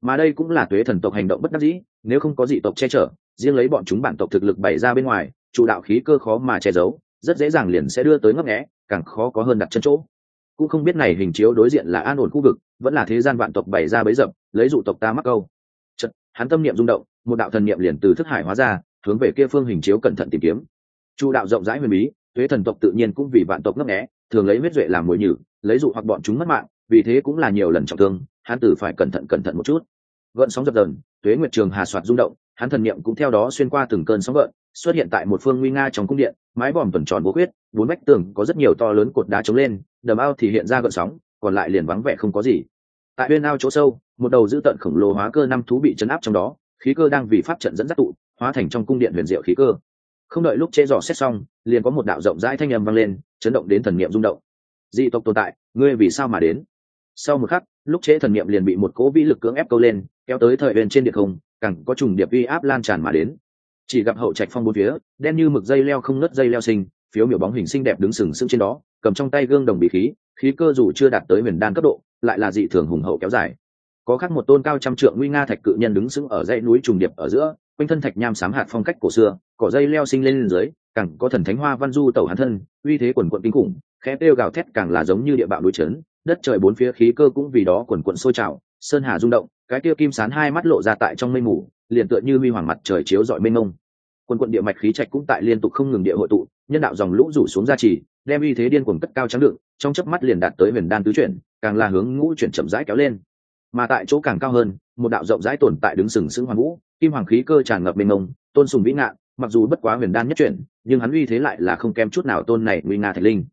mà đây cũng là tuế thần tộc hành động bất đắc dĩ nếu không có dị tộc che chở riêng lấy bọn chúng bản tộc thực lực bày ra bên ngoài chủ đạo khí cơ khó mà che giấu rất dễ dàng liền sẽ đưa tới ngấp nghẽ càng khó có hơn đặt chân chỗ. Cũng không biết này hình chiếu đối diện là an ổn khu vực vẫn là thế gian vạn tộc bày ra bấy dập lấy dụ tộc ta mắc câu. Chật, hắn tâm niệm rung động một đạo thần niệm liền từ thức hải hóa ra hướng về kia phương hình chiếu cẩn thận tìm kiếm. Chu đạo rộng rãi huyền bí tuế thần tộc tự nhiên cũng vì vạn tộc ngấp nghé, thường lấy huyết duệ làm mồi nhử, lấy dụ hoặc bọn chúng mất mạng, vì thế cũng là nhiều lần trọng thương, hắn tử phải cẩn thận cẩn thận một chút. Gợn sóng dập dần tuế nguyệt trường hà soạt rung động, hắn thần niệm cũng theo đó xuyên qua từng cơn sóng gợn, xuất hiện tại một phương nguy nga trong cung điện, mái vòm tuần tròn bố quyết bốn vách tường có rất nhiều to lớn cột đá trống lên, đầm ao thì hiện ra gợn sóng, còn lại liền vắng vẻ không có gì. Tại bên ao chỗ sâu, một đầu dữ tận khổng lồ hóa cơ năm thú bị chấn áp trong đó, khí cơ đang vì pháp trận dẫn dắt tụ, hóa thành trong cung điện huyền diệu khí cơ không đợi lúc chế dò xét xong, liền có một đạo rộng rãi thanh âm vang lên, chấn động đến thần niệm rung động. Dị tộc tồn tại, ngươi vì sao mà đến? Sau một khắc, lúc chế thần niệm liền bị một cỗ vĩ lực cưỡng ép câu lên, kéo tới thời bên trên địa không, càng có trùng điệp uy áp lan tràn mà đến. Chỉ gặp hậu trạch phong bốn phía, đen như mực dây leo không nứt dây leo sinh, phiếu miểu bóng hình xinh đẹp đứng sừng sững trên đó, cầm trong tay gương đồng bị khí khí cơ dù chưa đạt tới huyền đan cấp độ, lại là dị thường hùng hậu kéo dài. Có khác một tôn cao trăm trượng nguy nga thạch cự nhân đứng sững ở dãy núi trùng điệp ở giữa, quanh thân thạch nham sám hạt phong cách cổ xưa cỏ dây leo sinh lên dưới, càng có thần thánh hoa văn du tẩu hắn thân, uy thế quần quận kinh khủng, khẽ kêu gào thét càng là giống như địa bạo núi trấn đất trời bốn phía khí cơ cũng vì đó quần quận sôi trào, sơn hà rung động, cái kia kim sán hai mắt lộ ra tại trong mây mù, liền tựa như huy hoàng mặt trời chiếu dọi mênh mông. Quần quận địa mạch khí trạch cũng tại liên tục không ngừng địa hội tụ, nhân đạo dòng lũ rủ xuống ra trì, đem uy thế điên cuồng cất cao trắng đựng, trong chớp mắt liền đạt tới huyền đan tứ chuyển, càng là hướng ngũ chuyển chậm rãi kéo lên. Mà tại chỗ càng cao hơn, một đạo rộng rãi tồn tại đứng sừng sững hoàng vũ, kim hoàng khí cơ tràn ngập mênh mông, tôn sùng vĩ ngạn mặc dù bất quá huyền đan nhất chuyển, nhưng hắn uy thế lại là không kém chút nào tôn này nguy nga thạch linh.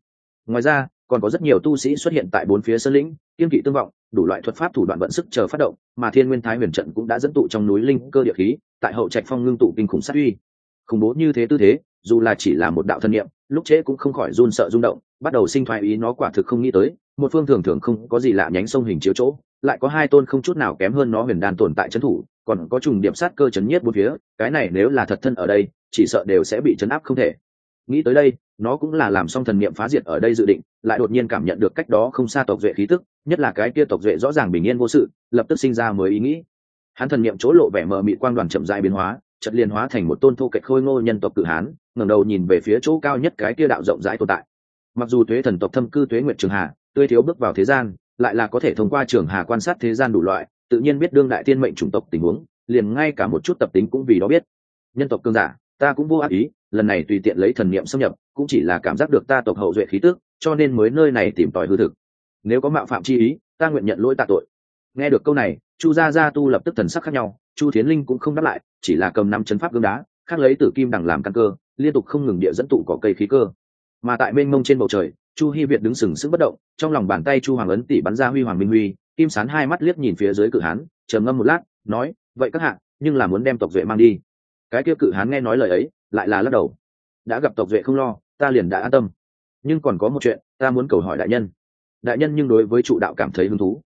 Ngoài ra, còn có rất nhiều tu sĩ xuất hiện tại bốn phía sơn lĩnh, kiên kỵ tương vọng, đủ loại thuật pháp thủ đoạn vận sức chờ phát động, mà thiên nguyên thái huyền trận cũng đã dẫn tụ trong núi linh cơ địa khí, tại hậu trạch phong ngưng tụ kinh khủng sát uy. Khủng bố như thế tư thế, dù là chỉ là một đạo thân niệm, lúc trễ cũng không khỏi run sợ rung động, bắt đầu sinh thoái ý nó quả thực không nghĩ tới, một phương thường thường không có gì lạ nhánh sông hình chiếu chỗ, lại có hai tôn không chút nào kém hơn nó huyền đan tồn tại trấn thủ, còn có trùng điểm sát cơ chấn nhiếp bốn phía, cái này nếu là thật thân ở đây chỉ sợ đều sẽ bị chấn áp không thể. Nghĩ tới đây, nó cũng là làm xong thần niệm phá diệt ở đây dự định, lại đột nhiên cảm nhận được cách đó không xa tộc duệ khí tức, nhất là cái kia tộc duệ rõ ràng bình yên vô sự, lập tức sinh ra mới ý nghĩ. Hắn thần niệm chỗ lộ vẻ mờ mị quang đoàn chậm dại biến hóa chật liên hóa thành một tôn thô kệch khôi ngô nhân tộc cử hán, ngẩng đầu nhìn về phía chỗ cao nhất cái kia đạo rộng rãi tồn tại. Mặc dù thuế thần tộc thâm cư thuế nguyệt trường hà, tươi thiếu bước vào thế gian, lại là có thể thông qua trường hà quan sát thế gian đủ loại, tự nhiên biết đương đại tiên mệnh chủng tộc tình huống, liền ngay cả một chút tập tính cũng vì đó biết. Nhân tộc cương giả ta cũng vô ác ý lần này tùy tiện lấy thần niệm xâm nhập cũng chỉ là cảm giác được ta tộc hậu duệ khí tức cho nên mới nơi này tìm tòi hư thực. Nếu có mạo phạm chi ý ta nguyện nhận lỗi tạ tội. Nghe được câu này chu gia gia tu lập tức thần sắc khác nhau chu thiến linh cũng không đáp lại chỉ là cầm năm chấn pháp gương đá khác lấy tử kim đằng làm căn cơ liên tục không ngừng địa dẫn tụ cỏ cây khí cơ. Mà tại mênh mông trên bầu trời chu hy việt đứng sừng sững bất động trong lòng bàn tay chu hoàng ấn tỷ bắn ra huy hoàng minh huy kim sán hai mắt liếc nhìn phía dưới cự hán trầm ngâm một lát nói vậy các hạ, nhưng là muốn đem tộc duệ mang đi cái kia cự hán nghe nói lời ấy, lại là lắc đầu. Đã gặp tộc duệ không lo, ta liền đã an tâm. Nhưng còn có một chuyện, ta muốn cầu hỏi đại nhân. Đại nhân nhưng đối với trụ đạo cảm thấy hứng thú.